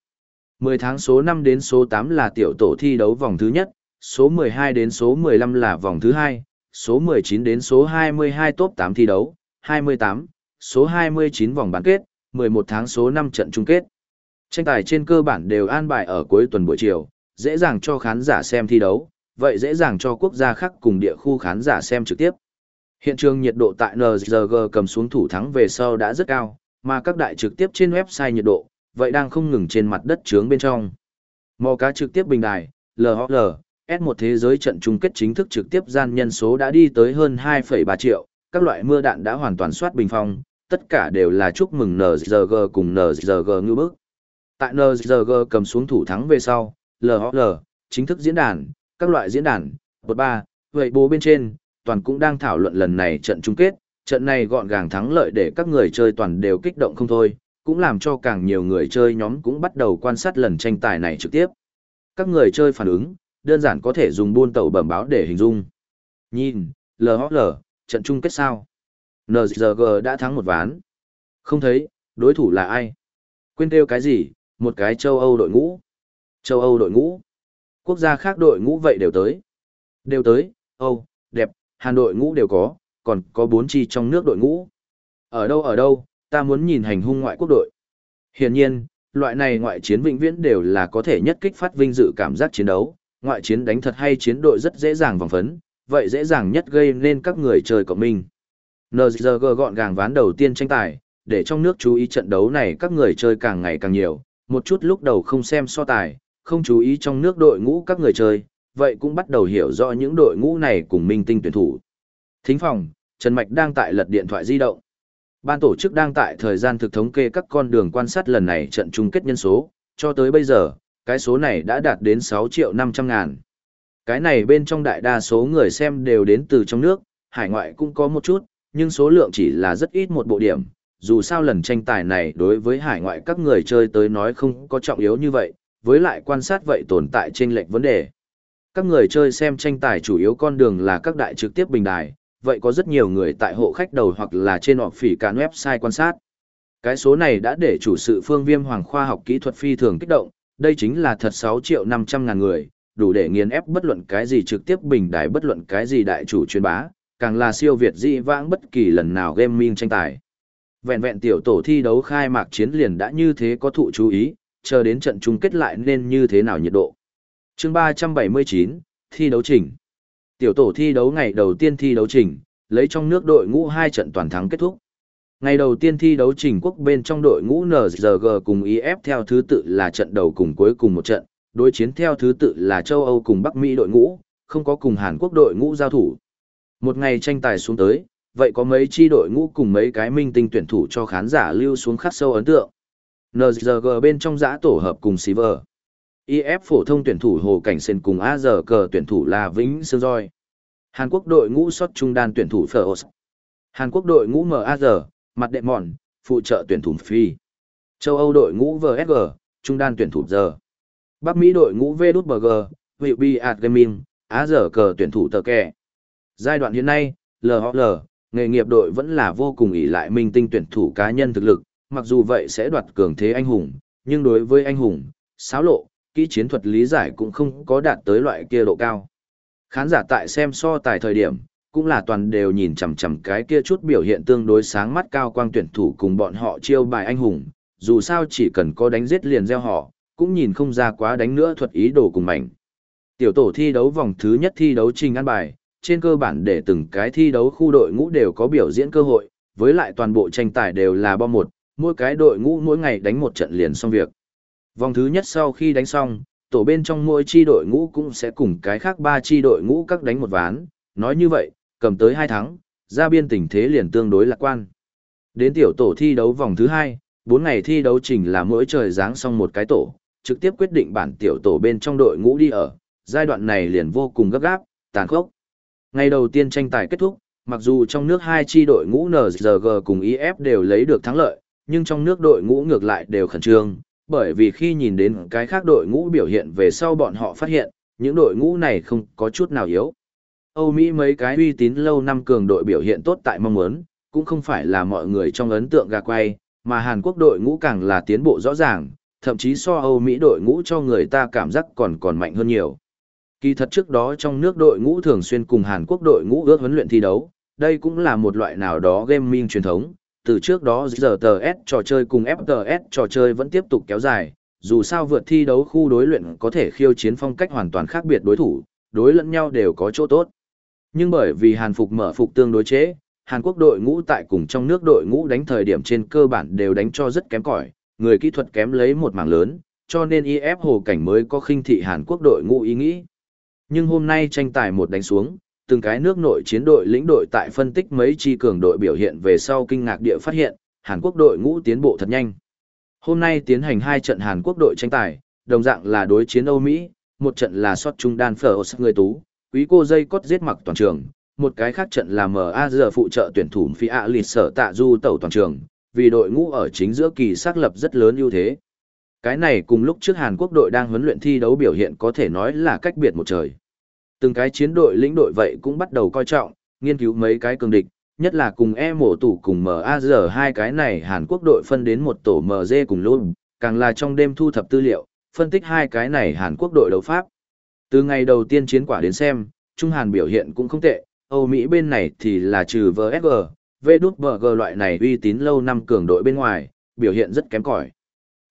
10 tháng số 5 đến số 8 là tiểu tổ thi đấu vòng thứ nhất, số 12 đến số 15 là vòng thứ hai, số 19 đến số 22 top 8 thi đấu, 28, số 29 vòng bán kết, 11 tháng số 5 trận chung kết. Tranh tài trên cơ bản đều an bài ở cuối tuần buổi chiều, dễ dàng cho khán giả xem thi đấu, vậy dễ dàng cho quốc gia khác cùng địa khu khán giả xem trực tiếp. Hiện trường nhiệt độ tại NGG cầm xuống thủ thắng về sau đã rất cao, mà các đại trực tiếp trên website nhiệt độ, vậy đang không ngừng trên mặt đất trướng bên trong. Mò cá trực tiếp bình đài, LHL, S1 thế giới trận chung kết chính thức trực tiếp gian nhân số đã đi tới hơn 2,3 triệu, các loại mưa đạn đã hoàn toàn soát bình phong, tất cả đều là chúc mừng NZG cùng NZG ngư bước. Tại NZG cầm xuống thủ thắng về sau, LHL, chính thức diễn đàn, các loại diễn đàn, bột ba, vậy bố bên trên, toàn cũng đang thảo luận lần này trận chung kết, trận này gọn gàng thắng lợi để các người chơi toàn đều kích động không thôi, cũng làm cho càng nhiều người chơi nhóm cũng bắt đầu quan sát lần tranh tài này trực tiếp. Các người chơi phản ứng, đơn giản có thể dùng buôn tàu bẩm báo để hình dung. Nhìn, LHL, trận chung kết sao? NZG đã thắng một ván. Không thấy, đối thủ là ai? Quên kêu cái gì, một cái châu Âu đội ngũ. Châu Âu đội ngũ. Quốc gia khác đội ngũ vậy đều tới. Đều tới, Âu, đẹp, Hàn đội ngũ đều có, còn có bốn chi trong nước đội ngũ. Ở đâu ở đâu, ta muốn nhìn hành hung ngoại quốc đội. Hiển nhiên, loại này ngoại chiến vĩnh viễn đều là có thể nhất kích phát vinh dự cảm giác chiến đấu, ngoại chiến đánh thật hay chiến đội rất dễ dàng vòng phấn, vậy dễ dàng nhất gây nên các người chơi cộng mình. NZG gọn gàng ván đầu tiên tranh tài, để trong nước chú ý trận đấu này các người chơi càng ngày càng nhiều, một chút lúc đầu không xem so tài, không chú ý trong nước đội ngũ các người chơi, vậy cũng bắt đầu hiểu rõ những đội ngũ này cùng minh tinh tuyển thủ. Thính phòng, Trần Mạch đang tại lật điện thoại di động. Ban tổ chức đang tại thời gian thực thống kê các con đường quan sát lần này trận chung kết nhân số, cho tới bây giờ, cái số này đã đạt đến 6 triệu 500 ngàn. Cái này bên trong đại đa số người xem đều đến từ trong nước, hải ngoại cũng có một chút, nhưng số lượng chỉ là rất ít một bộ điểm, dù sao lần tranh tài này đối với hải ngoại các người chơi tới nói không có trọng yếu như vậy, với lại quan sát vậy tồn tại trên lệch vấn đề. Các người chơi xem tranh tài chủ yếu con đường là các đại trực tiếp bình đài, vậy có rất nhiều người tại hộ khách đầu hoặc là trên họp phỉ cán website quan sát. Cái số này đã để chủ sự phương viêm hoàng khoa học kỹ thuật phi thường kích động, đây chính là thật 6 triệu 500 ngàn người, đủ để nghiền ép bất luận cái gì trực tiếp bình đại bất luận cái gì đại chủ truyền bá, càng là siêu việt dị vãng bất kỳ lần nào gaming tranh tài. Vẹn vẹn tiểu tổ thi đấu khai mạc chiến liền đã như thế có thụ chú ý, chờ đến trận chung kết lại nên như thế nào nhiệt độ. chương 379, thi đấu trình. Tiểu tổ thi đấu ngày đầu tiên thi đấu trình, lấy trong nước đội ngũ hai trận toàn thắng kết thúc. Ngày đầu tiên thi đấu trình quốc bên trong đội ngũ NRG cùng IF theo thứ tự là trận đầu cùng cuối cùng một trận, đối chiến theo thứ tự là châu Âu cùng Bắc Mỹ đội ngũ, không có cùng Hàn Quốc đội ngũ giao thủ. Một ngày tranh tài xuống tới, vậy có mấy chi đội ngũ cùng mấy cái minh tinh tuyển thủ cho khán giả lưu xuống khắc sâu ấn tượng. NRG bên trong giã tổ hợp cùng Silver. IF phổ thông tuyển thủ Hồ Cảnh Sen cùng AZ cờ tuyển thủ là Vĩnh Sương Roi. Hàn Quốc đội ngũ sót trung đan tuyển thủ Phở Hàn Quốc đội ngũ MAZ, mặt đệm mòn, phụ trợ tuyển thủ Phi. Châu Âu đội ngũ VSG, trung đan tuyển thủ giờ. Bắc Mỹ đội ngũ VWBG, Vị Bi Art Á giờ cờ tuyển thủ tờ kè. Giai đoạn hiện nay, LHL, nghề nghiệp đội vẫn là vô cùng ỷ lại minh tinh tuyển thủ cá nhân thực lực, mặc dù vậy sẽ đoạt cường thế anh hùng, nhưng đối với anh hùng, xáo lộ, kỹ chiến thuật lý giải cũng không có đạt tới loại kia độ cao. Khán giả tại xem so tài thời điểm, cũng là toàn đều nhìn chằm chằm cái kia chút biểu hiện tương đối sáng mắt cao quang tuyển thủ cùng bọn họ chiêu bài anh hùng, dù sao chỉ cần có đánh giết liền gieo họ, cũng nhìn không ra quá đánh nữa thuật ý đồ cùng mảnh. Tiểu tổ thi đấu vòng thứ nhất thi đấu trình ăn bài, trên cơ bản để từng cái thi đấu khu đội ngũ đều có biểu diễn cơ hội, với lại toàn bộ tranh tài đều là bom một, mỗi cái đội ngũ mỗi ngày đánh một trận liền xong việc. Vòng thứ nhất sau khi đánh xong, tổ bên trong mỗi chi đội ngũ cũng sẽ cùng cái khác ba chi đội ngũ các đánh một ván, nói như vậy, cầm tới hai thắng, ra biên tình thế liền tương đối lạc quan. Đến tiểu tổ thi đấu vòng thứ hai, bốn ngày thi đấu trình là mỗi trời giáng xong một cái tổ, trực tiếp quyết định bản tiểu tổ bên trong đội ngũ đi ở, giai đoạn này liền vô cùng gấp gáp, tàn khốc. Ngày đầu tiên tranh tài kết thúc, mặc dù trong nước hai chi đội ngũ NRG cùng IF đều lấy được thắng lợi, nhưng trong nước đội ngũ ngược lại đều khẩn trương, bởi vì khi nhìn đến cái khác đội ngũ biểu hiện về sau bọn họ phát hiện, những đội ngũ này không có chút nào yếu. Âu Mỹ mấy cái uy tín lâu năm cường đội biểu hiện tốt tại mong muốn, cũng không phải là mọi người trong ấn tượng gà quay, mà Hàn Quốc đội ngũ càng là tiến bộ rõ ràng, thậm chí so Âu Mỹ đội ngũ cho người ta cảm giác còn còn mạnh hơn nhiều. Kỳ thật trước đó trong nước đội ngũ thường xuyên cùng Hàn Quốc đội ngũ ước huấn luyện thi đấu, đây cũng là một loại nào đó gaming truyền thống. Từ trước đó giờ tờ S trò chơi cùng FTS trò chơi vẫn tiếp tục kéo dài, dù sao vượt thi đấu khu đối luyện có thể khiêu chiến phong cách hoàn toàn khác biệt đối thủ, đối lẫn nhau đều có chỗ tốt. Nhưng bởi vì Hàn Phục mở phục tương đối chế, Hàn Quốc đội ngũ tại cùng trong nước đội ngũ đánh thời điểm trên cơ bản đều đánh cho rất kém cỏi, người kỹ thuật kém lấy một mảng lớn, cho nên IF Hồ Cảnh mới có khinh thị Hàn Quốc đội ngũ ý nghĩ. Nhưng hôm nay tranh tài một đánh xuống, từng cái nước nội chiến đội lĩnh đội tại phân tích mấy chi cường đội biểu hiện về sau kinh ngạc địa phát hiện, Hàn Quốc đội ngũ tiến bộ thật nhanh. Hôm nay tiến hành hai trận Hàn Quốc đội tranh tài, đồng dạng là đối chiến Âu Mỹ, một trận là sót trung đan phở người tú, quý cô dây cốt giết mặc toàn trường, một cái khác trận là MAZ phụ trợ tuyển thủ phi ạ lịch sở tạ du tẩu toàn trường, vì đội ngũ ở chính giữa kỳ xác lập rất lớn ưu thế. Cái này cùng lúc trước Hàn Quốc đội đang huấn luyện thi đấu biểu hiện có thể nói là cách biệt một trời. Từng cái chiến đội lĩnh đội vậy cũng bắt đầu coi trọng, nghiên cứu mấy cái cường địch, nhất là cùng E mổ tủ cùng MAZ hai cái này Hàn Quốc đội phân đến một tổ MZ cùng luôn, càng là trong đêm thu thập tư liệu, phân tích hai cái này Hàn Quốc đội đấu pháp. Từ ngày đầu tiên chiến quả đến xem, Trung Hàn biểu hiện cũng không tệ, Âu Mỹ bên này thì là trừ VSG, VđG loại này uy tín lâu năm cường đội bên ngoài, biểu hiện rất kém cỏi.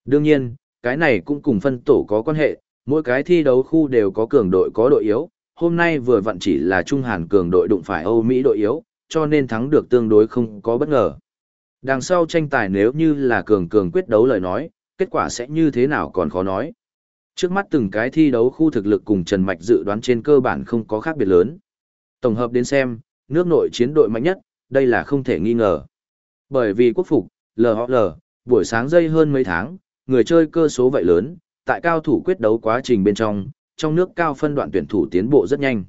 Đương nhiên, cái này cũng cùng phân tổ có quan hệ, mỗi cái thi đấu khu đều có cường đội có đội yếu, hôm nay vừa vặn chỉ là Trung Hàn cường đội đụng phải Âu Mỹ đội yếu, cho nên thắng được tương đối không có bất ngờ. Đằng sau tranh tài nếu như là cường cường quyết đấu lời nói, kết quả sẽ như thế nào còn khó nói. Trước mắt từng cái thi đấu khu thực lực cùng Trần Mạch dự đoán trên cơ bản không có khác biệt lớn. Tổng hợp đến xem, nước nội chiến đội mạnh nhất, đây là không thể nghi ngờ. Bởi vì quốc phục, LHL, buổi sáng dây hơn mấy tháng, người chơi cơ số vậy lớn, tại cao thủ quyết đấu quá trình bên trong, trong nước cao phân đoạn tuyển thủ tiến bộ rất nhanh.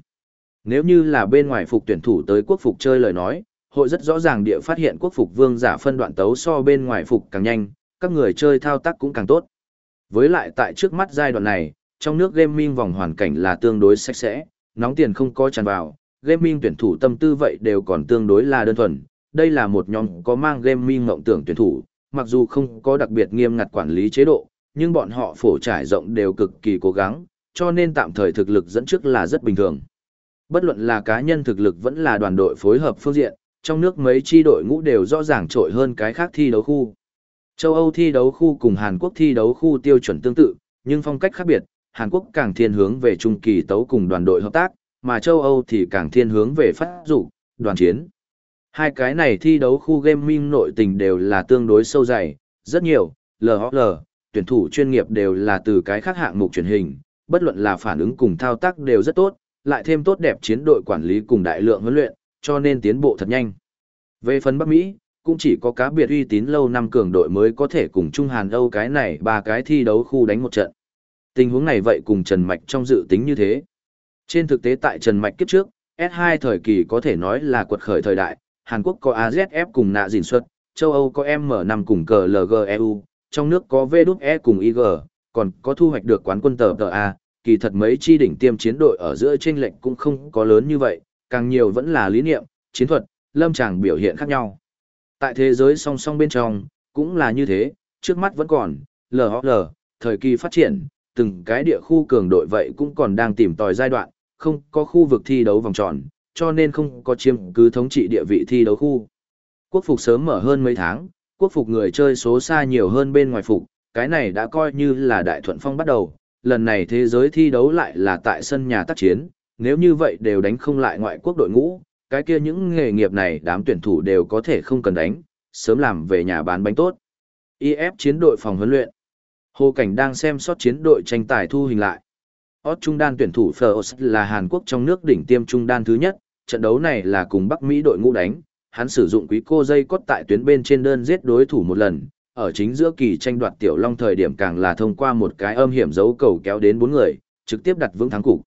Nếu như là bên ngoài phục tuyển thủ tới quốc phục chơi lời nói, hội rất rõ ràng địa phát hiện quốc phục vương giả phân đoạn tấu so bên ngoài phục càng nhanh, các người chơi thao tác cũng càng tốt. Với lại tại trước mắt giai đoạn này, trong nước gaming vòng hoàn cảnh là tương đối sạch sẽ, nóng tiền không có tràn vào, gaming tuyển thủ tâm tư vậy đều còn tương đối là đơn thuần. Đây là một nhóm có mang gaming ngộng tưởng tuyển thủ, mặc dù không có đặc biệt nghiêm ngặt quản lý chế độ, nhưng bọn họ phổ trải rộng đều cực kỳ cố gắng, cho nên tạm thời thực lực dẫn trước là rất bình thường. Bất luận là cá nhân thực lực vẫn là đoàn đội phối hợp phương diện, trong nước mấy chi đội ngũ đều rõ ràng trội hơn cái khác thi đấu khu. Châu Âu thi đấu khu cùng Hàn Quốc thi đấu khu tiêu chuẩn tương tự, nhưng phong cách khác biệt, Hàn Quốc càng thiên hướng về trung kỳ tấu cùng đoàn đội hợp tác, mà châu Âu thì càng thiên hướng về phát dục, đoàn chiến. Hai cái này thi đấu khu gaming nội tình đều là tương đối sâu dày, rất nhiều, LHL, tuyển thủ chuyên nghiệp đều là từ cái khác hạng mục truyền hình, bất luận là phản ứng cùng thao tác đều rất tốt, lại thêm tốt đẹp chiến đội quản lý cùng đại lượng huấn luyện, cho nên tiến bộ thật nhanh. Về phần Bắc Mỹ, cũng chỉ có cá biệt uy tín lâu năm cường đội mới có thể cùng Trung Hàn Âu cái này ba cái thi đấu khu đánh một trận. Tình huống này vậy cùng Trần Mạch trong dự tính như thế. Trên thực tế tại Trần Mạch kiếp trước, S2 thời kỳ có thể nói là quật khởi thời đại, Hàn Quốc có AZF cùng nạ dìn xuất, châu Âu có M5 cùng cờ LGEU, trong nước có VWE cùng IG, còn có thu hoạch được quán quân tờ tờ A, kỳ thật mấy chi đỉnh tiêm chiến đội ở giữa chênh lệnh cũng không có lớn như vậy, càng nhiều vẫn là lý niệm, chiến thuật, lâm tràng biểu hiện khác nhau. Tại thế giới song song bên trong, cũng là như thế, trước mắt vẫn còn, LHL, thời kỳ phát triển, từng cái địa khu cường đội vậy cũng còn đang tìm tòi giai đoạn, không có khu vực thi đấu vòng tròn, cho nên không có chiếm cứ thống trị địa vị thi đấu khu. Quốc phục sớm mở hơn mấy tháng, quốc phục người chơi số xa nhiều hơn bên ngoài phục, cái này đã coi như là đại thuận phong bắt đầu, lần này thế giới thi đấu lại là tại sân nhà tác chiến, nếu như vậy đều đánh không lại ngoại quốc đội ngũ, cái kia những nghề nghiệp này đám tuyển thủ đều có thể không cần đánh, sớm làm về nhà bán bánh tốt. IF chiến đội phòng huấn luyện. Hồ Cảnh đang xem sót chiến đội tranh tài thu hình lại. Ốt trung đan tuyển thủ Phlos là Hàn Quốc trong nước đỉnh tiêm trung đan thứ nhất, trận đấu này là cùng Bắc Mỹ đội ngũ đánh, hắn sử dụng quý cô dây cốt tại tuyến bên trên đơn giết đối thủ một lần, ở chính giữa kỳ tranh đoạt tiểu long thời điểm càng là thông qua một cái âm hiểm dấu cầu kéo đến bốn người, trực tiếp đặt vững thắng cục.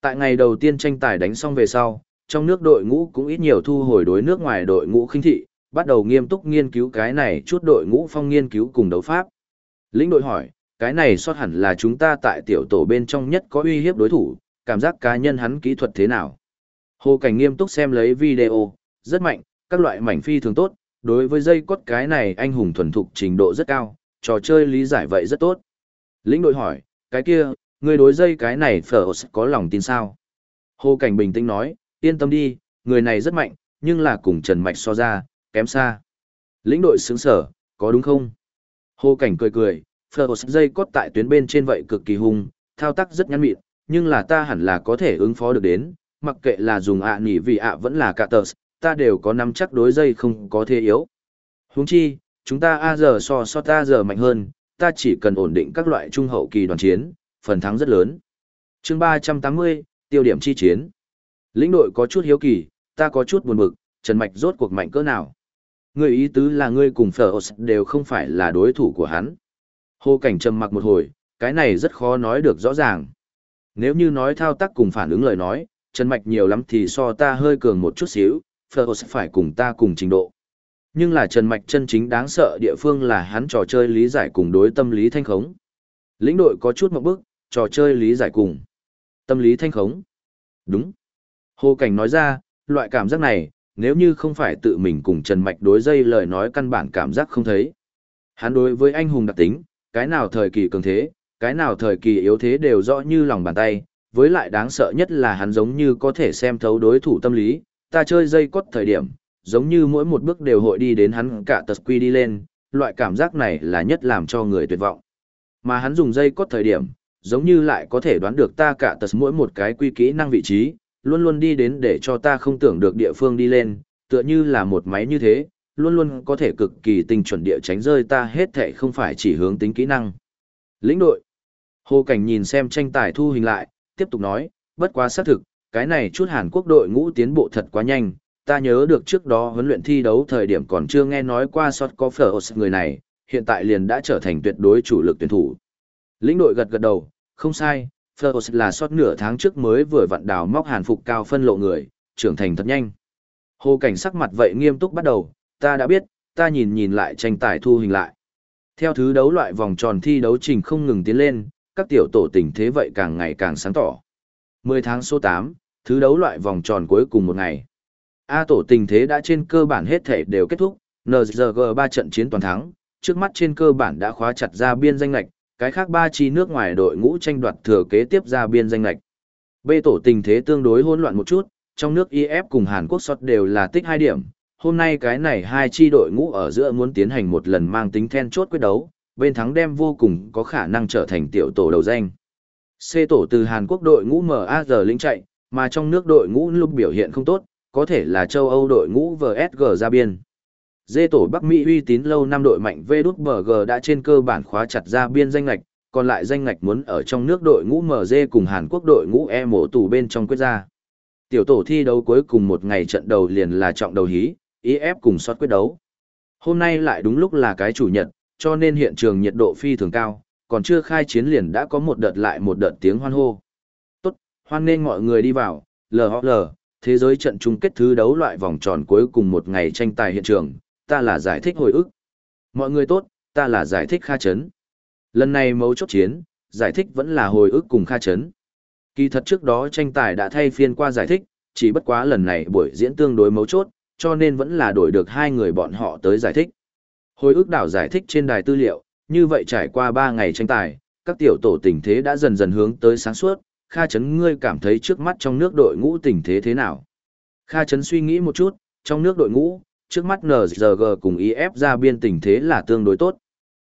Tại ngày đầu tiên tranh tài đánh xong về sau, trong nước đội ngũ cũng ít nhiều thu hồi đối nước ngoài đội ngũ khinh thị, bắt đầu nghiêm túc nghiên cứu cái này chút đội ngũ phong nghiên cứu cùng đấu pháp. Lĩnh đội hỏi, cái này sót hẳn là chúng ta tại tiểu tổ bên trong nhất có uy hiếp đối thủ, cảm giác cá nhân hắn kỹ thuật thế nào. Hồ Cảnh nghiêm túc xem lấy video, rất mạnh, các loại mảnh phi thường tốt, đối với dây cốt cái này anh hùng thuần thục trình độ rất cao, trò chơi lý giải vậy rất tốt. Lĩnh đội hỏi, cái kia, người đối dây cái này phở có lòng tin sao? Hồ Cảnh bình tĩnh nói, yên tâm đi, người này rất mạnh, nhưng là cùng Trần Mạch so ra, kém xa. Lĩnh đội sướng sở, có đúng không? Hồ Cảnh cười cười, phở dây cốt tại tuyến bên trên vậy cực kỳ hung, thao tác rất nhắn mịn, nhưng là ta hẳn là có thể ứng phó được đến, mặc kệ là dùng ạ nỉ vì ạ vẫn là cả tờ, ta đều có nắm chắc đối dây không có thế yếu. Huống chi, chúng ta A giờ so so ta giờ mạnh hơn, ta chỉ cần ổn định các loại trung hậu kỳ đoàn chiến, phần thắng rất lớn. chương 380, tiêu điểm chi chiến. Lĩnh đội có chút hiếu kỳ, ta có chút buồn bực, Trần Mạch rốt cuộc mạnh cỡ nào. Người ý tứ là ngươi cùng Phở đều không phải là đối thủ của hắn. Hồ Cảnh trầm mặc một hồi, cái này rất khó nói được rõ ràng. Nếu như nói thao tác cùng phản ứng lời nói, Trần Mạch nhiều lắm thì so ta hơi cường một chút xíu, Phlos phải cùng ta cùng trình độ. Nhưng là Trần Mạch chân chính đáng sợ địa phương là hắn trò chơi lý giải cùng đối tâm lý thanh khống. Lĩnh đội có chút một bước, trò chơi lý giải cùng. Tâm lý thanh khống. Đúng. Hồ Cảnh nói ra, loại cảm giác này, nếu như không phải tự mình cùng Trần Mạch đối dây lời nói căn bản cảm giác không thấy. Hắn đối với anh hùng đặc tính, cái nào thời kỳ cường thế, cái nào thời kỳ yếu thế đều rõ như lòng bàn tay, với lại đáng sợ nhất là hắn giống như có thể xem thấu đối thủ tâm lý, ta chơi dây cốt thời điểm, giống như mỗi một bước đều hội đi đến hắn cả tật quy đi lên, loại cảm giác này là nhất làm cho người tuyệt vọng. Mà hắn dùng dây cốt thời điểm, giống như lại có thể đoán được ta cả tật mỗi một cái quy kỹ năng vị trí, luôn luôn đi đến để cho ta không tưởng được địa phương đi lên, tựa như là một máy như thế, luôn luôn có thể cực kỳ tinh chuẩn địa tránh rơi ta hết thể không phải chỉ hướng tính kỹ năng. Lĩnh đội. Hồ Cảnh nhìn xem tranh tài thu hình lại, tiếp tục nói, bất quá xác thực, cái này chút Hàn Quốc đội ngũ tiến bộ thật quá nhanh, ta nhớ được trước đó huấn luyện thi đấu thời điểm còn chưa nghe nói qua sót có phở người này, hiện tại liền đã trở thành tuyệt đối chủ lực tuyển thủ. Lĩnh đội gật gật đầu, không sai, Flores là sót nửa tháng trước mới vừa vặn đào móc hàn phục cao phân lộ người, trưởng thành thật nhanh. Hồ cảnh sắc mặt vậy nghiêm túc bắt đầu, ta đã biết, ta nhìn nhìn lại tranh tài thu hình lại. Theo thứ đấu loại vòng tròn thi đấu trình không ngừng tiến lên, các tiểu tổ tình thế vậy càng ngày càng sáng tỏ. 10 tháng số 8, thứ đấu loại vòng tròn cuối cùng một ngày. A tổ tình thế đã trên cơ bản hết thể đều kết thúc, NZG 3 trận chiến toàn thắng, trước mắt trên cơ bản đã khóa chặt ra biên danh lạch, cái khác ba chi nước ngoài đội ngũ tranh đoạt thừa kế tiếp ra biên danh lạch. B tổ tình thế tương đối hỗn loạn một chút, trong nước IF cùng Hàn Quốc sót đều là tích 2 điểm. Hôm nay cái này hai chi đội ngũ ở giữa muốn tiến hành một lần mang tính then chốt quyết đấu, bên thắng đem vô cùng có khả năng trở thành tiểu tổ đầu danh. C tổ từ Hàn Quốc đội ngũ MAG lĩnh chạy, mà trong nước đội ngũ lúc biểu hiện không tốt, có thể là châu Âu đội ngũ VSG ra biên. D tổ Bắc Mỹ uy tín lâu năm đội mạnh VDG đã trên cơ bản khóa chặt ra biên danh ngạch, còn lại danh ngạch muốn ở trong nước đội ngũ MG cùng Hàn Quốc đội ngũ E mổ tù bên trong quyết ra. Tiểu tổ thi đấu cuối cùng một ngày trận đầu liền là trọng đầu hí, IF cùng soát quyết đấu. Hôm nay lại đúng lúc là cái chủ nhật, cho nên hiện trường nhiệt độ phi thường cao, còn chưa khai chiến liền đã có một đợt lại một đợt tiếng hoan hô. Tốt, hoan nên mọi người đi vào, LHL, thế giới trận chung kết thứ đấu loại vòng tròn cuối cùng một ngày tranh tài hiện trường, ta là giải thích hồi ức. Mọi người tốt, ta là giải thích Kha Chấn. Lần này mấu chốt chiến, giải thích vẫn là hồi ức cùng Kha Chấn. Kỳ thật trước đó tranh tài đã thay phiên qua giải thích, chỉ bất quá lần này buổi diễn tương đối mấu chốt, cho nên vẫn là đổi được hai người bọn họ tới giải thích. Hồi ức đảo giải thích trên đài tư liệu, như vậy trải qua 3 ngày tranh tài, các tiểu tổ tình thế đã dần dần hướng tới sáng suốt, Kha Trấn ngươi cảm thấy trước mắt trong nước đội ngũ tình thế thế nào? Kha Trấn suy nghĩ một chút, trong nước đội ngũ, trước mắt NZG cùng IF ra biên tình thế là tương đối tốt.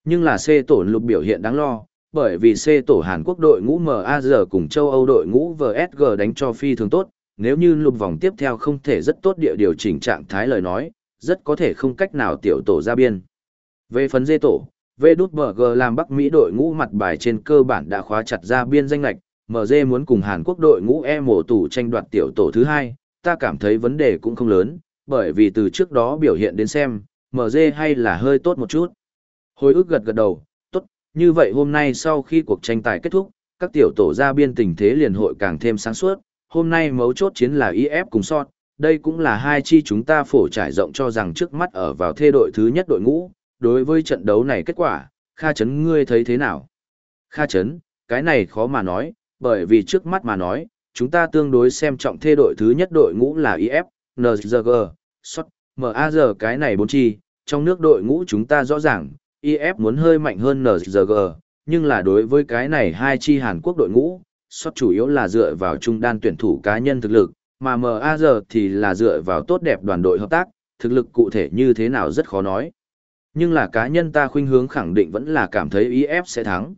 Nhưng là C tổ lục biểu hiện đáng lo, bởi vì C tổ Hàn Quốc đội ngũ MAZ cùng châu Âu đội ngũ VSG đánh cho phi thường tốt, nếu như lục vòng tiếp theo không thể rất tốt địa điều chỉnh trạng thái lời nói, rất có thể không cách nào tiểu tổ ra biên. Về phần D tổ, VDG làm Bắc Mỹ đội ngũ mặt bài trên cơ bản đã khóa chặt ra biên danh lệch, MG muốn cùng Hàn Quốc đội ngũ E mổ tủ tranh đoạt tiểu tổ thứ hai, ta cảm thấy vấn đề cũng không lớn, bởi vì từ trước đó biểu hiện đến xem, MG hay là hơi tốt một chút. Hồi ức gật gật đầu, tốt, như vậy hôm nay sau khi cuộc tranh tài kết thúc, các tiểu tổ ra biên tình thế liền hội càng thêm sáng suốt, hôm nay mấu chốt chiến là IF cùng sọt, đây cũng là hai chi chúng ta phổ trải rộng cho rằng trước mắt ở vào thê đội thứ nhất đội ngũ, đối với trận đấu này kết quả, Kha Chấn ngươi thấy thế nào? Kha Chấn, cái này khó mà nói, bởi vì trước mắt mà nói, chúng ta tương đối xem trọng thê đội thứ nhất đội ngũ là IF, NZG, SOT, MAZ cái này bốn chi, trong nước đội ngũ chúng ta rõ ràng, IF muốn hơi mạnh hơn NZG, nhưng là đối với cái này hai chi Hàn Quốc đội ngũ, SOT chủ yếu là dựa vào trung đan tuyển thủ cá nhân thực lực, mà MAZ thì là dựa vào tốt đẹp đoàn đội hợp tác, thực lực cụ thể như thế nào rất khó nói. Nhưng là cá nhân ta khuynh hướng khẳng định vẫn là cảm thấy IF sẽ thắng.